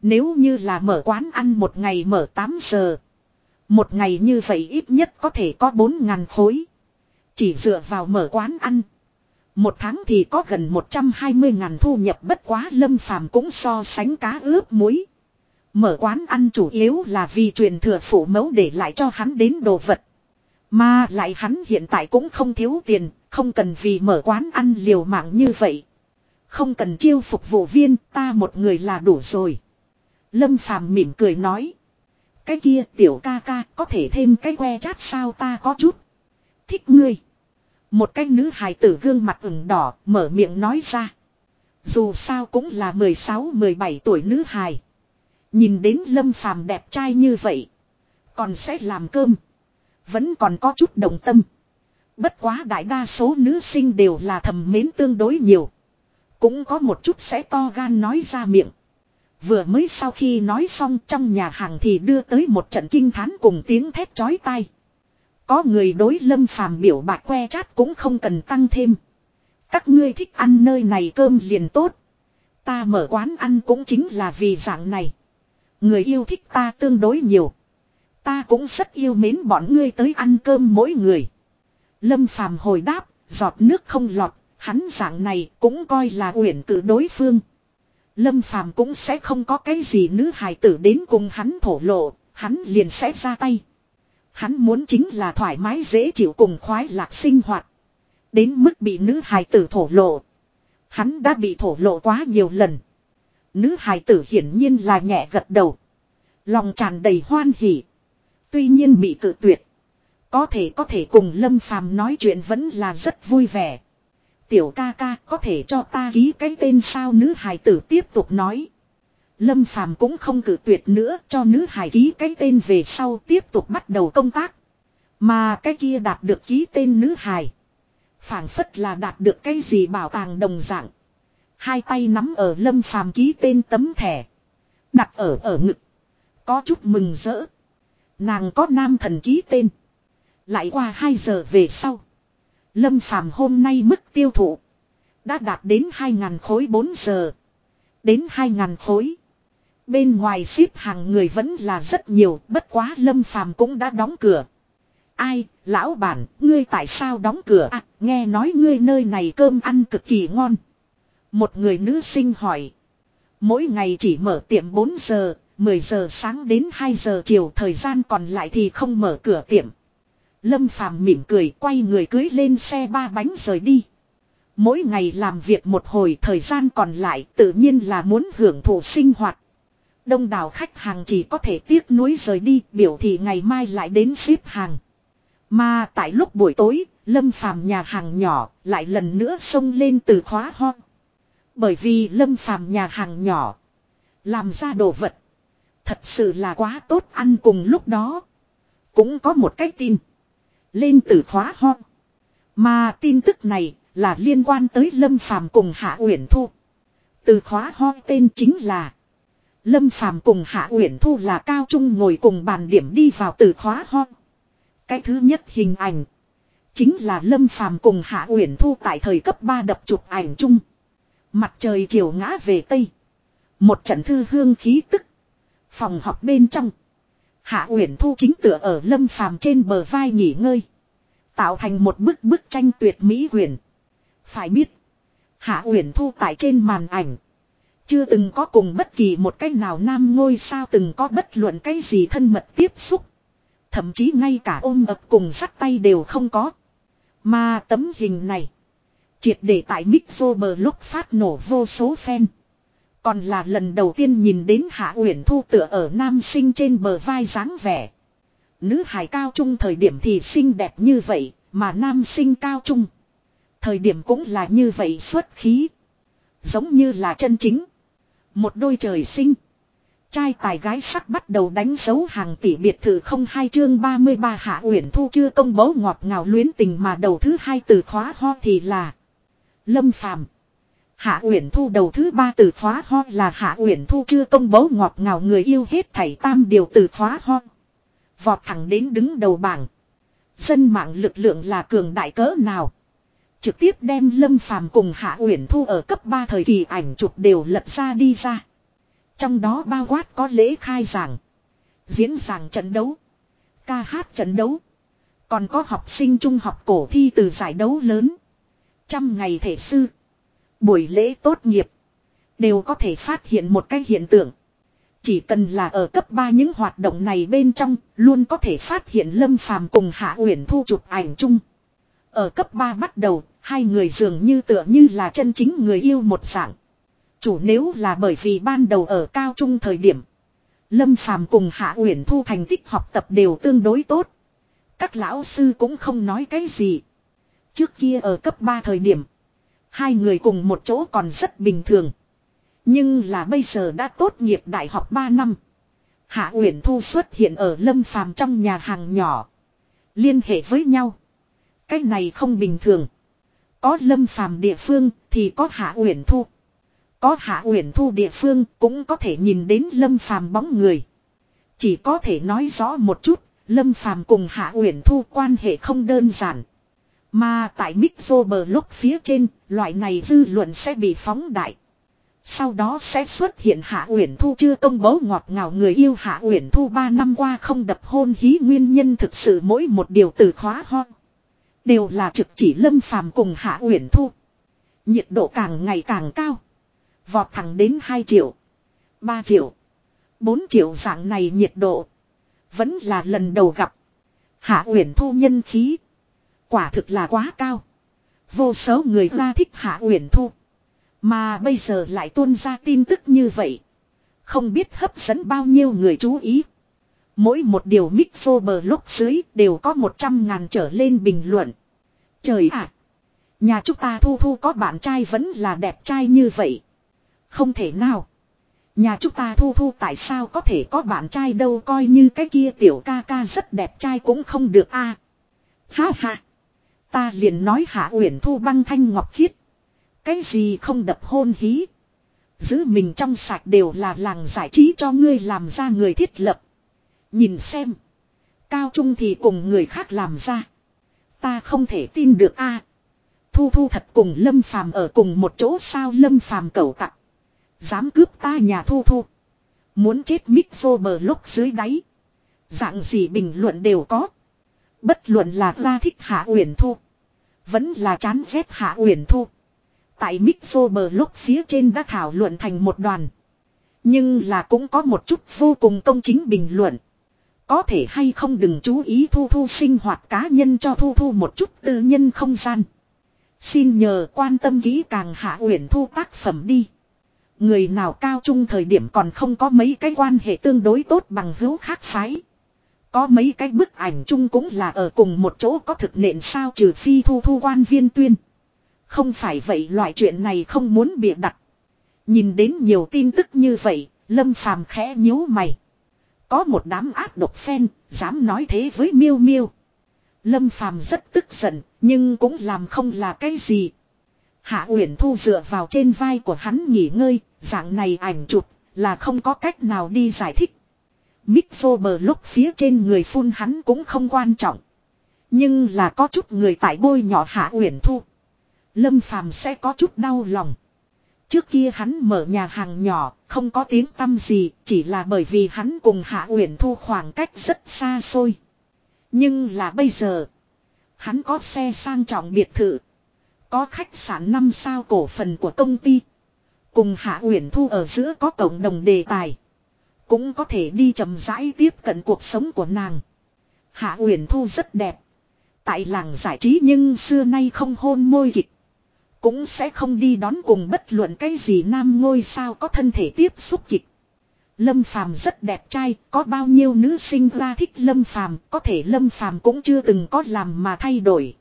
Nếu như là mở quán ăn một ngày mở 8 giờ. Một ngày như vậy ít nhất có thể có 4 ngàn khối. Chỉ dựa vào mở quán ăn. Một tháng thì có gần 120 ngàn thu nhập bất quá lâm phàm cũng so sánh cá ướp muối. Mở quán ăn chủ yếu là vì truyền thừa phủ mẫu để lại cho hắn đến đồ vật. Mà lại hắn hiện tại cũng không thiếu tiền, không cần vì mở quán ăn liều mạng như vậy. Không cần chiêu phục vụ viên, ta một người là đủ rồi. Lâm Phàm mỉm cười nói. Cái kia tiểu ca ca có thể thêm cái que chát sao ta có chút. Thích ngươi. Một cái nữ hài tử gương mặt ửng đỏ mở miệng nói ra. Dù sao cũng là 16-17 tuổi nữ hài. Nhìn đến Lâm Phàm đẹp trai như vậy. Còn sẽ làm cơm. Vẫn còn có chút đồng tâm. Bất quá đại đa số nữ sinh đều là thầm mến tương đối nhiều. Cũng có một chút sẽ to gan nói ra miệng. Vừa mới sau khi nói xong trong nhà hàng thì đưa tới một trận kinh thán cùng tiếng thét chói tai. Có người đối lâm phàm biểu bạc que chát cũng không cần tăng thêm. Các ngươi thích ăn nơi này cơm liền tốt. Ta mở quán ăn cũng chính là vì dạng này. Người yêu thích ta tương đối nhiều. Ta cũng rất yêu mến bọn ngươi tới ăn cơm mỗi người. Lâm phàm hồi đáp, giọt nước không lọt, hắn dạng này cũng coi là uyển cử đối phương. Lâm phàm cũng sẽ không có cái gì nữ hài tử đến cùng hắn thổ lộ, hắn liền sẽ ra tay. Hắn muốn chính là thoải mái dễ chịu cùng khoái lạc sinh hoạt. Đến mức bị nữ hài tử thổ lộ. Hắn đã bị thổ lộ quá nhiều lần. Nữ hài tử hiển nhiên là nhẹ gật đầu. Lòng tràn đầy hoan hỉ. Tuy nhiên bị cự tuyệt. Có thể có thể cùng Lâm Phàm nói chuyện vẫn là rất vui vẻ. Tiểu ca ca, có thể cho ta ký cái tên sao nữ hài tử tiếp tục nói. Lâm Phàm cũng không cử tuyệt nữa, cho nữ hài ký cái tên về sau tiếp tục bắt đầu công tác. Mà cái kia đạt được ký tên nữ hài. phảng phất là đạt được cái gì bảo tàng đồng dạng. Hai tay nắm ở Lâm Phàm ký tên tấm thẻ. Đặt ở ở ngực. Có chút mừng rỡ. Nàng có nam thần ký tên. Lại qua 2 giờ về sau. Lâm Phàm hôm nay mức tiêu thụ. Đã đạt đến 2.000 khối 4 giờ. Đến 2.000 khối. Bên ngoài ship hàng người vẫn là rất nhiều. Bất quá Lâm Phàm cũng đã đóng cửa. Ai, lão bản, ngươi tại sao đóng cửa à, nghe nói ngươi nơi này cơm ăn cực kỳ ngon. Một người nữ sinh hỏi. Mỗi ngày chỉ mở tiệm 4 giờ, 10 giờ sáng đến 2 giờ chiều thời gian còn lại thì không mở cửa tiệm. Lâm Phàm mỉm cười quay người cưới lên xe ba bánh rời đi. Mỗi ngày làm việc một hồi thời gian còn lại tự nhiên là muốn hưởng thụ sinh hoạt. Đông đảo khách hàng chỉ có thể tiếc nuối rời đi biểu thị ngày mai lại đến ship hàng. Mà tại lúc buổi tối, Lâm Phàm nhà hàng nhỏ lại lần nữa xông lên từ khóa ho. Bởi vì Lâm Phàm nhà hàng nhỏ làm ra đồ vật thật sự là quá tốt ăn cùng lúc đó. Cũng có một cái tin lên từ khóa ho. Mà tin tức này là liên quan tới Lâm Phàm cùng Hạ Uyển Thu. Từ khóa ho tên chính là Lâm Phàm cùng Hạ Uyển Thu là cao trung ngồi cùng bàn điểm đi vào từ khóa ho. Cái thứ nhất hình ảnh chính là Lâm Phàm cùng Hạ Uyển Thu tại thời cấp 3 đập chụp ảnh chung. Mặt trời chiều ngã về tây. Một trận thư hương khí tức. Phòng học bên trong. Hạ Uyển Thu chính tựa ở Lâm Phàm trên bờ vai nghỉ ngơi, tạo thành một bức bức tranh tuyệt mỹ huyền. Phải biết, Hạ Uyển Thu tại trên màn ảnh, chưa từng có cùng bất kỳ một cách nào nam ngôi sao từng có bất luận cái gì thân mật tiếp xúc. Thậm chí ngay cả ôm ập cùng sắt tay đều không có. Mà tấm hình này, triệt để tại Mixo bờ lúc phát nổ vô số fan. Còn là lần đầu tiên nhìn đến Hạ Uyển Thu tựa ở nam sinh trên bờ vai dáng vẻ. Nữ hài cao trung thời điểm thì xinh đẹp như vậy, mà nam sinh cao trung. Thời điểm cũng là như vậy xuất khí. Giống như là chân chính. Một đôi trời sinh. Trai tài gái sắc bắt đầu đánh dấu hàng tỷ biệt thự không hai chương 33 Hạ Uyển Thu chưa công bố ngọt ngào luyến tình mà đầu thứ hai từ khóa ho thì là Lâm Phàm Hạ Uyển Thu đầu thứ ba từ khóa ho là Hạ Uyển Thu chưa công bố ngọt ngào người yêu hết thảy tam điều từ khóa ho. Vọt thẳng đến đứng đầu bảng. Dân mạng lực lượng là cường đại cỡ nào. Trực tiếp đem Lâm Phàm cùng Hạ Uyển Thu ở cấp 3 thời kỳ ảnh chụp đều lật ra đi ra. Trong đó bao quát có lễ khai giảng. Diễn giảng trận đấu. Ca hát trận đấu. Còn có học sinh trung học cổ thi từ giải đấu lớn. Trăm ngày thể sư. Buổi lễ tốt nghiệp. Đều có thể phát hiện một cái hiện tượng. Chỉ cần là ở cấp 3 những hoạt động này bên trong, luôn có thể phát hiện Lâm Phàm cùng Hạ Uyển Thu chụp ảnh chung. Ở cấp 3 bắt đầu, hai người dường như tựa như là chân chính người yêu một dạng. Chủ nếu là bởi vì ban đầu ở cao trung thời điểm, Lâm Phàm cùng Hạ Uyển Thu thành tích học tập đều tương đối tốt. Các lão sư cũng không nói cái gì. Trước kia ở cấp 3 thời điểm, Hai người cùng một chỗ còn rất bình thường. Nhưng là bây giờ đã tốt nghiệp đại học 3 năm. Hạ Uyển Thu xuất hiện ở Lâm Phàm trong nhà hàng nhỏ. Liên hệ với nhau. Cái này không bình thường. Có Lâm Phàm địa phương thì có Hạ Uyển Thu. Có Hạ Uyển Thu địa phương cũng có thể nhìn đến Lâm Phàm bóng người. Chỉ có thể nói rõ một chút, Lâm Phàm cùng Hạ Uyển Thu quan hệ không đơn giản. Mà tại lúc phía trên, loại này dư luận sẽ bị phóng đại. Sau đó sẽ xuất hiện Hạ Uyển Thu chưa công bố ngọt ngào người yêu Hạ Uyển Thu 3 năm qua không đập hôn hí nguyên nhân thực sự mỗi một điều từ khóa ho. Đều là trực chỉ lâm phàm cùng Hạ Uyển Thu. Nhiệt độ càng ngày càng cao. Vọt thẳng đến 2 triệu. 3 triệu. 4 triệu dạng này nhiệt độ. Vẫn là lần đầu gặp. Hạ Uyển Thu nhân khí. Quả thực là quá cao. Vô số người ra thích Hạ Uyển Thu. Mà bây giờ lại tuôn ra tin tức như vậy. Không biết hấp dẫn bao nhiêu người chú ý. Mỗi một điều mixo bờ lúc dưới đều có 100 ngàn trở lên bình luận. Trời ạ! Nhà chúng ta thu thu có bạn trai vẫn là đẹp trai như vậy. Không thể nào. Nhà chúng ta thu thu tại sao có thể có bạn trai đâu coi như cái kia tiểu ca ca rất đẹp trai cũng không được a. À, ha ha. Ta liền nói hạ uyển thu băng thanh ngọc khiết. Cái gì không đập hôn hí. Giữ mình trong sạch đều là làng giải trí cho ngươi làm ra người thiết lập. Nhìn xem. Cao trung thì cùng người khác làm ra. Ta không thể tin được a. Thu thu thật cùng Lâm Phàm ở cùng một chỗ sao Lâm Phàm cầu tặng. Dám cướp ta nhà thu thu. Muốn chết mít vô bờ lúc dưới đáy. Dạng gì bình luận đều có. Bất luận là ra thích hạ uyển thu. Vẫn là chán ghét hạ uyển thu. Tại Mixo bờ lúc phía trên đã thảo luận thành một đoàn. Nhưng là cũng có một chút vô cùng công chính bình luận. Có thể hay không đừng chú ý thu thu sinh hoạt cá nhân cho thu thu một chút tư nhân không gian. Xin nhờ quan tâm kỹ càng hạ uyển thu tác phẩm đi. Người nào cao trung thời điểm còn không có mấy cái quan hệ tương đối tốt bằng hữu khác phái. Có mấy cái bức ảnh chung cũng là ở cùng một chỗ có thực nện sao trừ phi thu thu quan viên tuyên. Không phải vậy loại chuyện này không muốn bịa đặt. Nhìn đến nhiều tin tức như vậy, Lâm Phàm khẽ nhíu mày. Có một đám ác độc phen, dám nói thế với Miêu Miêu. Lâm Phàm rất tức giận, nhưng cũng làm không là cái gì. Hạ Uyển Thu dựa vào trên vai của hắn nghỉ ngơi, dạng này ảnh chụp là không có cách nào đi giải thích. Mixo bờ lúc phía trên người phun hắn cũng không quan trọng. Nhưng là có chút người tại bôi nhỏ Hạ Uyển Thu. Lâm Phàm sẽ có chút đau lòng. Trước kia hắn mở nhà hàng nhỏ, không có tiếng tăm gì, chỉ là bởi vì hắn cùng Hạ Uyển Thu khoảng cách rất xa xôi. Nhưng là bây giờ, hắn có xe sang trọng biệt thự, có khách sạn 5 sao cổ phần của công ty, cùng Hạ Uyển Thu ở giữa có cộng đồng đề tài, cũng có thể đi chậm rãi tiếp cận cuộc sống của nàng. Hạ Uyển Thu rất đẹp, tại làng giải trí nhưng xưa nay không hôn môi kịch. Cũng sẽ không đi đón cùng bất luận cái gì nam ngôi sao có thân thể tiếp xúc kịch. Lâm Phàm rất đẹp trai, có bao nhiêu nữ sinh ra thích Lâm Phàm, có thể Lâm Phàm cũng chưa từng có làm mà thay đổi.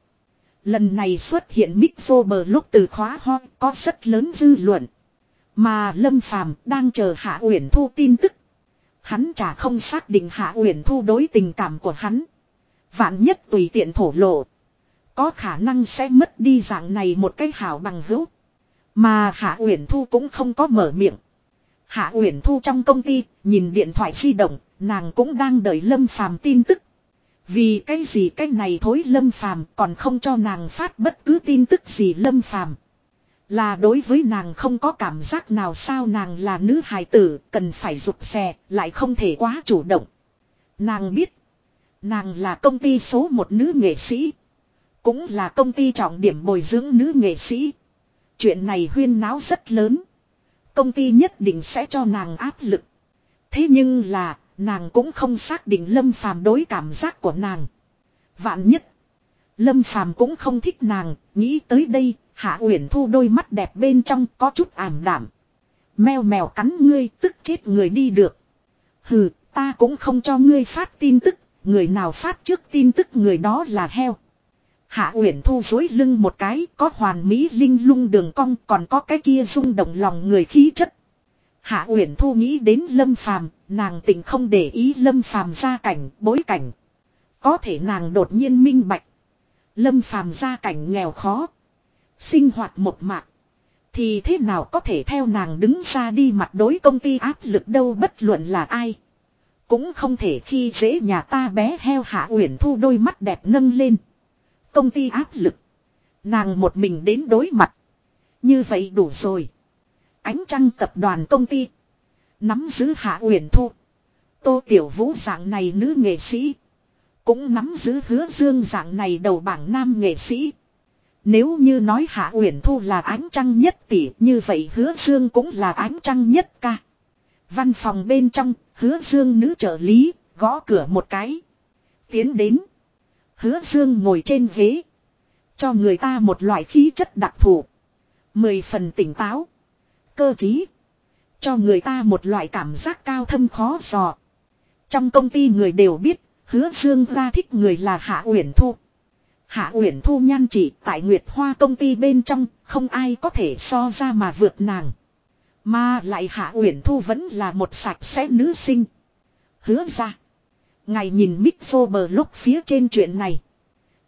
Lần này xuất hiện Mick bờ lúc từ khóa ho, có rất lớn dư luận. Mà Lâm Phàm đang chờ Hạ Uyển Thu tin tức. Hắn chả không xác định Hạ Uyển Thu đối tình cảm của hắn. Vạn nhất tùy tiện thổ lộ. Có khả năng sẽ mất đi dạng này một cái hảo bằng hữu. Mà Hạ Uyển Thu cũng không có mở miệng. Hạ Uyển Thu trong công ty, nhìn điện thoại di động, nàng cũng đang đợi Lâm Phàm tin tức. Vì cái gì cái này thối Lâm Phàm còn không cho nàng phát bất cứ tin tức gì Lâm Phàm. Là đối với nàng không có cảm giác nào sao nàng là nữ hài tử, cần phải rụt xe, lại không thể quá chủ động. Nàng biết, nàng là công ty số một nữ nghệ sĩ. Cũng là công ty trọng điểm bồi dưỡng nữ nghệ sĩ. Chuyện này huyên náo rất lớn. Công ty nhất định sẽ cho nàng áp lực. Thế nhưng là, nàng cũng không xác định Lâm Phàm đối cảm giác của nàng. Vạn nhất, Lâm Phàm cũng không thích nàng, nghĩ tới đây, Hạ Uyển Thu đôi mắt đẹp bên trong có chút ảm đảm. Mèo mèo cắn ngươi tức chết người đi được. Hừ, ta cũng không cho ngươi phát tin tức, người nào phát trước tin tức người đó là heo. Hạ Uyển Thu dối lưng một cái, có hoàn mỹ linh lung đường cong, còn có cái kia rung động lòng người khí chất. Hạ Uyển Thu nghĩ đến Lâm Phàm, nàng tình không để ý Lâm Phàm gia cảnh, bối cảnh. Có thể nàng đột nhiên minh bạch. Lâm Phàm gia cảnh nghèo khó, sinh hoạt một mạc, thì thế nào có thể theo nàng đứng ra đi mặt đối công ty áp lực đâu bất luận là ai. Cũng không thể khi dễ nhà ta bé heo Hạ Uyển Thu đôi mắt đẹp nâng lên. Công ty áp lực. Nàng một mình đến đối mặt. Như vậy đủ rồi. Ánh trăng tập đoàn công ty. Nắm giữ hạ uyển thu. Tô Tiểu Vũ dạng này nữ nghệ sĩ. Cũng nắm giữ hứa dương dạng này đầu bảng nam nghệ sĩ. Nếu như nói Hạ Uyển Thu là ánh trăng nhất tỷ, như vậy Hứa Dương cũng là ánh trăng nhất ca. Văn phòng bên trong, Hứa Dương nữ trợ lý, gõ cửa một cái. Tiến đến. Hứa Dương ngồi trên ghế. Cho người ta một loại khí chất đặc thù. Mười phần tỉnh táo. Cơ trí. Cho người ta một loại cảm giác cao thâm khó dò. Trong công ty người đều biết, hứa Dương ra thích người là Hạ Uyển Thu. Hạ Uyển Thu nhan chỉ tại Nguyệt Hoa công ty bên trong, không ai có thể so ra mà vượt nàng. Mà lại Hạ Uyển Thu vẫn là một sạch sẽ nữ sinh. Hứa ra. Ngài nhìn Mixo bờ lúc phía trên chuyện này.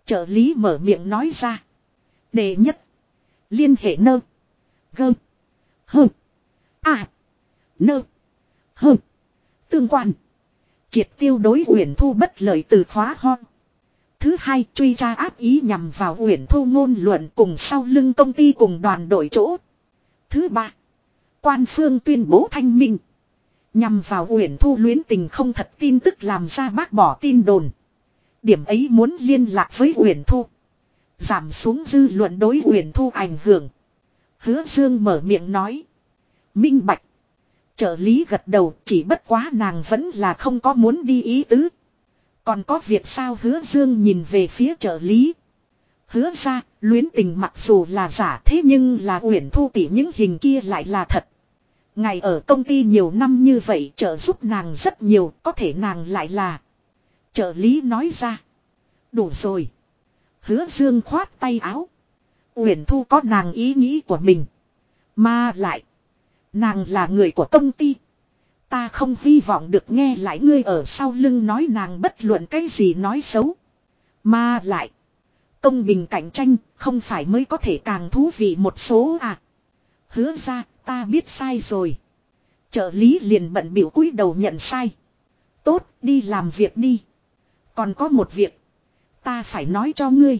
Trợ lý mở miệng nói ra. Đề nhất. Liên hệ nơ. Gơ. Hơ. À. Nơ. Hơ. Tương quan. Triệt tiêu đối Uyển Thu bất lợi từ khóa ho. Thứ hai truy tra áp ý nhằm vào Uyển Thu ngôn luận cùng sau lưng công ty cùng đoàn đội chỗ. Thứ ba. Quan phương tuyên bố thanh minh. Nhằm vào Uyển Thu luyến tình không thật tin tức làm ra bác bỏ tin đồn. Điểm ấy muốn liên lạc với Uyển Thu. Giảm xuống dư luận đối Uyển Thu ảnh hưởng. Hứa Dương mở miệng nói. Minh Bạch. Trợ lý gật đầu, chỉ bất quá nàng vẫn là không có muốn đi ý tứ. Còn có việc sao hứa Dương nhìn về phía trợ lý. Hứa ra, luyến tình mặc dù là giả thế nhưng là uyển thu tỉ những hình kia lại là thật. Ngày ở công ty nhiều năm như vậy trợ giúp nàng rất nhiều, có thể nàng lại là. Trợ lý nói ra. Đủ rồi. Hứa dương khoát tay áo. Uyển Thu có nàng ý nghĩ của mình. Mà lại. Nàng là người của công ty. Ta không hy vọng được nghe lại ngươi ở sau lưng nói nàng bất luận cái gì nói xấu. Mà lại. Công bình cạnh tranh không phải mới có thể càng thú vị một số à. Hứa ra, ta biết sai rồi. Trợ lý liền bận biểu cúi đầu nhận sai. Tốt, đi làm việc đi. Còn có một việc. Ta phải nói cho ngươi.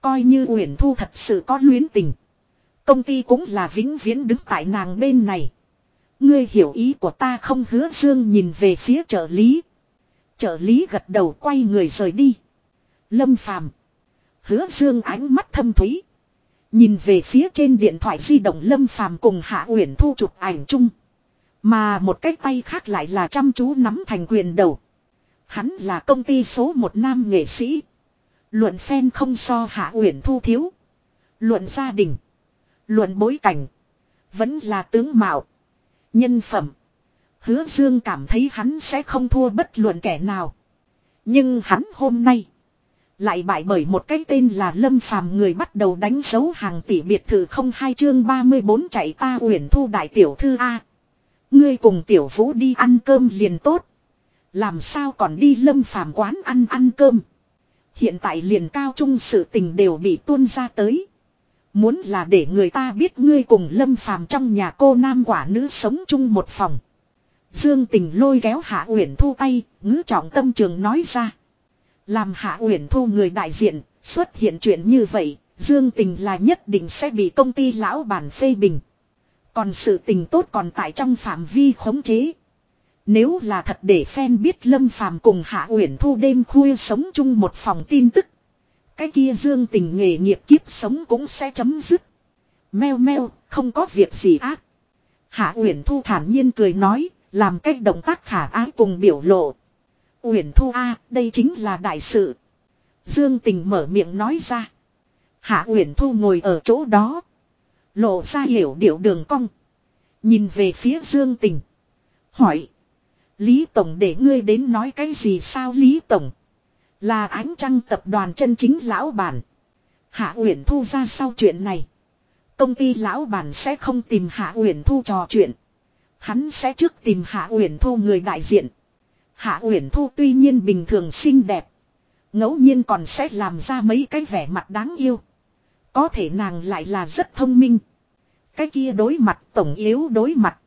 Coi như Uyển Thu thật sự có luyến tình. Công ty cũng là vĩnh viễn đứng tại nàng bên này. Ngươi hiểu ý của ta không hứa dương nhìn về phía trợ lý. Trợ lý gật đầu quay người rời đi. Lâm phàm. Hứa dương ánh mắt thâm thúy. Nhìn về phía trên điện thoại di động Lâm phàm cùng Hạ Uyển Thu chụp ảnh chung. Mà một cái tay khác lại là chăm chú nắm thành quyền đầu. Hắn là công ty số một nam nghệ sĩ. Luận fan không so Hạ Uyển Thu thiếu. Luận gia đình. Luận bối cảnh. Vẫn là tướng mạo. Nhân phẩm. Hứa Dương cảm thấy hắn sẽ không thua bất luận kẻ nào. Nhưng hắn hôm nay. Lại bại bởi một cái tên là Lâm Phàm người bắt đầu đánh dấu hàng tỷ biệt thự không hai chương 34 chạy ta uyển thu đại tiểu thư A. Ngươi cùng tiểu vũ đi ăn cơm liền tốt. Làm sao còn đi Lâm Phàm quán ăn ăn cơm. Hiện tại liền cao trung sự tình đều bị tuôn ra tới. Muốn là để người ta biết ngươi cùng lâm phàm trong nhà cô nam quả nữ sống chung một phòng. Dương tình lôi kéo Hạ Uyển Thu tay, ngữ trọng tâm trường nói ra. Làm Hạ Uyển Thu người đại diện, xuất hiện chuyện như vậy, Dương tình là nhất định sẽ bị công ty lão bản phê bình. Còn sự tình tốt còn tại trong phạm vi khống chế. Nếu là thật để fan biết Lâm Phàm cùng Hạ Uyển Thu đêm khuya sống chung một phòng tin tức. Cái kia dương tình nghề nghiệp kiếp sống cũng sẽ chấm dứt. Meo meo, không có việc gì ác. Hạ Uyển Thu thản nhiên cười nói, làm cách động tác khả ái cùng biểu lộ. Uyển Thu a, đây chính là đại sự. Dương Tình mở miệng nói ra. Hạ Uyển Thu ngồi ở chỗ đó, lộ ra hiểu điệu đường cong, nhìn về phía Dương Tình, hỏi: "Lý tổng để ngươi đến nói cái gì sao Lý tổng?" Là ánh trăng tập đoàn chân chính lão bản. Hạ Uyển Thu ra sau chuyện này. Công ty lão bản sẽ không tìm Hạ Uyển Thu trò chuyện. Hắn sẽ trước tìm Hạ Uyển Thu người đại diện. Hạ Uyển Thu tuy nhiên bình thường xinh đẹp. ngẫu nhiên còn sẽ làm ra mấy cái vẻ mặt đáng yêu. Có thể nàng lại là rất thông minh. Cái kia đối mặt, tổng yếu đối mặt.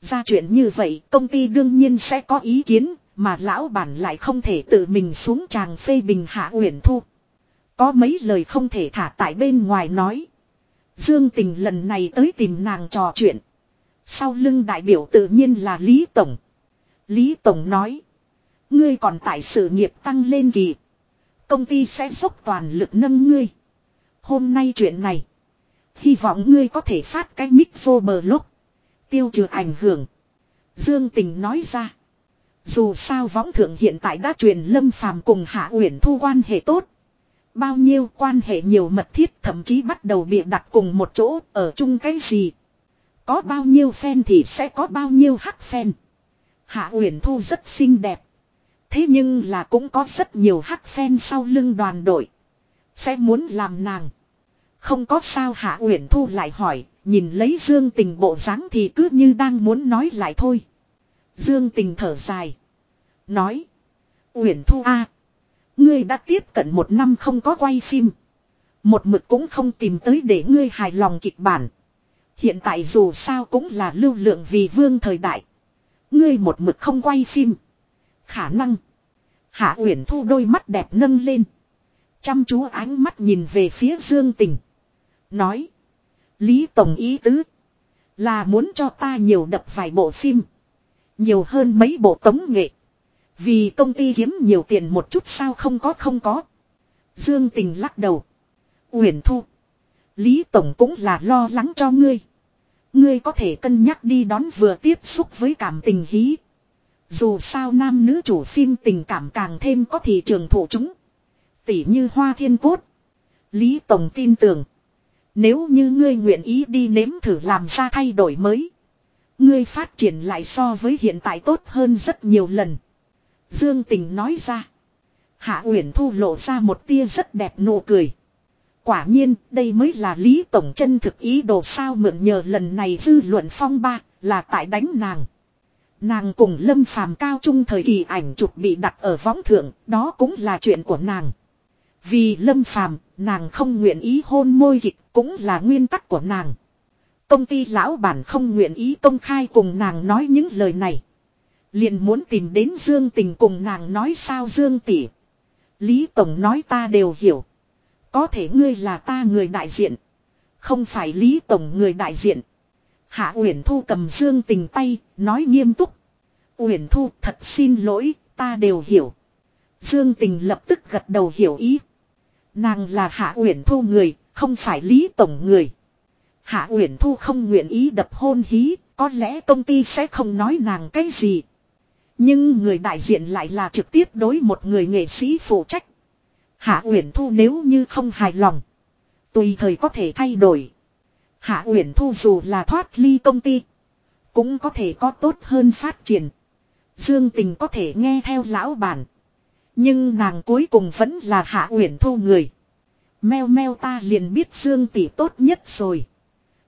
Ra chuyện như vậy, công ty đương nhiên sẽ có ý kiến mà lão bản lại không thể tự mình xuống tràng phê bình hạ uyển thu. Có mấy lời không thể thả tại bên ngoài nói. Dương tình lần này tới tìm nàng trò chuyện. Sau lưng đại biểu tự nhiên là Lý Tổng. Lý Tổng nói. Ngươi còn tại sự nghiệp tăng lên kỳ. Công ty sẽ dốc toàn lực nâng ngươi. Hôm nay chuyện này. Hy vọng ngươi có thể phát cái mic vô bờ lúc. Tiêu trừ ảnh hưởng. Dương tình nói ra. Dù sao võng thượng hiện tại đã truyền lâm phàm cùng hạ uyển thu quan hệ tốt. Bao nhiêu quan hệ nhiều mật thiết thậm chí bắt đầu bị đặt cùng một chỗ ở chung cái gì. Có bao nhiêu fan thì sẽ có bao nhiêu hắc fan. Hạ uyển thu rất xinh đẹp. Thế nhưng là cũng có rất nhiều hắc fan sau lưng đoàn đội. Sẽ muốn làm nàng. Không có sao Hạ Uyển Thu lại hỏi, nhìn lấy Dương Tình bộ dáng thì cứ như đang muốn nói lại thôi. Dương Tình thở dài. Nói. Uyển Thu A. ngươi đã tiếp cận một năm không có quay phim. Một mực cũng không tìm tới để ngươi hài lòng kịch bản. Hiện tại dù sao cũng là lưu lượng vì vương thời đại. Ngươi một mực không quay phim. Khả năng. Hạ Uyển Thu đôi mắt đẹp nâng lên. Chăm chú ánh mắt nhìn về phía Dương Tình. Nói. Lý Tổng ý tứ. Là muốn cho ta nhiều đập vài bộ phim. Nhiều hơn mấy bộ tống nghệ. Vì công ty kiếm nhiều tiền một chút sao không có không có. Dương Tình lắc đầu. Uyển Thu. Lý Tổng cũng là lo lắng cho ngươi. Ngươi có thể cân nhắc đi đón vừa tiếp xúc với cảm tình hí. Dù sao nam nữ chủ phim tình cảm càng thêm có thị trường thụ chúng. Tỷ như hoa thiên cốt. Lý Tổng tin tưởng. Nếu như ngươi nguyện ý đi nếm thử làm ra thay đổi mới. Ngươi phát triển lại so với hiện tại tốt hơn rất nhiều lần. Dương Tình nói ra. Hạ Uyển Thu lộ ra một tia rất đẹp nụ cười. Quả nhiên, đây mới là Lý Tổng chân thực ý đồ sao mượn nhờ lần này dư luận phong ba, là tại đánh nàng. Nàng cùng Lâm Phàm cao trung thời kỳ ảnh chụp bị đặt ở võng thượng, đó cũng là chuyện của nàng. Vì Lâm Phàm, nàng không nguyện ý hôn môi kịch, cũng là nguyên tắc của nàng. Công ty lão bản không nguyện ý công khai cùng nàng nói những lời này. Liền muốn tìm đến Dương Tình cùng nàng nói sao Dương tỷ. Lý Tổng nói ta đều hiểu. Có thể ngươi là ta người đại diện. Không phải Lý Tổng người đại diện. Hạ Uyển Thu cầm Dương Tình tay, nói nghiêm túc. Uyển Thu thật xin lỗi, ta đều hiểu. Dương Tình lập tức gật đầu hiểu ý. Nàng là Hạ Uyển Thu người, không phải Lý Tổng người. Hạ Uyển Thu không nguyện ý đập hôn hí, có lẽ công ty sẽ không nói nàng cái gì. Nhưng người đại diện lại là trực tiếp đối một người nghệ sĩ phụ trách. Hạ Uyển Thu nếu như không hài lòng, tùy thời có thể thay đổi. Hạ Uyển Thu dù là thoát ly công ty, cũng có thể có tốt hơn phát triển. Dương Tình có thể nghe theo lão bản, nhưng nàng cuối cùng vẫn là Hạ Uyển Thu người. Meo meo ta liền biết Dương tỷ tốt nhất rồi.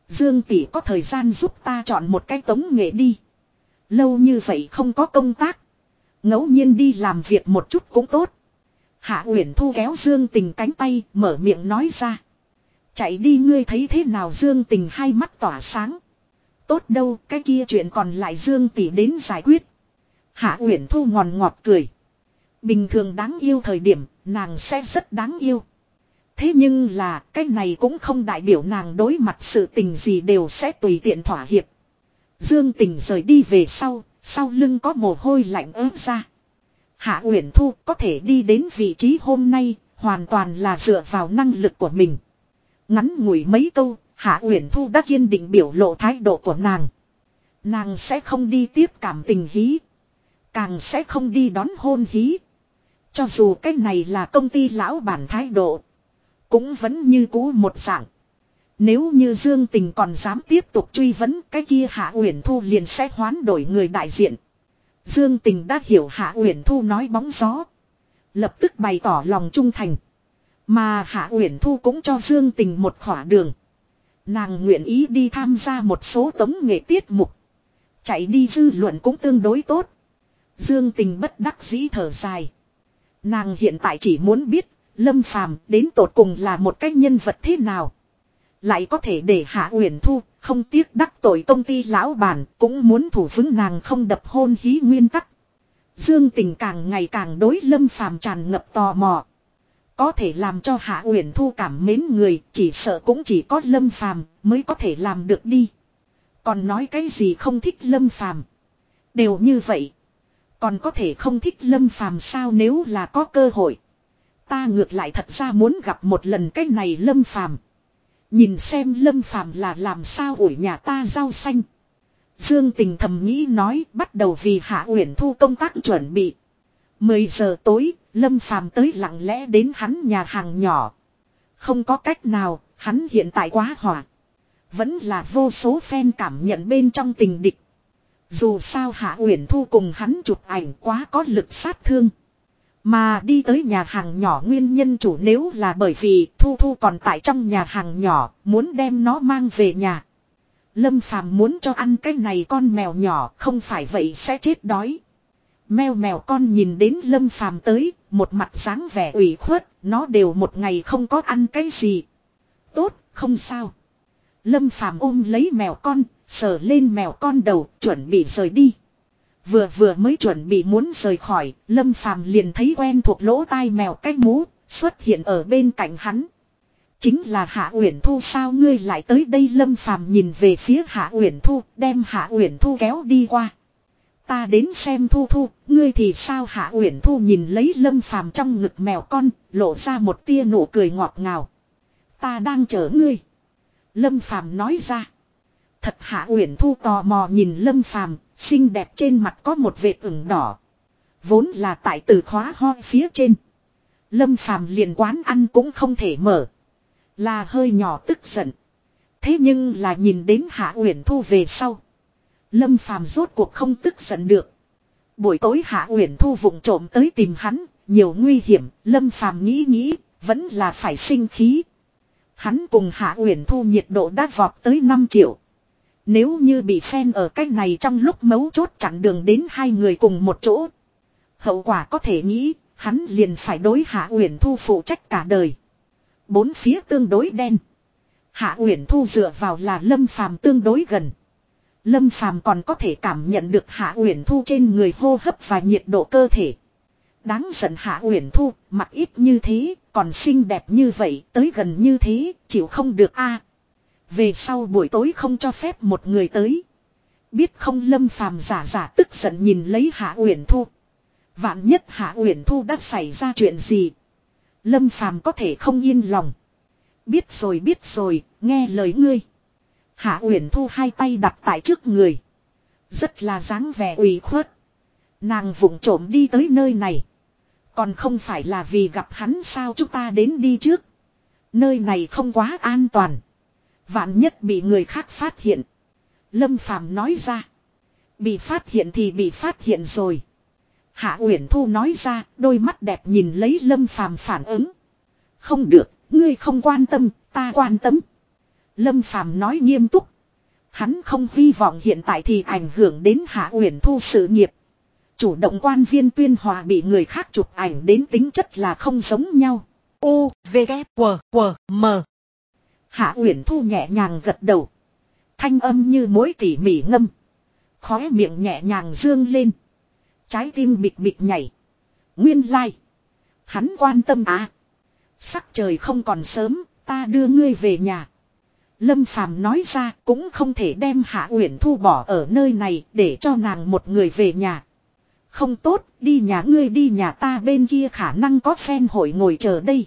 Dương tỷ có thời gian giúp ta chọn một cái tống nghệ đi. Lâu như vậy không có công tác. ngẫu nhiên đi làm việc một chút cũng tốt. Hạ Uyển Thu kéo Dương Tình cánh tay, mở miệng nói ra. Chạy đi ngươi thấy thế nào Dương Tình hai mắt tỏa sáng. Tốt đâu, cái kia chuyện còn lại Dương tỷ đến giải quyết. Hạ Uyển Thu ngòn ngọt cười. Bình thường đáng yêu thời điểm, nàng sẽ rất đáng yêu. Thế nhưng là, cái này cũng không đại biểu nàng đối mặt sự tình gì đều sẽ tùy tiện thỏa hiệp. Dương Tình rời đi về sau, sau lưng có mồ hôi lạnh ớt ra. Hạ Uyển Thu có thể đi đến vị trí hôm nay, hoàn toàn là dựa vào năng lực của mình. Ngắn ngủi mấy câu, Hạ Uyển Thu đã kiên định biểu lộ thái độ của nàng. Nàng sẽ không đi tiếp cảm tình hí. Càng sẽ không đi đón hôn hí. Cho dù cái này là công ty lão bản thái độ. Cũng vẫn như cũ một dạng. Nếu như Dương Tình còn dám tiếp tục truy vấn, cái kia Hạ Uyển Thu liền sẽ hoán đổi người đại diện. Dương Tình đã hiểu Hạ Uyển Thu nói bóng gió. Lập tức bày tỏ lòng trung thành. Mà Hạ Uyển Thu cũng cho Dương Tình một khỏa đường. Nàng nguyện ý đi tham gia một số tống nghệ tiết mục. Chạy đi dư luận cũng tương đối tốt. Dương Tình bất đắc dĩ thở dài. Nàng hiện tại chỉ muốn biết Lâm Phàm đến tột cùng là một cái nhân vật thế nào. Lại có thể để Hạ Uyển Thu không tiếc đắc tội công ty lão bản cũng muốn thủ vững nàng không đập hôn hí nguyên tắc. Dương tình càng ngày càng đối Lâm Phàm tràn ngập tò mò. Có thể làm cho Hạ Uyển Thu cảm mến người, chỉ sợ cũng chỉ có Lâm Phàm mới có thể làm được đi. Còn nói cái gì không thích Lâm Phàm Đều như vậy. Còn có thể không thích Lâm Phàm sao nếu là có cơ hội. Ta ngược lại thật ra muốn gặp một lần cái này Lâm Phàm Nhìn xem Lâm Phàm là làm sao ủi nhà ta rau xanh. Dương Tình thầm nghĩ nói bắt đầu vì Hạ Uyển Thu công tác chuẩn bị. 10 giờ tối, Lâm Phàm tới lặng lẽ đến hắn nhà hàng nhỏ. Không có cách nào, hắn hiện tại quá hỏa. Vẫn là vô số fan cảm nhận bên trong tình địch. Dù sao Hạ Uyển Thu cùng hắn chụp ảnh quá có lực sát thương. Mà đi tới nhà hàng nhỏ nguyên nhân chủ nếu là bởi vì Thu Thu còn tại trong nhà hàng nhỏ, muốn đem nó mang về nhà. Lâm Phàm muốn cho ăn cái này con mèo nhỏ, không phải vậy sẽ chết đói. Mèo mèo con nhìn đến Lâm Phàm tới, một mặt sáng vẻ ủy khuất, nó đều một ngày không có ăn cái gì. Tốt, không sao. Lâm Phàm ôm lấy mèo con, sờ lên mèo con đầu, chuẩn bị rời đi. Vừa vừa mới chuẩn bị muốn rời khỏi, Lâm Phàm liền thấy quen thuộc lỗ tai mèo cái mũ, xuất hiện ở bên cạnh hắn. Chính là Hạ Uyển Thu sao ngươi lại tới đây Lâm Phàm nhìn về phía Hạ Uyển Thu, đem Hạ Uyển Thu kéo đi qua. Ta đến xem Thu Thu, ngươi thì sao Hạ Uyển Thu nhìn lấy Lâm Phàm trong ngực mèo con, lộ ra một tia nụ cười ngọt ngào. Ta đang chờ ngươi. Lâm Phàm nói ra. Thật Hạ Uyển Thu tò mò nhìn Lâm Phàm, xinh đẹp trên mặt có một vệt ửng đỏ. Vốn là tại từ khóa ho phía trên. Lâm Phàm liền quán ăn cũng không thể mở. Là hơi nhỏ tức giận. Thế nhưng là nhìn đến Hạ Uyển Thu về sau. Lâm Phàm rốt cuộc không tức giận được. Buổi tối Hạ Uyển Thu vụng trộm tới tìm hắn, nhiều nguy hiểm, Lâm Phàm nghĩ nghĩ, vẫn là phải sinh khí. Hắn cùng Hạ Uyển Thu nhiệt độ đã vọt tới 5 triệu. Nếu như bị phen ở cách này trong lúc mấu chốt chặn đường đến hai người cùng một chỗ. Hậu quả có thể nghĩ, hắn liền phải đối Hạ Uyển Thu phụ trách cả đời. Bốn phía tương đối đen. Hạ Uyển Thu dựa vào là Lâm Phàm tương đối gần. Lâm Phàm còn có thể cảm nhận được Hạ Uyển Thu trên người hô hấp và nhiệt độ cơ thể. Đáng giận Hạ Uyển Thu, mặt ít như thế, còn xinh đẹp như vậy, tới gần như thế, chịu không được a. Về sau buổi tối không cho phép một người tới. Biết không Lâm Phàm giả giả tức giận nhìn lấy Hạ Uyển Thu. Vạn nhất Hạ Uyển Thu đã xảy ra chuyện gì? Lâm Phàm có thể không yên lòng. Biết rồi biết rồi, nghe lời ngươi. Hạ Uyển Thu hai tay đặt tại trước người. Rất là dáng vẻ ủy khuất. Nàng vụng trộm đi tới nơi này. Còn không phải là vì gặp hắn sao chúng ta đến đi trước. Nơi này không quá an toàn. Vạn nhất bị người khác phát hiện. Lâm Phàm nói ra. Bị phát hiện thì bị phát hiện rồi. Hạ Uyển Thu nói ra, đôi mắt đẹp nhìn lấy Lâm Phàm phản ứng. Không được, ngươi không quan tâm, ta quan tâm. Lâm Phàm nói nghiêm túc. Hắn không hy vọng hiện tại thì ảnh hưởng đến Hạ Uyển Thu sự nghiệp. Chủ động quan viên tuyên hòa bị người khác chụp ảnh đến tính chất là không giống nhau. U, V, K, W, W, M. Hạ Uyển Thu nhẹ nhàng gật đầu. Thanh âm như mối tỉ mỉ ngâm. Khóe miệng nhẹ nhàng dương lên. Trái tim bịch bịch nhảy. Nguyên lai. Like. Hắn quan tâm à. Sắc trời không còn sớm, ta đưa ngươi về nhà. Lâm Phàm nói ra cũng không thể đem Hạ Uyển Thu bỏ ở nơi này để cho nàng một người về nhà. Không tốt, đi nhà ngươi đi nhà ta bên kia khả năng có phen hội ngồi chờ đây.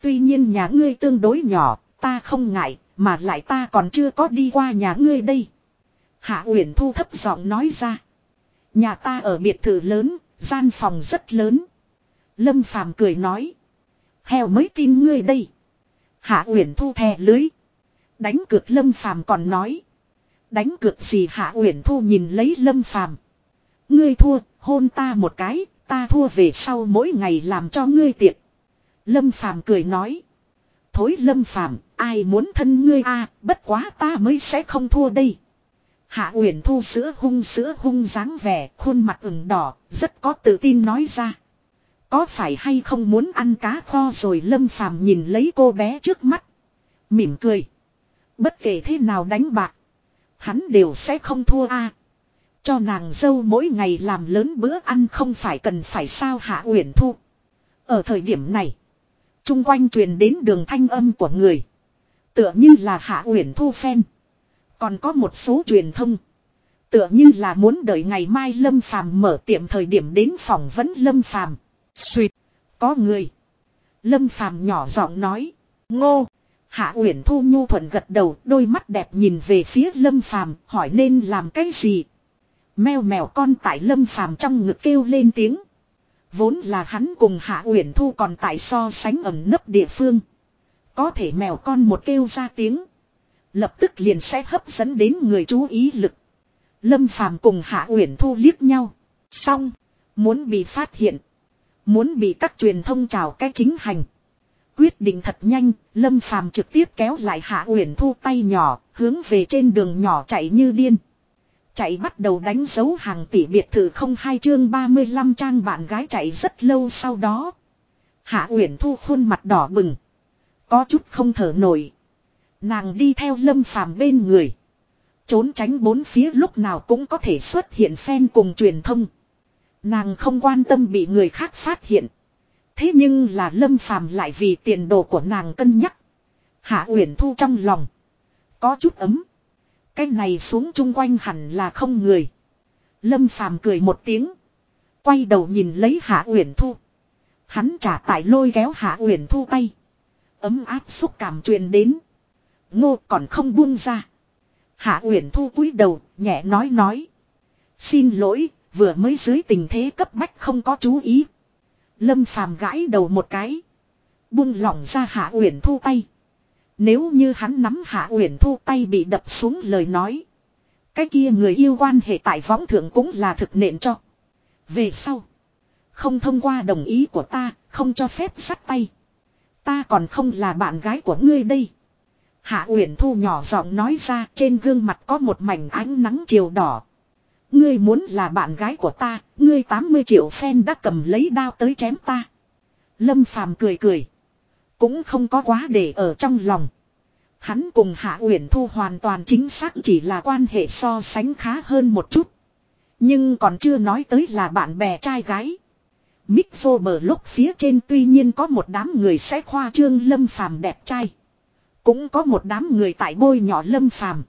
Tuy nhiên nhà ngươi tương đối nhỏ, ta không ngại, mà lại ta còn chưa có đi qua nhà ngươi đây. Hạ Uyển Thu thấp giọng nói ra. Nhà ta ở biệt thự lớn, gian phòng rất lớn. Lâm Phàm cười nói. Heo mới tin ngươi đây. Hạ Uyển Thu thè lưới. Đánh cược Lâm Phàm còn nói. Đánh cược gì Hạ Uyển Thu nhìn lấy Lâm Phàm. Ngươi thua, hôn ta một cái, ta thua về sau mỗi ngày làm cho ngươi tiệc. Lâm Phàm cười nói. Thối Lâm Phàm, ai muốn thân ngươi a, bất quá ta mới sẽ không thua đây. Hạ Uyển Thu sữa hung sữa hung dáng vẻ, khuôn mặt ửng đỏ, rất có tự tin nói ra. Có phải hay không muốn ăn cá kho rồi Lâm Phàm nhìn lấy cô bé trước mắt, mỉm cười. Bất kể thế nào đánh bạc, hắn đều sẽ không thua a. Cho nàng dâu mỗi ngày làm lớn bữa ăn không phải cần phải sao Hạ Uyển Thu. Ở thời điểm này, chung quanh truyền đến đường thanh âm của người, tựa như là Hạ Uyển Thu phen. Còn có một số truyền thông. Tựa như là muốn đợi ngày mai Lâm Phàm mở tiệm thời điểm đến phỏng vấn Lâm Phàm. Xuyệt. Có người. Lâm Phàm nhỏ giọng nói. Ngô. Hạ Uyển Thu nhu thuận gật đầu, đôi mắt đẹp nhìn về phía Lâm Phàm, hỏi nên làm cái gì. Mèo mèo con tại Lâm Phàm trong ngực kêu lên tiếng. Vốn là hắn cùng Hạ Uyển Thu còn tại so sánh ẩm nấp địa phương. Có thể mèo con một kêu ra tiếng. Lập tức liền sẽ hấp dẫn đến người chú ý lực. Lâm Phàm cùng Hạ Uyển Thu liếc nhau. Xong. Muốn bị phát hiện. Muốn bị các truyền thông chào cái chính hành. Quyết định thật nhanh, Lâm Phàm trực tiếp kéo lại Hạ Uyển Thu tay nhỏ, hướng về trên đường nhỏ chạy như điên. Chạy bắt đầu đánh dấu hàng tỷ biệt thự không hai chương 35 trang bạn gái chạy rất lâu sau đó. Hạ Uyển Thu khuôn mặt đỏ bừng. Có chút không thở nổi. Nàng đi theo Lâm Phàm bên người. Trốn tránh bốn phía lúc nào cũng có thể xuất hiện fan cùng truyền thông. Nàng không quan tâm bị người khác phát hiện. Thế nhưng là Lâm Phàm lại vì tiền đồ của nàng cân nhắc. Hạ Uyển Thu trong lòng. Có chút ấm. Cái này xuống chung quanh hẳn là không người. Lâm Phàm cười một tiếng. Quay đầu nhìn lấy Hạ Uyển Thu. Hắn trả tại lôi kéo Hạ Uyển Thu tay. Ấm áp xúc cảm truyền đến. Ngô còn không buông ra. Hạ Uyển Thu cúi đầu, nhẹ nói nói. Xin lỗi, vừa mới dưới tình thế cấp bách không có chú ý. Lâm Phàm gãi đầu một cái. Buông lỏng ra Hạ Uyển Thu tay. Nếu như hắn nắm Hạ Uyển Thu tay bị đập xuống lời nói. Cái kia người yêu quan hệ tại võng thượng cũng là thực nện cho. Về sau. Không thông qua đồng ý của ta, không cho phép sắt tay. Ta còn không là bạn gái của ngươi đây. Hạ Uyển Thu nhỏ giọng nói ra trên gương mặt có một mảnh ánh nắng chiều đỏ. Ngươi muốn là bạn gái của ta, ngươi 80 triệu fan đã cầm lấy đao tới chém ta. Lâm Phàm cười cười. Cũng không có quá để ở trong lòng. Hắn cùng Hạ Uyển Thu hoàn toàn chính xác chỉ là quan hệ so sánh khá hơn một chút. Nhưng còn chưa nói tới là bạn bè trai gái. Mick vô bờ lúc phía trên tuy nhiên có một đám người sẽ khoa trương lâm phàm đẹp trai. Cũng có một đám người tại bôi nhỏ lâm phàm.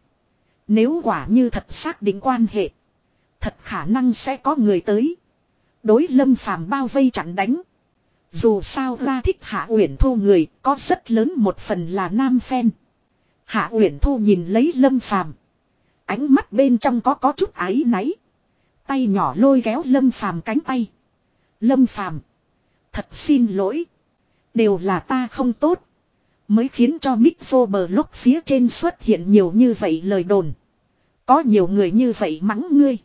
Nếu quả như thật xác định quan hệ. Thật khả năng sẽ có người tới. Đối lâm phàm bao vây chặn đánh. Dù sao ra thích Hạ Uyển Thu người có rất lớn một phần là nam phen. Hạ Uyển Thu nhìn lấy Lâm Phàm, ánh mắt bên trong có có chút áy náy. Tay nhỏ lôi kéo Lâm Phàm cánh tay. Lâm Phàm, thật xin lỗi, đều là ta không tốt, mới khiến cho Mick bờ lúc phía trên xuất hiện nhiều như vậy lời đồn. Có nhiều người như vậy mắng ngươi.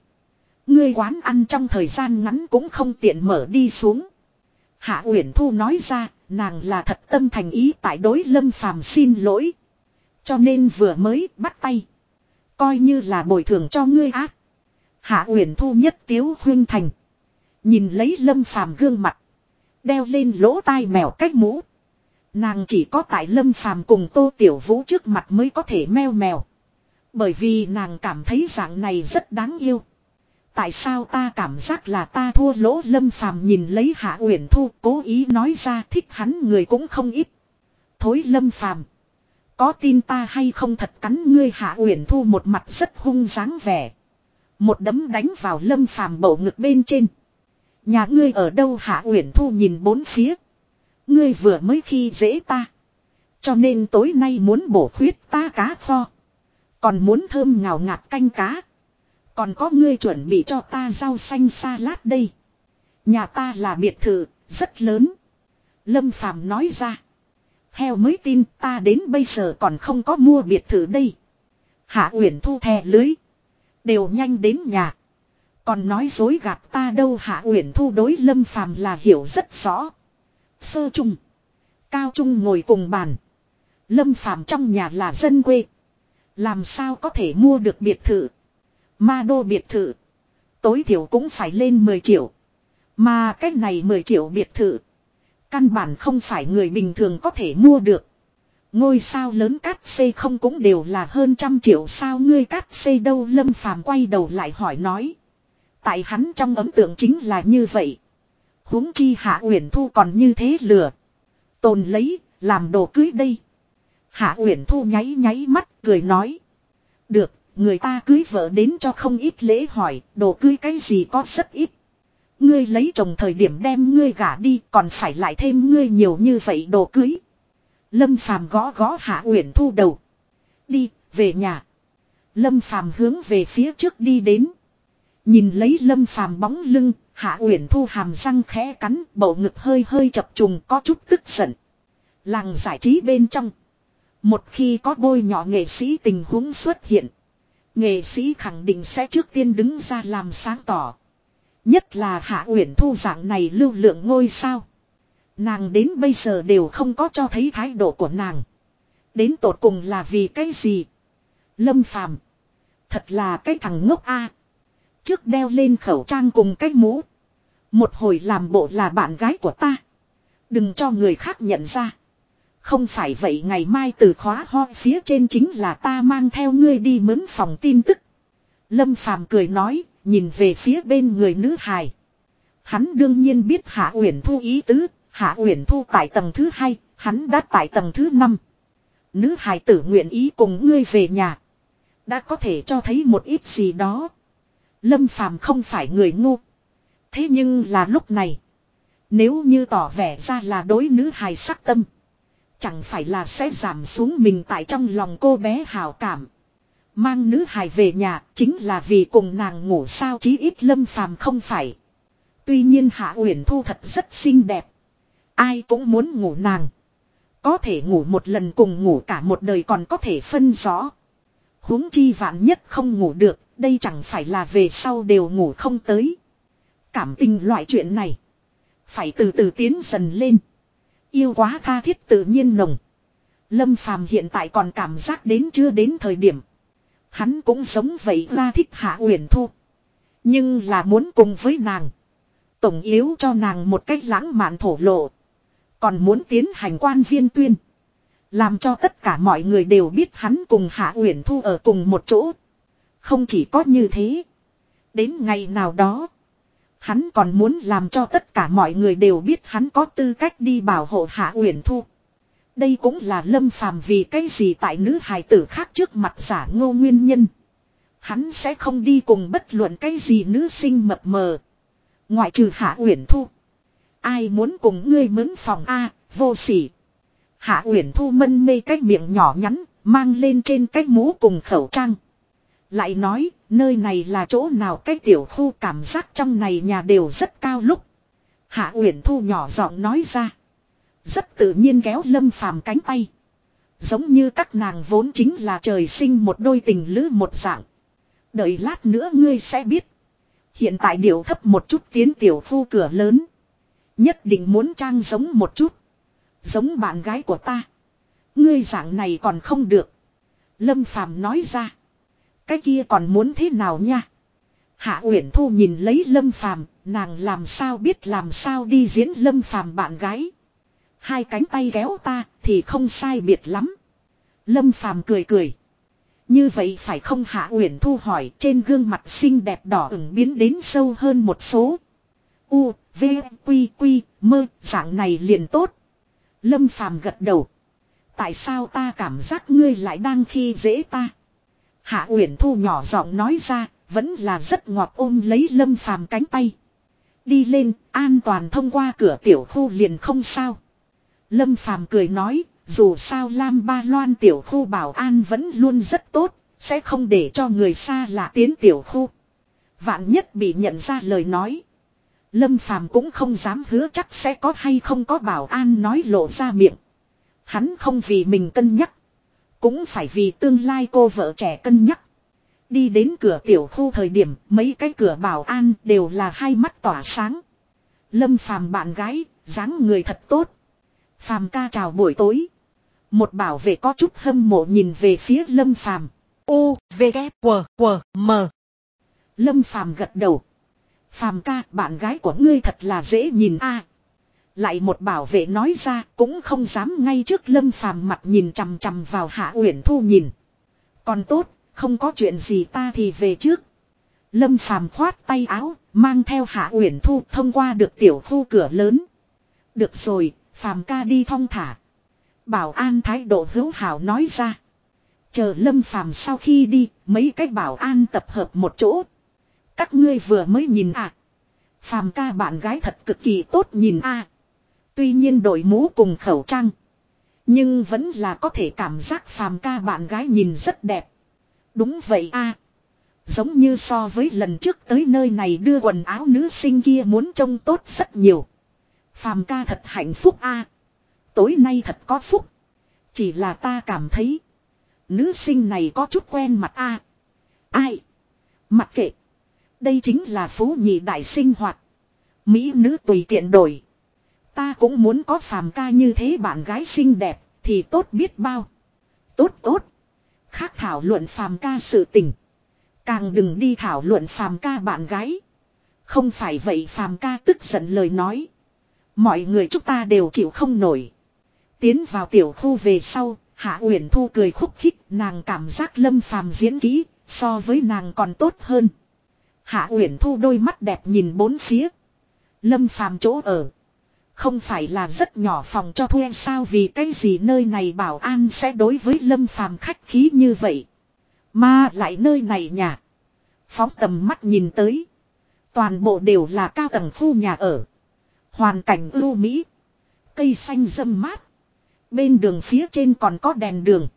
Ngươi quán ăn trong thời gian ngắn cũng không tiện mở đi xuống. Hạ Uyển Thu nói ra, nàng là thật tâm thành ý tại đối Lâm Phàm xin lỗi. Cho nên vừa mới bắt tay. Coi như là bồi thường cho ngươi ác. Hạ Uyển Thu nhất tiếu huyên thành. Nhìn lấy Lâm Phàm gương mặt. Đeo lên lỗ tai mèo cách mũ. Nàng chỉ có tại Lâm Phàm cùng Tô Tiểu Vũ trước mặt mới có thể meo mèo. Bởi vì nàng cảm thấy dạng này rất đáng yêu. Tại sao ta cảm giác là ta thua lỗ lâm phàm nhìn lấy hạ uyển thu, cố ý nói ra, thích hắn người cũng không ít. Thối lâm phàm. Có tin ta hay không thật cắn ngươi hạ uyển thu một mặt rất hung dáng vẻ. Một đấm đánh vào lâm phàm bầu ngực bên trên. Nhà ngươi ở đâu hạ uyển thu nhìn bốn phía. Ngươi vừa mới khi dễ ta. Cho nên tối nay muốn bổ khuyết ta cá kho. Còn muốn thơm ngào ngạt canh cá. Còn có ngươi chuẩn bị cho ta rau xanh salad đây. Nhà ta là biệt thự, rất lớn. Lâm Phàm nói ra. Heo mới tin ta đến bây giờ còn không có mua biệt thự đây. Hạ Uyển thu thè lưới. Đều nhanh đến nhà. Còn nói dối gạt ta đâu Hạ Uyển thu đối Lâm Phàm là hiểu rất rõ. Sơ trung. Cao trung ngồi cùng bàn. Lâm Phàm trong nhà là dân quê. Làm sao có thể mua được biệt thự. Ma đô biệt thự. Tối thiểu cũng phải lên 10 triệu. Mà cái này 10 triệu biệt thự. Căn bản không phải người bình thường có thể mua được. Ngôi sao lớn cát xây không cũng đều là hơn trăm triệu sao ngươi cát xây đâu lâm phàm quay đầu lại hỏi nói. Tại hắn trong ấn tượng chính là như vậy. huống chi hạ uyển thu còn như thế lừa. Tồn lấy, làm đồ cưới đây. Hạ uyển thu nháy nháy mắt cười nói. Được, người ta cưới vợ đến cho không ít lễ hỏi, đồ cưới cái gì có rất ít. Ngươi lấy chồng thời điểm đem ngươi gả đi còn phải lại thêm ngươi nhiều như vậy đồ cưới. Lâm phàm gõ gõ hạ uyển thu đầu. Đi, về nhà. Lâm phàm hướng về phía trước đi đến. Nhìn lấy lâm phàm bóng lưng, hạ uyển thu hàm răng khẽ cắn, bầu ngực hơi hơi chập trùng có chút tức giận. Làng giải trí bên trong. Một khi có bôi nhỏ nghệ sĩ tình huống xuất hiện. Nghệ sĩ khẳng định sẽ trước tiên đứng ra làm sáng tỏ. Nhất là Hạ Uyển Thu dạng này lưu lượng ngôi sao. Nàng đến bây giờ đều không có cho thấy thái độ của nàng. Đến tột cùng là vì cái gì? Lâm Phàm, Thật là cái thằng ngốc a. Trước đeo lên khẩu trang cùng cái mũ. Một hồi làm bộ là bạn gái của ta. Đừng cho người khác nhận ra. Không phải vậy ngày mai từ khóa ho phía trên chính là ta mang theo ngươi đi mướn phòng tin tức. Lâm Phàm cười nói, nhìn về phía bên người nữ hài. Hắn đương nhiên biết Hạ Uyển Thu ý tứ, Hạ Uyển Thu tại tầng thứ hai, hắn đã tại tầng thứ năm. Nữ hài tử nguyện ý cùng ngươi về nhà. Đã có thể cho thấy một ít gì đó. Lâm Phàm không phải người ngu. Thế nhưng là lúc này. Nếu như tỏ vẻ ra là đối nữ hài sắc tâm. Chẳng phải là sẽ giảm xuống mình tại trong lòng cô bé hào cảm. Mang nữ hài về nhà chính là vì cùng nàng ngủ sao chí ít lâm phàm không phải. Tuy nhiên Hạ Uyển Thu thật rất xinh đẹp. Ai cũng muốn ngủ nàng. Có thể ngủ một lần cùng ngủ cả một đời còn có thể phân rõ. huống chi vạn nhất không ngủ được, đây chẳng phải là về sau đều ngủ không tới. Cảm tình loại chuyện này. Phải từ từ tiến dần lên. Yêu quá tha thiết tự nhiên nồng. Lâm phàm hiện tại còn cảm giác đến chưa đến thời điểm. Hắn cũng giống vậy ra thích hạ uyển thu. Nhưng là muốn cùng với nàng. Tổng yếu cho nàng một cách lãng mạn thổ lộ. Còn muốn tiến hành quan viên tuyên. Làm cho tất cả mọi người đều biết hắn cùng Hạ Uyển Thu ở cùng một chỗ. Không chỉ có như thế. Đến ngày nào đó. Hắn còn muốn làm cho tất cả mọi người đều biết hắn có tư cách đi bảo hộ Hạ Uyển Thu. Đây cũng là lâm phàm vì cái gì tại nữ hài tử khác trước mặt giả ngô nguyên nhân. Hắn sẽ không đi cùng bất luận cái gì nữ sinh mập mờ. Ngoại trừ Hạ Uyển Thu. Ai muốn cùng ngươi mướn phòng A, vô sỉ. Hạ Uyển Thu mân mê cái miệng nhỏ nhắn, mang lên trên cái mũ cùng khẩu trang. Lại nói, nơi này là chỗ nào cái tiểu khu cảm giác trong này nhà đều rất cao lúc. Hạ Uyển Thu nhỏ giọng nói ra. Rất tự nhiên kéo Lâm Phàm cánh tay. Giống như các nàng vốn chính là trời sinh một đôi tình lữ một dạng. Đợi lát nữa ngươi sẽ biết. Hiện tại điều thấp một chút tiến tiểu khu cửa lớn. Nhất định muốn trang giống một chút. Giống bạn gái của ta. Ngươi dạng này còn không được. Lâm Phàm nói ra. Cái kia còn muốn thế nào nha? Hạ Uyển Thu nhìn lấy Lâm Phàm, nàng làm sao biết làm sao đi diễn Lâm Phàm bạn gái. Hai cánh tay kéo ta thì không sai biệt lắm. Lâm Phàm cười cười. Như vậy phải không Hạ Uyển Thu hỏi trên gương mặt xinh đẹp đỏ ửng biến đến sâu hơn một số. U, V, Quy, Quy, mơ, dạng này liền tốt. Lâm Phàm gật đầu. Tại sao ta cảm giác ngươi lại đang khi dễ ta? Hạ Uyển Thu nhỏ giọng nói ra, vẫn là rất ngọt ôm lấy Lâm Phàm cánh tay. Đi lên, an toàn thông qua cửa tiểu khu liền không sao. Lâm Phàm cười nói, dù sao Lam Ba Loan tiểu khu bảo an vẫn luôn rất tốt, sẽ không để cho người xa lạ tiến tiểu khu. Vạn nhất bị nhận ra lời nói. Lâm Phàm cũng không dám hứa chắc sẽ có hay không có bảo an nói lộ ra miệng. Hắn không vì mình cân nhắc. Cũng phải vì tương lai cô vợ trẻ cân nhắc. Đi đến cửa tiểu khu thời điểm mấy cái cửa bảo an đều là hai mắt tỏa sáng. Lâm phàm bạn gái, dáng người thật tốt. Phàm ca chào buổi tối. Một bảo vệ có chút hâm mộ nhìn về phía lâm phàm. U, V, K, W, W, M. Lâm phàm gật đầu. Phàm ca, bạn gái của ngươi thật là dễ nhìn a. Lại một bảo vệ nói ra cũng không dám ngay trước lâm phàm mặt nhìn chằm chằm vào hạ uyển thu nhìn. Còn tốt, không có chuyện gì ta thì về trước. Lâm phàm khoát tay áo, mang theo hạ uyển thu thông qua được tiểu khu cửa lớn. Được rồi, phàm ca đi thong thả. Bảo an thái độ hữu hảo nói ra. Chờ lâm phàm sau khi đi, mấy cái bảo an tập hợp một chỗ. Các ngươi vừa mới nhìn à. Phàm ca bạn gái thật cực kỳ tốt nhìn a. Tuy nhiên đội mũ cùng khẩu trang. Nhưng vẫn là có thể cảm giác phàm ca bạn gái nhìn rất đẹp. Đúng vậy a Giống như so với lần trước tới nơi này đưa quần áo nữ sinh kia muốn trông tốt rất nhiều. Phàm ca thật hạnh phúc a Tối nay thật có phúc. Chỉ là ta cảm thấy. Nữ sinh này có chút quen mặt a Ai? Mặc kệ. Đây chính là phú nhị đại sinh hoạt. Mỹ nữ tùy tiện đổi. Ta cũng muốn có phàm ca như thế bạn gái xinh đẹp thì tốt biết bao. Tốt tốt. Khác thảo luận phàm ca sự tình. Càng đừng đi thảo luận phàm ca bạn gái. Không phải vậy phàm ca tức giận lời nói. Mọi người chúng ta đều chịu không nổi. Tiến vào tiểu khu về sau, Hạ Uyển Thu cười khúc khích, nàng cảm giác Lâm Phàm diễn kỹ, so với nàng còn tốt hơn. Hạ Uyển Thu đôi mắt đẹp nhìn bốn phía. Lâm Phàm chỗ ở, không phải là rất nhỏ phòng cho thuê sao vì cái gì nơi này bảo an sẽ đối với Lâm Phàm khách khí như vậy. Mà lại nơi này nhà. Phóng tầm mắt nhìn tới. Toàn bộ đều là cao tầng khu nhà ở. Hoàn cảnh ưu mỹ. Cây xanh râm mát. Bên đường phía trên còn có đèn đường.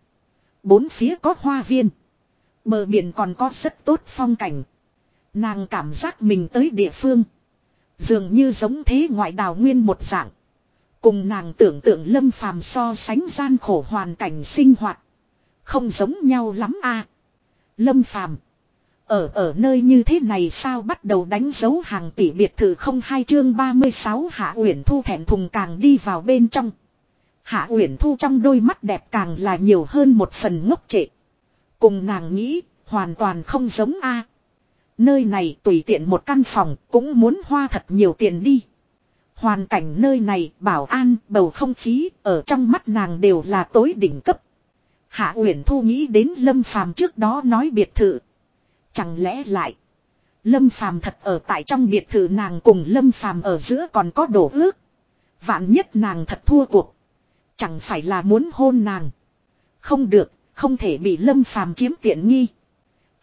Bốn phía có hoa viên. Bờ biển còn có rất tốt phong cảnh. Nàng cảm giác mình tới địa phương. Dường như giống thế ngoại đào nguyên một dạng. Cùng nàng tưởng tượng lâm phàm so sánh gian khổ hoàn cảnh sinh hoạt. Không giống nhau lắm a. Lâm phàm. Ở ở nơi như thế này sao bắt đầu đánh dấu hàng tỷ biệt thự không hai chương 36 Hạ Uyển Thu thẹn thùng càng đi vào bên trong. Hạ Uyển Thu trong đôi mắt đẹp càng là nhiều hơn một phần ngốc trệ. Cùng nàng nghĩ, hoàn toàn không giống a. Nơi này tùy tiện một căn phòng cũng muốn hoa thật nhiều tiền đi. Hoàn cảnh nơi này, bảo an, bầu không khí, ở trong mắt nàng đều là tối đỉnh cấp. Hạ Uyển Thu nghĩ đến Lâm Phàm trước đó nói biệt thự, Chẳng lẽ lại. Lâm Phàm thật ở tại trong biệt thự nàng cùng Lâm Phàm ở giữa còn có đổ ước. Vạn nhất nàng thật thua cuộc. Chẳng phải là muốn hôn nàng. Không được, không thể bị Lâm Phàm chiếm tiện nghi.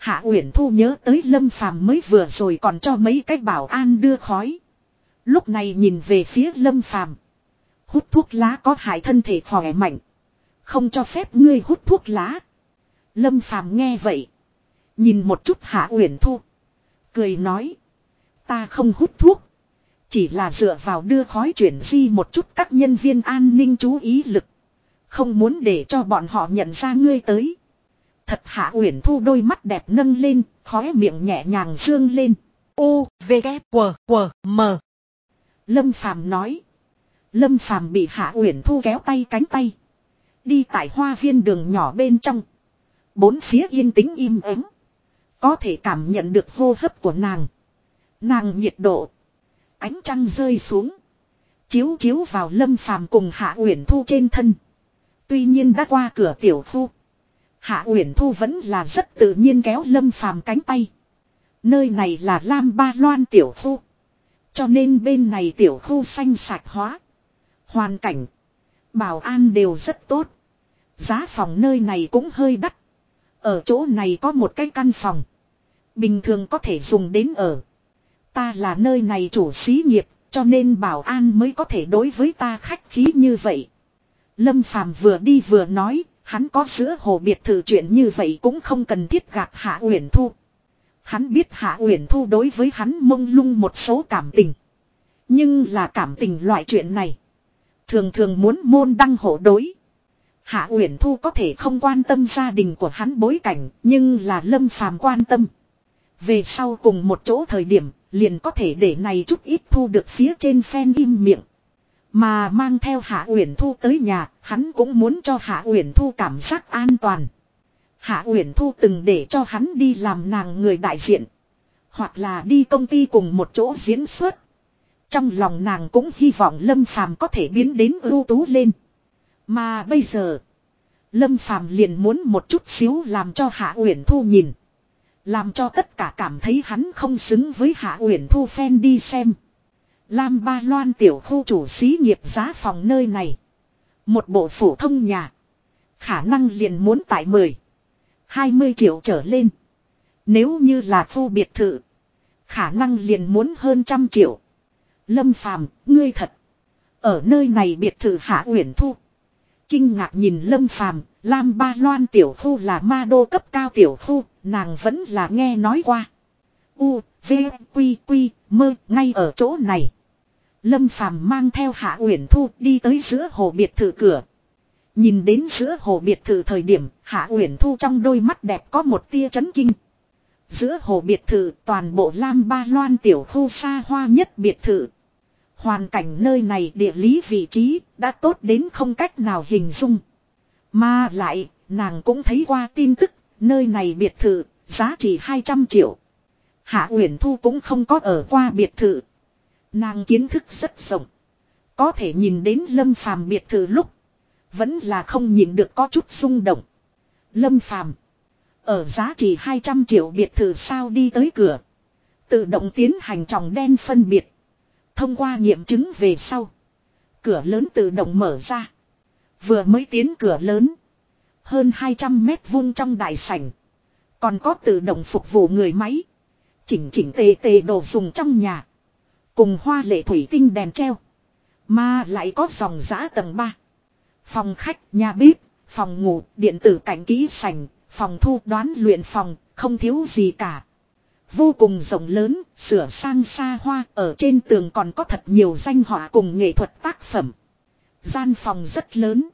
Hạ Uyển Thu nhớ tới Lâm Phàm mới vừa rồi còn cho mấy cái bảo an đưa khói. Lúc này nhìn về phía Lâm Phàm, hút thuốc lá có hại thân thể khỏe mạnh, không cho phép ngươi hút thuốc lá. Lâm Phàm nghe vậy, Nhìn một chút Hạ Uyển Thu. Cười nói. Ta không hút thuốc. Chỉ là dựa vào đưa khói chuyển di một chút các nhân viên an ninh chú ý lực. Không muốn để cho bọn họ nhận ra ngươi tới. Thật Hạ Uyển Thu đôi mắt đẹp nâng lên, khóe miệng nhẹ nhàng dương lên. U, V, K, W, W, M. Lâm Phàm nói. Lâm Phàm bị Hạ Uyển Thu kéo tay cánh tay. Đi tại hoa viên đường nhỏ bên trong. Bốn phía yên tĩnh im ắng. Có thể cảm nhận được hô hấp của nàng. Nàng nhiệt độ. Ánh trăng rơi xuống. Chiếu chiếu vào lâm phàm cùng Hạ Uyển Thu trên thân. Tuy nhiên đã qua cửa tiểu khu. Hạ Uyển Thu vẫn là rất tự nhiên kéo lâm phàm cánh tay. Nơi này là Lam Ba Loan tiểu khu. Cho nên bên này tiểu khu xanh sạch hóa. Hoàn cảnh. Bảo an đều rất tốt. Giá phòng nơi này cũng hơi đắt. Ở chỗ này có một cái căn phòng. Bình thường có thể dùng đến ở. Ta là nơi này chủ xí nghiệp, cho nên bảo an mới có thể đối với ta khách khí như vậy. Lâm Phàm vừa đi vừa nói, hắn có giữa hồ biệt thự chuyện như vậy cũng không cần thiết gạt Hạ Uyển Thu. Hắn biết Hạ Uyển Thu đối với hắn mông lung một số cảm tình. Nhưng là cảm tình loại chuyện này. Thường thường muốn môn đăng hộ đối. Hạ Uyển Thu có thể không quan tâm gia đình của hắn bối cảnh, nhưng là Lâm Phàm quan tâm. Về sau cùng một chỗ thời điểm, liền có thể để này chút ít thu được phía trên phen im miệng. Mà mang theo Hạ Uyển Thu tới nhà, hắn cũng muốn cho Hạ Uyển Thu cảm giác an toàn. Hạ Uyển Thu từng để cho hắn đi làm nàng người đại diện, hoặc là đi công ty cùng một chỗ diễn xuất. Trong lòng nàng cũng hy vọng Lâm Phàm có thể biến đến ưu tú lên. Mà bây giờ, Lâm Phàm liền muốn một chút xíu làm cho Hạ Uyển Thu nhìn. Làm cho tất cả cảm thấy hắn không xứng với Hạ Uyển Thu phen đi xem. Lam Ba Loan tiểu khu chủ xí nghiệp giá phòng nơi này. Một bộ phổ thông nhà. Khả năng liền muốn tại 10. 20 triệu trở lên. Nếu như là khu biệt thự. Khả năng liền muốn hơn trăm triệu. Lâm Phàm ngươi thật. Ở nơi này biệt thự Hạ Uyển Thu. Kinh ngạc nhìn Lâm Phàm Lam Ba Loan tiểu khu là ma đô cấp cao tiểu khu, nàng vẫn là nghe nói qua. U, V, Quy, Quy, mơ, ngay ở chỗ này. Lâm Phàm mang theo Hạ Uyển Thu đi tới giữa hồ biệt thự cửa. Nhìn đến giữa hồ biệt thự thời điểm, Hạ Uyển Thu trong đôi mắt đẹp có một tia chấn kinh. Giữa hồ biệt thự toàn bộ Lam Ba Loan tiểu khu xa hoa nhất biệt thự. Hoàn cảnh nơi này địa lý vị trí đã tốt đến không cách nào hình dung. Mà lại, nàng cũng thấy qua tin tức, nơi này biệt thự, giá trị 200 triệu. Hạ Uyển Thu cũng không có ở qua biệt thự. Nàng kiến thức rất rộng. Có thể nhìn đến Lâm Phàm biệt thự lúc. Vẫn là không nhìn được có chút rung động. Lâm Phàm, Ở giá trị 200 triệu biệt thự sao đi tới cửa. Tự động tiến hành tròng đen phân biệt. Thông qua nghiệm chứng về sau. Cửa lớn tự động mở ra. Vừa mới tiến cửa lớn. Hơn 200 mét vuông trong đại sảnh. Còn có tự động phục vụ người máy. Chỉnh chỉnh tề tề đồ dùng trong nhà. Cùng hoa lệ thủy tinh đèn treo. Mà lại có dòng giã tầng 3. Phòng khách, nhà bếp, phòng ngủ, điện tử cảnh ký sành, phòng thu đoán luyện phòng, không thiếu gì cả. Vô cùng rộng lớn, sửa sang xa hoa, ở trên tường còn có thật nhiều danh họa cùng nghệ thuật tác phẩm. Gian phòng rất lớn.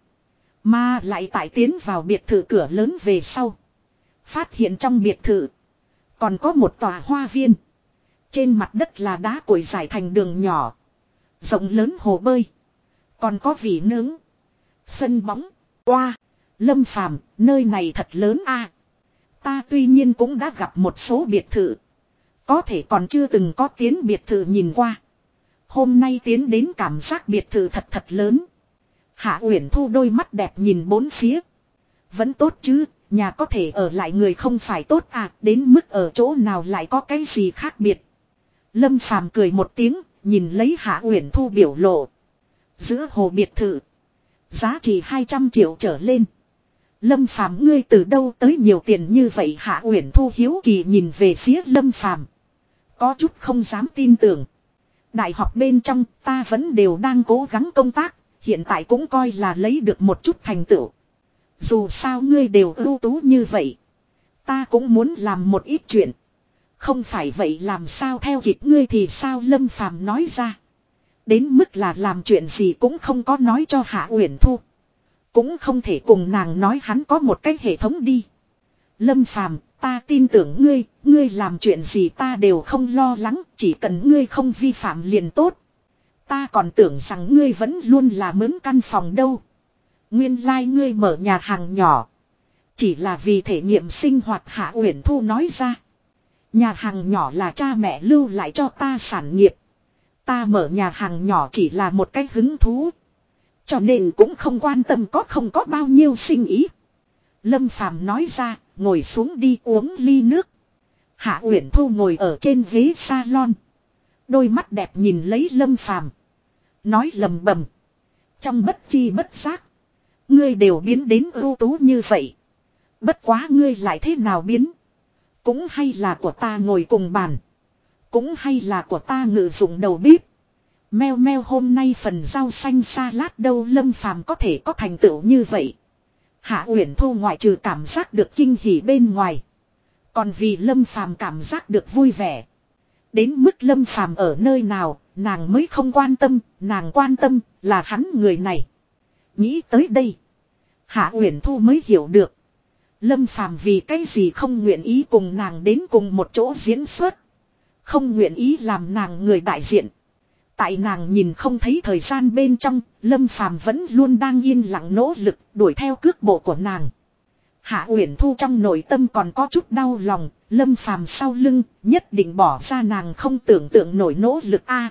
Mà lại tại tiến vào biệt thự cửa lớn về sau. Phát hiện trong biệt thự. Còn có một tòa hoa viên. Trên mặt đất là đá cội dài thành đường nhỏ. Rộng lớn hồ bơi. Còn có vị nướng. Sân bóng. Qua. Lâm phàm, nơi này thật lớn a. Ta tuy nhiên cũng đã gặp một số biệt thự. Có thể còn chưa từng có tiến biệt thự nhìn qua. Hôm nay tiến đến cảm giác biệt thự thật thật lớn. Hạ Uyển Thu đôi mắt đẹp nhìn bốn phía. Vẫn tốt chứ, nhà có thể ở lại người không phải tốt à, đến mức ở chỗ nào lại có cái gì khác biệt. Lâm Phàm cười một tiếng, nhìn lấy Hạ Uyển Thu biểu lộ. Giữa hồ biệt thự, giá trị 200 triệu trở lên. Lâm Phàm ngươi từ đâu tới nhiều tiền như vậy Hạ Uyển Thu hiếu kỳ nhìn về phía Lâm Phàm có chút không dám tin tưởng. Đại học bên trong ta vẫn đều đang cố gắng công tác, hiện tại cũng coi là lấy được một chút thành tựu. Dù sao ngươi đều ưu tú như vậy. Ta cũng muốn làm một ít chuyện. Không phải vậy làm sao theo kịp ngươi thì sao Lâm Phàm nói ra. Đến mức là làm chuyện gì cũng không có nói cho Hạ Uyển Thu. Cũng không thể cùng nàng nói hắn có một cái hệ thống đi. Lâm Phàm Ta tin tưởng ngươi, ngươi làm chuyện gì ta đều không lo lắng, chỉ cần ngươi không vi phạm liền tốt. Ta còn tưởng rằng ngươi vẫn luôn là mướn căn phòng đâu. Nguyên lai like ngươi mở nhà hàng nhỏ. Chỉ là vì thể nghiệm sinh hoạt Hạ Uyển Thu nói ra. Nhà hàng nhỏ là cha mẹ lưu lại cho ta sản nghiệp. Ta mở nhà hàng nhỏ chỉ là một cách hứng thú. Cho nên cũng không quan tâm có không có bao nhiêu sinh ý. Lâm Phàm nói ra, ngồi xuống đi uống ly nước. Hạ Uyển Thu ngồi ở trên ghế salon. Đôi mắt đẹp nhìn lấy Lâm Phàm Nói lầm bầm. Trong bất chi bất giác. Ngươi đều biến đến ưu tú như vậy. Bất quá ngươi lại thế nào biến. Cũng hay là của ta ngồi cùng bàn. Cũng hay là của ta ngự dụng đầu bếp. Meo meo hôm nay phần rau xanh salad đâu lâm phàm có thể có thành tựu như vậy. Hạ Uyển Thu ngoại trừ cảm giác được kinh hỉ bên ngoài, còn vì Lâm Phàm cảm giác được vui vẻ. Đến mức Lâm Phàm ở nơi nào, nàng mới không quan tâm, nàng quan tâm là hắn người này. Nghĩ tới đây, Hạ Uyển Thu mới hiểu được, Lâm Phàm vì cái gì không nguyện ý cùng nàng đến cùng một chỗ diễn xuất, không nguyện ý làm nàng người đại diện. Tại nàng nhìn không thấy thời gian bên trong, Lâm Phàm vẫn luôn đang yên lặng nỗ lực đuổi theo cước bộ của nàng. Hạ Uyển Thu trong nội tâm còn có chút đau lòng, Lâm Phàm sau lưng, nhất định bỏ ra nàng không tưởng tượng nổi nỗ lực a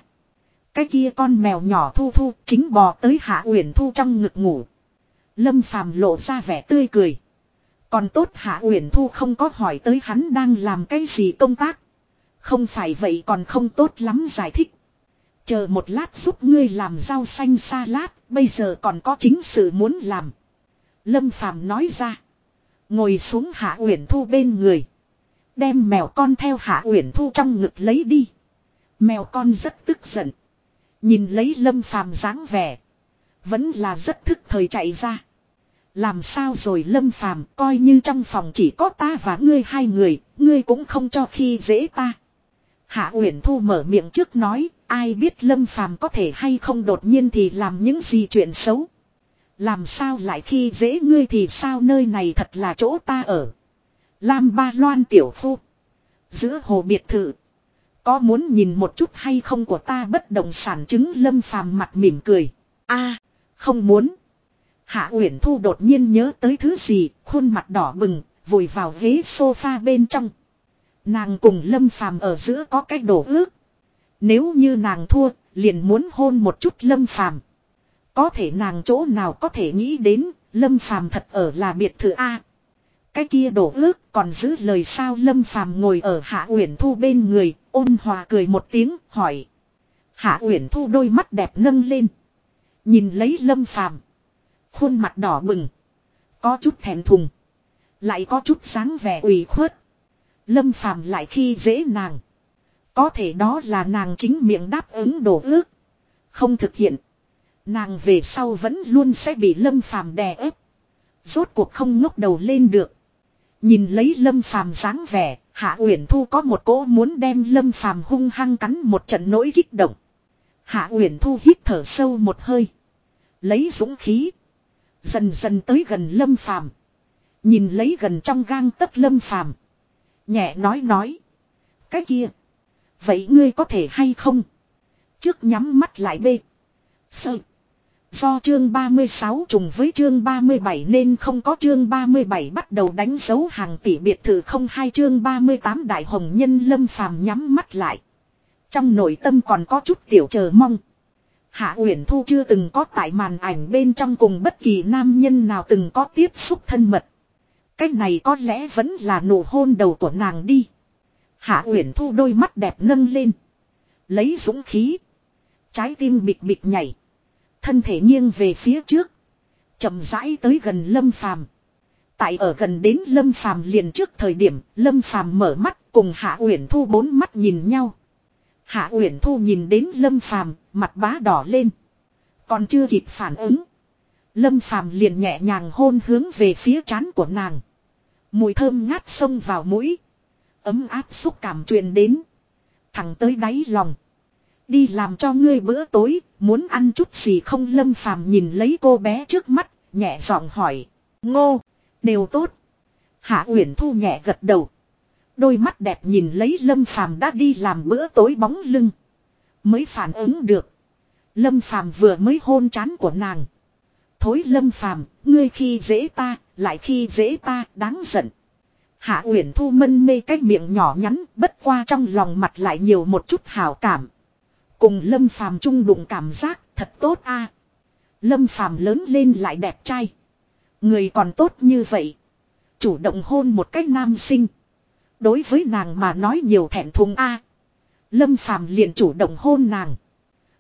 cái kia con mèo nhỏ Thu Thu chính bò tới Hạ Uyển Thu trong ngực ngủ. Lâm Phàm lộ ra vẻ tươi cười. Còn tốt Hạ Uyển Thu không có hỏi tới hắn đang làm cái gì công tác. Không phải vậy còn không tốt lắm giải thích. Chờ một lát giúp ngươi làm rau xanh salad, bây giờ còn có chính sự muốn làm. Lâm Phàm nói ra. Ngồi xuống Hạ Uyển Thu bên người. Đem mèo con theo Hạ Uyển Thu trong ngực lấy đi. Mèo con rất tức giận. Nhìn lấy Lâm Phàm dáng vẻ. Vẫn là rất thức thời chạy ra. Làm sao rồi Lâm Phàm coi như trong phòng chỉ có ta và ngươi hai người, ngươi cũng không cho khi dễ ta. Hạ Uyển Thu mở miệng trước nói, ai biết Lâm Phàm có thể hay không đột nhiên thì làm những gì chuyện xấu. Làm sao lại khi dễ ngươi thì sao nơi này thật là chỗ ta ở. Lam Ba Loan tiểu phu. Giữa hồ biệt thự. Có muốn nhìn một chút hay không của ta bất động sản chứng lâm phàm mặt mỉm cười. a không muốn. Hạ Uyển Thu đột nhiên nhớ tới thứ gì, khuôn mặt đỏ bừng, vùi vào ghế sofa bên trong. Nàng cùng Lâm Phàm ở giữa có cách đổ ước. Nếu như nàng thua, liền muốn hôn một chút Lâm Phàm. Có thể nàng chỗ nào có thể nghĩ đến, Lâm Phàm thật ở là biệt thự A. Cái kia đổ ước còn giữ lời sao Lâm Phàm ngồi ở Hạ Uyển Thu bên người, ôn hòa cười một tiếng, hỏi. Hạ Uyển Thu đôi mắt đẹp nâng lên. Nhìn lấy Lâm Phàm Khuôn mặt đỏ bừng. Có chút thèm thùng. Lại có chút sáng vẻ ủy khuất. Lâm Phàm lại khi dễ nàng. Có thể đó là nàng chính miệng đáp ứng đổ ước. Không thực hiện. Nàng về sau vẫn luôn sẽ bị Lâm Phàm đè ép. Rốt cuộc không ngốc đầu lên được. Nhìn lấy Lâm Phàm dáng vẻ, Hạ Uyển Thu có một cỗ muốn đem Lâm Phàm hung hăng cắn một trận nỗi kích động. Hạ Uyển Thu hít thở sâu một hơi, lấy dũng khí, dần dần tới gần Lâm Phàm. Nhìn lấy gần trong gang tấc Lâm Phàm, nhẹ nói nói, "Cái kia, vậy ngươi có thể hay không?" Trước nhắm mắt lại bê. Sơ. Do chương 36 trùng với chương 37 nên không có chương 37 bắt đầu đánh dấu hàng tỷ biệt thự không hai chương 38 đại hồng nhân lâm phàm nhắm mắt lại. Trong nội tâm còn có chút tiểu chờ mong. Hạ Uyển Thu chưa từng có tại màn ảnh bên trong cùng bất kỳ nam nhân nào từng có tiếp xúc thân mật. cách này có lẽ vẫn là nụ hôn đầu của nàng đi. Hạ Uyển Thu đôi mắt đẹp nâng lên. Lấy dũng khí. Trái tim bịch bịch nhảy. Thân thể nghiêng về phía trước. chậm rãi tới gần Lâm Phàm. Tại ở gần đến Lâm Phàm liền trước thời điểm, Lâm Phàm mở mắt cùng Hạ Uyển Thu bốn mắt nhìn nhau. Hạ Uyển Thu nhìn đến Lâm Phàm, mặt bá đỏ lên. Còn chưa kịp phản ứng, Lâm Phàm liền nhẹ nhàng hôn hướng về phía trán của nàng. Mùi thơm ngát xông vào mũi, ấm áp xúc cảm truyền đến, thẳng tới đáy lòng. Đi làm cho ngươi bữa tối, muốn ăn chút gì không lâm phàm nhìn lấy cô bé trước mắt, nhẹ giọng hỏi. Ngô, đều tốt. Hạ Uyển Thu nhẹ gật đầu. Đôi mắt đẹp nhìn lấy lâm phàm đã đi làm bữa tối bóng lưng. Mới phản ứng được. Lâm phàm vừa mới hôn chán của nàng. Thối lâm phàm, ngươi khi dễ ta, lại khi dễ ta, đáng giận. Hạ Uyển Thu mân mê cái miệng nhỏ nhắn, bất qua trong lòng mặt lại nhiều một chút hảo cảm. Cùng Lâm Phàm chung đụng cảm giác thật tốt a. Lâm Phàm lớn lên lại đẹp trai. Người còn tốt như vậy. Chủ động hôn một cách nam sinh. Đối với nàng mà nói nhiều thẹn thùng a. Lâm Phàm liền chủ động hôn nàng.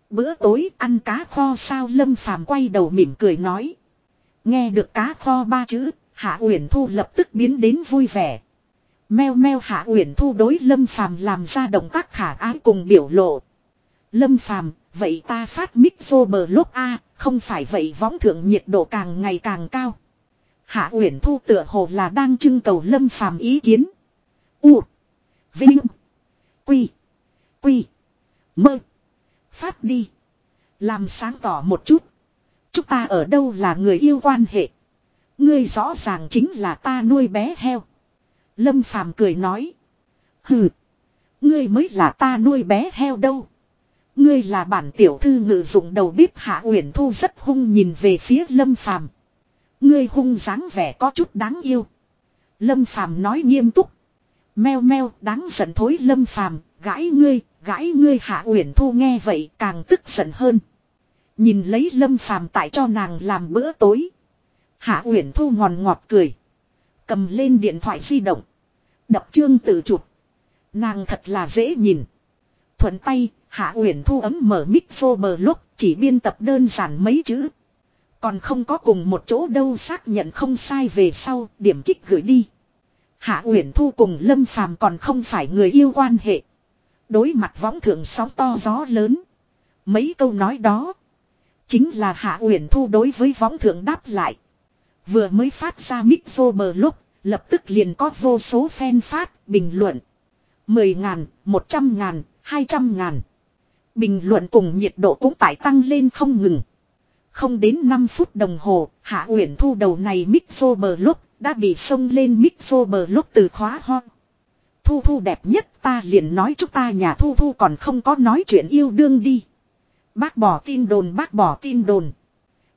Bữa tối ăn cá kho sao Lâm Phàm quay đầu mỉm cười nói. Nghe được cá kho ba chữ, Hạ Uyển Thu lập tức biến đến vui vẻ. Meo meo Hạ Uyển Thu đối Lâm Phàm làm ra động tác khả ái cùng biểu lộ. Lâm phàm, vậy ta phát mic vô bờ lốp A, không phải vậy võng thượng nhiệt độ càng ngày càng cao. Hạ Uyển Thu tựa hồ là đang trưng cầu Lâm phàm ý kiến. U. Vinh. Quy. Quy. Mơ. Phát đi. Làm sáng tỏ một chút. Chúng ta ở đâu là người yêu quan hệ. Ngươi rõ ràng chính là ta nuôi bé heo. Lâm phàm cười nói. Hừ. Ngươi mới là ta nuôi bé heo đâu. Ngươi là bản tiểu thư ngự dụng đầu bếp hạ uyển thu rất hung nhìn về phía lâm phàm. Ngươi hung dáng vẻ có chút đáng yêu. Lâm phàm nói nghiêm túc. Meo meo đáng giận thối lâm phàm, gãi ngươi, gãi ngươi hạ uyển thu nghe vậy càng tức giận hơn. Nhìn lấy lâm phàm tại cho nàng làm bữa tối. Hạ uyển thu ngòn ngọt cười. Cầm lên điện thoại di động. Đập chương tự chụp. Nàng thật là dễ nhìn. Thuận tay Hạ Uyển Thu ấm mở mic phô bờ lúc chỉ biên tập đơn giản mấy chữ. Còn không có cùng một chỗ đâu xác nhận không sai về sau điểm kích gửi đi. Hạ Uyển Thu cùng Lâm Phàm còn không phải người yêu quan hệ. Đối mặt võng thượng sóng to gió lớn. Mấy câu nói đó. Chính là Hạ Uyển Thu đối với võng thượng đáp lại. Vừa mới phát ra mic vô bờ lúc. Lập tức liền có vô số fan phát, bình luận. Mười ngàn, một trăm ngàn, hai trăm ngàn. Bình luận cùng nhiệt độ cũng tải tăng lên không ngừng. Không đến 5 phút đồng hồ, Hạ Uyển Thu đầu này Mixo bờ lúc đã bị xông lên Mixo bờ lúc từ khóa ho. Thu Thu đẹp nhất ta liền nói chúng ta nhà Thu Thu còn không có nói chuyện yêu đương đi. Bác bỏ tin đồn bác bỏ tin đồn.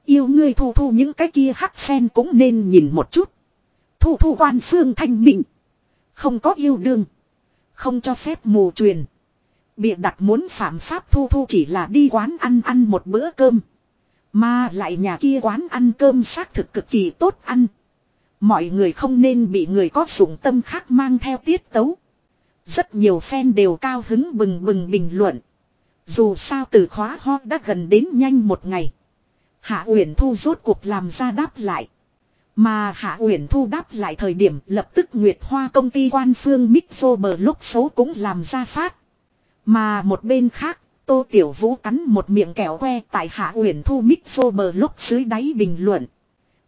Yêu ngươi Thu Thu những cái kia hắc phen cũng nên nhìn một chút. Thu Thu quan phương thanh bình, Không có yêu đương. Không cho phép mù truyền. Bịa đặt muốn phạm pháp Thu Thu chỉ là đi quán ăn ăn một bữa cơm. Mà lại nhà kia quán ăn cơm xác thực cực kỳ tốt ăn. Mọi người không nên bị người có dụng tâm khác mang theo tiết tấu. Rất nhiều fan đều cao hứng bừng bừng bình luận. Dù sao từ khóa ho đã gần đến nhanh một ngày. Hạ Uyển Thu rốt cuộc làm ra đáp lại. Mà Hạ Uyển Thu đáp lại thời điểm lập tức Nguyệt Hoa công ty quan phương Mixo bờ lúc số cũng làm ra phát. Mà một bên khác, Tô Tiểu Vũ cắn một miệng kẹo que tại Hạ Uyển Thu Mixo bờ lúc dưới đáy bình luận.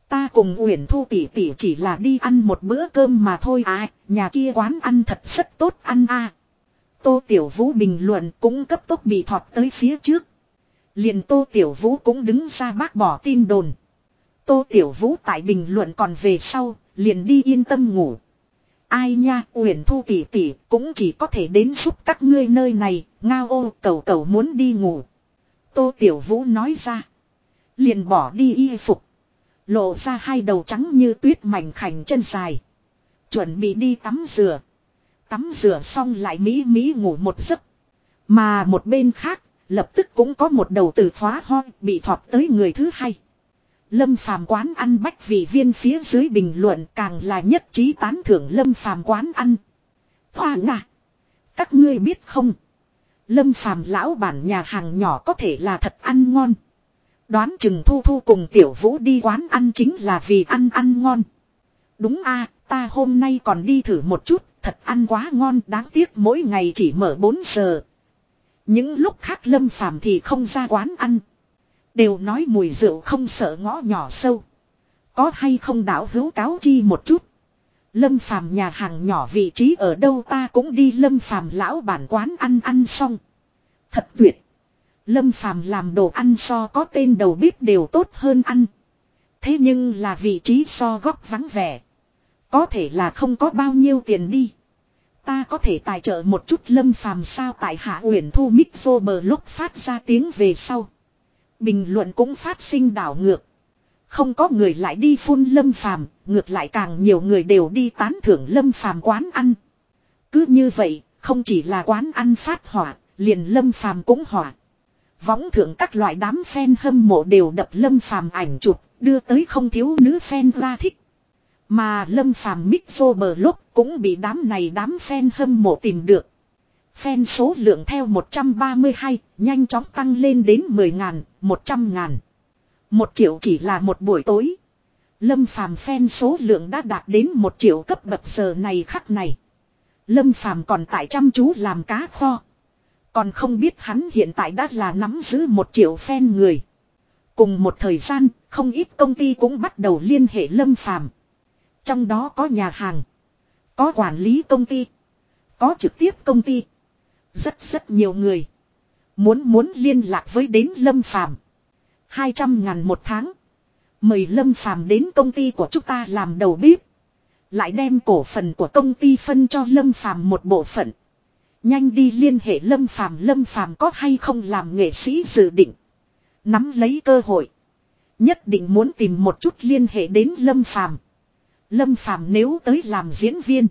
Ta cùng Uyển Thu tỷ tỷ chỉ là đi ăn một bữa cơm mà thôi à, nhà kia quán ăn thật rất tốt ăn à. Tô Tiểu Vũ bình luận cũng cấp tốc bị thọt tới phía trước. Liền Tô Tiểu Vũ cũng đứng ra bác bỏ tin đồn. Tô Tiểu Vũ tại bình luận còn về sau, liền đi yên tâm ngủ. Ai nha, Uyển Thu tỷ tỷ cũng chỉ có thể đến giúp các ngươi nơi này, ngao ô cầu cầu muốn đi ngủ. Tô Tiểu Vũ nói ra. Liền bỏ đi y phục. Lộ ra hai đầu trắng như tuyết mảnh khảnh chân dài. Chuẩn bị đi tắm rửa. Tắm rửa xong lại mỹ mỹ ngủ một giấc. Mà một bên khác, lập tức cũng có một đầu từ khóa ho bị thọt tới người thứ hai. Lâm phàm quán ăn bách vị viên phía dưới bình luận càng là nhất trí tán thưởng lâm phàm quán ăn. Hoa ngạ. Các ngươi biết không? Lâm phàm lão bản nhà hàng nhỏ có thể là thật ăn ngon. Đoán chừng thu thu cùng tiểu vũ đi quán ăn chính là vì ăn ăn ngon. Đúng a ta hôm nay còn đi thử một chút, thật ăn quá ngon đáng tiếc mỗi ngày chỉ mở 4 giờ. Những lúc khác lâm phàm thì không ra quán ăn. Đều nói mùi rượu không sợ ngõ nhỏ sâu. Có hay không đảo hữu cáo chi một chút. Lâm phàm nhà hàng nhỏ vị trí ở đâu ta cũng đi, lâm phàm lão bản quán ăn ăn xong. Thật tuyệt. Lâm phàm làm đồ ăn so có tên đầu bếp đều tốt hơn ăn. Thế nhưng là vị trí so góc vắng vẻ. Có thể là không có bao nhiêu tiền đi. Ta có thể tài trợ một chút lâm phàm sao tại hạ uyển thu mic vô bờ lúc phát ra tiếng về sau. Bình luận cũng phát sinh đảo ngược. Không có người lại đi phun lâm phàm, ngược lại càng nhiều người đều đi tán thưởng lâm phàm quán ăn. Cứ như vậy, không chỉ là quán ăn phát hỏa, liền lâm phàm cũng hỏa. Võng thượng các loại đám fan hâm mộ đều đập lâm phàm ảnh chụp, đưa tới không thiếu nữ fan ra thích. Mà lâm phàm mixo bờ lúc cũng bị đám này đám fan hâm mộ tìm được. Fan số lượng theo 132, nhanh chóng tăng lên đến 10 ngàn, 100 ngàn. Một triệu chỉ là một buổi tối. Lâm phàm fan số lượng đã đạt đến một triệu cấp bậc giờ này khắc này. Lâm phàm còn tại chăm chú làm cá kho. Còn không biết hắn hiện tại đã là nắm giữ một triệu fan người. Cùng một thời gian, không ít công ty cũng bắt đầu liên hệ Lâm Phàm. Trong đó có nhà hàng, có quản lý công ty, có trực tiếp công ty. Rất rất nhiều người. Muốn muốn liên lạc với đến Lâm Phàm 200 ngàn một tháng. Mời Lâm Phàm đến công ty của chúng ta làm đầu bếp. Lại đem cổ phần của công ty phân cho Lâm Phàm một bộ phận. Nhanh đi liên hệ Lâm Phàm Lâm Phàm có hay không làm nghệ sĩ dự định. Nắm lấy cơ hội. Nhất định muốn tìm một chút liên hệ đến Lâm Phàm Lâm Phàm nếu tới làm diễn viên.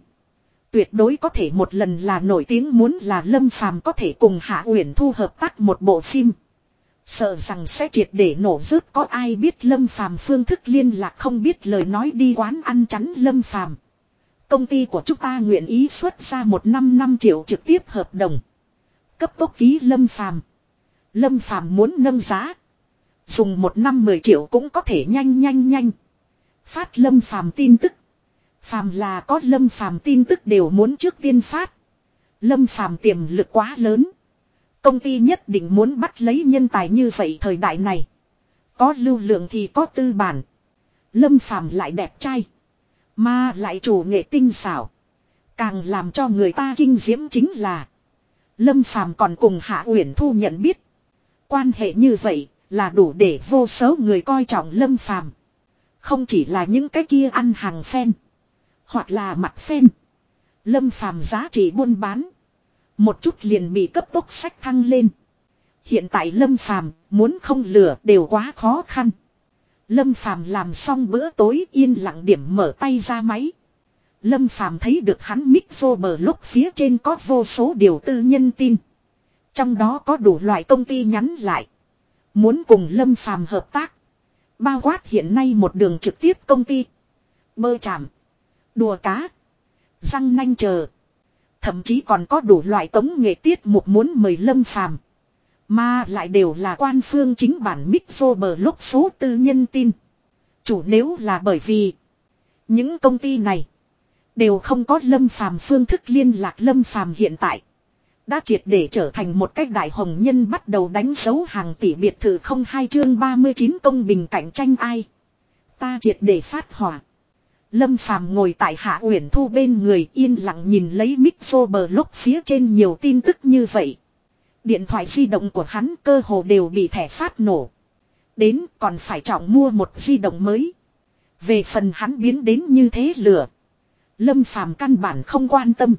Tuyệt đối có thể một lần là nổi tiếng muốn là Lâm Phàm có thể cùng Hạ Uyển Thu hợp tác một bộ phim. Sợ rằng sẽ triệt để nổ rớt, có ai biết Lâm Phàm phương thức liên lạc không biết lời nói đi quán ăn chắn Lâm Phàm. Công ty của chúng ta nguyện ý xuất ra một năm năm triệu trực tiếp hợp đồng. Cấp tốc ký Lâm Phàm. Lâm Phàm muốn nâng giá. Dùng một năm 10 triệu cũng có thể nhanh nhanh nhanh. Phát Lâm Phàm tin tức. Phàm là có Lâm Phàm tin tức đều muốn trước tiên phát. Lâm Phàm tiềm lực quá lớn. Công ty nhất định muốn bắt lấy nhân tài như vậy thời đại này. Có lưu lượng thì có tư bản. Lâm Phàm lại đẹp trai. Mà lại chủ nghệ tinh xảo. Càng làm cho người ta kinh diễm chính là. Lâm Phàm còn cùng Hạ Uyển Thu nhận biết. Quan hệ như vậy là đủ để vô số người coi trọng Lâm Phàm. Không chỉ là những cái kia ăn hàng phen. Hoặc là mặt phen. Lâm phàm giá trị buôn bán. Một chút liền bị cấp tốc sách thăng lên. Hiện tại Lâm phàm muốn không lừa đều quá khó khăn. Lâm phàm làm xong bữa tối yên lặng điểm mở tay ra máy. Lâm phàm thấy được hắn mic vô bờ lúc phía trên có vô số điều tư nhân tin. Trong đó có đủ loại công ty nhắn lại. Muốn cùng Lâm phàm hợp tác. Bao quát hiện nay một đường trực tiếp công ty. Bơ chạm. Đùa cá. Răng nanh chờ. Thậm chí còn có đủ loại tống nghệ tiết mục muốn mời Lâm Phàm Mà lại đều là quan phương chính bản mic vô bờ lúc số tư nhân tin. Chủ nếu là bởi vì những công ty này đều không có Lâm Phàm phương thức liên lạc Lâm Phàm hiện tại. Đã triệt để trở thành một cách đại hồng nhân bắt đầu đánh dấu hàng tỷ biệt thự không hai chương 39 công bình cạnh tranh ai. Ta triệt để phát hỏa. Lâm Phàm ngồi tại Hạ Uyển Thu bên người, yên lặng nhìn lấy mic vô bờ lúc phía trên nhiều tin tức như vậy. Điện thoại di động của hắn cơ hồ đều bị thẻ phát nổ. Đến, còn phải trọng mua một di động mới. Về phần hắn biến đến như thế lửa. Lâm Phàm căn bản không quan tâm.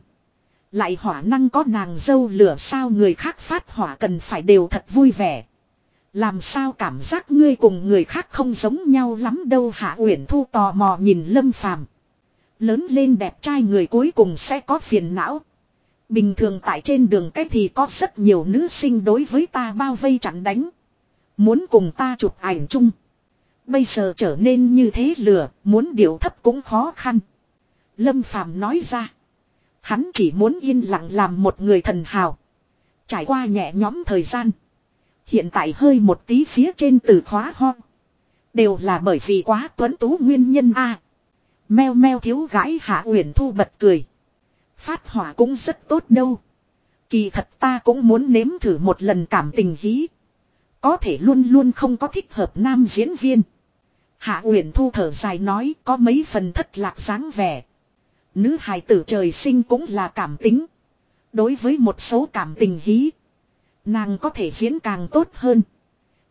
Lại hỏa năng có nàng dâu lửa sao người khác phát hỏa cần phải đều thật vui vẻ. Làm sao cảm giác ngươi cùng người khác không giống nhau lắm đâu Hạ Uyển Thu tò mò nhìn Lâm Phàm. Lớn lên đẹp trai người cuối cùng sẽ có phiền não. Bình thường tại trên đường cách thì có rất nhiều nữ sinh đối với ta bao vây chặn đánh. Muốn cùng ta chụp ảnh chung. Bây giờ trở nên như thế lửa, muốn điệu thấp cũng khó khăn. Lâm Phàm nói ra. Hắn chỉ muốn yên lặng làm một người thần hào. Trải qua nhẹ nhõm thời gian. Hiện tại hơi một tí phía trên từ khóa ho. Đều là bởi vì quá tuấn tú nguyên nhân a. Meo meo thiếu gái hạ uyển thu bật cười. Phát hỏa cũng rất tốt đâu. Kỳ thật ta cũng muốn nếm thử một lần cảm tình hí. Có thể luôn luôn không có thích hợp nam diễn viên. Hạ Uyển Thu thở dài nói có mấy phần thất lạc dáng vẻ. Nữ hài tử trời sinh cũng là cảm tính. Đối với một số cảm tình hí. Nàng có thể diễn càng tốt hơn.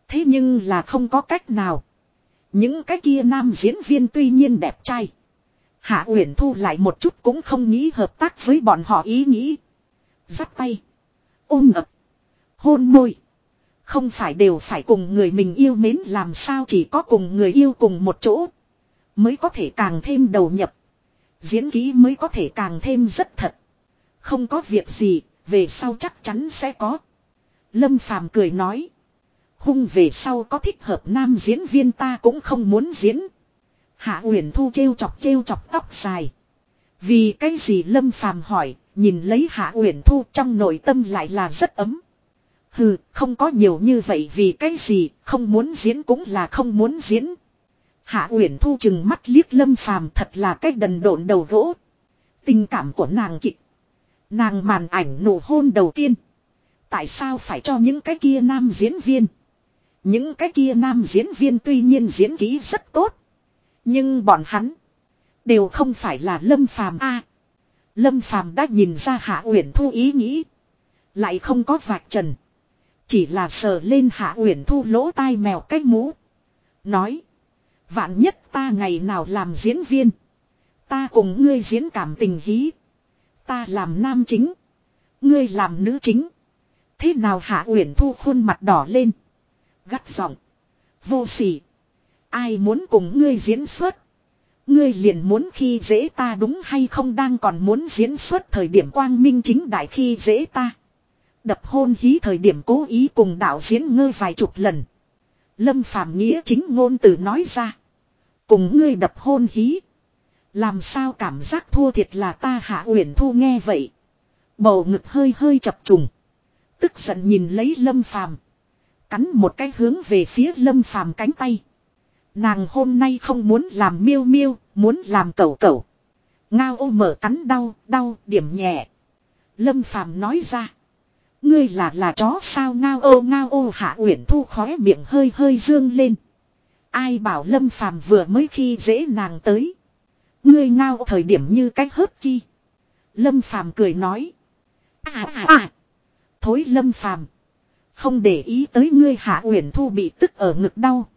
Thế nhưng là không có cách nào. Những cái kia nam diễn viên tuy nhiên đẹp trai. Hạ Uyển Thu lại một chút cũng không nghĩ hợp tác với bọn họ ý nghĩ. Dắt tay. Ôm ập. Hôn môi. Không phải đều phải cùng người mình yêu mến làm sao chỉ có cùng người yêu cùng một chỗ. Mới có thể càng thêm đầu nhập. Diễn ký mới có thể càng thêm rất thật. Không có việc gì, về sau chắc chắn sẽ có. Lâm Phàm cười nói. Hung về sau có thích hợp nam diễn viên ta cũng không muốn diễn. Hạ Uyển Thu trêu chọc trêu chọc tóc dài. Vì cái gì Lâm Phàm hỏi, nhìn lấy Hạ Uyển Thu trong nội tâm lại là rất ấm. Hừ, không có nhiều như vậy vì cái gì, không muốn diễn cũng là không muốn diễn. Hạ Uyển Thu chừng mắt liếc Lâm Phàm thật là cái đần độn đầu gỗ. Tình cảm của nàng kịch. Nàng màn ảnh nụ hôn đầu tiên. Tại sao phải cho những cái kia nam diễn viên? Những cái kia nam diễn viên tuy nhiên diễn kỹ rất tốt. Nhưng bọn hắn. Đều không phải là Lâm Phàm a. Lâm Phàm đã nhìn ra Hạ Uyển Thu ý nghĩ. Lại không có vạch trần. Chỉ là sờ lên Hạ Uyển Thu lỗ tai mèo cái mũ. Nói. Vạn nhất ta ngày nào làm diễn viên. Ta cùng ngươi diễn cảm tình hí. Ta làm nam chính. Ngươi làm nữ chính. Thế nào Hạ Uyển Thu khuôn mặt đỏ lên. Gắt giọng. Vô sỉ. Ai muốn cùng ngươi diễn xuất. Ngươi liền muốn khi dễ ta đúng hay không đang còn muốn diễn xuất thời điểm quang minh chính đại khi dễ ta. Đập hôn hí thời điểm cố ý cùng đạo diễn ngơ vài chục lần. Lâm Phàm Nghĩa chính ngôn từ nói ra. Cùng ngươi đập hôn hí. Làm sao cảm giác thua thiệt là ta hạ uyển thu nghe vậy. Bầu ngực hơi hơi chập trùng. Tức giận nhìn lấy lâm phàm. Cắn một cái hướng về phía lâm phàm cánh tay. Nàng hôm nay không muốn làm miêu miêu, muốn làm cẩu cẩu. Ngao ô mở cắn đau, đau, điểm nhẹ. Lâm phàm nói ra. Ngươi là là chó sao ngao ô ngao ô hạ uyển thu khóe miệng hơi hơi dương lên. Ai bảo lâm phàm vừa mới khi dễ nàng tới. Ngươi ngao thời điểm như cách hớp chi. Lâm phàm cười nói. À à à. Thối lâm phàm. Không để ý tới ngươi hạ uyển thu bị tức ở ngực đau.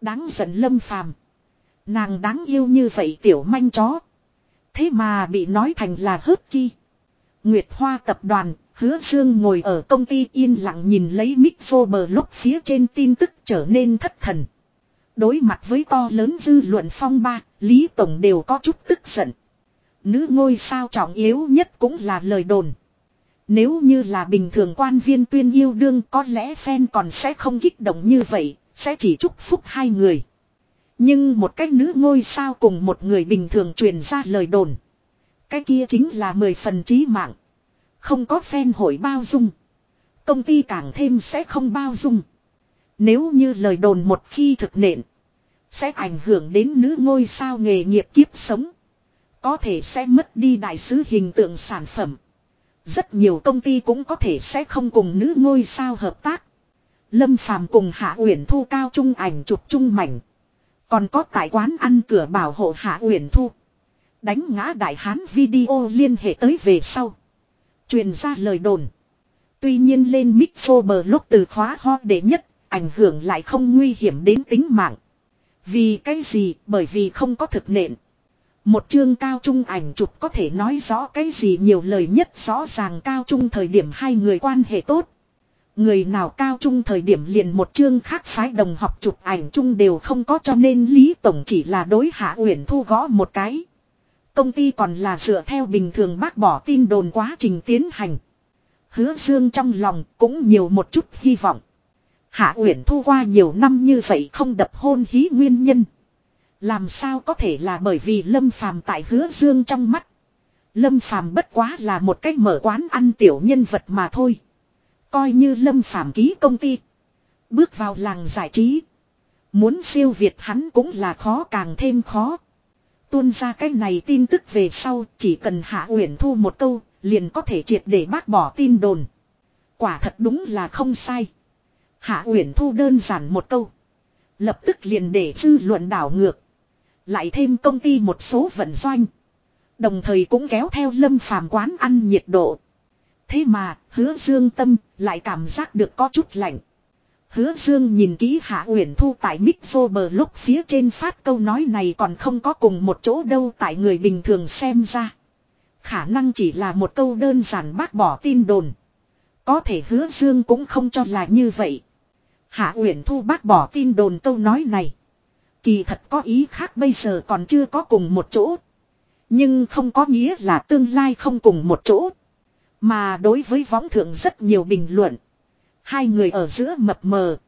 Đáng giận lâm phàm. Nàng đáng yêu như vậy tiểu manh chó. Thế mà bị nói thành là hớt ki Nguyệt Hoa tập đoàn, hứa dương ngồi ở công ty yên lặng nhìn lấy mic bờ lúc phía trên tin tức trở nên thất thần. Đối mặt với to lớn dư luận phong ba, Lý Tổng đều có chút tức giận. Nữ ngôi sao trọng yếu nhất cũng là lời đồn. Nếu như là bình thường quan viên tuyên yêu đương có lẽ fan còn sẽ không kích động như vậy, sẽ chỉ chúc phúc hai người. Nhưng một cái nữ ngôi sao cùng một người bình thường truyền ra lời đồn. Cái kia chính là mười phần trí mạng. Không có fan hội bao dung. Công ty càng thêm sẽ không bao dung. Nếu như lời đồn một khi thực nện. Sẽ ảnh hưởng đến nữ ngôi sao nghề nghiệp kiếp sống. Có thể sẽ mất đi đại sứ hình tượng sản phẩm. Rất nhiều công ty cũng có thể sẽ không cùng nữ ngôi sao hợp tác. Lâm Phàm cùng Hạ Uyển Thu cao trung ảnh chụp trung mảnh. Còn có tại quán ăn cửa bảo hộ Hạ Uyển Thu. Đánh ngã đại hán video liên hệ tới về sau. Truyền ra lời đồn. Tuy nhiên lên mic bờ lúc từ khóa ho đệ nhất, ảnh hưởng lại không nguy hiểm đến tính mạng. Vì cái gì? Bởi vì không có thực nện. Một chương cao trung ảnh chụp có thể nói rõ cái gì nhiều lời nhất rõ ràng cao trung thời điểm hai người quan hệ tốt. Người nào cao trung thời điểm liền một chương khác phái đồng học chụp ảnh chung đều không có cho nên Lý Tổng chỉ là đối hạ uyển thu gõ một cái. Công ty còn là dựa theo bình thường bác bỏ tin đồn quá trình tiến hành. Hứa dương trong lòng cũng nhiều một chút hy vọng. Hạ Uyển Thu qua nhiều năm như vậy không đập hôn hí nguyên nhân. Làm sao có thể là bởi vì Lâm Phàm tại Hứa Dương trong mắt. Lâm Phàm bất quá là một cách mở quán ăn tiểu nhân vật mà thôi. Coi như Lâm Phàm ký công ty. Bước vào làng giải trí. Muốn siêu việt hắn cũng là khó càng thêm khó. Tuôn ra cái này tin tức về sau, chỉ cần Hạ Uyển Thu một câu, liền có thể triệt để bác bỏ tin đồn. Quả thật đúng là không sai. Hạ Uyển Thu đơn giản một câu. Lập tức liền để dư luận đảo ngược. Lại thêm công ty một số vận doanh. Đồng thời cũng kéo theo lâm phàm quán ăn nhiệt độ. Thế mà, hứa dương tâm lại cảm giác được có chút lạnh. Hứa dương nhìn kỹ Hạ Uyển Thu tại mic bờ lúc phía trên phát câu nói này còn không có cùng một chỗ đâu tại người bình thường xem ra. Khả năng chỉ là một câu đơn giản bác bỏ tin đồn. Có thể hứa dương cũng không cho là như vậy. Hạ Uyển Thu bác bỏ tin đồn câu nói này. Kỳ thật có ý khác bây giờ còn chưa có cùng một chỗ. Nhưng không có nghĩa là tương lai không cùng một chỗ. Mà đối với võng thượng rất nhiều bình luận. Hai người ở giữa mập mờ.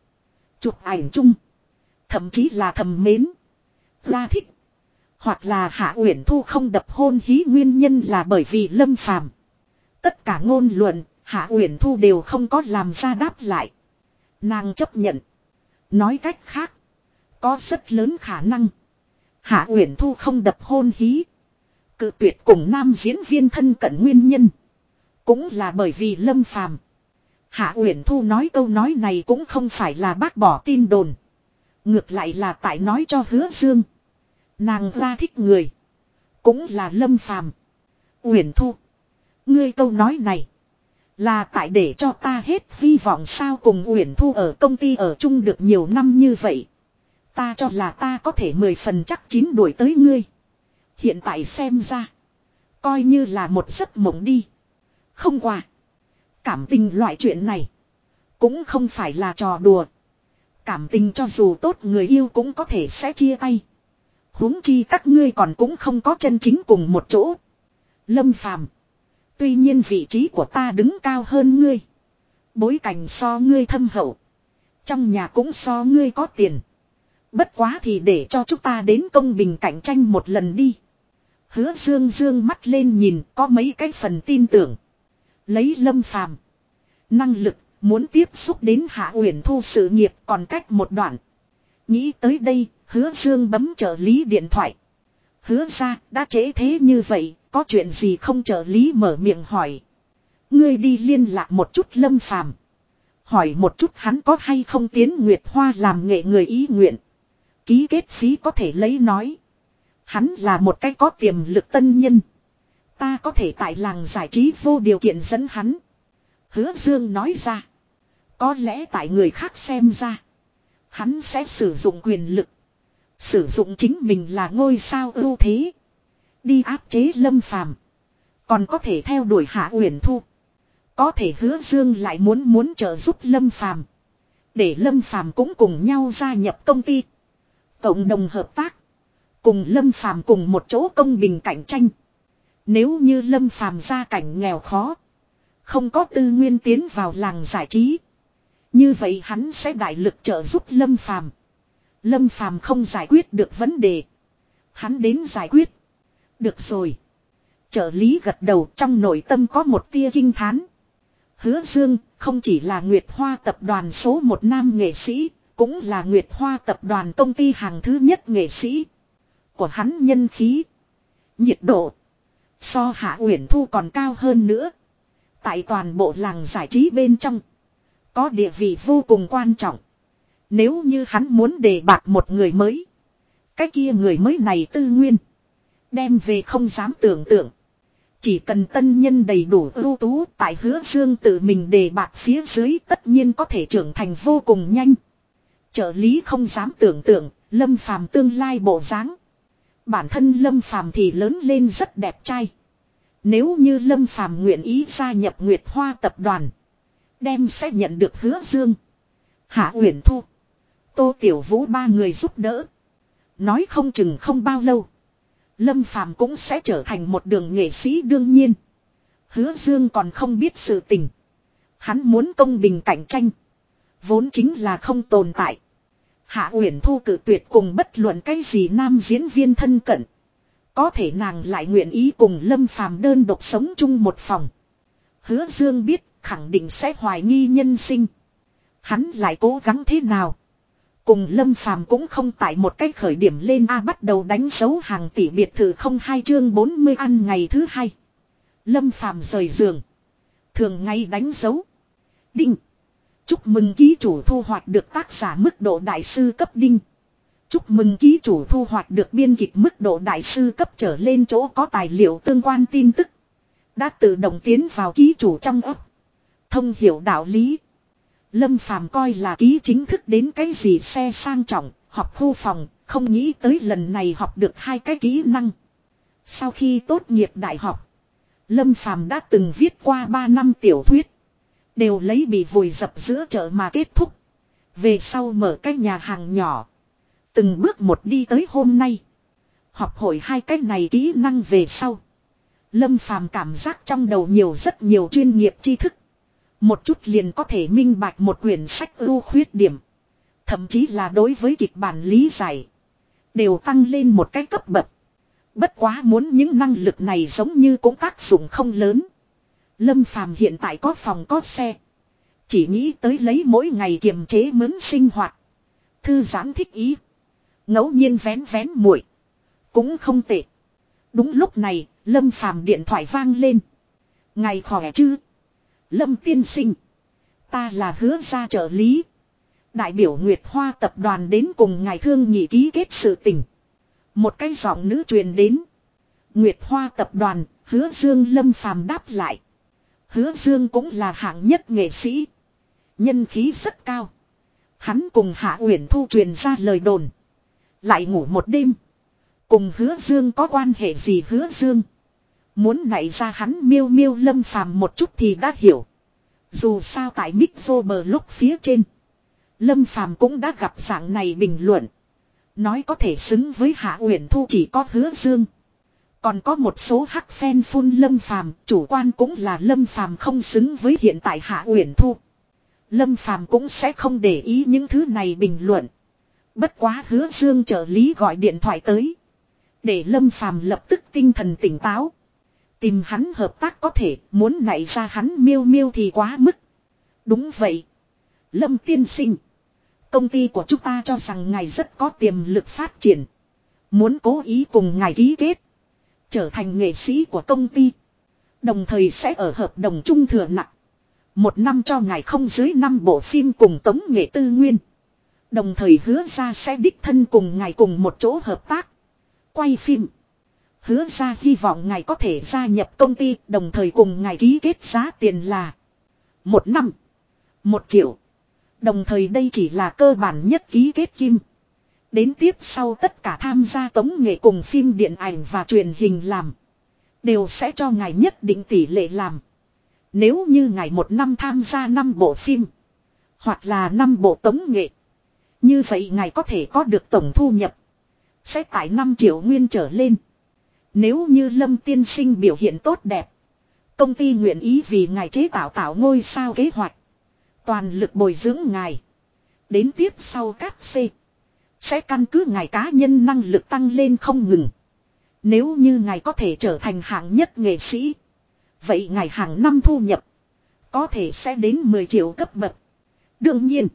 Chụp ảnh chung. Thậm chí là thầm mến. gia thích. Hoặc là Hạ Uyển Thu không đập hôn hí nguyên nhân là bởi vì lâm phàm. Tất cả ngôn luận, Hạ Uyển Thu đều không có làm ra đáp lại. Nàng chấp nhận. Nói cách khác. Có rất lớn khả năng. Hạ Uyển Thu không đập hôn hí. Cự tuyệt cùng nam diễn viên thân cận nguyên nhân. Cũng là bởi vì lâm phàm. Hạ Uyển Thu nói câu nói này cũng không phải là bác bỏ tin đồn. Ngược lại là tại nói cho hứa dương. Nàng ra thích người. Cũng là lâm phàm. Uyển Thu. Ngươi câu nói này. Là tại để cho ta hết hy vọng sao cùng Uyển Thu ở công ty ở chung được nhiều năm như vậy. Ta cho là ta có thể mười phần chắc chín đuổi tới ngươi. Hiện tại xem ra. Coi như là một giấc mộng đi. Không qua. Cảm tình loại chuyện này. Cũng không phải là trò đùa. Cảm tình cho dù tốt người yêu cũng có thể sẽ chia tay. huống chi các ngươi còn cũng không có chân chính cùng một chỗ. Lâm phàm. Tuy nhiên vị trí của ta đứng cao hơn ngươi. Bối cảnh so ngươi thâm hậu. Trong nhà cũng so ngươi có tiền. Bất quá thì để cho chúng ta đến công bình cạnh tranh một lần đi. Hứa dương dương mắt lên nhìn, có mấy cái phần tin tưởng. Lấy lâm phàm. Năng lực, muốn tiếp xúc đến hạ uyển thu sự nghiệp còn cách một đoạn. Nghĩ tới đây, hứa dương bấm trợ lý điện thoại. Hứa ra, đã trễ thế như vậy, có chuyện gì không trợ lý mở miệng hỏi. Ngươi đi liên lạc một chút lâm phàm. Hỏi một chút hắn có hay không tiến Nguyệt Hoa làm nghệ người ý nguyện. Ký kết phí có thể lấy nói. Hắn là một cái có tiềm lực tân nhân. Ta có thể tại làng giải trí vô điều kiện dẫn hắn. Hứa Dương nói ra. Có lẽ tại người khác xem ra. Hắn sẽ sử dụng quyền lực. Sử dụng chính mình là ngôi sao ưu thế. Đi áp chế lâm phàm. Còn có thể theo đuổi hạ uyển thu. Có thể hứa dương lại muốn muốn trợ giúp lâm phàm. Để lâm phàm cũng cùng nhau gia nhập công ty. Cộng đồng hợp tác. Cùng lâm phàm cùng một chỗ công bình cạnh tranh. Nếu như lâm phàm gia cảnh nghèo khó. Không có tư nguyên tiến vào làng giải trí. Như vậy hắn sẽ đại lực trợ giúp lâm phàm. Lâm phàm không giải quyết được vấn đề. Hắn đến giải quyết. Được rồi. Trợ lý gật đầu trong nội tâm có một tia kinh thán. Hứa Dương không chỉ là Nguyệt Hoa tập đoàn số một nam nghệ sĩ, cũng là Nguyệt Hoa tập đoàn công ty hàng thứ nhất nghệ sĩ. Của hắn nhân khí, nhiệt độ, so Hạ Uyển Thu còn cao hơn nữa. Tại toàn bộ làng giải trí bên trong, có địa vị vô cùng quan trọng. Nếu như hắn muốn đề bạt một người mới, cái kia người mới này tư nguyên, đem về không dám tưởng tượng. Chỉ cần tân nhân đầy đủ ưu tú tại hứa dương tự mình đề bạc phía dưới tất nhiên có thể trưởng thành vô cùng nhanh. Trợ lý không dám tưởng tượng, lâm phàm tương lai bộ dáng. Bản thân lâm phàm thì lớn lên rất đẹp trai. Nếu như lâm phàm nguyện ý gia nhập Nguyệt Hoa tập đoàn. Đem sẽ nhận được hứa dương. Hạ Uyển Thu. Tô Tiểu Vũ ba người giúp đỡ. Nói không chừng không bao lâu. Lâm Phàm cũng sẽ trở thành một đường nghệ sĩ đương nhiên. Hứa Dương còn không biết sự tình. Hắn muốn công bình cạnh tranh. Vốn chính là không tồn tại. Hạ Uyển Thu cử tuyệt cùng bất luận cái gì nam diễn viên thân cận. Có thể nàng lại nguyện ý cùng Lâm Phàm đơn độc sống chung một phòng. Hứa Dương biết khẳng định sẽ hoài nghi nhân sinh. Hắn lại cố gắng thế nào? Cùng Lâm Phàm cũng không tại một cách khởi điểm lên A bắt đầu đánh dấu hàng tỷ biệt thự không hai chương 40 ăn ngày thứ hai. Lâm Phàm rời giường. Thường ngày đánh dấu. Đinh. Chúc mừng ký chủ thu hoạch được tác giả mức độ đại sư cấp đinh. Chúc mừng ký chủ thu hoạch được biên kịch mức độ đại sư cấp trở lên chỗ có tài liệu tương quan tin tức. Đã tự động tiến vào ký chủ trong ấp. Thông hiểu đạo lý. Lâm Phàm coi là ký chính thức đến cái gì xe sang trọng, học khu phòng, không nghĩ tới lần này học được hai cái kỹ năng. Sau khi tốt nghiệp đại học, Lâm Phàm đã từng viết qua 3 năm tiểu thuyết. Đều lấy bị vùi dập giữa chợ mà kết thúc. Về sau mở cái nhà hàng nhỏ. Từng bước một đi tới hôm nay. Học hội hai cái này kỹ năng về sau. Lâm Phàm cảm giác trong đầu nhiều rất nhiều chuyên nghiệp tri thức. Một chút liền có thể minh bạch một quyển sách ưu khuyết điểm. Thậm chí là đối với kịch bản lý giải. Đều tăng lên một cái cấp bậc. Bất quá muốn những năng lực này giống như cũng tác dụng không lớn. Lâm Phàm hiện tại có phòng có xe. Chỉ nghĩ tới lấy mỗi ngày kiềm chế mướn sinh hoạt. Thư giãn thích ý. ngẫu nhiên vén vén muội Cũng không tệ. Đúng lúc này, Lâm Phàm điện thoại vang lên. Ngày khỏe chứ? Lâm tiên sinh. Ta là hứa gia trợ lý. Đại biểu Nguyệt Hoa tập đoàn đến cùng ngài thương nhị ký kết sự tình. Một cái giọng nữ truyền đến. Nguyệt Hoa tập đoàn, hứa Dương Lâm phàm đáp lại. Hứa Dương cũng là hạng nhất nghệ sĩ. Nhân khí rất cao. Hắn cùng Hạ Uyển Thu truyền ra lời đồn. Lại ngủ một đêm. Cùng hứa Dương có quan hệ gì hứa Dương. Muốn nảy ra hắn miêu miêu lâm phàm một chút thì đã hiểu. Dù sao tại Mick bờ lúc phía trên. Lâm phàm cũng đã gặp dạng này bình luận. Nói có thể xứng với Hạ Uyển Thu chỉ có hứa dương. Còn có một số hắc phen phun Lâm Phàm, chủ quan cũng là Lâm Phàm không xứng với hiện tại Hạ Uyển Thu. Lâm Phàm cũng sẽ không để ý những thứ này bình luận. Bất quá Hứa Dương trợ lý gọi điện thoại tới, để Lâm Phàm lập tức tinh thần tỉnh táo. Tìm hắn hợp tác có thể, muốn nảy ra hắn miêu miêu thì quá mức. Đúng vậy. Lâm tiên sinh. Công ty của chúng ta cho rằng ngài rất có tiềm lực phát triển. Muốn cố ý cùng ngài ký kết. Trở thành nghệ sĩ của công ty. Đồng thời sẽ ở hợp đồng trung thừa nặng. Một năm cho ngài không dưới năm bộ phim cùng tống nghệ tư nguyên. Đồng thời hứa ra sẽ đích thân cùng ngài cùng một chỗ hợp tác. Quay phim. Hứa ra hy vọng ngài có thể gia nhập công ty đồng thời cùng ngài ký kết giá tiền là một năm, một triệu. Đồng thời đây chỉ là cơ bản nhất ký kết kim. Đến tiếp sau tất cả tham gia tống nghệ cùng phim điện ảnh và truyền hình làm. Đều sẽ cho ngài nhất định tỷ lệ làm. Nếu như ngài một năm tham gia 5 bộ phim. Hoặc là 5 bộ tống nghệ. Như vậy ngài có thể có được tổng thu nhập. Sẽ tại 5 triệu nguyên trở lên. Nếu như Lâm tiên sinh biểu hiện tốt đẹp. Công ty nguyện ý vì ngài chế tạo tạo ngôi sao kế hoạch. Toàn lực bồi dưỡng ngài. Đến tiếp sau các C. Sẽ căn cứ ngài cá nhân năng lực tăng lên không ngừng. Nếu như ngài có thể trở thành hạng nhất nghệ sĩ. Vậy ngài hàng năm thu nhập. Có thể sẽ đến 10 triệu cấp bậc. Đương nhiên.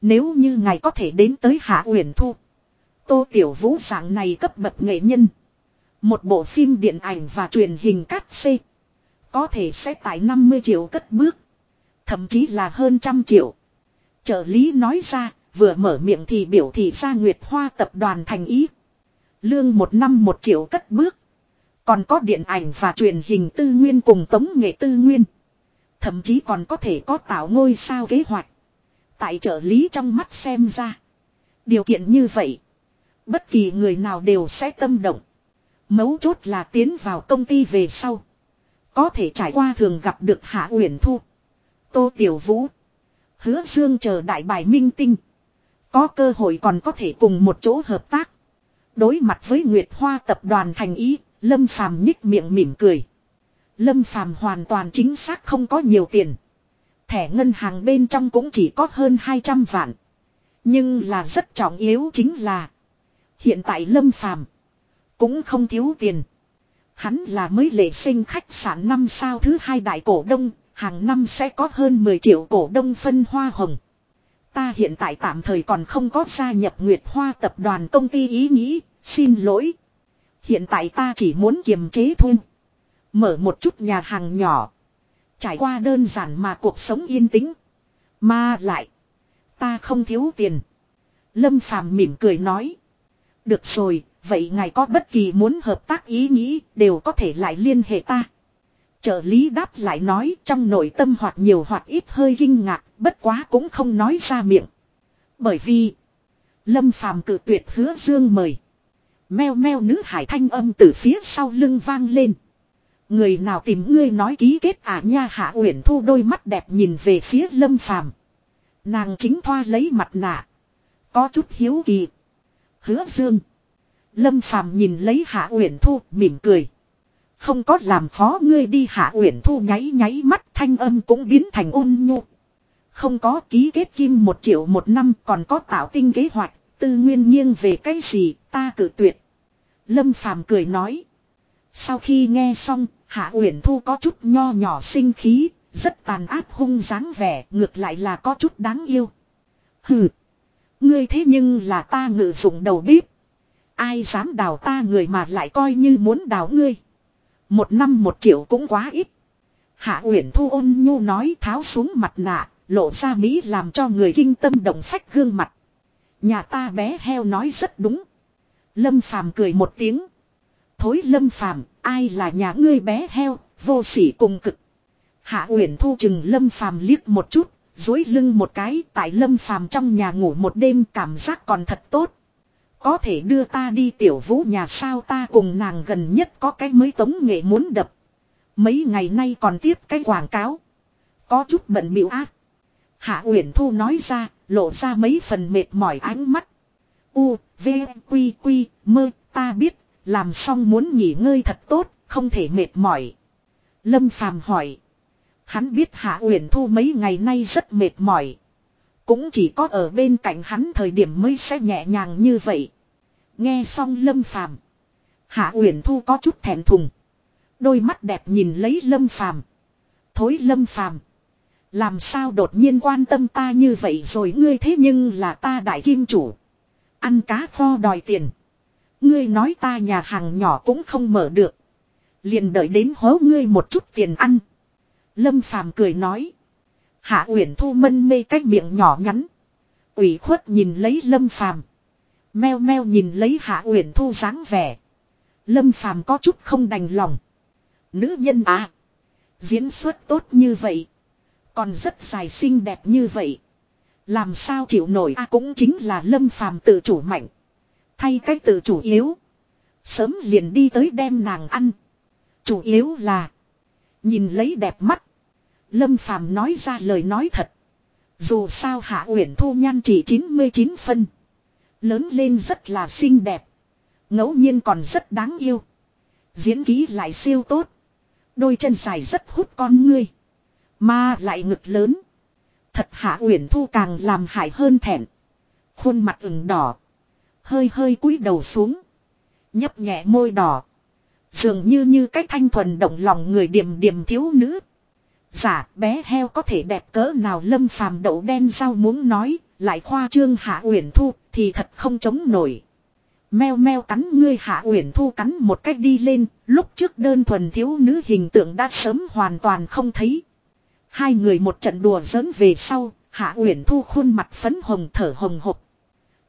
Nếu như ngài có thể đến tới hạ uyển thu. Tô Tiểu Vũ dạng này cấp bậc nghệ nhân. Một bộ phim điện ảnh và truyền hình cắt xê. Có thể sẽ tại 50 triệu cất bước. Thậm chí là hơn trăm triệu. Trợ lý nói ra, vừa mở miệng thì biểu thị ra Nguyệt Hoa tập đoàn thành ý. Lương một năm một triệu cất bước. Còn có điện ảnh và truyền hình tư nguyên cùng tống nghệ tư nguyên. Thậm chí còn có thể có tạo ngôi sao kế hoạch. Tại trợ lý trong mắt xem ra. Điều kiện như vậy. Bất kỳ người nào đều sẽ tâm động. Mấu chốt là tiến vào công ty về sau. Có thể trải qua thường gặp được Hạ Uyển Thu. Tô Tiểu Vũ. Hứa Dương chờ đại bài minh tinh. Có cơ hội còn có thể cùng một chỗ hợp tác. Đối mặt với Nguyệt Hoa tập đoàn thành ý, Lâm Phàm nhích miệng mỉm cười. Lâm Phàm hoàn toàn chính xác không có nhiều tiền. Thẻ ngân hàng bên trong cũng chỉ có hơn 200 vạn. Nhưng là rất trọng yếu chính là hiện tại Lâm Phàm cũng không thiếu tiền. Hắn là mới lệ sinh khách sạn năm sao thứ hai đại cổ đông, hàng năm sẽ có hơn 10 triệu cổ đông phân hoa hồng. Ta hiện tại tạm thời còn không có gia nhập Nguyệt Hoa tập đoàn công ty ý nghĩ, xin lỗi. Hiện tại ta chỉ muốn kiềm chế thôi. Mở một chút nhà hàng nhỏ. Trải qua đơn giản mà cuộc sống yên tĩnh. Mà lại. Ta không thiếu tiền. Lâm Phàm mỉm cười nói. Được rồi, vậy ngài có bất kỳ muốn hợp tác ý nghĩ đều có thể lại liên hệ ta. Trợ lý đáp lại nói trong nội tâm hoặc nhiều hoặc ít hơi kinh ngạc, bất quá cũng không nói ra miệng. Bởi vì, Lâm Phàm cự tuyệt hứa dương mời. Meo meo nữ hải thanh âm từ phía sau lưng vang lên. Người nào tìm ngươi nói ký kết à nha hạ uyển thu đôi mắt đẹp nhìn về phía lâm phàm. Nàng chính thoa lấy mặt nạ. Có chút hiếu kỳ. Hứa dương. Lâm phàm nhìn lấy hạ uyển thu mỉm cười. Không có làm khó ngươi đi hạ uyển thu nháy nháy mắt thanh âm cũng biến thành ôn nhu. Không có ký kết kim một triệu một năm còn có tạo tinh kế hoạch, tư nguyên nghiêng về cái gì ta cử tuyệt. Lâm phàm cười nói. Sau khi nghe xong, Hạ Uyển Thu có chút nho nhỏ sinh khí, rất tàn áp hung dáng vẻ, ngược lại là có chút đáng yêu. Hừ, ngươi thế nhưng là ta ngự dụng đầu bếp. Ai dám đào ta người mà lại coi như muốn đào ngươi. Một năm một triệu cũng quá ít. Hạ Uyển Thu ôn nhu nói tháo xuống mặt nạ, lộ ra Mỹ làm cho người kinh tâm động phách gương mặt. Nhà ta bé heo nói rất đúng. Lâm Phàm cười một tiếng. Thối Lâm Phàm ai là nhà ngươi bé heo, vô sỉ cùng cực. Hạ Uyển Thu chừng Lâm Phàm liếc một chút, dối lưng một cái tại Lâm Phàm trong nhà ngủ một đêm cảm giác còn thật tốt. Có thể đưa ta đi tiểu vũ nhà sao ta cùng nàng gần nhất có cái mới tống nghệ muốn đập. Mấy ngày nay còn tiếp cái quảng cáo. Có chút bận biểu ác. Hạ Uyển Thu nói ra, lộ ra mấy phần mệt mỏi ánh mắt. U, V, Quy, Quy, mơ, ta biết, làm xong muốn nghỉ ngơi thật tốt, không thể mệt mỏi. Lâm Phàm hỏi. Hắn biết Hạ Uyển Thu mấy ngày nay rất mệt mỏi. Cũng chỉ có ở bên cạnh hắn thời điểm mới sẽ nhẹ nhàng như vậy. Nghe xong Lâm Phàm, Hạ Uyển Thu có chút thẹn thùng. Đôi mắt đẹp nhìn lấy Lâm Phàm. Thối Lâm Phàm, làm sao đột nhiên quan tâm ta như vậy rồi ngươi thế nhưng là ta đại kim chủ. Ăn cá kho đòi tiền. Ngươi nói ta nhà hàng nhỏ cũng không mở được. Liền đợi đến hố ngươi một chút tiền ăn. Lâm Phàm cười nói. Hạ Uyển Thu mân mê cách miệng nhỏ nhắn. ủy khuất nhìn lấy Lâm Phàm Meo meo nhìn lấy Hạ Uyển Thu dáng vẻ. Lâm Phàm có chút không đành lòng. Nữ nhân à. Diễn xuất tốt như vậy. Còn rất dài xinh đẹp như vậy. Làm sao chịu nổi a à cũng chính là Lâm Phàm tự chủ mạnh. Thay cách tự chủ yếu. Sớm liền đi tới đem nàng ăn. Chủ yếu là. Nhìn lấy đẹp mắt. Lâm Phàm nói ra lời nói thật. Dù sao Hạ Uyển Thu nhan chỉ 99 phân. Lớn lên rất là xinh đẹp. ngẫu nhiên còn rất đáng yêu. Diễn ký lại siêu tốt. Đôi chân dài rất hút con ngươi. Mà lại ngực lớn. Thật Hạ Uyển Thu càng làm hại hơn thẹn. Khuôn mặt ửng đỏ. Hơi hơi cúi đầu xuống. Nhấp nhẹ môi đỏ. Dường như như cách thanh thuần động lòng người điềm điềm thiếu nữ. Giả bé heo có thể đẹp cỡ nào lâm phàm đậu đen rau muốn nói, lại khoa trương hạ uyển thu thì thật không chống nổi. Meo meo cắn ngươi hạ uyển thu cắn một cách đi lên, lúc trước đơn thuần thiếu nữ hình tượng đã sớm hoàn toàn không thấy. Hai người một trận đùa giỡn về sau, hạ uyển thu khuôn mặt phấn hồng thở hồng hộc.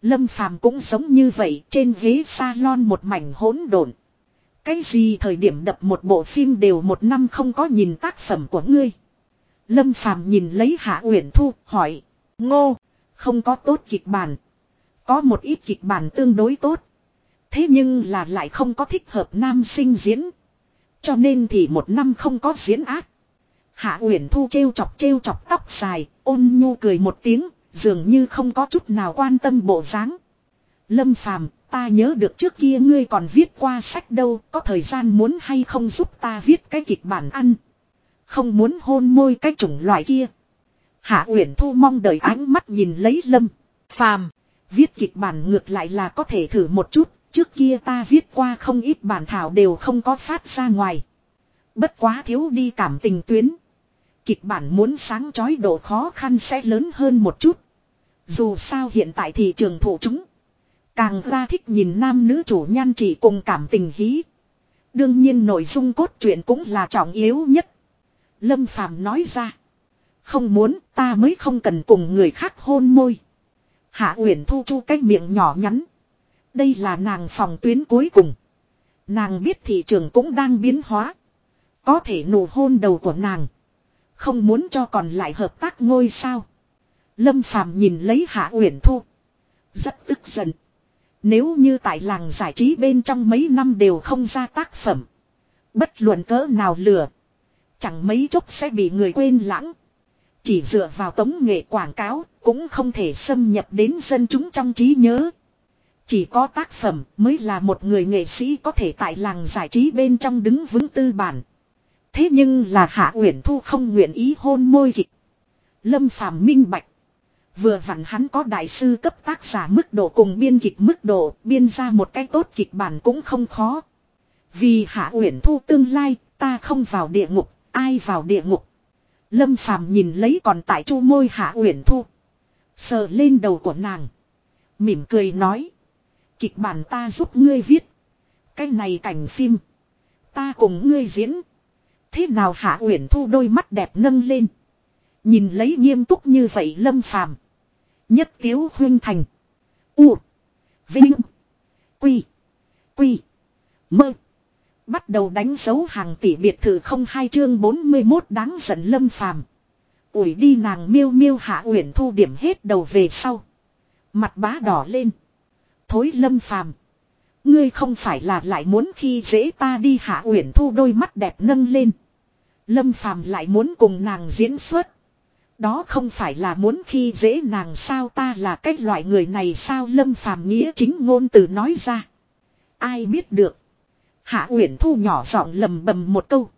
Lâm phàm cũng giống như vậy, trên ghế salon một mảnh hỗn độn. Cái gì thời điểm đập một bộ phim đều một năm không có nhìn tác phẩm của ngươi. Lâm Phàm nhìn lấy Hạ Uyển Thu hỏi. Ngô, không có tốt kịch bản. Có một ít kịch bản tương đối tốt. Thế nhưng là lại không có thích hợp nam sinh diễn. Cho nên thì một năm không có diễn ác. Hạ Uyển Thu trêu chọc trêu chọc tóc dài, ôn nhu cười một tiếng, dường như không có chút nào quan tâm bộ dáng. Lâm Phàm, ta nhớ được trước kia ngươi còn viết qua sách đâu, có thời gian muốn hay không giúp ta viết cái kịch bản ăn. Không muốn hôn môi cái chủng loại kia. Hạ Uyển Thu mong đợi ánh mắt nhìn lấy Lâm Phàm, viết kịch bản ngược lại là có thể thử một chút, trước kia ta viết qua không ít bản thảo đều không có phát ra ngoài. Bất quá thiếu đi cảm tình tuyến. Kịch bản muốn sáng chói độ khó khăn sẽ lớn hơn một chút. Dù sao hiện tại thị trường thủ chúng Càng ra thích nhìn nam nữ chủ nhan chỉ cùng cảm tình hí. Đương nhiên nội dung cốt truyện cũng là trọng yếu nhất. Lâm Phàm nói ra. Không muốn, ta mới không cần cùng người khác hôn môi. Hạ Uyển Thu chu cái miệng nhỏ nhắn. Đây là nàng phòng tuyến cuối cùng. Nàng biết thị trường cũng đang biến hóa. Có thể nụ hôn đầu của nàng. Không muốn cho còn lại hợp tác ngôi sao. Lâm Phàm nhìn lấy Hạ Uyển Thu. Rất tức giận. Nếu như tại làng giải trí bên trong mấy năm đều không ra tác phẩm. Bất luận cỡ nào lừa. Chẳng mấy chốc sẽ bị người quên lãng. Chỉ dựa vào tống nghệ quảng cáo cũng không thể xâm nhập đến dân chúng trong trí nhớ. Chỉ có tác phẩm mới là một người nghệ sĩ có thể tại làng giải trí bên trong đứng vững tư bản. Thế nhưng là Hạ Uyển Thu không nguyện ý hôn môi kịch. Lâm Phàm minh bạch. Vừa vặn hắn có đại sư cấp tác giả mức độ cùng biên kịch mức độ, biên ra một cái tốt kịch bản cũng không khó. Vì Hạ Uyển Thu tương lai, ta không vào địa ngục, ai vào địa ngục. Lâm Phàm nhìn lấy còn tại chu môi Hạ Uyển Thu, sờ lên đầu của nàng, mỉm cười nói: "Kịch bản ta giúp ngươi viết, cái này cảnh phim, ta cùng ngươi diễn." Thế nào Hạ Uyển Thu đôi mắt đẹp nâng lên, nhìn lấy nghiêm túc như vậy Lâm Phàm Nhất tiếu huyên thành. U. Vinh. Quy. Quy. Mơ. Bắt đầu đánh dấu hàng tỷ biệt thự không hai chương 41 đáng giận lâm phàm. Ủi đi nàng miêu miêu hạ uyển thu điểm hết đầu về sau. Mặt bá đỏ lên. Thối lâm phàm. Ngươi không phải là lại muốn khi dễ ta đi hạ uyển thu đôi mắt đẹp nâng lên. Lâm phàm lại muốn cùng nàng diễn xuất. Đó không phải là muốn khi dễ nàng sao ta là cái loại người này sao lâm phàm nghĩa chính ngôn từ nói ra. Ai biết được. Hạ Uyển Thu nhỏ giọng lầm bầm một câu.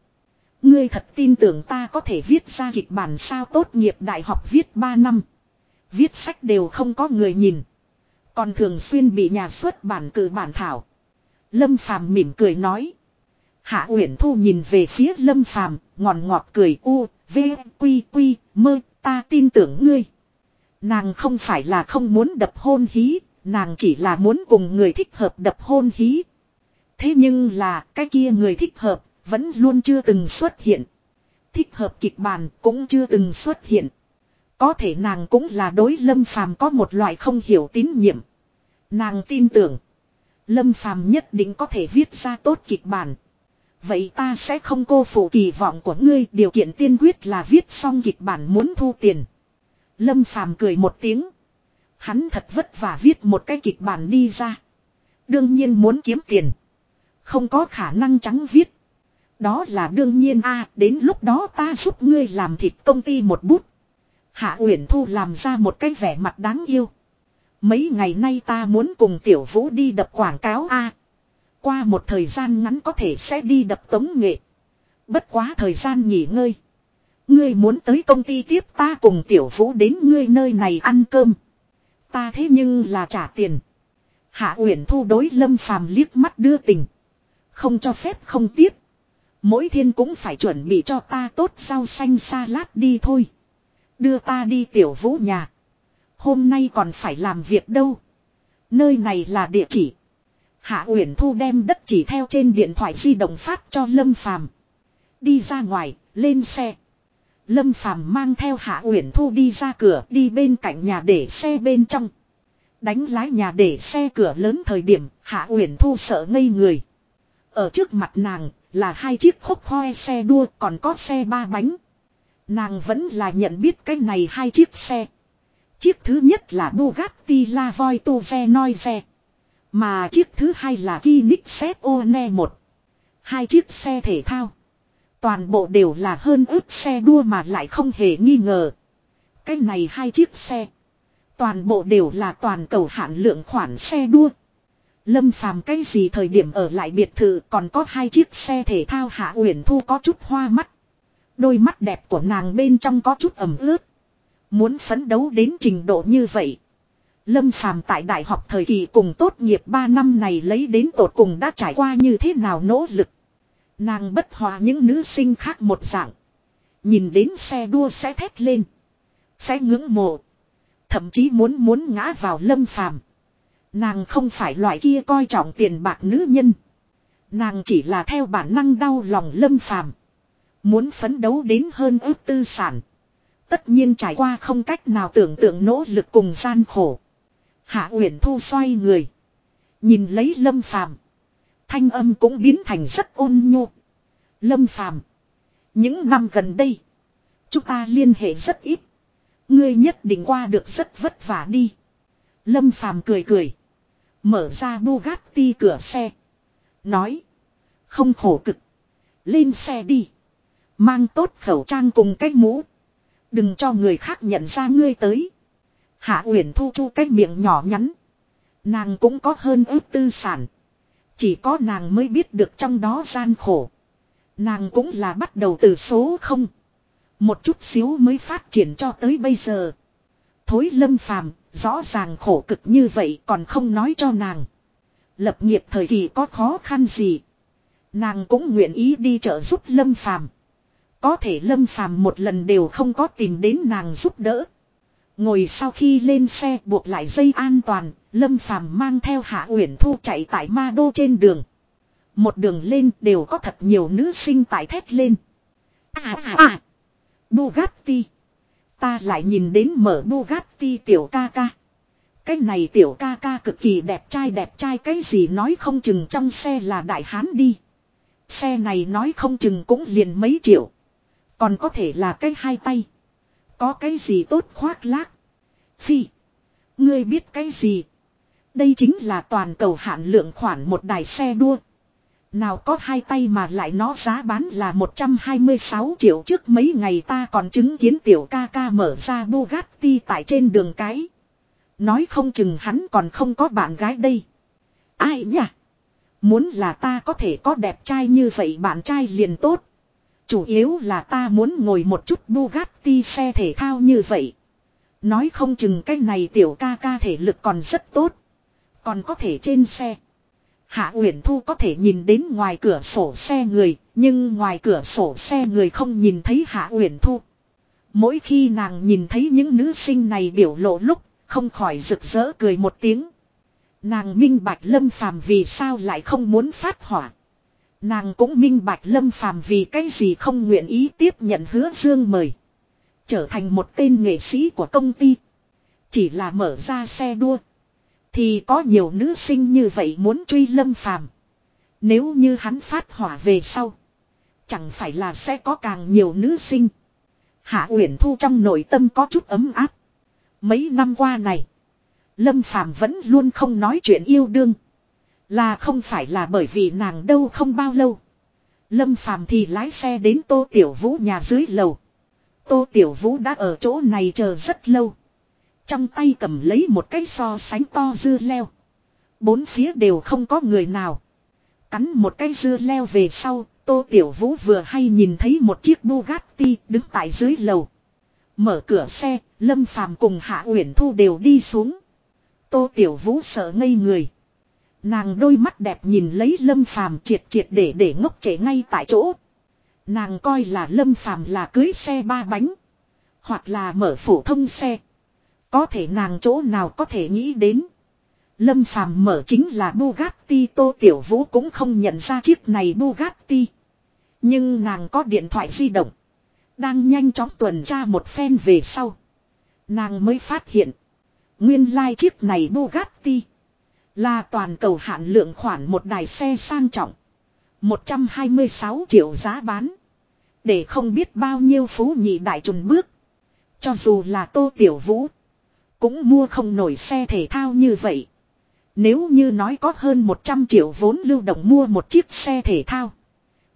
Ngươi thật tin tưởng ta có thể viết ra kịch bản sao tốt nghiệp đại học viết 3 năm. Viết sách đều không có người nhìn. Còn thường xuyên bị nhà xuất bản cử bản thảo. Lâm Phàm mỉm cười nói. Hạ Uyển Thu nhìn về phía Lâm Phàm, ngòn ngọt cười u, v, quy quy, mơ, ta tin tưởng ngươi. Nàng không phải là không muốn đập hôn hí, nàng chỉ là muốn cùng người thích hợp đập hôn hí. Thế nhưng là cái kia người thích hợp, vẫn luôn chưa từng xuất hiện. Thích hợp kịch bản cũng chưa từng xuất hiện. Có thể nàng cũng là đối lâm phàm có một loại không hiểu tín nhiệm. Nàng tin tưởng. Lâm phàm nhất định có thể viết ra tốt kịch bản. Vậy ta sẽ không cô phụ kỳ vọng của ngươi điều kiện tiên quyết là viết xong kịch bản muốn thu tiền. Lâm Phàm cười một tiếng. Hắn thật vất vả viết một cái kịch bản đi ra. Đương nhiên muốn kiếm tiền. Không có khả năng trắng viết. Đó là đương nhiên a, đến lúc đó ta giúp ngươi làm thịt công ty một bút. Hạ Uyển Thu làm ra một cái vẻ mặt đáng yêu. Mấy ngày nay ta muốn cùng Tiểu Vũ đi đập quảng cáo a. qua một thời gian ngắn có thể sẽ đi đập tống nghệ. Bất quá thời gian nghỉ ngơi. Ngươi muốn tới công ty tiếp ta cùng Tiểu Vũ đến ngươi nơi này ăn cơm. Ta thế nhưng là trả tiền. Hạ Uyển Thu đối Lâm Phàm liếc mắt đưa tình. Không cho phép không tiếp. Mỗi thiên cũng phải chuẩn bị cho ta tốt rau xanh salad đi thôi. Đưa ta đi tiểu vũ nhà. Hôm nay còn phải làm việc đâu. Nơi này là địa chỉ. Hạ Uyển Thu đem đất chỉ theo trên điện thoại di động phát cho Lâm Phàm. Đi ra ngoài, lên xe. Lâm Phàm mang theo Hạ Uyển Thu đi ra cửa, đi bên cạnh nhà để xe bên trong. Đánh lái nhà để xe cửa lớn thời điểm, Hạ Uyển Thu sợ ngây người. Ở trước mặt nàng là hai chiếc khúc hoe xe đua còn có xe ba bánh. Nàng vẫn là nhận biết cái này hai chiếc xe. Chiếc thứ nhất là Bugatti La Voitove Noise. Mà chiếc thứ hai là Koenigsegg One 1. Hai chiếc xe thể thao. Toàn bộ đều là hơn ước xe đua mà lại không hề nghi ngờ. Cái này hai chiếc xe. Toàn bộ đều là toàn cầu hạn lượng khoản xe đua. Lâm phàm cái gì thời điểm ở lại biệt thự, còn có hai chiếc xe thể thao hạ uyển thu có chút hoa mắt. Đôi mắt đẹp của nàng bên trong có chút ẩm ướt. Muốn phấn đấu đến trình độ như vậy. Lâm phàm tại đại học thời kỳ cùng tốt nghiệp 3 năm này lấy đến tột cùng đã trải qua như thế nào nỗ lực. Nàng bất hòa những nữ sinh khác một dạng. Nhìn đến xe đua sẽ thét lên. Sẽ ngưỡng mộ. Thậm chí muốn muốn ngã vào lâm phàm. Nàng không phải loại kia coi trọng tiền bạc nữ nhân. Nàng chỉ là theo bản năng đau lòng lâm phàm. Muốn phấn đấu đến hơn ước tư sản. Tất nhiên trải qua không cách nào tưởng tượng nỗ lực cùng gian khổ. Hạ Uyển Thu xoay người. Nhìn lấy lâm phàm. Thanh âm cũng biến thành rất ôn nhu. Lâm phàm. Những năm gần đây. Chúng ta liên hệ rất ít. Ngươi nhất định qua được rất vất vả đi. Lâm phàm cười cười. Mở ra Bugatti cửa xe. Nói. Không khổ cực. Lên xe đi. Mang tốt khẩu trang cùng cái mũ. Đừng cho người khác nhận ra ngươi tới. Hạ Uyển Thu chu cái miệng nhỏ nhắn. Nàng cũng có hơn ước tư sản. Chỉ có nàng mới biết được trong đó gian khổ. Nàng cũng là bắt đầu từ số không. Một chút xíu mới phát triển cho tới bây giờ. Thối lâm phàm, rõ ràng khổ cực như vậy còn không nói cho nàng. Lập nghiệp thời kỳ có khó khăn gì. Nàng cũng nguyện ý đi trợ giúp lâm phàm. Có thể lâm phàm một lần đều không có tìm đến nàng giúp đỡ. Ngồi sau khi lên xe buộc lại dây an toàn, lâm phàm mang theo hạ uyển thu chạy tại ma đô trên đường. Một đường lên đều có thật nhiều nữ sinh tại thét lên. À à à! Bugatti! Ta lại nhìn đến mở Bugatti tiểu ca ca. Cái này tiểu ca ca cực kỳ đẹp trai đẹp trai, cái gì nói không chừng trong xe là đại hán đi. Xe này nói không chừng cũng liền mấy triệu. Còn có thể là cái hai tay. Có cái gì tốt khoác lác. Phi. Ngươi biết cái gì. Đây chính là toàn cầu hạn lượng khoản một đài xe đua. Nào có hai tay mà lại nó giá bán là 126 triệu trước mấy ngày ta còn chứng kiến tiểu ca ca mở ra Bugatti tại trên đường cái. Nói không chừng hắn còn không có bạn gái đây. Ai nhỉ? Muốn là ta có thể có đẹp trai như vậy bạn trai liền tốt. Chủ yếu là ta muốn ngồi một chút Bugatti xe thể thao như vậy. Nói không chừng cái này tiểu ca ca thể lực còn rất tốt. Còn có thể trên xe. Hạ Uyển Thu có thể nhìn đến ngoài cửa sổ xe người, nhưng ngoài cửa sổ xe người không nhìn thấy Hạ Uyển Thu. Mỗi khi nàng nhìn thấy những nữ sinh này biểu lộ lúc, không khỏi rực rỡ cười một tiếng. Nàng minh bạch Lâm Phàm vì sao lại không muốn phát hỏa. Nàng cũng minh bạch Lâm Phàm vì cái gì không nguyện ý tiếp nhận hứa dương mời. Trở thành một tên nghệ sĩ của công ty. Chỉ là mở ra xe đua. Thì có nhiều nữ sinh như vậy muốn truy lâm phàm. Nếu như hắn phát hỏa về sau. Chẳng phải là sẽ có càng nhiều nữ sinh. Hạ Uyển Thu trong nội tâm có chút ấm áp. Mấy năm qua này. Lâm Phàm vẫn luôn không nói chuyện yêu đương. Là không phải là bởi vì nàng đâu không bao lâu. Lâm Phàm thì lái xe đến Tô Tiểu Vũ nhà dưới lầu. Tô Tiểu Vũ đã ở chỗ này chờ rất lâu. Trong tay cầm lấy một cái so sánh to dưa leo. Bốn phía đều không có người nào. Cắn một cái dưa leo về sau, Tô Tiểu Vũ vừa hay nhìn thấy một chiếc Bugatti đứng tại dưới lầu. Mở cửa xe, Lâm Phàm cùng Hạ Uyển Thu đều đi xuống. Tô Tiểu Vũ sợ ngây người. Nàng đôi mắt đẹp nhìn lấy Lâm Phàm triệt triệt để để ngốc trễ ngay tại chỗ. Nàng coi là Lâm Phàm là cưới xe ba bánh. Hoặc là mở phổ thông xe. Có thể nàng chỗ nào có thể nghĩ đến. Lâm Phàm mở chính là Bugatti, Tô Tiểu Vũ cũng không nhận ra chiếc này Bugatti. Nhưng nàng có điện thoại di động. Đang nhanh chóng tuần tra một phen về sau. Nàng mới phát hiện. Nguyên lai like chiếc này Bugatti. Là toàn cầu hạn lượng khoản một đài xe sang trọng. 126 triệu giá bán. Để không biết bao nhiêu phú nhị đại trùn bước. Cho dù là Tô Tiểu Vũ. Cũng mua không nổi xe thể thao như vậy. Nếu như nói có hơn 100 triệu vốn lưu động mua một chiếc xe thể thao.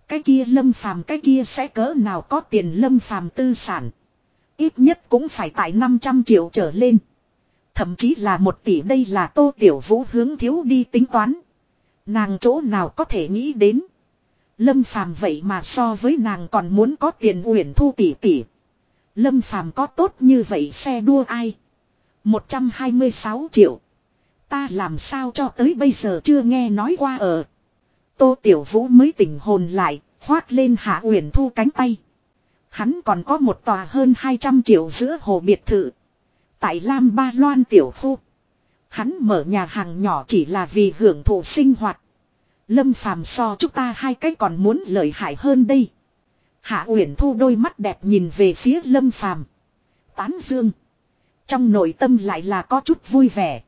Cái kia lâm phàm, cái kia sẽ cỡ nào có tiền lâm phàm tư sản. Ít nhất cũng phải tại 500 triệu trở lên. Thậm chí là một tỷ đây là tô tiểu vũ hướng thiếu đi tính toán. Nàng chỗ nào có thể nghĩ đến. Lâm phàm vậy mà so với nàng còn muốn có tiền uyển thu tỷ tỷ. Lâm phàm có tốt như vậy xe đua ai. 126 triệu. Ta làm sao cho tới bây giờ chưa nghe nói qua ở. Tô Tiểu Vũ mới tỉnh hồn lại, khoát lên Hạ Uyển Thu cánh tay. Hắn còn có một tòa hơn 200 triệu giữa hồ biệt thự. Tại Lam Ba Loan Tiểu Khu. Hắn mở nhà hàng nhỏ chỉ là vì hưởng thụ sinh hoạt. Lâm Phàm so chúng ta hai cái còn muốn lợi hại hơn đây. Hạ Uyển Thu đôi mắt đẹp nhìn về phía Lâm Phàm. Tán dương. Trong nội tâm lại là có chút vui vẻ.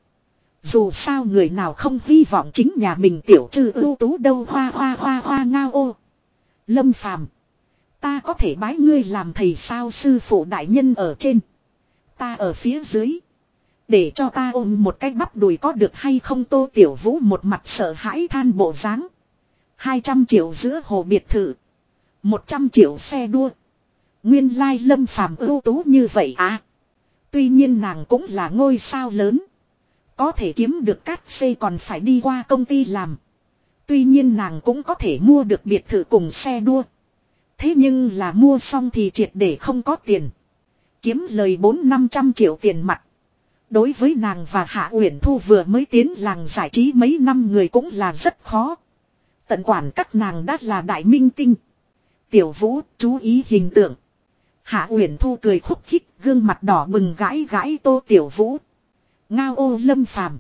Dù sao người nào không hy vọng chính nhà mình tiểu trừ ưu tú đâu hoa hoa hoa hoa ngao ô. Lâm phàm. Ta có thể bái ngươi làm thầy sao sư phụ đại nhân ở trên. Ta ở phía dưới. Để cho ta ôm một cái bắp đùi có được hay không tô tiểu vũ một mặt sợ hãi than bộ dáng 200 triệu giữa hồ biệt thự. 100 triệu xe đua. Nguyên lai lâm phàm ưu tú như vậy à. Tuy nhiên nàng cũng là ngôi sao lớn. Có thể kiếm được cát xây còn phải đi qua công ty làm. Tuy nhiên nàng cũng có thể mua được biệt thự cùng xe đua. Thế nhưng là mua xong thì triệt để không có tiền. Kiếm lời 4-500 triệu tiền mặt. Đối với nàng và Hạ Uyển Thu vừa mới tiến làng giải trí mấy năm người cũng là rất khó. Tận quản các nàng đã là đại minh tinh. Tiểu Vũ, chú ý hình tượng. Hạ Uyển Thu cười khúc khích, gương mặt đỏ bừng gãi gãi tô Tiểu Vũ. Ngao ô lâm phàm.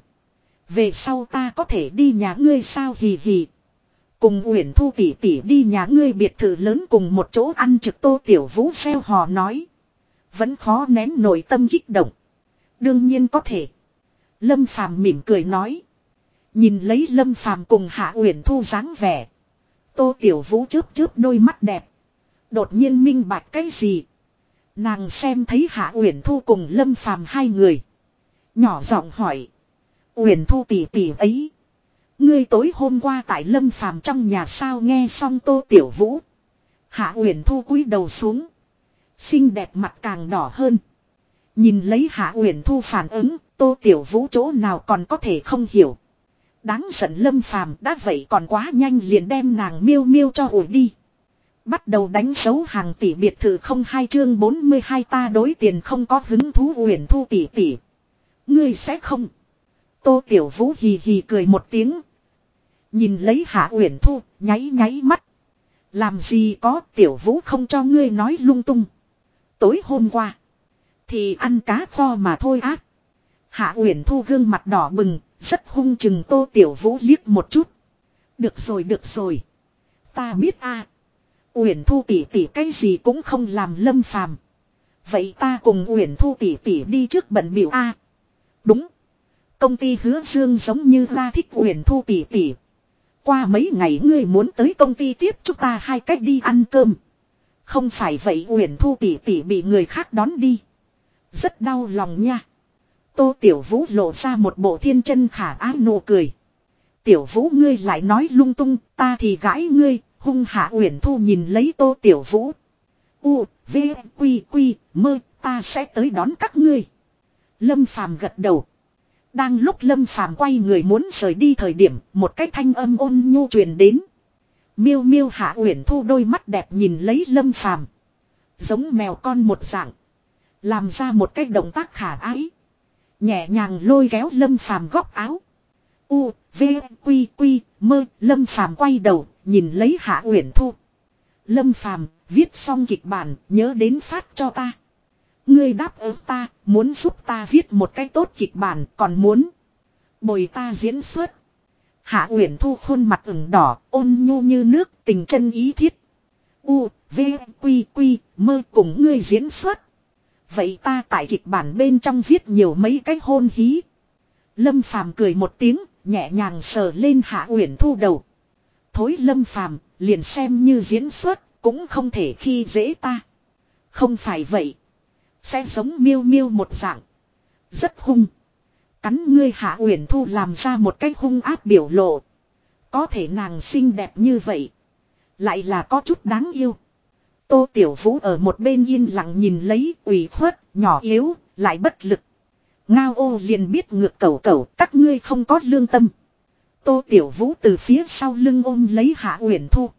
Về sau ta có thể đi nhà ngươi sao hì hì. Cùng Uyển Thu tỷ tỷ đi nhà ngươi biệt thự lớn cùng một chỗ ăn trực tô tiểu vũ xeo hò nói. Vẫn khó nén nội tâm kích động. Đương nhiên có thể. Lâm Phàm mỉm cười nói. Nhìn lấy Lâm Phàm cùng Hạ Uyển Thu dáng vẻ. Tô Tiểu Vũ chớp chớp đôi mắt đẹp. Đột nhiên minh bạch cái gì? Nàng xem thấy Hạ Uyển Thu cùng Lâm Phàm hai người. Nhỏ giọng hỏi. Uyển thu tỷ tỷ ấy. Ngươi tối hôm qua tại lâm phàm trong nhà sao nghe xong tô tiểu vũ. Hạ Uyển thu cúi đầu xuống. Xinh đẹp mặt càng đỏ hơn. Nhìn lấy Hạ Uyển thu phản ứng, tô tiểu vũ chỗ nào còn có thể không hiểu. Đáng giận lâm phàm đã vậy còn quá nhanh liền đem nàng miêu miêu cho ủi đi. Bắt đầu đánh dấu hàng tỷ biệt thự không hai chương 42 ta đối tiền không có hứng thú Uyển thu tỷ tỷ. Ngươi sẽ không. Tô Tiểu Vũ hì hì cười một tiếng. Nhìn lấy Hạ Uyển Thu, nháy nháy mắt. Làm gì có Tiểu Vũ không cho ngươi nói lung tung. Tối hôm qua. Thì ăn cá kho mà thôi ác. Hạ Uyển Thu gương mặt đỏ bừng, rất hung chừng Tô Tiểu Vũ liếc một chút. Được rồi được rồi. Ta biết a. Uyển Thu tỷ tỷ cái gì cũng không làm lâm phàm. Vậy ta cùng Uyển Thu tỷ tỷ đi trước bận biểu a. Đúng. Công ty hứa dương giống như ra thích uyển thu tỷ tỷ. Qua mấy ngày ngươi muốn tới công ty tiếp chúng ta hai cách đi ăn cơm. Không phải vậy uyển thu tỷ tỷ bị người khác đón đi. Rất đau lòng nha. Tô Tiểu Vũ lộ ra một bộ thiên chân khả ái nụ cười. Tiểu vũ ngươi lại nói lung tung, ta thì gãi ngươi, hung hạ uyển thu nhìn lấy tô tiểu vũ. U, V, Quy, Quy, mơ, ta sẽ tới đón các ngươi. Lâm phàm gật đầu. Đang lúc Lâm phàm quay người muốn rời đi thời điểm, một cái thanh âm ôn nhu truyền đến. Miêu miêu hạ uyển thu đôi mắt đẹp nhìn lấy Lâm phàm. Giống mèo con một dạng. Làm ra một cái động tác khả ái. Nhẹ nhàng lôi kéo Lâm phàm góc áo. U, V, Quy, Quy, mơ, Lâm phàm quay đầu, nhìn lấy Hạ Uyển Thu. Lâm phàm, viết xong kịch bản, nhớ đến phát cho ta. Ngươi đáp ứng ta, muốn giúp ta viết một cái tốt kịch bản, còn muốn bồi ta diễn xuất. Hạ Uyển Thu khuôn mặt ửng đỏ, ôn nhu như nước, tình chân ý thiết. U, V, Quy, Quy, mơ cùng ngươi diễn xuất. Vậy ta tại kịch bản bên trong viết nhiều mấy cái hôn hí. Lâm Phàm cười một tiếng, nhẹ nhàng sờ lên Hạ Uyển Thu đầu. Thối Lâm Phàm, liền xem như diễn xuất, cũng không thể khi dễ ta. Không phải vậy, sẽ giống miêu miêu một dạng, rất hung. Cắn ngươi Hạ Uyển Thu làm ra một cái hung áp biểu lộ. Có thể nàng xinh đẹp như vậy, lại là có chút đáng yêu. Tô Tiểu Vũ ở một bên yên lặng nhìn lấy ủy khuất, nhỏ yếu, lại bất lực. Ngao ô liền biết ngược cầu cầu các ngươi không có lương tâm. Tô Tiểu Vũ từ phía sau lưng ôm lấy Hạ Uyển Thu.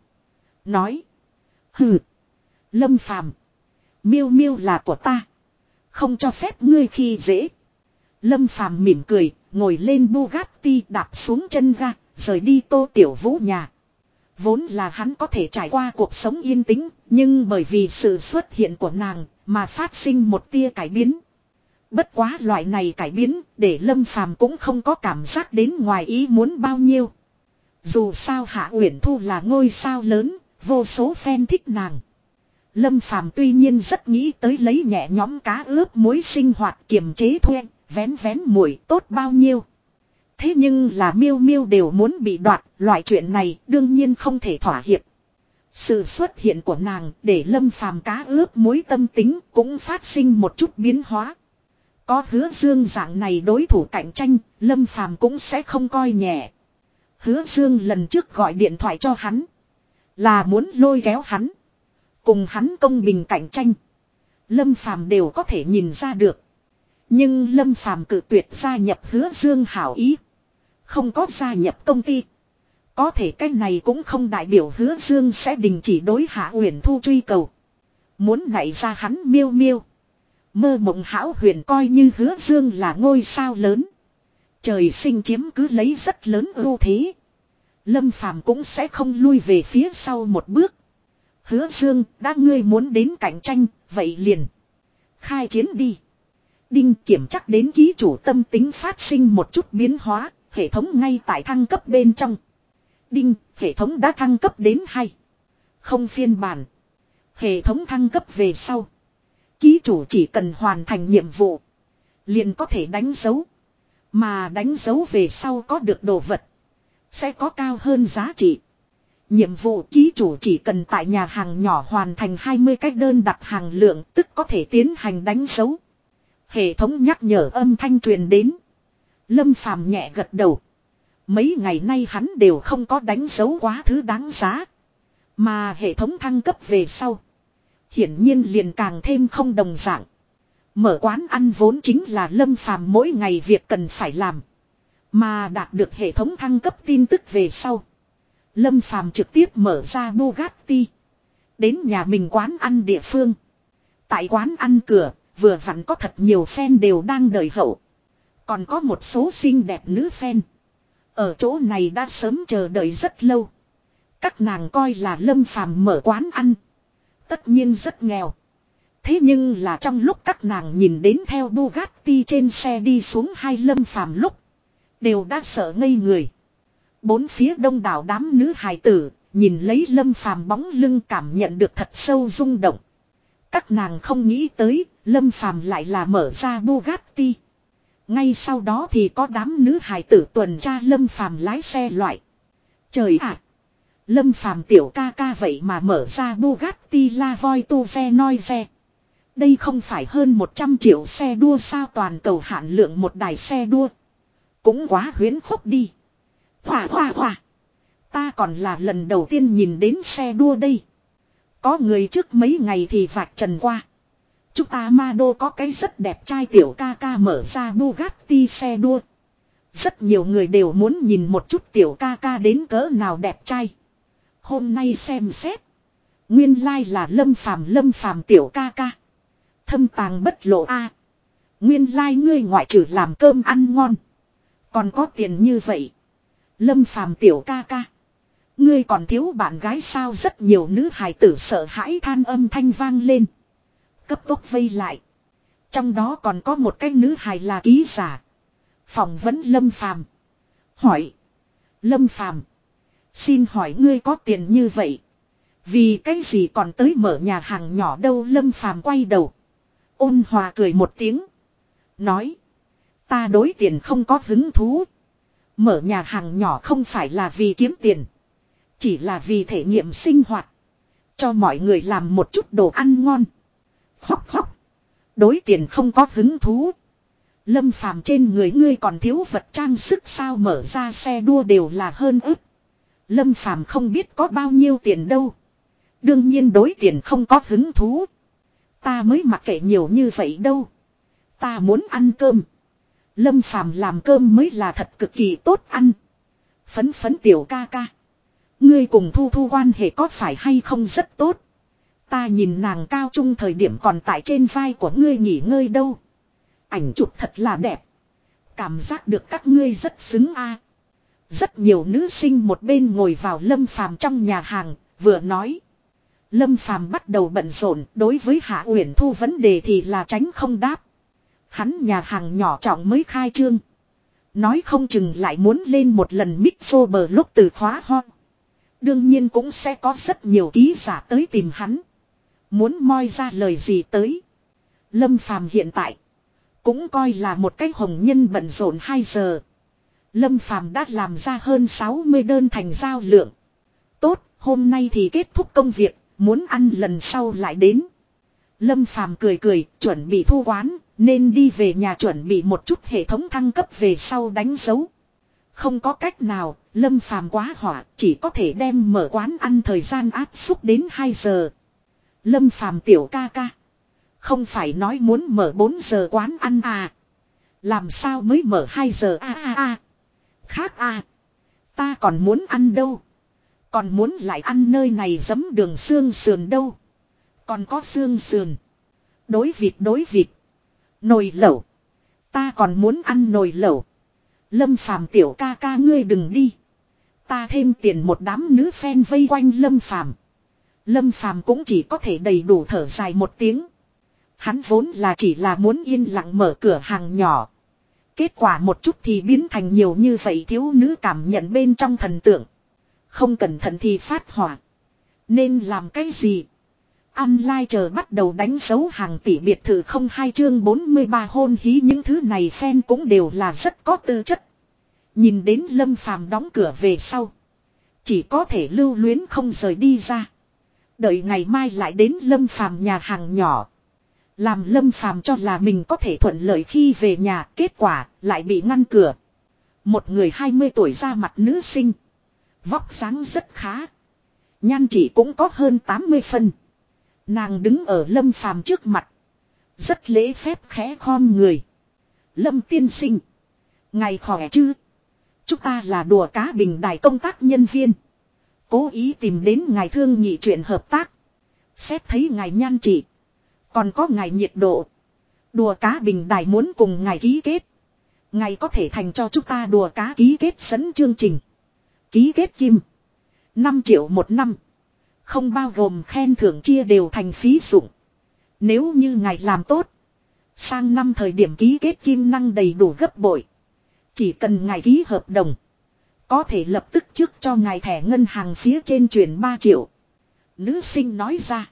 Nói. Hừ. Lâm Phàm Miêu miêu là của ta. Không cho phép ngươi khi dễ. Lâm Phàm mỉm cười, ngồi lên Bugatti đạp xuống chân ga, rời đi Tô Tiểu Vũ nhà. Vốn là hắn có thể trải qua cuộc sống yên tĩnh, nhưng bởi vì sự xuất hiện của nàng mà phát sinh một tia cải biến. Bất quá loại này cải biến để Lâm Phàm cũng không có cảm giác đến ngoài ý muốn bao nhiêu. Dù sao Hạ Uyển Thu là ngôi sao lớn, vô số fan thích nàng. Lâm Phàm tuy nhiên rất nghĩ tới lấy nhẹ nhóm cá ướp muối sinh hoạt kiềm chế thuê, vén vén mùi tốt bao nhiêu. Thế nhưng là miêu miêu đều muốn bị đoạt, loại chuyện này đương nhiên không thể thỏa hiệp. Sự xuất hiện của nàng để lâm phàm cá ướp muối tâm tính cũng phát sinh một chút biến hóa. Có hứa dương dạng này đối thủ cạnh tranh, lâm phàm cũng sẽ không coi nhẹ. Hứa dương lần trước gọi điện thoại cho hắn. Là muốn lôi kéo hắn. Cùng hắn công bình cạnh tranh. Lâm phàm đều có thể nhìn ra được. Nhưng lâm phàm cự tuyệt gia nhập hứa dương hảo ý. Không có gia nhập công ty. Có thể cái này cũng không đại biểu hứa dương sẽ đình chỉ đối hạ uyển thu truy cầu. Muốn nảy ra hắn miêu miêu. Mơ mộng hảo huyền coi như hứa dương là ngôi sao lớn. Trời sinh chiếm cứ lấy rất lớn ưu thế. Lâm phàm cũng sẽ không lui về phía sau một bước. Hứa dương đã ngươi muốn đến cạnh tranh, vậy liền. Khai chiến đi. Đinh kiểm chắc đến ký chủ tâm tính phát sinh một chút biến hóa, hệ thống ngay tại thăng cấp bên trong. Đinh, hệ thống đã thăng cấp đến hay Không phiên bản. Hệ thống thăng cấp về sau. Ký chủ chỉ cần hoàn thành nhiệm vụ. Liền có thể đánh dấu. Mà đánh dấu về sau có được đồ vật. Sẽ có cao hơn giá trị. Nhiệm vụ ký chủ chỉ cần tại nhà hàng nhỏ hoàn thành 20 cách đơn đặt hàng lượng tức có thể tiến hành đánh dấu. Hệ thống nhắc nhở âm thanh truyền đến. Lâm phàm nhẹ gật đầu. Mấy ngày nay hắn đều không có đánh dấu quá thứ đáng giá. Mà hệ thống thăng cấp về sau. Hiển nhiên liền càng thêm không đồng dạng. Mở quán ăn vốn chính là lâm phàm mỗi ngày việc cần phải làm. Mà đạt được hệ thống thăng cấp tin tức về sau. Lâm phàm trực tiếp mở ra Bugatti. Đến nhà mình quán ăn địa phương. Tại quán ăn cửa, vừa vặn có thật nhiều fan đều đang đợi hậu. Còn có một số xinh đẹp nữ fan. Ở chỗ này đã sớm chờ đợi rất lâu. Các nàng coi là lâm phàm mở quán ăn. Tất nhiên rất nghèo. Thế nhưng là trong lúc các nàng nhìn đến theo Bugatti trên xe đi xuống hai lâm phàm lúc. Đều đã sợ ngây người. Bốn phía đông đảo đám nữ hài tử, nhìn lấy lâm phàm bóng lưng cảm nhận được thật sâu rung động. Các nàng không nghĩ tới, lâm phàm lại là mở ra Bugatti. Ngay sau đó thì có đám nữ hài tử tuần tra lâm phàm lái xe loại. Trời ạ! Lâm phàm tiểu ca ca vậy mà mở ra Bugatti La Voi Tu Ve Noi Ve. Đây không phải hơn 100 triệu xe đua sao toàn cầu hạn lượng một đài xe đua. Cũng quá huyến khúc đi. Hòa hòa hòa. Ta còn là lần đầu tiên nhìn đến xe đua đây. Có người trước mấy ngày thì vạch trần qua. Chúng ta ma đô có cái rất đẹp trai tiểu ca ca mở ra Bugatti xe đua. Rất nhiều người đều muốn nhìn một chút tiểu ca ca đến cỡ nào đẹp trai. Hôm nay xem xét. Nguyên lai là lâm phàm lâm phàm tiểu ca ca. Thâm tàng bất lộ a. Nguyên lai ngươi ngoại trừ làm cơm ăn ngon. Còn có tiền như vậy. Lâm phàm tiểu ca ca. Ngươi còn thiếu bạn gái sao rất nhiều nữ hài tử sợ hãi than âm thanh vang lên. Cấp tốc vây lại. Trong đó còn có một cái nữ hài là ký giả. Phỏng vấn Lâm Phàm Hỏi. Lâm Phàm Xin hỏi ngươi có tiền như vậy. Vì cái gì còn tới mở nhà hàng nhỏ đâu Lâm Phàm quay đầu. Ôn hòa cười một tiếng. Nói. Ta đối tiền không có hứng thú. Mở nhà hàng nhỏ không phải là vì kiếm tiền. Chỉ là vì thể nghiệm sinh hoạt. Cho mọi người làm một chút đồ ăn ngon. Khóc khóc. Đối tiền không có hứng thú. Lâm phàm trên người ngươi còn thiếu vật trang sức sao mở ra xe đua đều là hơn ức. Lâm phàm không biết có bao nhiêu tiền đâu. Đương nhiên đối tiền không có hứng thú. Ta mới mặc kệ nhiều như vậy đâu. Ta muốn ăn cơm. Lâm phàm làm cơm mới là thật cực kỳ tốt ăn. Phấn phấn tiểu ca ca. Ngươi cùng thu thu quan hệ có phải hay không rất tốt. Ta nhìn nàng cao trung thời điểm còn tại trên vai của ngươi nghỉ ngơi đâu. Ảnh chụp thật là đẹp. Cảm giác được các ngươi rất xứng a. Rất nhiều nữ sinh một bên ngồi vào lâm phàm trong nhà hàng, vừa nói. Lâm phàm bắt đầu bận rộn, đối với Hạ Uyển Thu vấn đề thì là tránh không đáp. Hắn nhà hàng nhỏ trọng mới khai trương. Nói không chừng lại muốn lên một lần mixo bờ lúc từ khóa ho. Đương nhiên cũng sẽ có rất nhiều ký giả tới tìm hắn. Muốn moi ra lời gì tới. Lâm Phàm hiện tại. Cũng coi là một cái hồng nhân bận rộn 2 giờ. Lâm Phàm đã làm ra hơn 60 đơn thành giao lượng. Tốt, hôm nay thì kết thúc công việc, muốn ăn lần sau lại đến. Lâm Phàm cười cười, chuẩn bị thu quán, nên đi về nhà chuẩn bị một chút hệ thống thăng cấp về sau đánh dấu. Không có cách nào, Lâm Phàm quá hỏa, chỉ có thể đem mở quán ăn thời gian áp xúc đến 2 giờ. Lâm Phàm tiểu ca ca. Không phải nói muốn mở 4 giờ quán ăn à. Làm sao mới mở 2 giờ a a a. Khác a. Ta còn muốn ăn đâu. Còn muốn lại ăn nơi này giấm đường xương sườn đâu. Còn có xương sườn. Đối vịt đối vịt. Nồi lẩu. Ta còn muốn ăn nồi lẩu. Lâm phàm tiểu ca ca ngươi đừng đi. Ta thêm tiền một đám nữ phen vây quanh lâm phàm. Lâm phàm cũng chỉ có thể đầy đủ thở dài một tiếng. Hắn vốn là chỉ là muốn yên lặng mở cửa hàng nhỏ. Kết quả một chút thì biến thành nhiều như vậy thiếu nữ cảm nhận bên trong thần tượng. Không cẩn thận thì phát hỏa. Nên làm cái gì? Online chờ bắt đầu đánh dấu hàng tỷ biệt thự không hai chương 43 hôn hí những thứ này fan cũng đều là rất có tư chất. Nhìn đến lâm phàm đóng cửa về sau. Chỉ có thể lưu luyến không rời đi ra. Đợi ngày mai lại đến lâm phàm nhà hàng nhỏ. Làm lâm phàm cho là mình có thể thuận lợi khi về nhà, kết quả lại bị ngăn cửa. Một người 20 tuổi ra mặt nữ sinh. Vóc dáng rất khá. Nhan chỉ cũng có hơn 80 phân. Nàng đứng ở lâm phàm trước mặt. Rất lễ phép khẽ khom người. Lâm tiên sinh. Ngày khỏe chứ? Chúng ta là đùa cá bình đài công tác nhân viên. Cố ý tìm đến ngài thương nhị chuyện hợp tác. Xét thấy ngài nhan chỉ còn có ngài nhiệt độ. Đùa cá bình đài muốn cùng ngài ký kết. Ngài có thể thành cho chúng ta đùa cá ký kết sấn chương trình. Ký kết kim. 5 triệu một năm. Không bao gồm khen thưởng chia đều thành phí dụng. Nếu như ngài làm tốt. Sang năm thời điểm ký kết kim năng đầy đủ gấp bội. Chỉ cần ngài ký hợp đồng. Có thể lập tức trước cho ngài thẻ ngân hàng phía trên chuyển 3 triệu. Nữ sinh nói ra.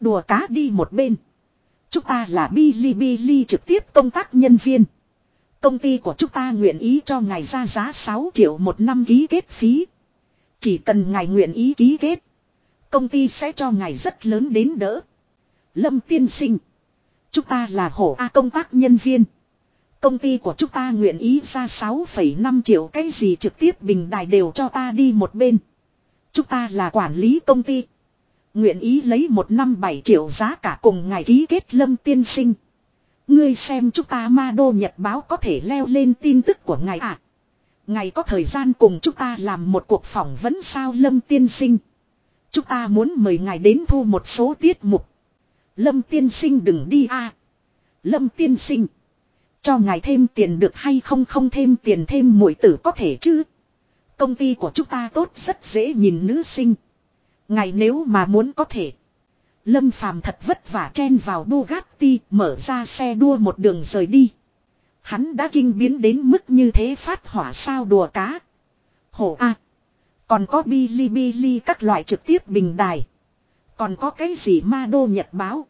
Đùa cá đi một bên. Chúng ta là Bilibili trực tiếp công tác nhân viên. Công ty của chúng ta nguyện ý cho ngài ra giá 6 triệu một năm ký kết phí. Chỉ cần ngài nguyện ý ký kết. Công ty sẽ cho ngài rất lớn đến đỡ. Lâm tiên sinh. Chúng ta là hổ A công tác nhân viên. Công ty của chúng ta nguyện ý ra 6,5 triệu cái gì trực tiếp bình đài đều cho ta đi một bên. Chúng ta là quản lý công ty. Nguyện ý lấy một năm 7 triệu giá cả cùng ngài ký kết lâm tiên sinh. Ngươi xem chúng ta ma đô nhật báo có thể leo lên tin tức của ngài à. Ngài có thời gian cùng chúng ta làm một cuộc phỏng vấn sao lâm tiên sinh. Chúng ta muốn mời ngài đến thu một số tiết mục. Lâm tiên sinh đừng đi a. Lâm tiên sinh. Cho ngài thêm tiền được hay không không thêm tiền thêm mũi tử có thể chứ. Công ty của chúng ta tốt, rất dễ nhìn nữ sinh. Ngài nếu mà muốn có thể. Lâm phàm thật vất vả chen vào Bugatti mở ra xe đua một đường rời đi. Hắn đã kinh biến đến mức như thế phát hỏa sao đùa cá. Hổ A. Còn có Bilibili các loại trực tiếp bình đài. Còn có cái gì ma đô nhật báo.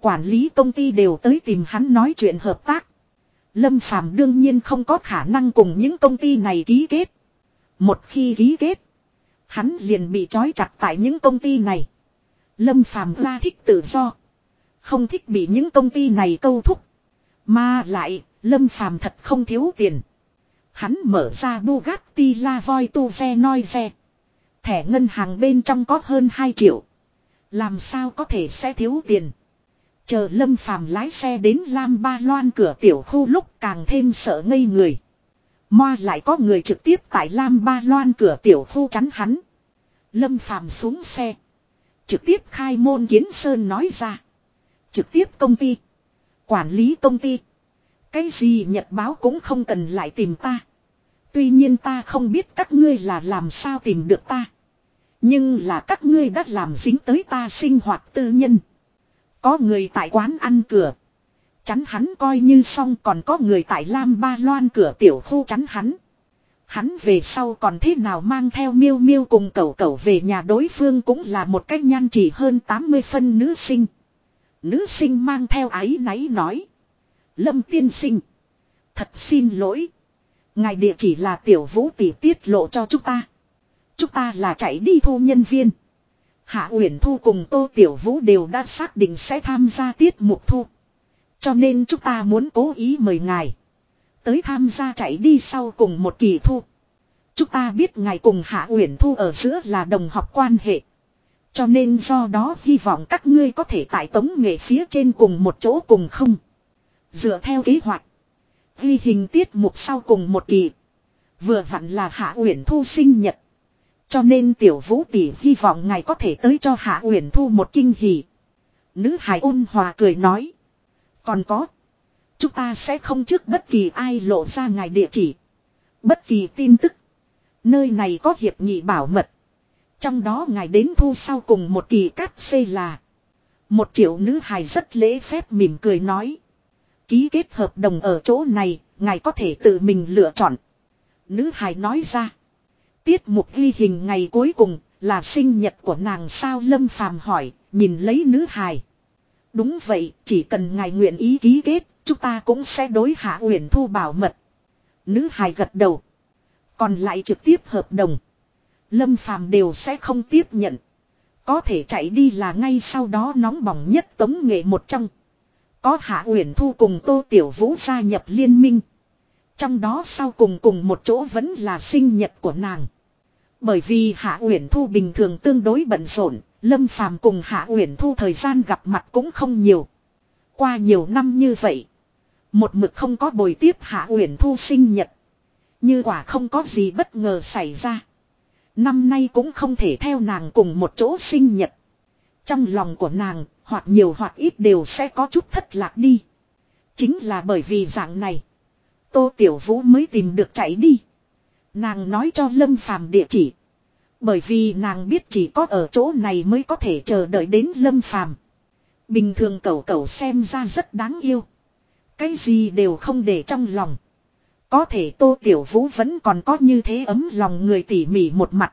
Quản lý công ty đều tới tìm hắn nói chuyện hợp tác. Lâm Phàm đương nhiên không có khả năng cùng những công ty này ký kết. Một khi ký kết, hắn liền bị trói chặt tại những công ty này. Lâm Phàm ra thích tự do, không thích bị những công ty này câu thúc. Mà lại, Lâm Phàm thật không thiếu tiền. Hắn mở ra Bugatti La Voi Tu Ve Noi Ve. Thẻ ngân hàng bên trong có hơn 2 triệu. Làm sao có thể sẽ thiếu tiền. Chờ Lâm Phàm lái xe đến Lam Ba Loan cửa tiểu khu lúc càng thêm sợ ngây người. Moa lại có người trực tiếp tại Lam Ba Loan cửa tiểu khu chắn hắn. Lâm Phàm xuống xe. Trực tiếp khai môn kiến sơn nói ra. Trực tiếp công ty. Quản lý công ty. Cái gì nhật báo cũng không cần lại tìm ta. Tuy nhiên ta không biết các ngươi là làm sao tìm được ta. Nhưng là các ngươi đã làm dính tới ta sinh hoạt tư nhân. Có người tại quán ăn cửa. Chắn hắn coi như xong còn có người tại Lam Ba Loan cửa tiểu khu chắn hắn. Hắn về sau còn thế nào mang theo miêu miêu cùng cậu cậu về nhà đối phương cũng là một cách nhan chỉ hơn 80 phân nữ sinh. Nữ sinh mang theo ái náy nói. Lâm tiên sinh. Thật xin lỗi. Ngài địa chỉ là tiểu vũ tỷ tiết lộ cho chúng ta. Chúng ta là chạy đi thu nhân viên. Hạ Uyển Thu cùng Tô Tiểu Vũ đều đã xác định sẽ tham gia tiết mục thu. Cho nên chúng ta muốn cố ý mời ngài. Tới tham gia chạy đi sau cùng một kỳ thu. Chúng ta biết ngài cùng Hạ Uyển Thu ở giữa là đồng học quan hệ. Cho nên do đó hy vọng các ngươi có thể tại tống nghệ phía trên cùng một chỗ cùng không. Dựa theo kế hoạch. Ghi hình tiết mục sau cùng một kỳ. Vừa vặn là Hạ Uyển Thu sinh nhật. Cho nên tiểu vũ tỷ hy vọng ngài có thể tới cho Hạ Uyển Thu một kinh hỉ. Nữ hải ôn hòa cười nói. Còn có. Chúng ta sẽ không trước bất kỳ ai lộ ra ngài địa chỉ. Bất kỳ tin tức. Nơi này có hiệp nghị bảo mật. Trong đó ngài đến thu sau cùng một kỳ cắt xê là. Một triệu nữ hài rất lễ phép mỉm cười nói. Ký kết hợp đồng ở chỗ này, ngài có thể tự mình lựa chọn. Nữ hài nói ra. Tiết mục ghi hình ngày cuối cùng là sinh nhật của nàng sao Lâm Phàm hỏi, nhìn lấy nữ hài. Đúng vậy, chỉ cần ngài nguyện ý ký kết, chúng ta cũng sẽ đối hạ uyển thu bảo mật. Nữ hài gật đầu. Còn lại trực tiếp hợp đồng. Lâm Phàm đều sẽ không tiếp nhận. Có thể chạy đi là ngay sau đó nóng bỏng nhất tống nghệ một trong. Có Hạ Uyển Thu cùng Tô Tiểu Vũ gia nhập liên minh. Trong đó sau cùng cùng một chỗ vẫn là sinh nhật của nàng. Bởi vì Hạ Uyển Thu bình thường tương đối bận rộn, Lâm Phàm cùng Hạ Uyển Thu thời gian gặp mặt cũng không nhiều. Qua nhiều năm như vậy, một mực không có bồi tiếp Hạ Uyển Thu sinh nhật. Như quả không có gì bất ngờ xảy ra. Năm nay cũng không thể theo nàng cùng một chỗ sinh nhật. Trong lòng của nàng, hoặc nhiều hoặc ít đều sẽ có chút thất lạc đi. Chính là bởi vì dạng này. Tô Tiểu Vũ mới tìm được chạy đi. Nàng nói cho Lâm Phàm địa chỉ. Bởi vì nàng biết chỉ có ở chỗ này mới có thể chờ đợi đến Lâm Phàm. Bình thường cậu cậu xem ra rất đáng yêu. Cái gì đều không để trong lòng. Có thể Tô Tiểu Vũ vẫn còn có như thế ấm lòng người tỉ mỉ một mặt.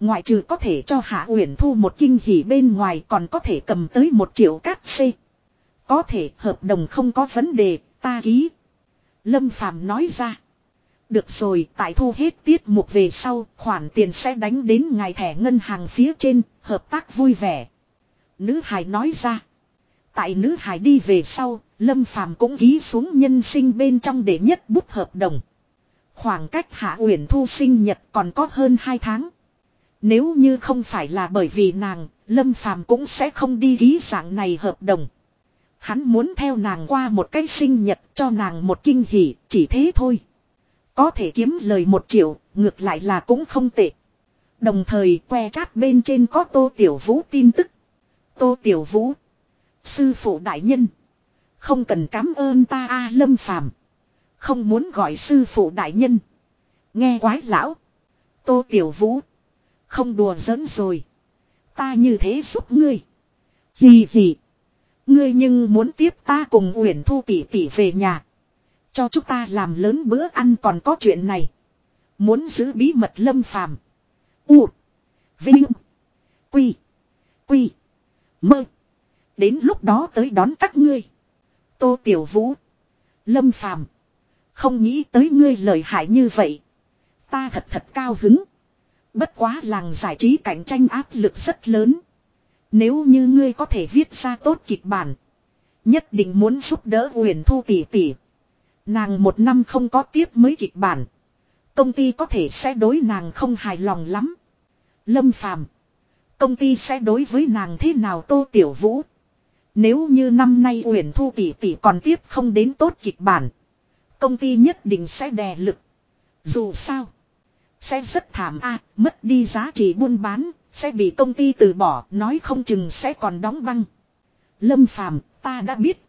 Ngoại trừ có thể cho Hạ Uyển Thu một kinh hỉ bên ngoài còn có thể cầm tới một triệu cát xê. Có thể hợp đồng không có vấn đề, ta ký. Lâm Phàm nói ra. Được rồi, tại thu hết tiết mục về sau, khoản tiền sẽ đánh đến ngài thẻ ngân hàng phía trên, hợp tác vui vẻ. Nữ Hải nói ra. Tại nữ Hải đi về sau, Lâm Phàm cũng ký xuống nhân sinh bên trong để nhất bút hợp đồng. Khoảng cách Hạ Uyển Thu sinh nhật còn có hơn 2 tháng. Nếu như không phải là bởi vì nàng, Lâm Phàm cũng sẽ không đi ký dạng này hợp đồng. Hắn muốn theo nàng qua một cái sinh nhật cho nàng một kinh hỉ, chỉ thế thôi. Có thể kiếm lời một triệu, ngược lại là cũng không tệ. Đồng thời que chat bên trên có Tô Tiểu Vũ tin tức. Tô Tiểu Vũ. Sư phụ đại nhân. Không cần cảm ơn ta a lâm phàm. Không muốn gọi sư phụ đại nhân. Nghe quái lão. Tô Tiểu Vũ. Không đùa giỡn rồi. Ta như thế giúp ngươi. Hì hì. Ngươi nhưng muốn tiếp ta cùng Uyển Thu tỷ tỷ về nhà. Cho chúng ta làm lớn bữa ăn còn có chuyện này. Muốn giữ bí mật lâm phàm. U. Vinh. Quy. Quy. Mơ. Đến lúc đó tới đón các ngươi. Tô Tiểu Vũ. Lâm phàm. Không nghĩ tới ngươi lợi hại như vậy. Ta thật thật cao hứng. Bất quá làng giải trí cạnh tranh áp lực rất lớn. Nếu như ngươi có thể viết ra tốt kịch bản. Nhất định muốn giúp đỡ huyền thu tỷ tỷ. Nàng một năm không có tiếp mới kịch bản. Công ty có thể sẽ đối nàng không hài lòng lắm. Lâm phàm. Công ty sẽ đối với nàng thế nào tô tiểu vũ. Nếu như năm nay Uyển Thu tỷ tỷ còn tiếp không đến tốt kịch bản, công ty nhất định sẽ đè lực. Dù sao, sẽ rất thảm a, mất đi giá trị buôn bán, sẽ bị công ty từ bỏ, nói không chừng sẽ còn đóng băng. Lâm Phàm, ta đã biết.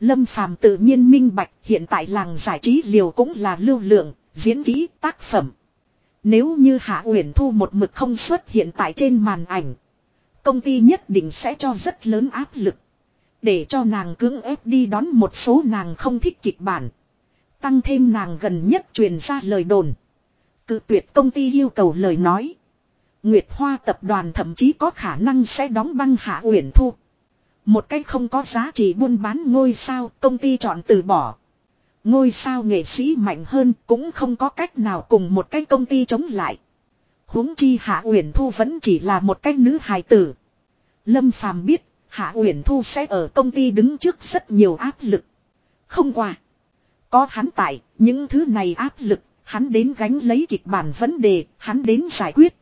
Lâm Phàm tự nhiên minh bạch, hiện tại làng giải trí liều cũng là lưu lượng, diễn kỹ, tác phẩm. Nếu như Hạ Uyển Thu một mực không xuất hiện tại trên màn ảnh, công ty nhất định sẽ cho rất lớn áp lực. Để cho nàng cưỡng ép đi đón một số nàng không thích kịch bản. Tăng thêm nàng gần nhất truyền ra lời đồn. Cự tuyệt công ty yêu cầu lời nói. Nguyệt Hoa tập đoàn thậm chí có khả năng sẽ đóng băng hạ uyển thu. Một cách không có giá trị buôn bán ngôi sao, công ty chọn từ bỏ. Ngôi sao nghệ sĩ mạnh hơn cũng không có cách nào cùng một cái công ty chống lại. huống chi Hạ Uyển Thu vẫn chỉ là một cái nữ hài tử. Lâm Phàm biết Hạ Uyển Thu sẽ ở công ty đứng trước rất nhiều áp lực. Không qua. Có hắn tại, những thứ này áp lực, hắn đến gánh lấy kịch bản vấn đề, hắn đến giải quyết.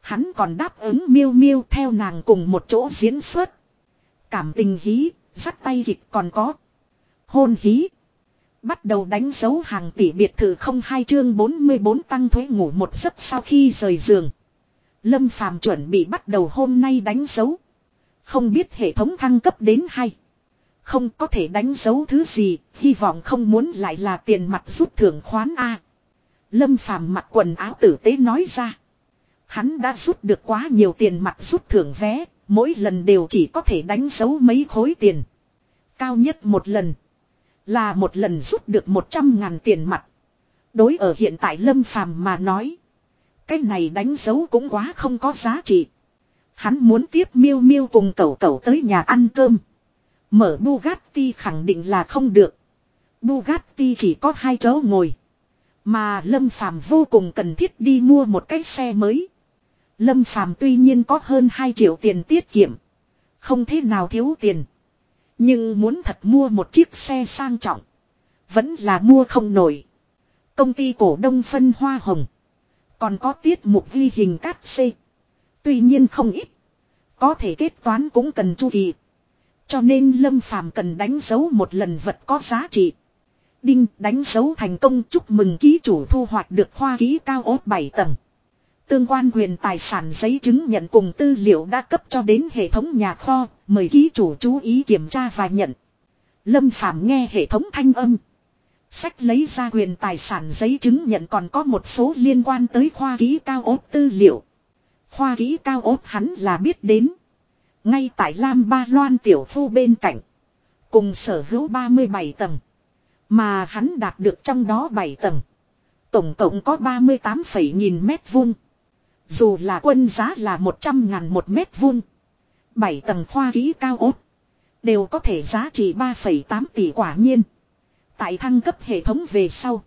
Hắn còn đáp ứng miêu miêu theo nàng cùng một chỗ diễn xuất. Cảm tình hí, dắt tay kịch còn có. Hôn hí. Bắt đầu đánh dấu hàng tỷ biệt thự không hai chương 44 tăng thuế ngủ một giấc sau khi rời giường. Lâm Phàm chuẩn bị bắt đầu hôm nay đánh dấu. Không biết hệ thống thăng cấp đến hay. Không có thể đánh dấu thứ gì, hy vọng không muốn lại là tiền mặt rút thưởng khoán A. Lâm Phàm mặc quần áo tử tế nói ra. Hắn đã rút được quá nhiều tiền mặt rút thưởng vé, mỗi lần đều chỉ có thể đánh dấu mấy khối tiền. Cao nhất một lần. Là một lần rút được 100 ngàn tiền mặt. Đối ở hiện tại Lâm Phàm mà nói. Cái này đánh dấu cũng quá không có giá trị. Hắn muốn tiếp miêu miêu cùng cậu cậu tới nhà ăn cơm. Mở Bugatti khẳng định là không được. Bugatti chỉ có hai chỗ ngồi. Mà Lâm Phàm vô cùng cần thiết đi mua một cái xe mới. Lâm Phàm tuy nhiên có hơn 2 triệu tiền tiết kiệm. Không thế nào thiếu tiền. Nhưng muốn thật mua một chiếc xe sang trọng. Vẫn là mua không nổi. Công ty cổ đông phân hoa hồng. Còn có tiết mục ghi hình cắt xê. Tuy nhiên không ít. Có thể kết toán cũng cần chu kỳ. Cho nên Lâm Phàm cần đánh dấu một lần vật có giá trị. Đinh đánh dấu thành công chúc mừng ký chủ thu hoạch được khoa ký cao ốt 7 tầng. Tương quan quyền tài sản giấy chứng nhận cùng tư liệu đã cấp cho đến hệ thống nhà kho, mời ký chủ chú ý kiểm tra và nhận. Lâm Phàm nghe hệ thống thanh âm. Sách lấy ra quyền tài sản giấy chứng nhận còn có một số liên quan tới khoa ký cao ốt tư liệu. Khoa ký cao ốt hắn là biết đến. Ngay tại Lam Ba Loan tiểu phu bên cạnh. Cùng sở hữu 37 tầng. Mà hắn đạt được trong đó 7 tầng. Tổng cộng có 38 nghìn mét vuông. Dù là quân giá là 100 ngàn một mét vuông. 7 tầng khoa ký cao ốt. Đều có thể giá trị 3,8 tỷ quả nhiên. Tại thăng cấp hệ thống về sau.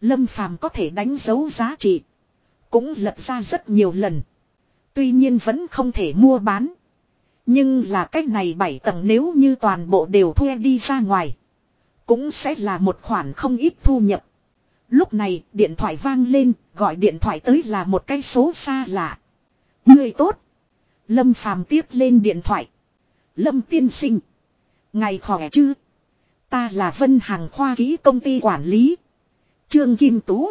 Lâm phàm có thể đánh dấu giá trị. Cũng lật ra rất nhiều lần. Tuy nhiên vẫn không thể mua bán. Nhưng là cách này 7 tầng nếu như toàn bộ đều thuê đi ra ngoài. Cũng sẽ là một khoản không ít thu nhập. Lúc này điện thoại vang lên, gọi điện thoại tới là một cái số xa lạ. Người tốt. Lâm Phàm tiếp lên điện thoại. Lâm tiên sinh. Ngày khỏe chứ? Ta là Vân Hàng Khoa Ký công ty quản lý. Trương Kim Tú.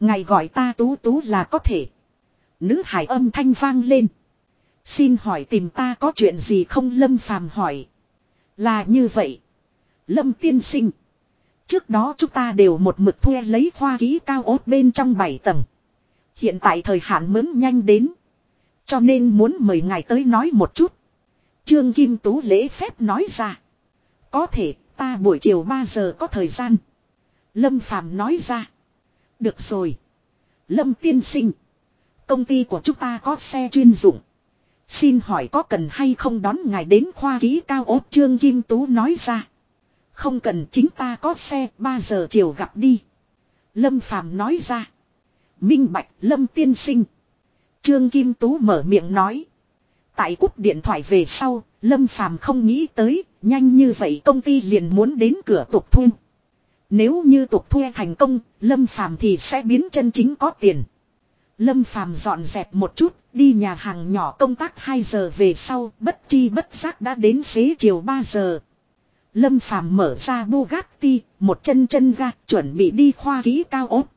Ngày gọi ta Tú Tú là có thể. Nữ hải âm thanh vang lên. Xin hỏi tìm ta có chuyện gì không Lâm Phàm hỏi. Là như vậy. Lâm tiên sinh. Trước đó chúng ta đều một mực thuê lấy khoa ký cao ốt bên trong 7 tầng. Hiện tại thời hạn mướn nhanh đến. Cho nên muốn mời ngài tới nói một chút. Trương Kim Tú lễ phép nói ra. Có thể, ta buổi chiều 3 giờ có thời gian. Lâm Phàm nói ra. Được rồi. Lâm tiên sinh. Công ty của chúng ta có xe chuyên dụng. Xin hỏi có cần hay không đón ngài đến khoa ký cao ốt Trương Kim Tú nói ra. Không cần chính ta có xe 3 giờ chiều gặp đi. Lâm Phàm nói ra. Minh Bạch Lâm tiên sinh. Trương Kim Tú mở miệng nói. Tại cúp điện thoại về sau, Lâm Phàm không nghĩ tới, nhanh như vậy công ty liền muốn đến cửa tục thuê. Nếu như tục thuê thành công, Lâm Phàm thì sẽ biến chân chính có tiền. Lâm Phàm dọn dẹp một chút, đi nhà hàng nhỏ công tác 2 giờ về sau, bất chi bất giác đã đến xế chiều 3 giờ. Lâm Phàm mở ra Bugatti, một chân chân ga, chuẩn bị đi khoa ký cao ốp.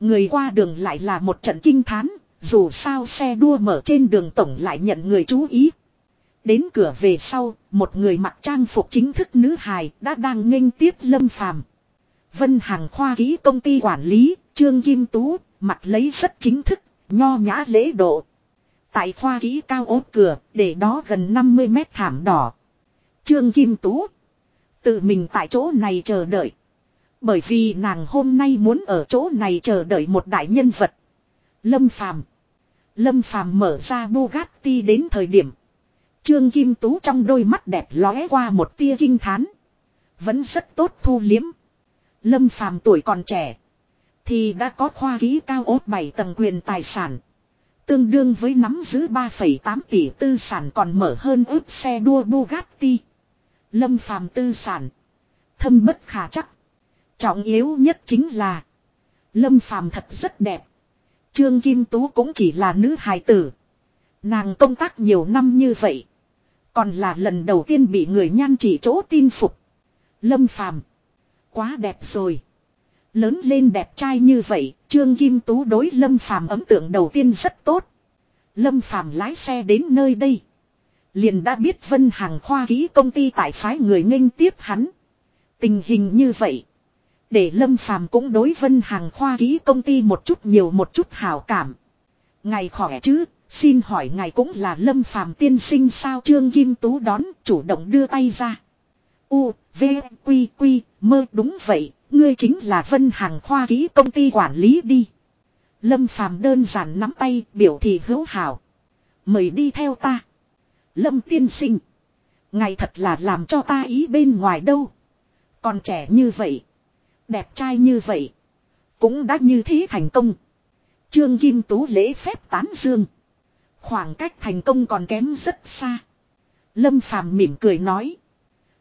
Người qua đường lại là một trận kinh thán, dù sao xe đua mở trên đường tổng lại nhận người chú ý. Đến cửa về sau, một người mặc trang phục chính thức nữ hài đã đang nghênh tiếp Lâm Phàm. Vân Hàng khoa ký công ty quản lý, Trương Kim Tú, mặt lấy rất chính thức, nho nhã lễ độ. Tại khoa ký cao ốt cửa, để đó gần 50 mét thảm đỏ. Trương Kim Tú. Tự mình tại chỗ này chờ đợi. Bởi vì nàng hôm nay muốn ở chỗ này chờ đợi một đại nhân vật. Lâm Phàm. Lâm Phàm mở ra Bugatti đến thời điểm. Trương Kim Tú trong đôi mắt đẹp lóe qua một tia kinh thán. Vẫn rất tốt thu liếm. Lâm Phàm tuổi còn trẻ. Thì đã có khoa ký cao ốt 7 tầng quyền tài sản. Tương đương với nắm giữ 3,8 tỷ tư sản còn mở hơn ước xe đua Bugatti. Lâm phàm tư sản. Thâm bất khả chắc. Trọng yếu nhất chính là. Lâm phàm thật rất đẹp. Trương Kim Tú cũng chỉ là nữ hài tử. Nàng công tác nhiều năm như vậy. Còn là lần đầu tiên bị người nhan chỉ chỗ tin phục. Lâm phàm. Quá đẹp rồi. Lớn lên đẹp trai như vậy, Trương Kim Tú đối Lâm Phàm ấn tượng đầu tiên rất tốt. Lâm Phàm lái xe đến nơi đây. Liền đã biết Vân Hàng khoa ký công ty tại phái người nghênh tiếp hắn. Tình hình như vậy. Để Lâm Phàm cũng đối Vân Hàng khoa ký công ty một chút nhiều một chút hào cảm. Ngài khỏe chứ, xin hỏi ngài cũng là Lâm Phàm tiên sinh sao Trương Kim Tú đón chủ động đưa tay ra. U, V, Quy, Quy, mơ đúng vậy, ngươi chính là Vân Hàng khoa ký công ty quản lý đi. Lâm Phàm đơn giản nắm tay, biểu thị hữu hảo. Mời đi theo ta. Lâm tiên sinh. Ngài thật là làm cho ta ý bên ngoài đâu. Còn trẻ như vậy. Đẹp trai như vậy. Cũng đã như thế thành công. Trương Kim Tú lễ phép tán dương. Khoảng cách thành công còn kém rất xa. Lâm Phàm mỉm cười nói.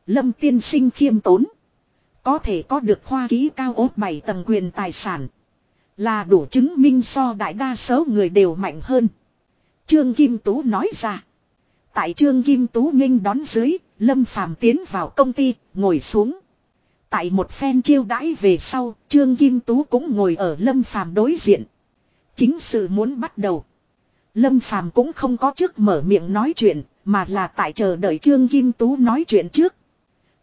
Lâm tiên sinh khiêm tốn. Có thể có được khoa ký cao ốt 7 tầng quyền tài sản. Là đủ chứng minh so đại đa số người đều mạnh hơn. Trương Kim Tú nói ra. Tại Trương Kim Tú nghênh đón dưới, Lâm Phàm tiến vào công ty, ngồi xuống. Tại một phen chiêu đãi về sau, Trương Kim Tú cũng ngồi ở Lâm Phàm đối diện. Chính sự muốn bắt đầu. Lâm Phàm cũng không có trước mở miệng nói chuyện, mà là tại chờ đợi Trương Kim Tú nói chuyện trước.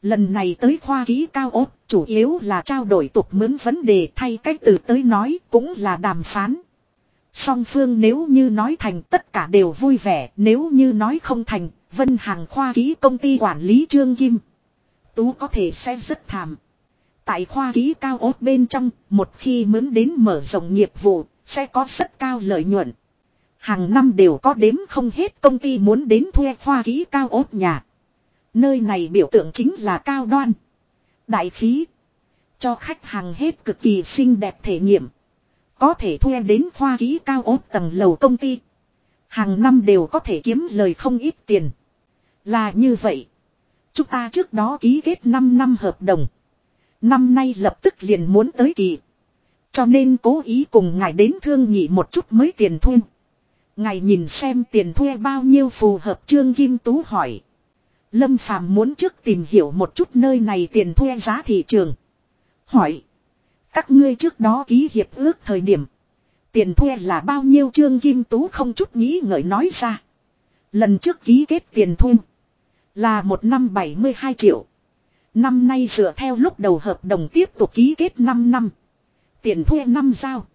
Lần này tới khoa ký cao ốt, chủ yếu là trao đổi tục mướn vấn đề thay cách từ tới nói cũng là đàm phán. Song phương nếu như nói thành tất cả đều vui vẻ, nếu như nói không thành, Vân Hàng khoa ký công ty quản lý Trương Kim. Tú có thể sẽ rất thảm. Tại khoa ký cao ốt bên trong, một khi mướn đến mở rộng nghiệp vụ, sẽ có rất cao lợi nhuận. Hàng năm đều có đếm không hết công ty muốn đến thuê khoa ký cao ốt nhà. Nơi này biểu tượng chính là cao đoan. Đại khí. Cho khách hàng hết cực kỳ xinh đẹp thể nghiệm. Có thể thuê đến khoa ký cao ốt tầng lầu công ty. Hàng năm đều có thể kiếm lời không ít tiền. Là như vậy. Chúng ta trước đó ký kết 5 năm hợp đồng. Năm nay lập tức liền muốn tới kỳ. Cho nên cố ý cùng ngài đến thương nghị một chút mới tiền thuê. Ngài nhìn xem tiền thuê bao nhiêu phù hợp Trương Kim Tú hỏi. Lâm Phàm muốn trước tìm hiểu một chút nơi này tiền thuê giá thị trường. Hỏi. Các ngươi trước đó ký hiệp ước thời điểm. Tiền thuê là bao nhiêu Trương Kim Tú không chút nghĩ ngợi nói ra. Lần trước ký kết tiền thuê. Là một năm 72 triệu. Năm nay dựa theo lúc đầu hợp đồng tiếp tục ký kết 5 năm. Tiền thuê năm giao.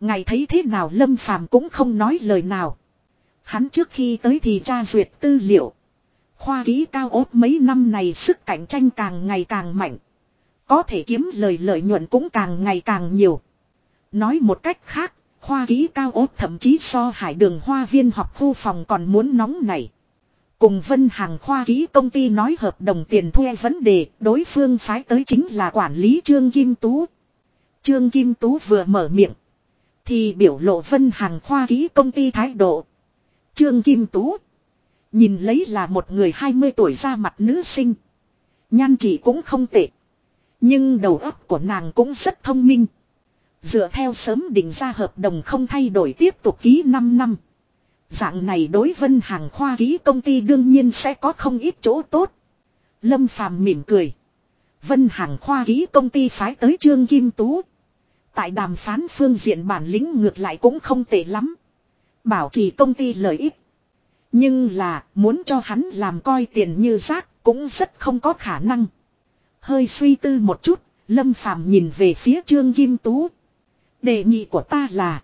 Ngày thấy thế nào Lâm Phàm cũng không nói lời nào. Hắn trước khi tới thì tra duyệt tư liệu. Khoa ký cao ốt mấy năm này sức cạnh tranh càng ngày càng mạnh. Có thể kiếm lời lợi nhuận cũng càng ngày càng nhiều. Nói một cách khác, khoa ký cao ốt thậm chí so hải đường hoa viên học khu phòng còn muốn nóng này. Cùng Vân Hàng khoa ký công ty nói hợp đồng tiền thuê vấn đề, đối phương phái tới chính là quản lý Trương Kim Tú. Trương Kim Tú vừa mở miệng, thì biểu lộ Vân Hàng khoa ký công ty thái độ. Trương Kim Tú, nhìn lấy là một người 20 tuổi ra mặt nữ sinh. Nhan chỉ cũng không tệ. Nhưng đầu óc của nàng cũng rất thông minh. Dựa theo sớm định ra hợp đồng không thay đổi tiếp tục ký 5 năm. Dạng này đối vân hàng khoa ký công ty đương nhiên sẽ có không ít chỗ tốt. Lâm Phàm mỉm cười. Vân hàng khoa ký công ty phái tới Trương Kim Tú. Tại đàm phán phương diện bản lĩnh ngược lại cũng không tệ lắm. Bảo trì công ty lợi ích. Nhưng là muốn cho hắn làm coi tiền như rác cũng rất không có khả năng. Hơi suy tư một chút, Lâm Phàm nhìn về phía Trương Kim Tú. Đề nghị của ta là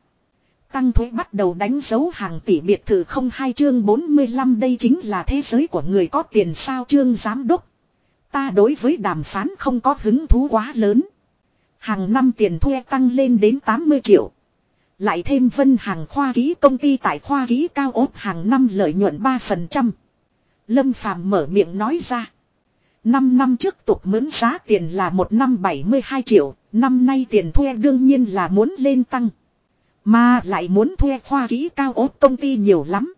Tăng thuế bắt đầu đánh dấu hàng tỷ biệt thự không hai chương 45 đây chính là thế giới của người có tiền sao chương giám đốc. Ta đối với đàm phán không có hứng thú quá lớn. Hàng năm tiền thuê tăng lên đến 80 triệu. Lại thêm vân hàng khoa ký công ty tại khoa ký cao ốt hàng năm lợi nhuận 3%. Lâm Phàm mở miệng nói ra. 5 năm trước tục mướn giá tiền là một năm 72 triệu, năm nay tiền thuê đương nhiên là muốn lên tăng. Mà lại muốn thuê khoa ký cao ốt công ty nhiều lắm.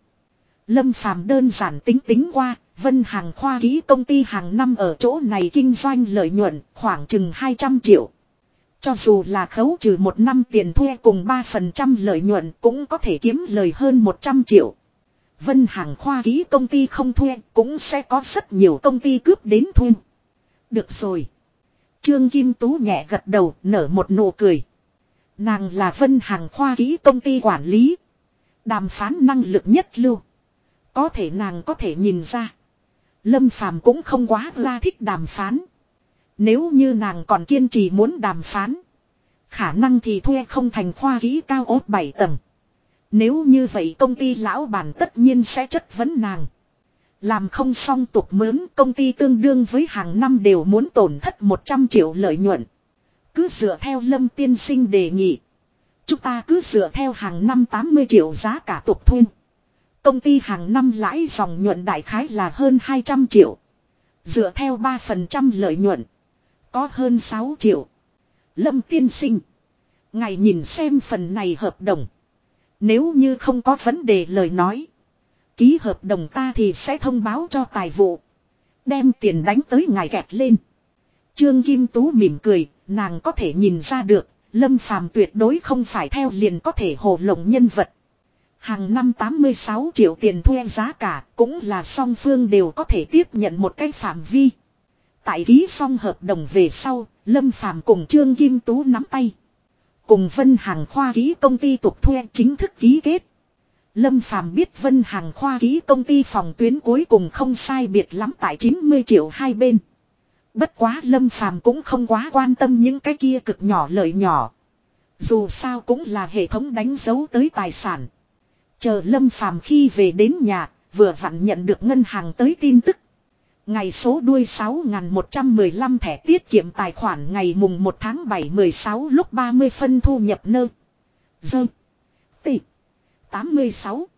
Lâm Phàm đơn giản tính tính qua, vân hàng khoa ký công ty hàng năm ở chỗ này kinh doanh lợi nhuận khoảng chừng 200 triệu. Cho dù là khấu trừ một năm tiền thuê cùng 3% lợi nhuận cũng có thể kiếm lời hơn 100 triệu. Vân hàng khoa ký công ty không thuê cũng sẽ có rất nhiều công ty cướp đến thuê. Được rồi. Trương Kim Tú nhẹ gật đầu, nở một nụ cười. Nàng là vân hàng khoa ký công ty quản lý. Đàm phán năng lực nhất lưu. Có thể nàng có thể nhìn ra. Lâm Phàm cũng không quá ra thích đàm phán. Nếu như nàng còn kiên trì muốn đàm phán. Khả năng thì thuê không thành khoa ký cao ốt 7 tầng. Nếu như vậy công ty lão bản tất nhiên sẽ chất vấn nàng. Làm không xong tục mướn, công ty tương đương với hàng năm đều muốn tổn thất 100 triệu lợi nhuận. Cứ dựa theo lâm tiên sinh đề nghị. Chúng ta cứ dựa theo hàng năm 80 triệu giá cả tục thuê. Công ty hàng năm lãi dòng nhuận đại khái là hơn 200 triệu. Dựa theo 3% lợi nhuận. Có hơn 6 triệu. Lâm tiên sinh. Ngài nhìn xem phần này hợp đồng. Nếu như không có vấn đề lời nói. Ký hợp đồng ta thì sẽ thông báo cho tài vụ. Đem tiền đánh tới ngài kẹt lên. Trương Kim Tú mỉm cười, nàng có thể nhìn ra được, Lâm Phàm tuyệt đối không phải theo liền có thể hồ lộng nhân vật. Hàng năm 86 triệu tiền thuê giá cả cũng là song phương đều có thể tiếp nhận một cái phạm vi. Tại ký xong hợp đồng về sau, Lâm Phàm cùng Trương Kim Tú nắm tay. Cùng Vân Hàng Khoa ký công ty tục thuê chính thức ký kết. Lâm Phàm biết Vân Hàng Khoa ký công ty phòng tuyến cuối cùng không sai biệt lắm tại 90 triệu hai bên. Bất quá Lâm Phàm cũng không quá quan tâm những cái kia cực nhỏ lợi nhỏ. Dù sao cũng là hệ thống đánh dấu tới tài sản. Chờ Lâm Phàm khi về đến nhà, vừa vặn nhận được ngân hàng tới tin tức. Ngày số đuôi 6115 thẻ tiết kiệm tài khoản ngày mùng 1 tháng 7 16 lúc 30 phân thu nhập nơ. Dơ. Tỷ. 86.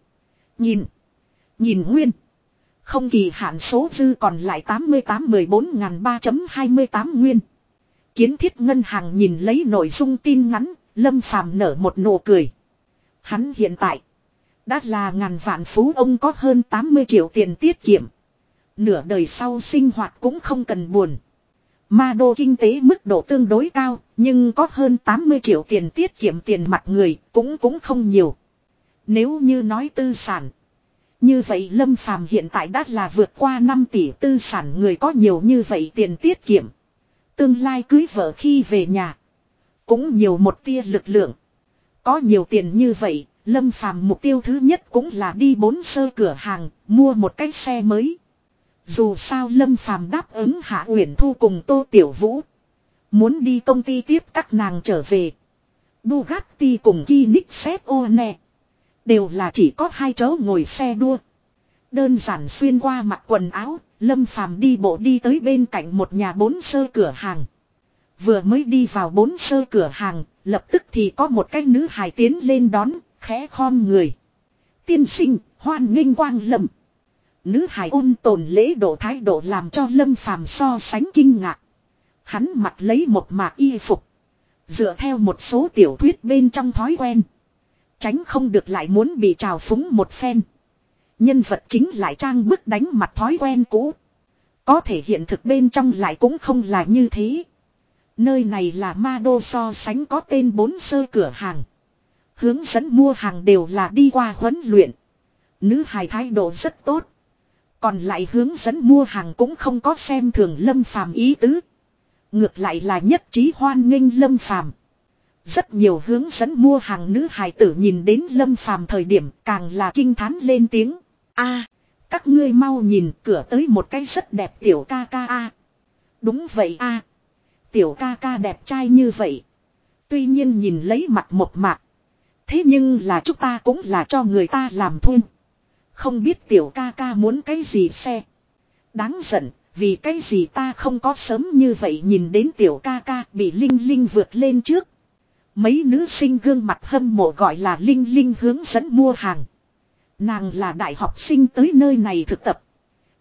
Nhìn. Nhìn nguyên. Không kỳ hạn số dư còn lại 88 14 3.28 nguyên. Kiến thiết ngân hàng nhìn lấy nội dung tin ngắn, Lâm Phàm nở một nụ cười. Hắn hiện tại đã là ngàn vạn phú ông có hơn 80 triệu tiền tiết kiệm. Nửa đời sau sinh hoạt cũng không cần buồn. Ma đô kinh tế mức độ tương đối cao, nhưng có hơn 80 triệu tiền tiết kiệm tiền mặt người, cũng cũng không nhiều. Nếu như nói tư sản. Như vậy Lâm Phàm hiện tại đã là vượt qua 5 tỷ tư sản người có nhiều như vậy tiền tiết kiệm. Tương lai cưới vợ khi về nhà. Cũng nhiều một tia lực lượng. Có nhiều tiền như vậy, Lâm Phàm mục tiêu thứ nhất cũng là đi bốn sơ cửa hàng, mua một cái xe mới. Dù sao Lâm Phàm đáp ứng Hạ Uyển Thu cùng Tô Tiểu Vũ. Muốn đi công ty tiếp các nàng trở về. Bugatti cùng Koenigsegg nè Đều là chỉ có hai chỗ ngồi xe đua. Đơn giản xuyên qua mặc quần áo, Lâm Phàm đi bộ đi tới bên cạnh một nhà bốn sơ cửa hàng. Vừa mới đi vào bốn sơ cửa hàng, lập tức thì có một cái nữ hài tiến lên đón, khẽ khom người. Tiên sinh, hoan nghênh quang lâm. Nữ hài ôn tồn lễ độ thái độ làm cho Lâm Phàm so sánh kinh ngạc. Hắn mặc lấy một mạc y phục. Dựa theo một số tiểu thuyết bên trong thói quen. Tránh không được lại muốn bị trào phúng một phen. Nhân vật chính lại trang bức đánh mặt thói quen cũ. Có thể hiện thực bên trong lại cũng không là như thế. Nơi này là ma đô so sánh có tên bốn sơ cửa hàng. Hướng dẫn mua hàng đều là đi qua huấn luyện. Nữ hài thái độ rất tốt. Còn lại hướng dẫn mua hàng cũng không có xem thường lâm phàm ý tứ. Ngược lại là nhất trí hoan nghênh lâm phàm. Rất nhiều hướng dẫn mua hàng nữ hài tử nhìn đến lâm phàm thời điểm càng là kinh thán lên tiếng. a, các ngươi mau nhìn cửa tới một cái rất đẹp tiểu ca ca a Đúng vậy a Tiểu ca ca đẹp trai như vậy. Tuy nhiên nhìn lấy mặt một mạc. Thế nhưng là chúng ta cũng là cho người ta làm thuê. Không biết tiểu ca ca muốn cái gì xe. Đáng giận, vì cái gì ta không có sớm như vậy nhìn đến tiểu ca ca bị Linh Linh vượt lên trước. Mấy nữ sinh gương mặt hâm mộ gọi là Linh Linh hướng dẫn mua hàng. Nàng là đại học sinh tới nơi này thực tập.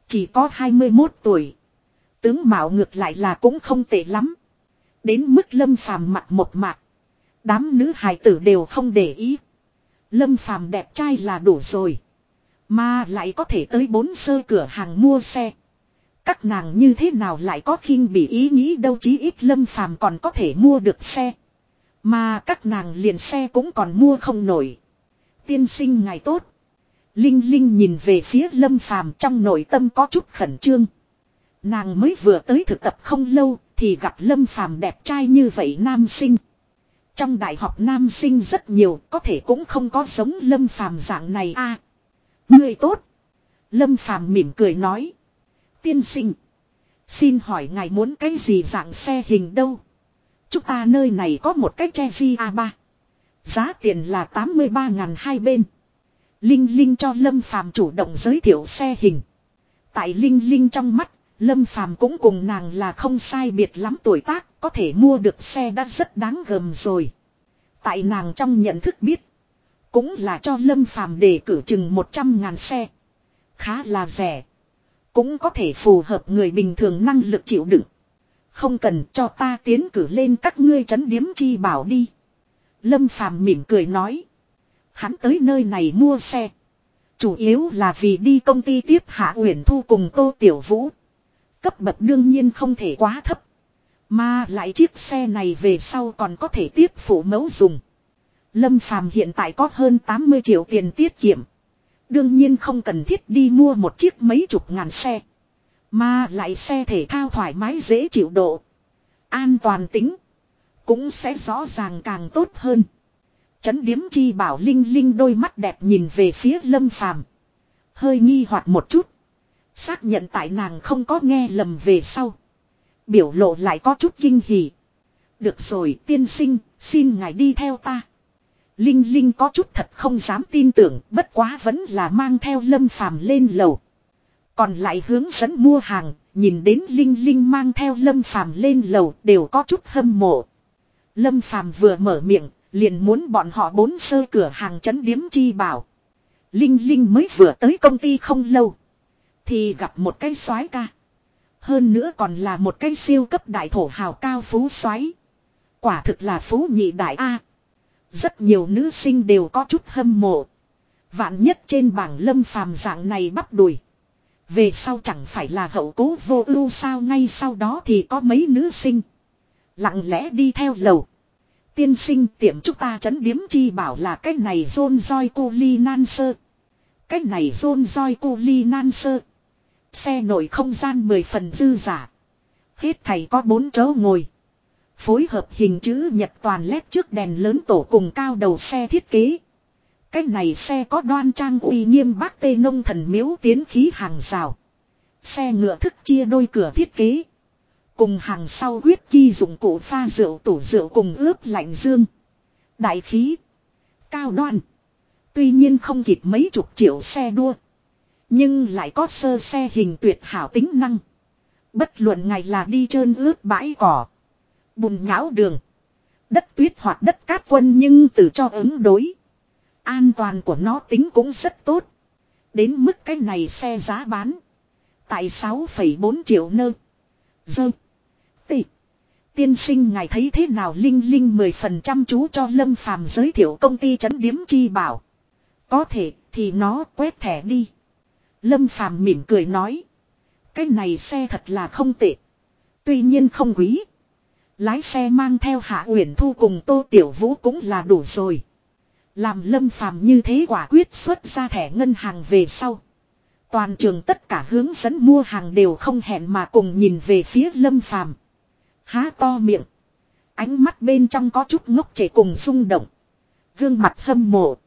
Chỉ có 21 tuổi. Tướng mạo ngược lại là cũng không tệ lắm. Đến mức lâm phàm mặt một mạc. Đám nữ hài tử đều không để ý. Lâm phàm đẹp trai là đủ rồi. Mà lại có thể tới bốn sơ cửa hàng mua xe. Các nàng như thế nào lại có khinh bị ý nghĩ đâu chí ít lâm phàm còn có thể mua được xe. Mà các nàng liền xe cũng còn mua không nổi. Tiên sinh ngày tốt. Linh Linh nhìn về phía lâm phàm trong nội tâm có chút khẩn trương. Nàng mới vừa tới thực tập không lâu thì gặp lâm phàm đẹp trai như vậy nam sinh. Trong đại học nam sinh rất nhiều, có thể cũng không có giống lâm phàm dạng này a Người tốt. Lâm phàm mỉm cười nói. Tiên sinh. Xin hỏi ngài muốn cái gì dạng xe hình đâu? Chúng ta nơi này có một cái che A3. Giá tiền là 83 ngàn hai bên. Linh Linh cho Lâm Phàm chủ động giới thiệu xe hình. Tại Linh Linh trong mắt, Lâm Phàm cũng cùng nàng là không sai biệt lắm tuổi tác, có thể mua được xe đã rất đáng gờm rồi. Tại nàng trong nhận thức biết, cũng là cho Lâm Phàm để cử chừng 100 ngàn xe. Khá là rẻ. Cũng có thể phù hợp người bình thường năng lực chịu đựng. Không cần cho ta tiến cử lên các ngươi chấn điếm chi bảo đi. Lâm Phàm mỉm cười nói. Hắn tới nơi này mua xe. Chủ yếu là vì đi công ty tiếp Hạ Uyển Thu cùng Tô Tiểu Vũ. Cấp bậc đương nhiên không thể quá thấp. Mà lại chiếc xe này về sau còn có thể tiếp phụ mẫu dùng. Lâm Phàm hiện tại có hơn 80 triệu tiền tiết kiệm. Đương nhiên không cần thiết đi mua một chiếc mấy chục ngàn xe. Mà lại xe thể thao thoải mái dễ chịu độ. An toàn tính. Cũng sẽ rõ ràng càng tốt hơn. Chấn điếm chi bảo Linh Linh đôi mắt đẹp nhìn về phía Lâm Phàm Hơi nghi hoặc một chút. Xác nhận tại nàng không có nghe lầm về sau. Biểu lộ lại có chút kinh hỉ. Được rồi tiên sinh, xin ngài đi theo ta. Linh Linh có chút thật không dám tin tưởng, bất quá vẫn là mang theo lâm phàm lên lầu. Còn lại hướng dẫn mua hàng, nhìn đến Linh Linh mang theo lâm phàm lên lầu đều có chút hâm mộ. Lâm phàm vừa mở miệng, liền muốn bọn họ bốn sơ cửa hàng chấn điếm chi bảo. Linh Linh mới vừa tới công ty không lâu. Thì gặp một cái soái ca. Hơn nữa còn là một cái siêu cấp đại thổ hào cao phú soái Quả thực là phú nhị đại A. Rất nhiều nữ sinh đều có chút hâm mộ. Vạn nhất trên bảng lâm phàm dạng này bắp đùi. Về sau chẳng phải là hậu cố vô ưu sao ngay sau đó thì có mấy nữ sinh. Lặng lẽ đi theo lầu. Tiên sinh tiệm chúng ta chấn điếm chi bảo là cái này rôn roi cô ly nan sơ. Cái này rôn roi cô ly nan sơ. Xe nổi không gian mười phần dư giả. Hết thầy có bốn chỗ ngồi. Phối hợp hình chữ nhật toàn led trước đèn lớn tổ cùng cao đầu xe thiết kế. Cái này xe có đoan trang uy nghiêm bác tê nông thần miếu tiến khí hàng rào. Xe ngựa thức chia đôi cửa thiết kế. Cùng hàng sau huyết ghi dụng cụ pha rượu tủ rượu cùng ướp lạnh dương. Đại khí. Cao đoan. Tuy nhiên không kịp mấy chục triệu xe đua. Nhưng lại có sơ xe hình tuyệt hảo tính năng. Bất luận ngày là đi trơn ướt bãi cỏ. Bùn nhão đường. Đất tuyết hoặc đất cát quân nhưng từ cho ứng đối. An toàn của nó tính cũng rất tốt. Đến mức cái này xe giá bán. Tại 6,4 triệu nơ. Dơ. Tị. Tiên sinh ngài thấy thế nào Linh Linh 10% chú cho Lâm Phàm giới thiệu công ty chấn điếm chi bảo. Có thể thì nó quét thẻ đi. Lâm Phàm mỉm cười nói. Cái này xe thật là không tệ. Tuy nhiên không quý. Lái xe mang theo Hạ Uyển Thu cùng Tô Tiểu Vũ cũng là đủ rồi. Làm Lâm Phàm như thế quả quyết xuất ra thẻ ngân hàng về sau. Toàn trường tất cả hướng dẫn mua hàng đều không hẹn mà cùng nhìn về phía Lâm Phàm. Há to miệng. Ánh mắt bên trong có chút ngốc trẻ cùng rung động. Gương mặt hâm mộ.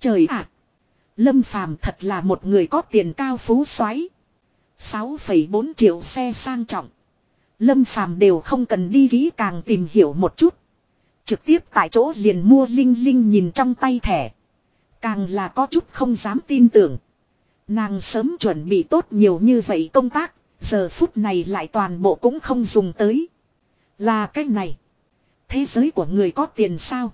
Trời ạ! Lâm Phàm thật là một người có tiền cao phú xoáy. 6,4 triệu xe sang trọng. Lâm Phàm đều không cần đi kỹ càng tìm hiểu một chút. Trực tiếp tại chỗ liền mua Linh Linh nhìn trong tay thẻ. Càng là có chút không dám tin tưởng. Nàng sớm chuẩn bị tốt nhiều như vậy công tác, giờ phút này lại toàn bộ cũng không dùng tới. Là cái này. Thế giới của người có tiền sao?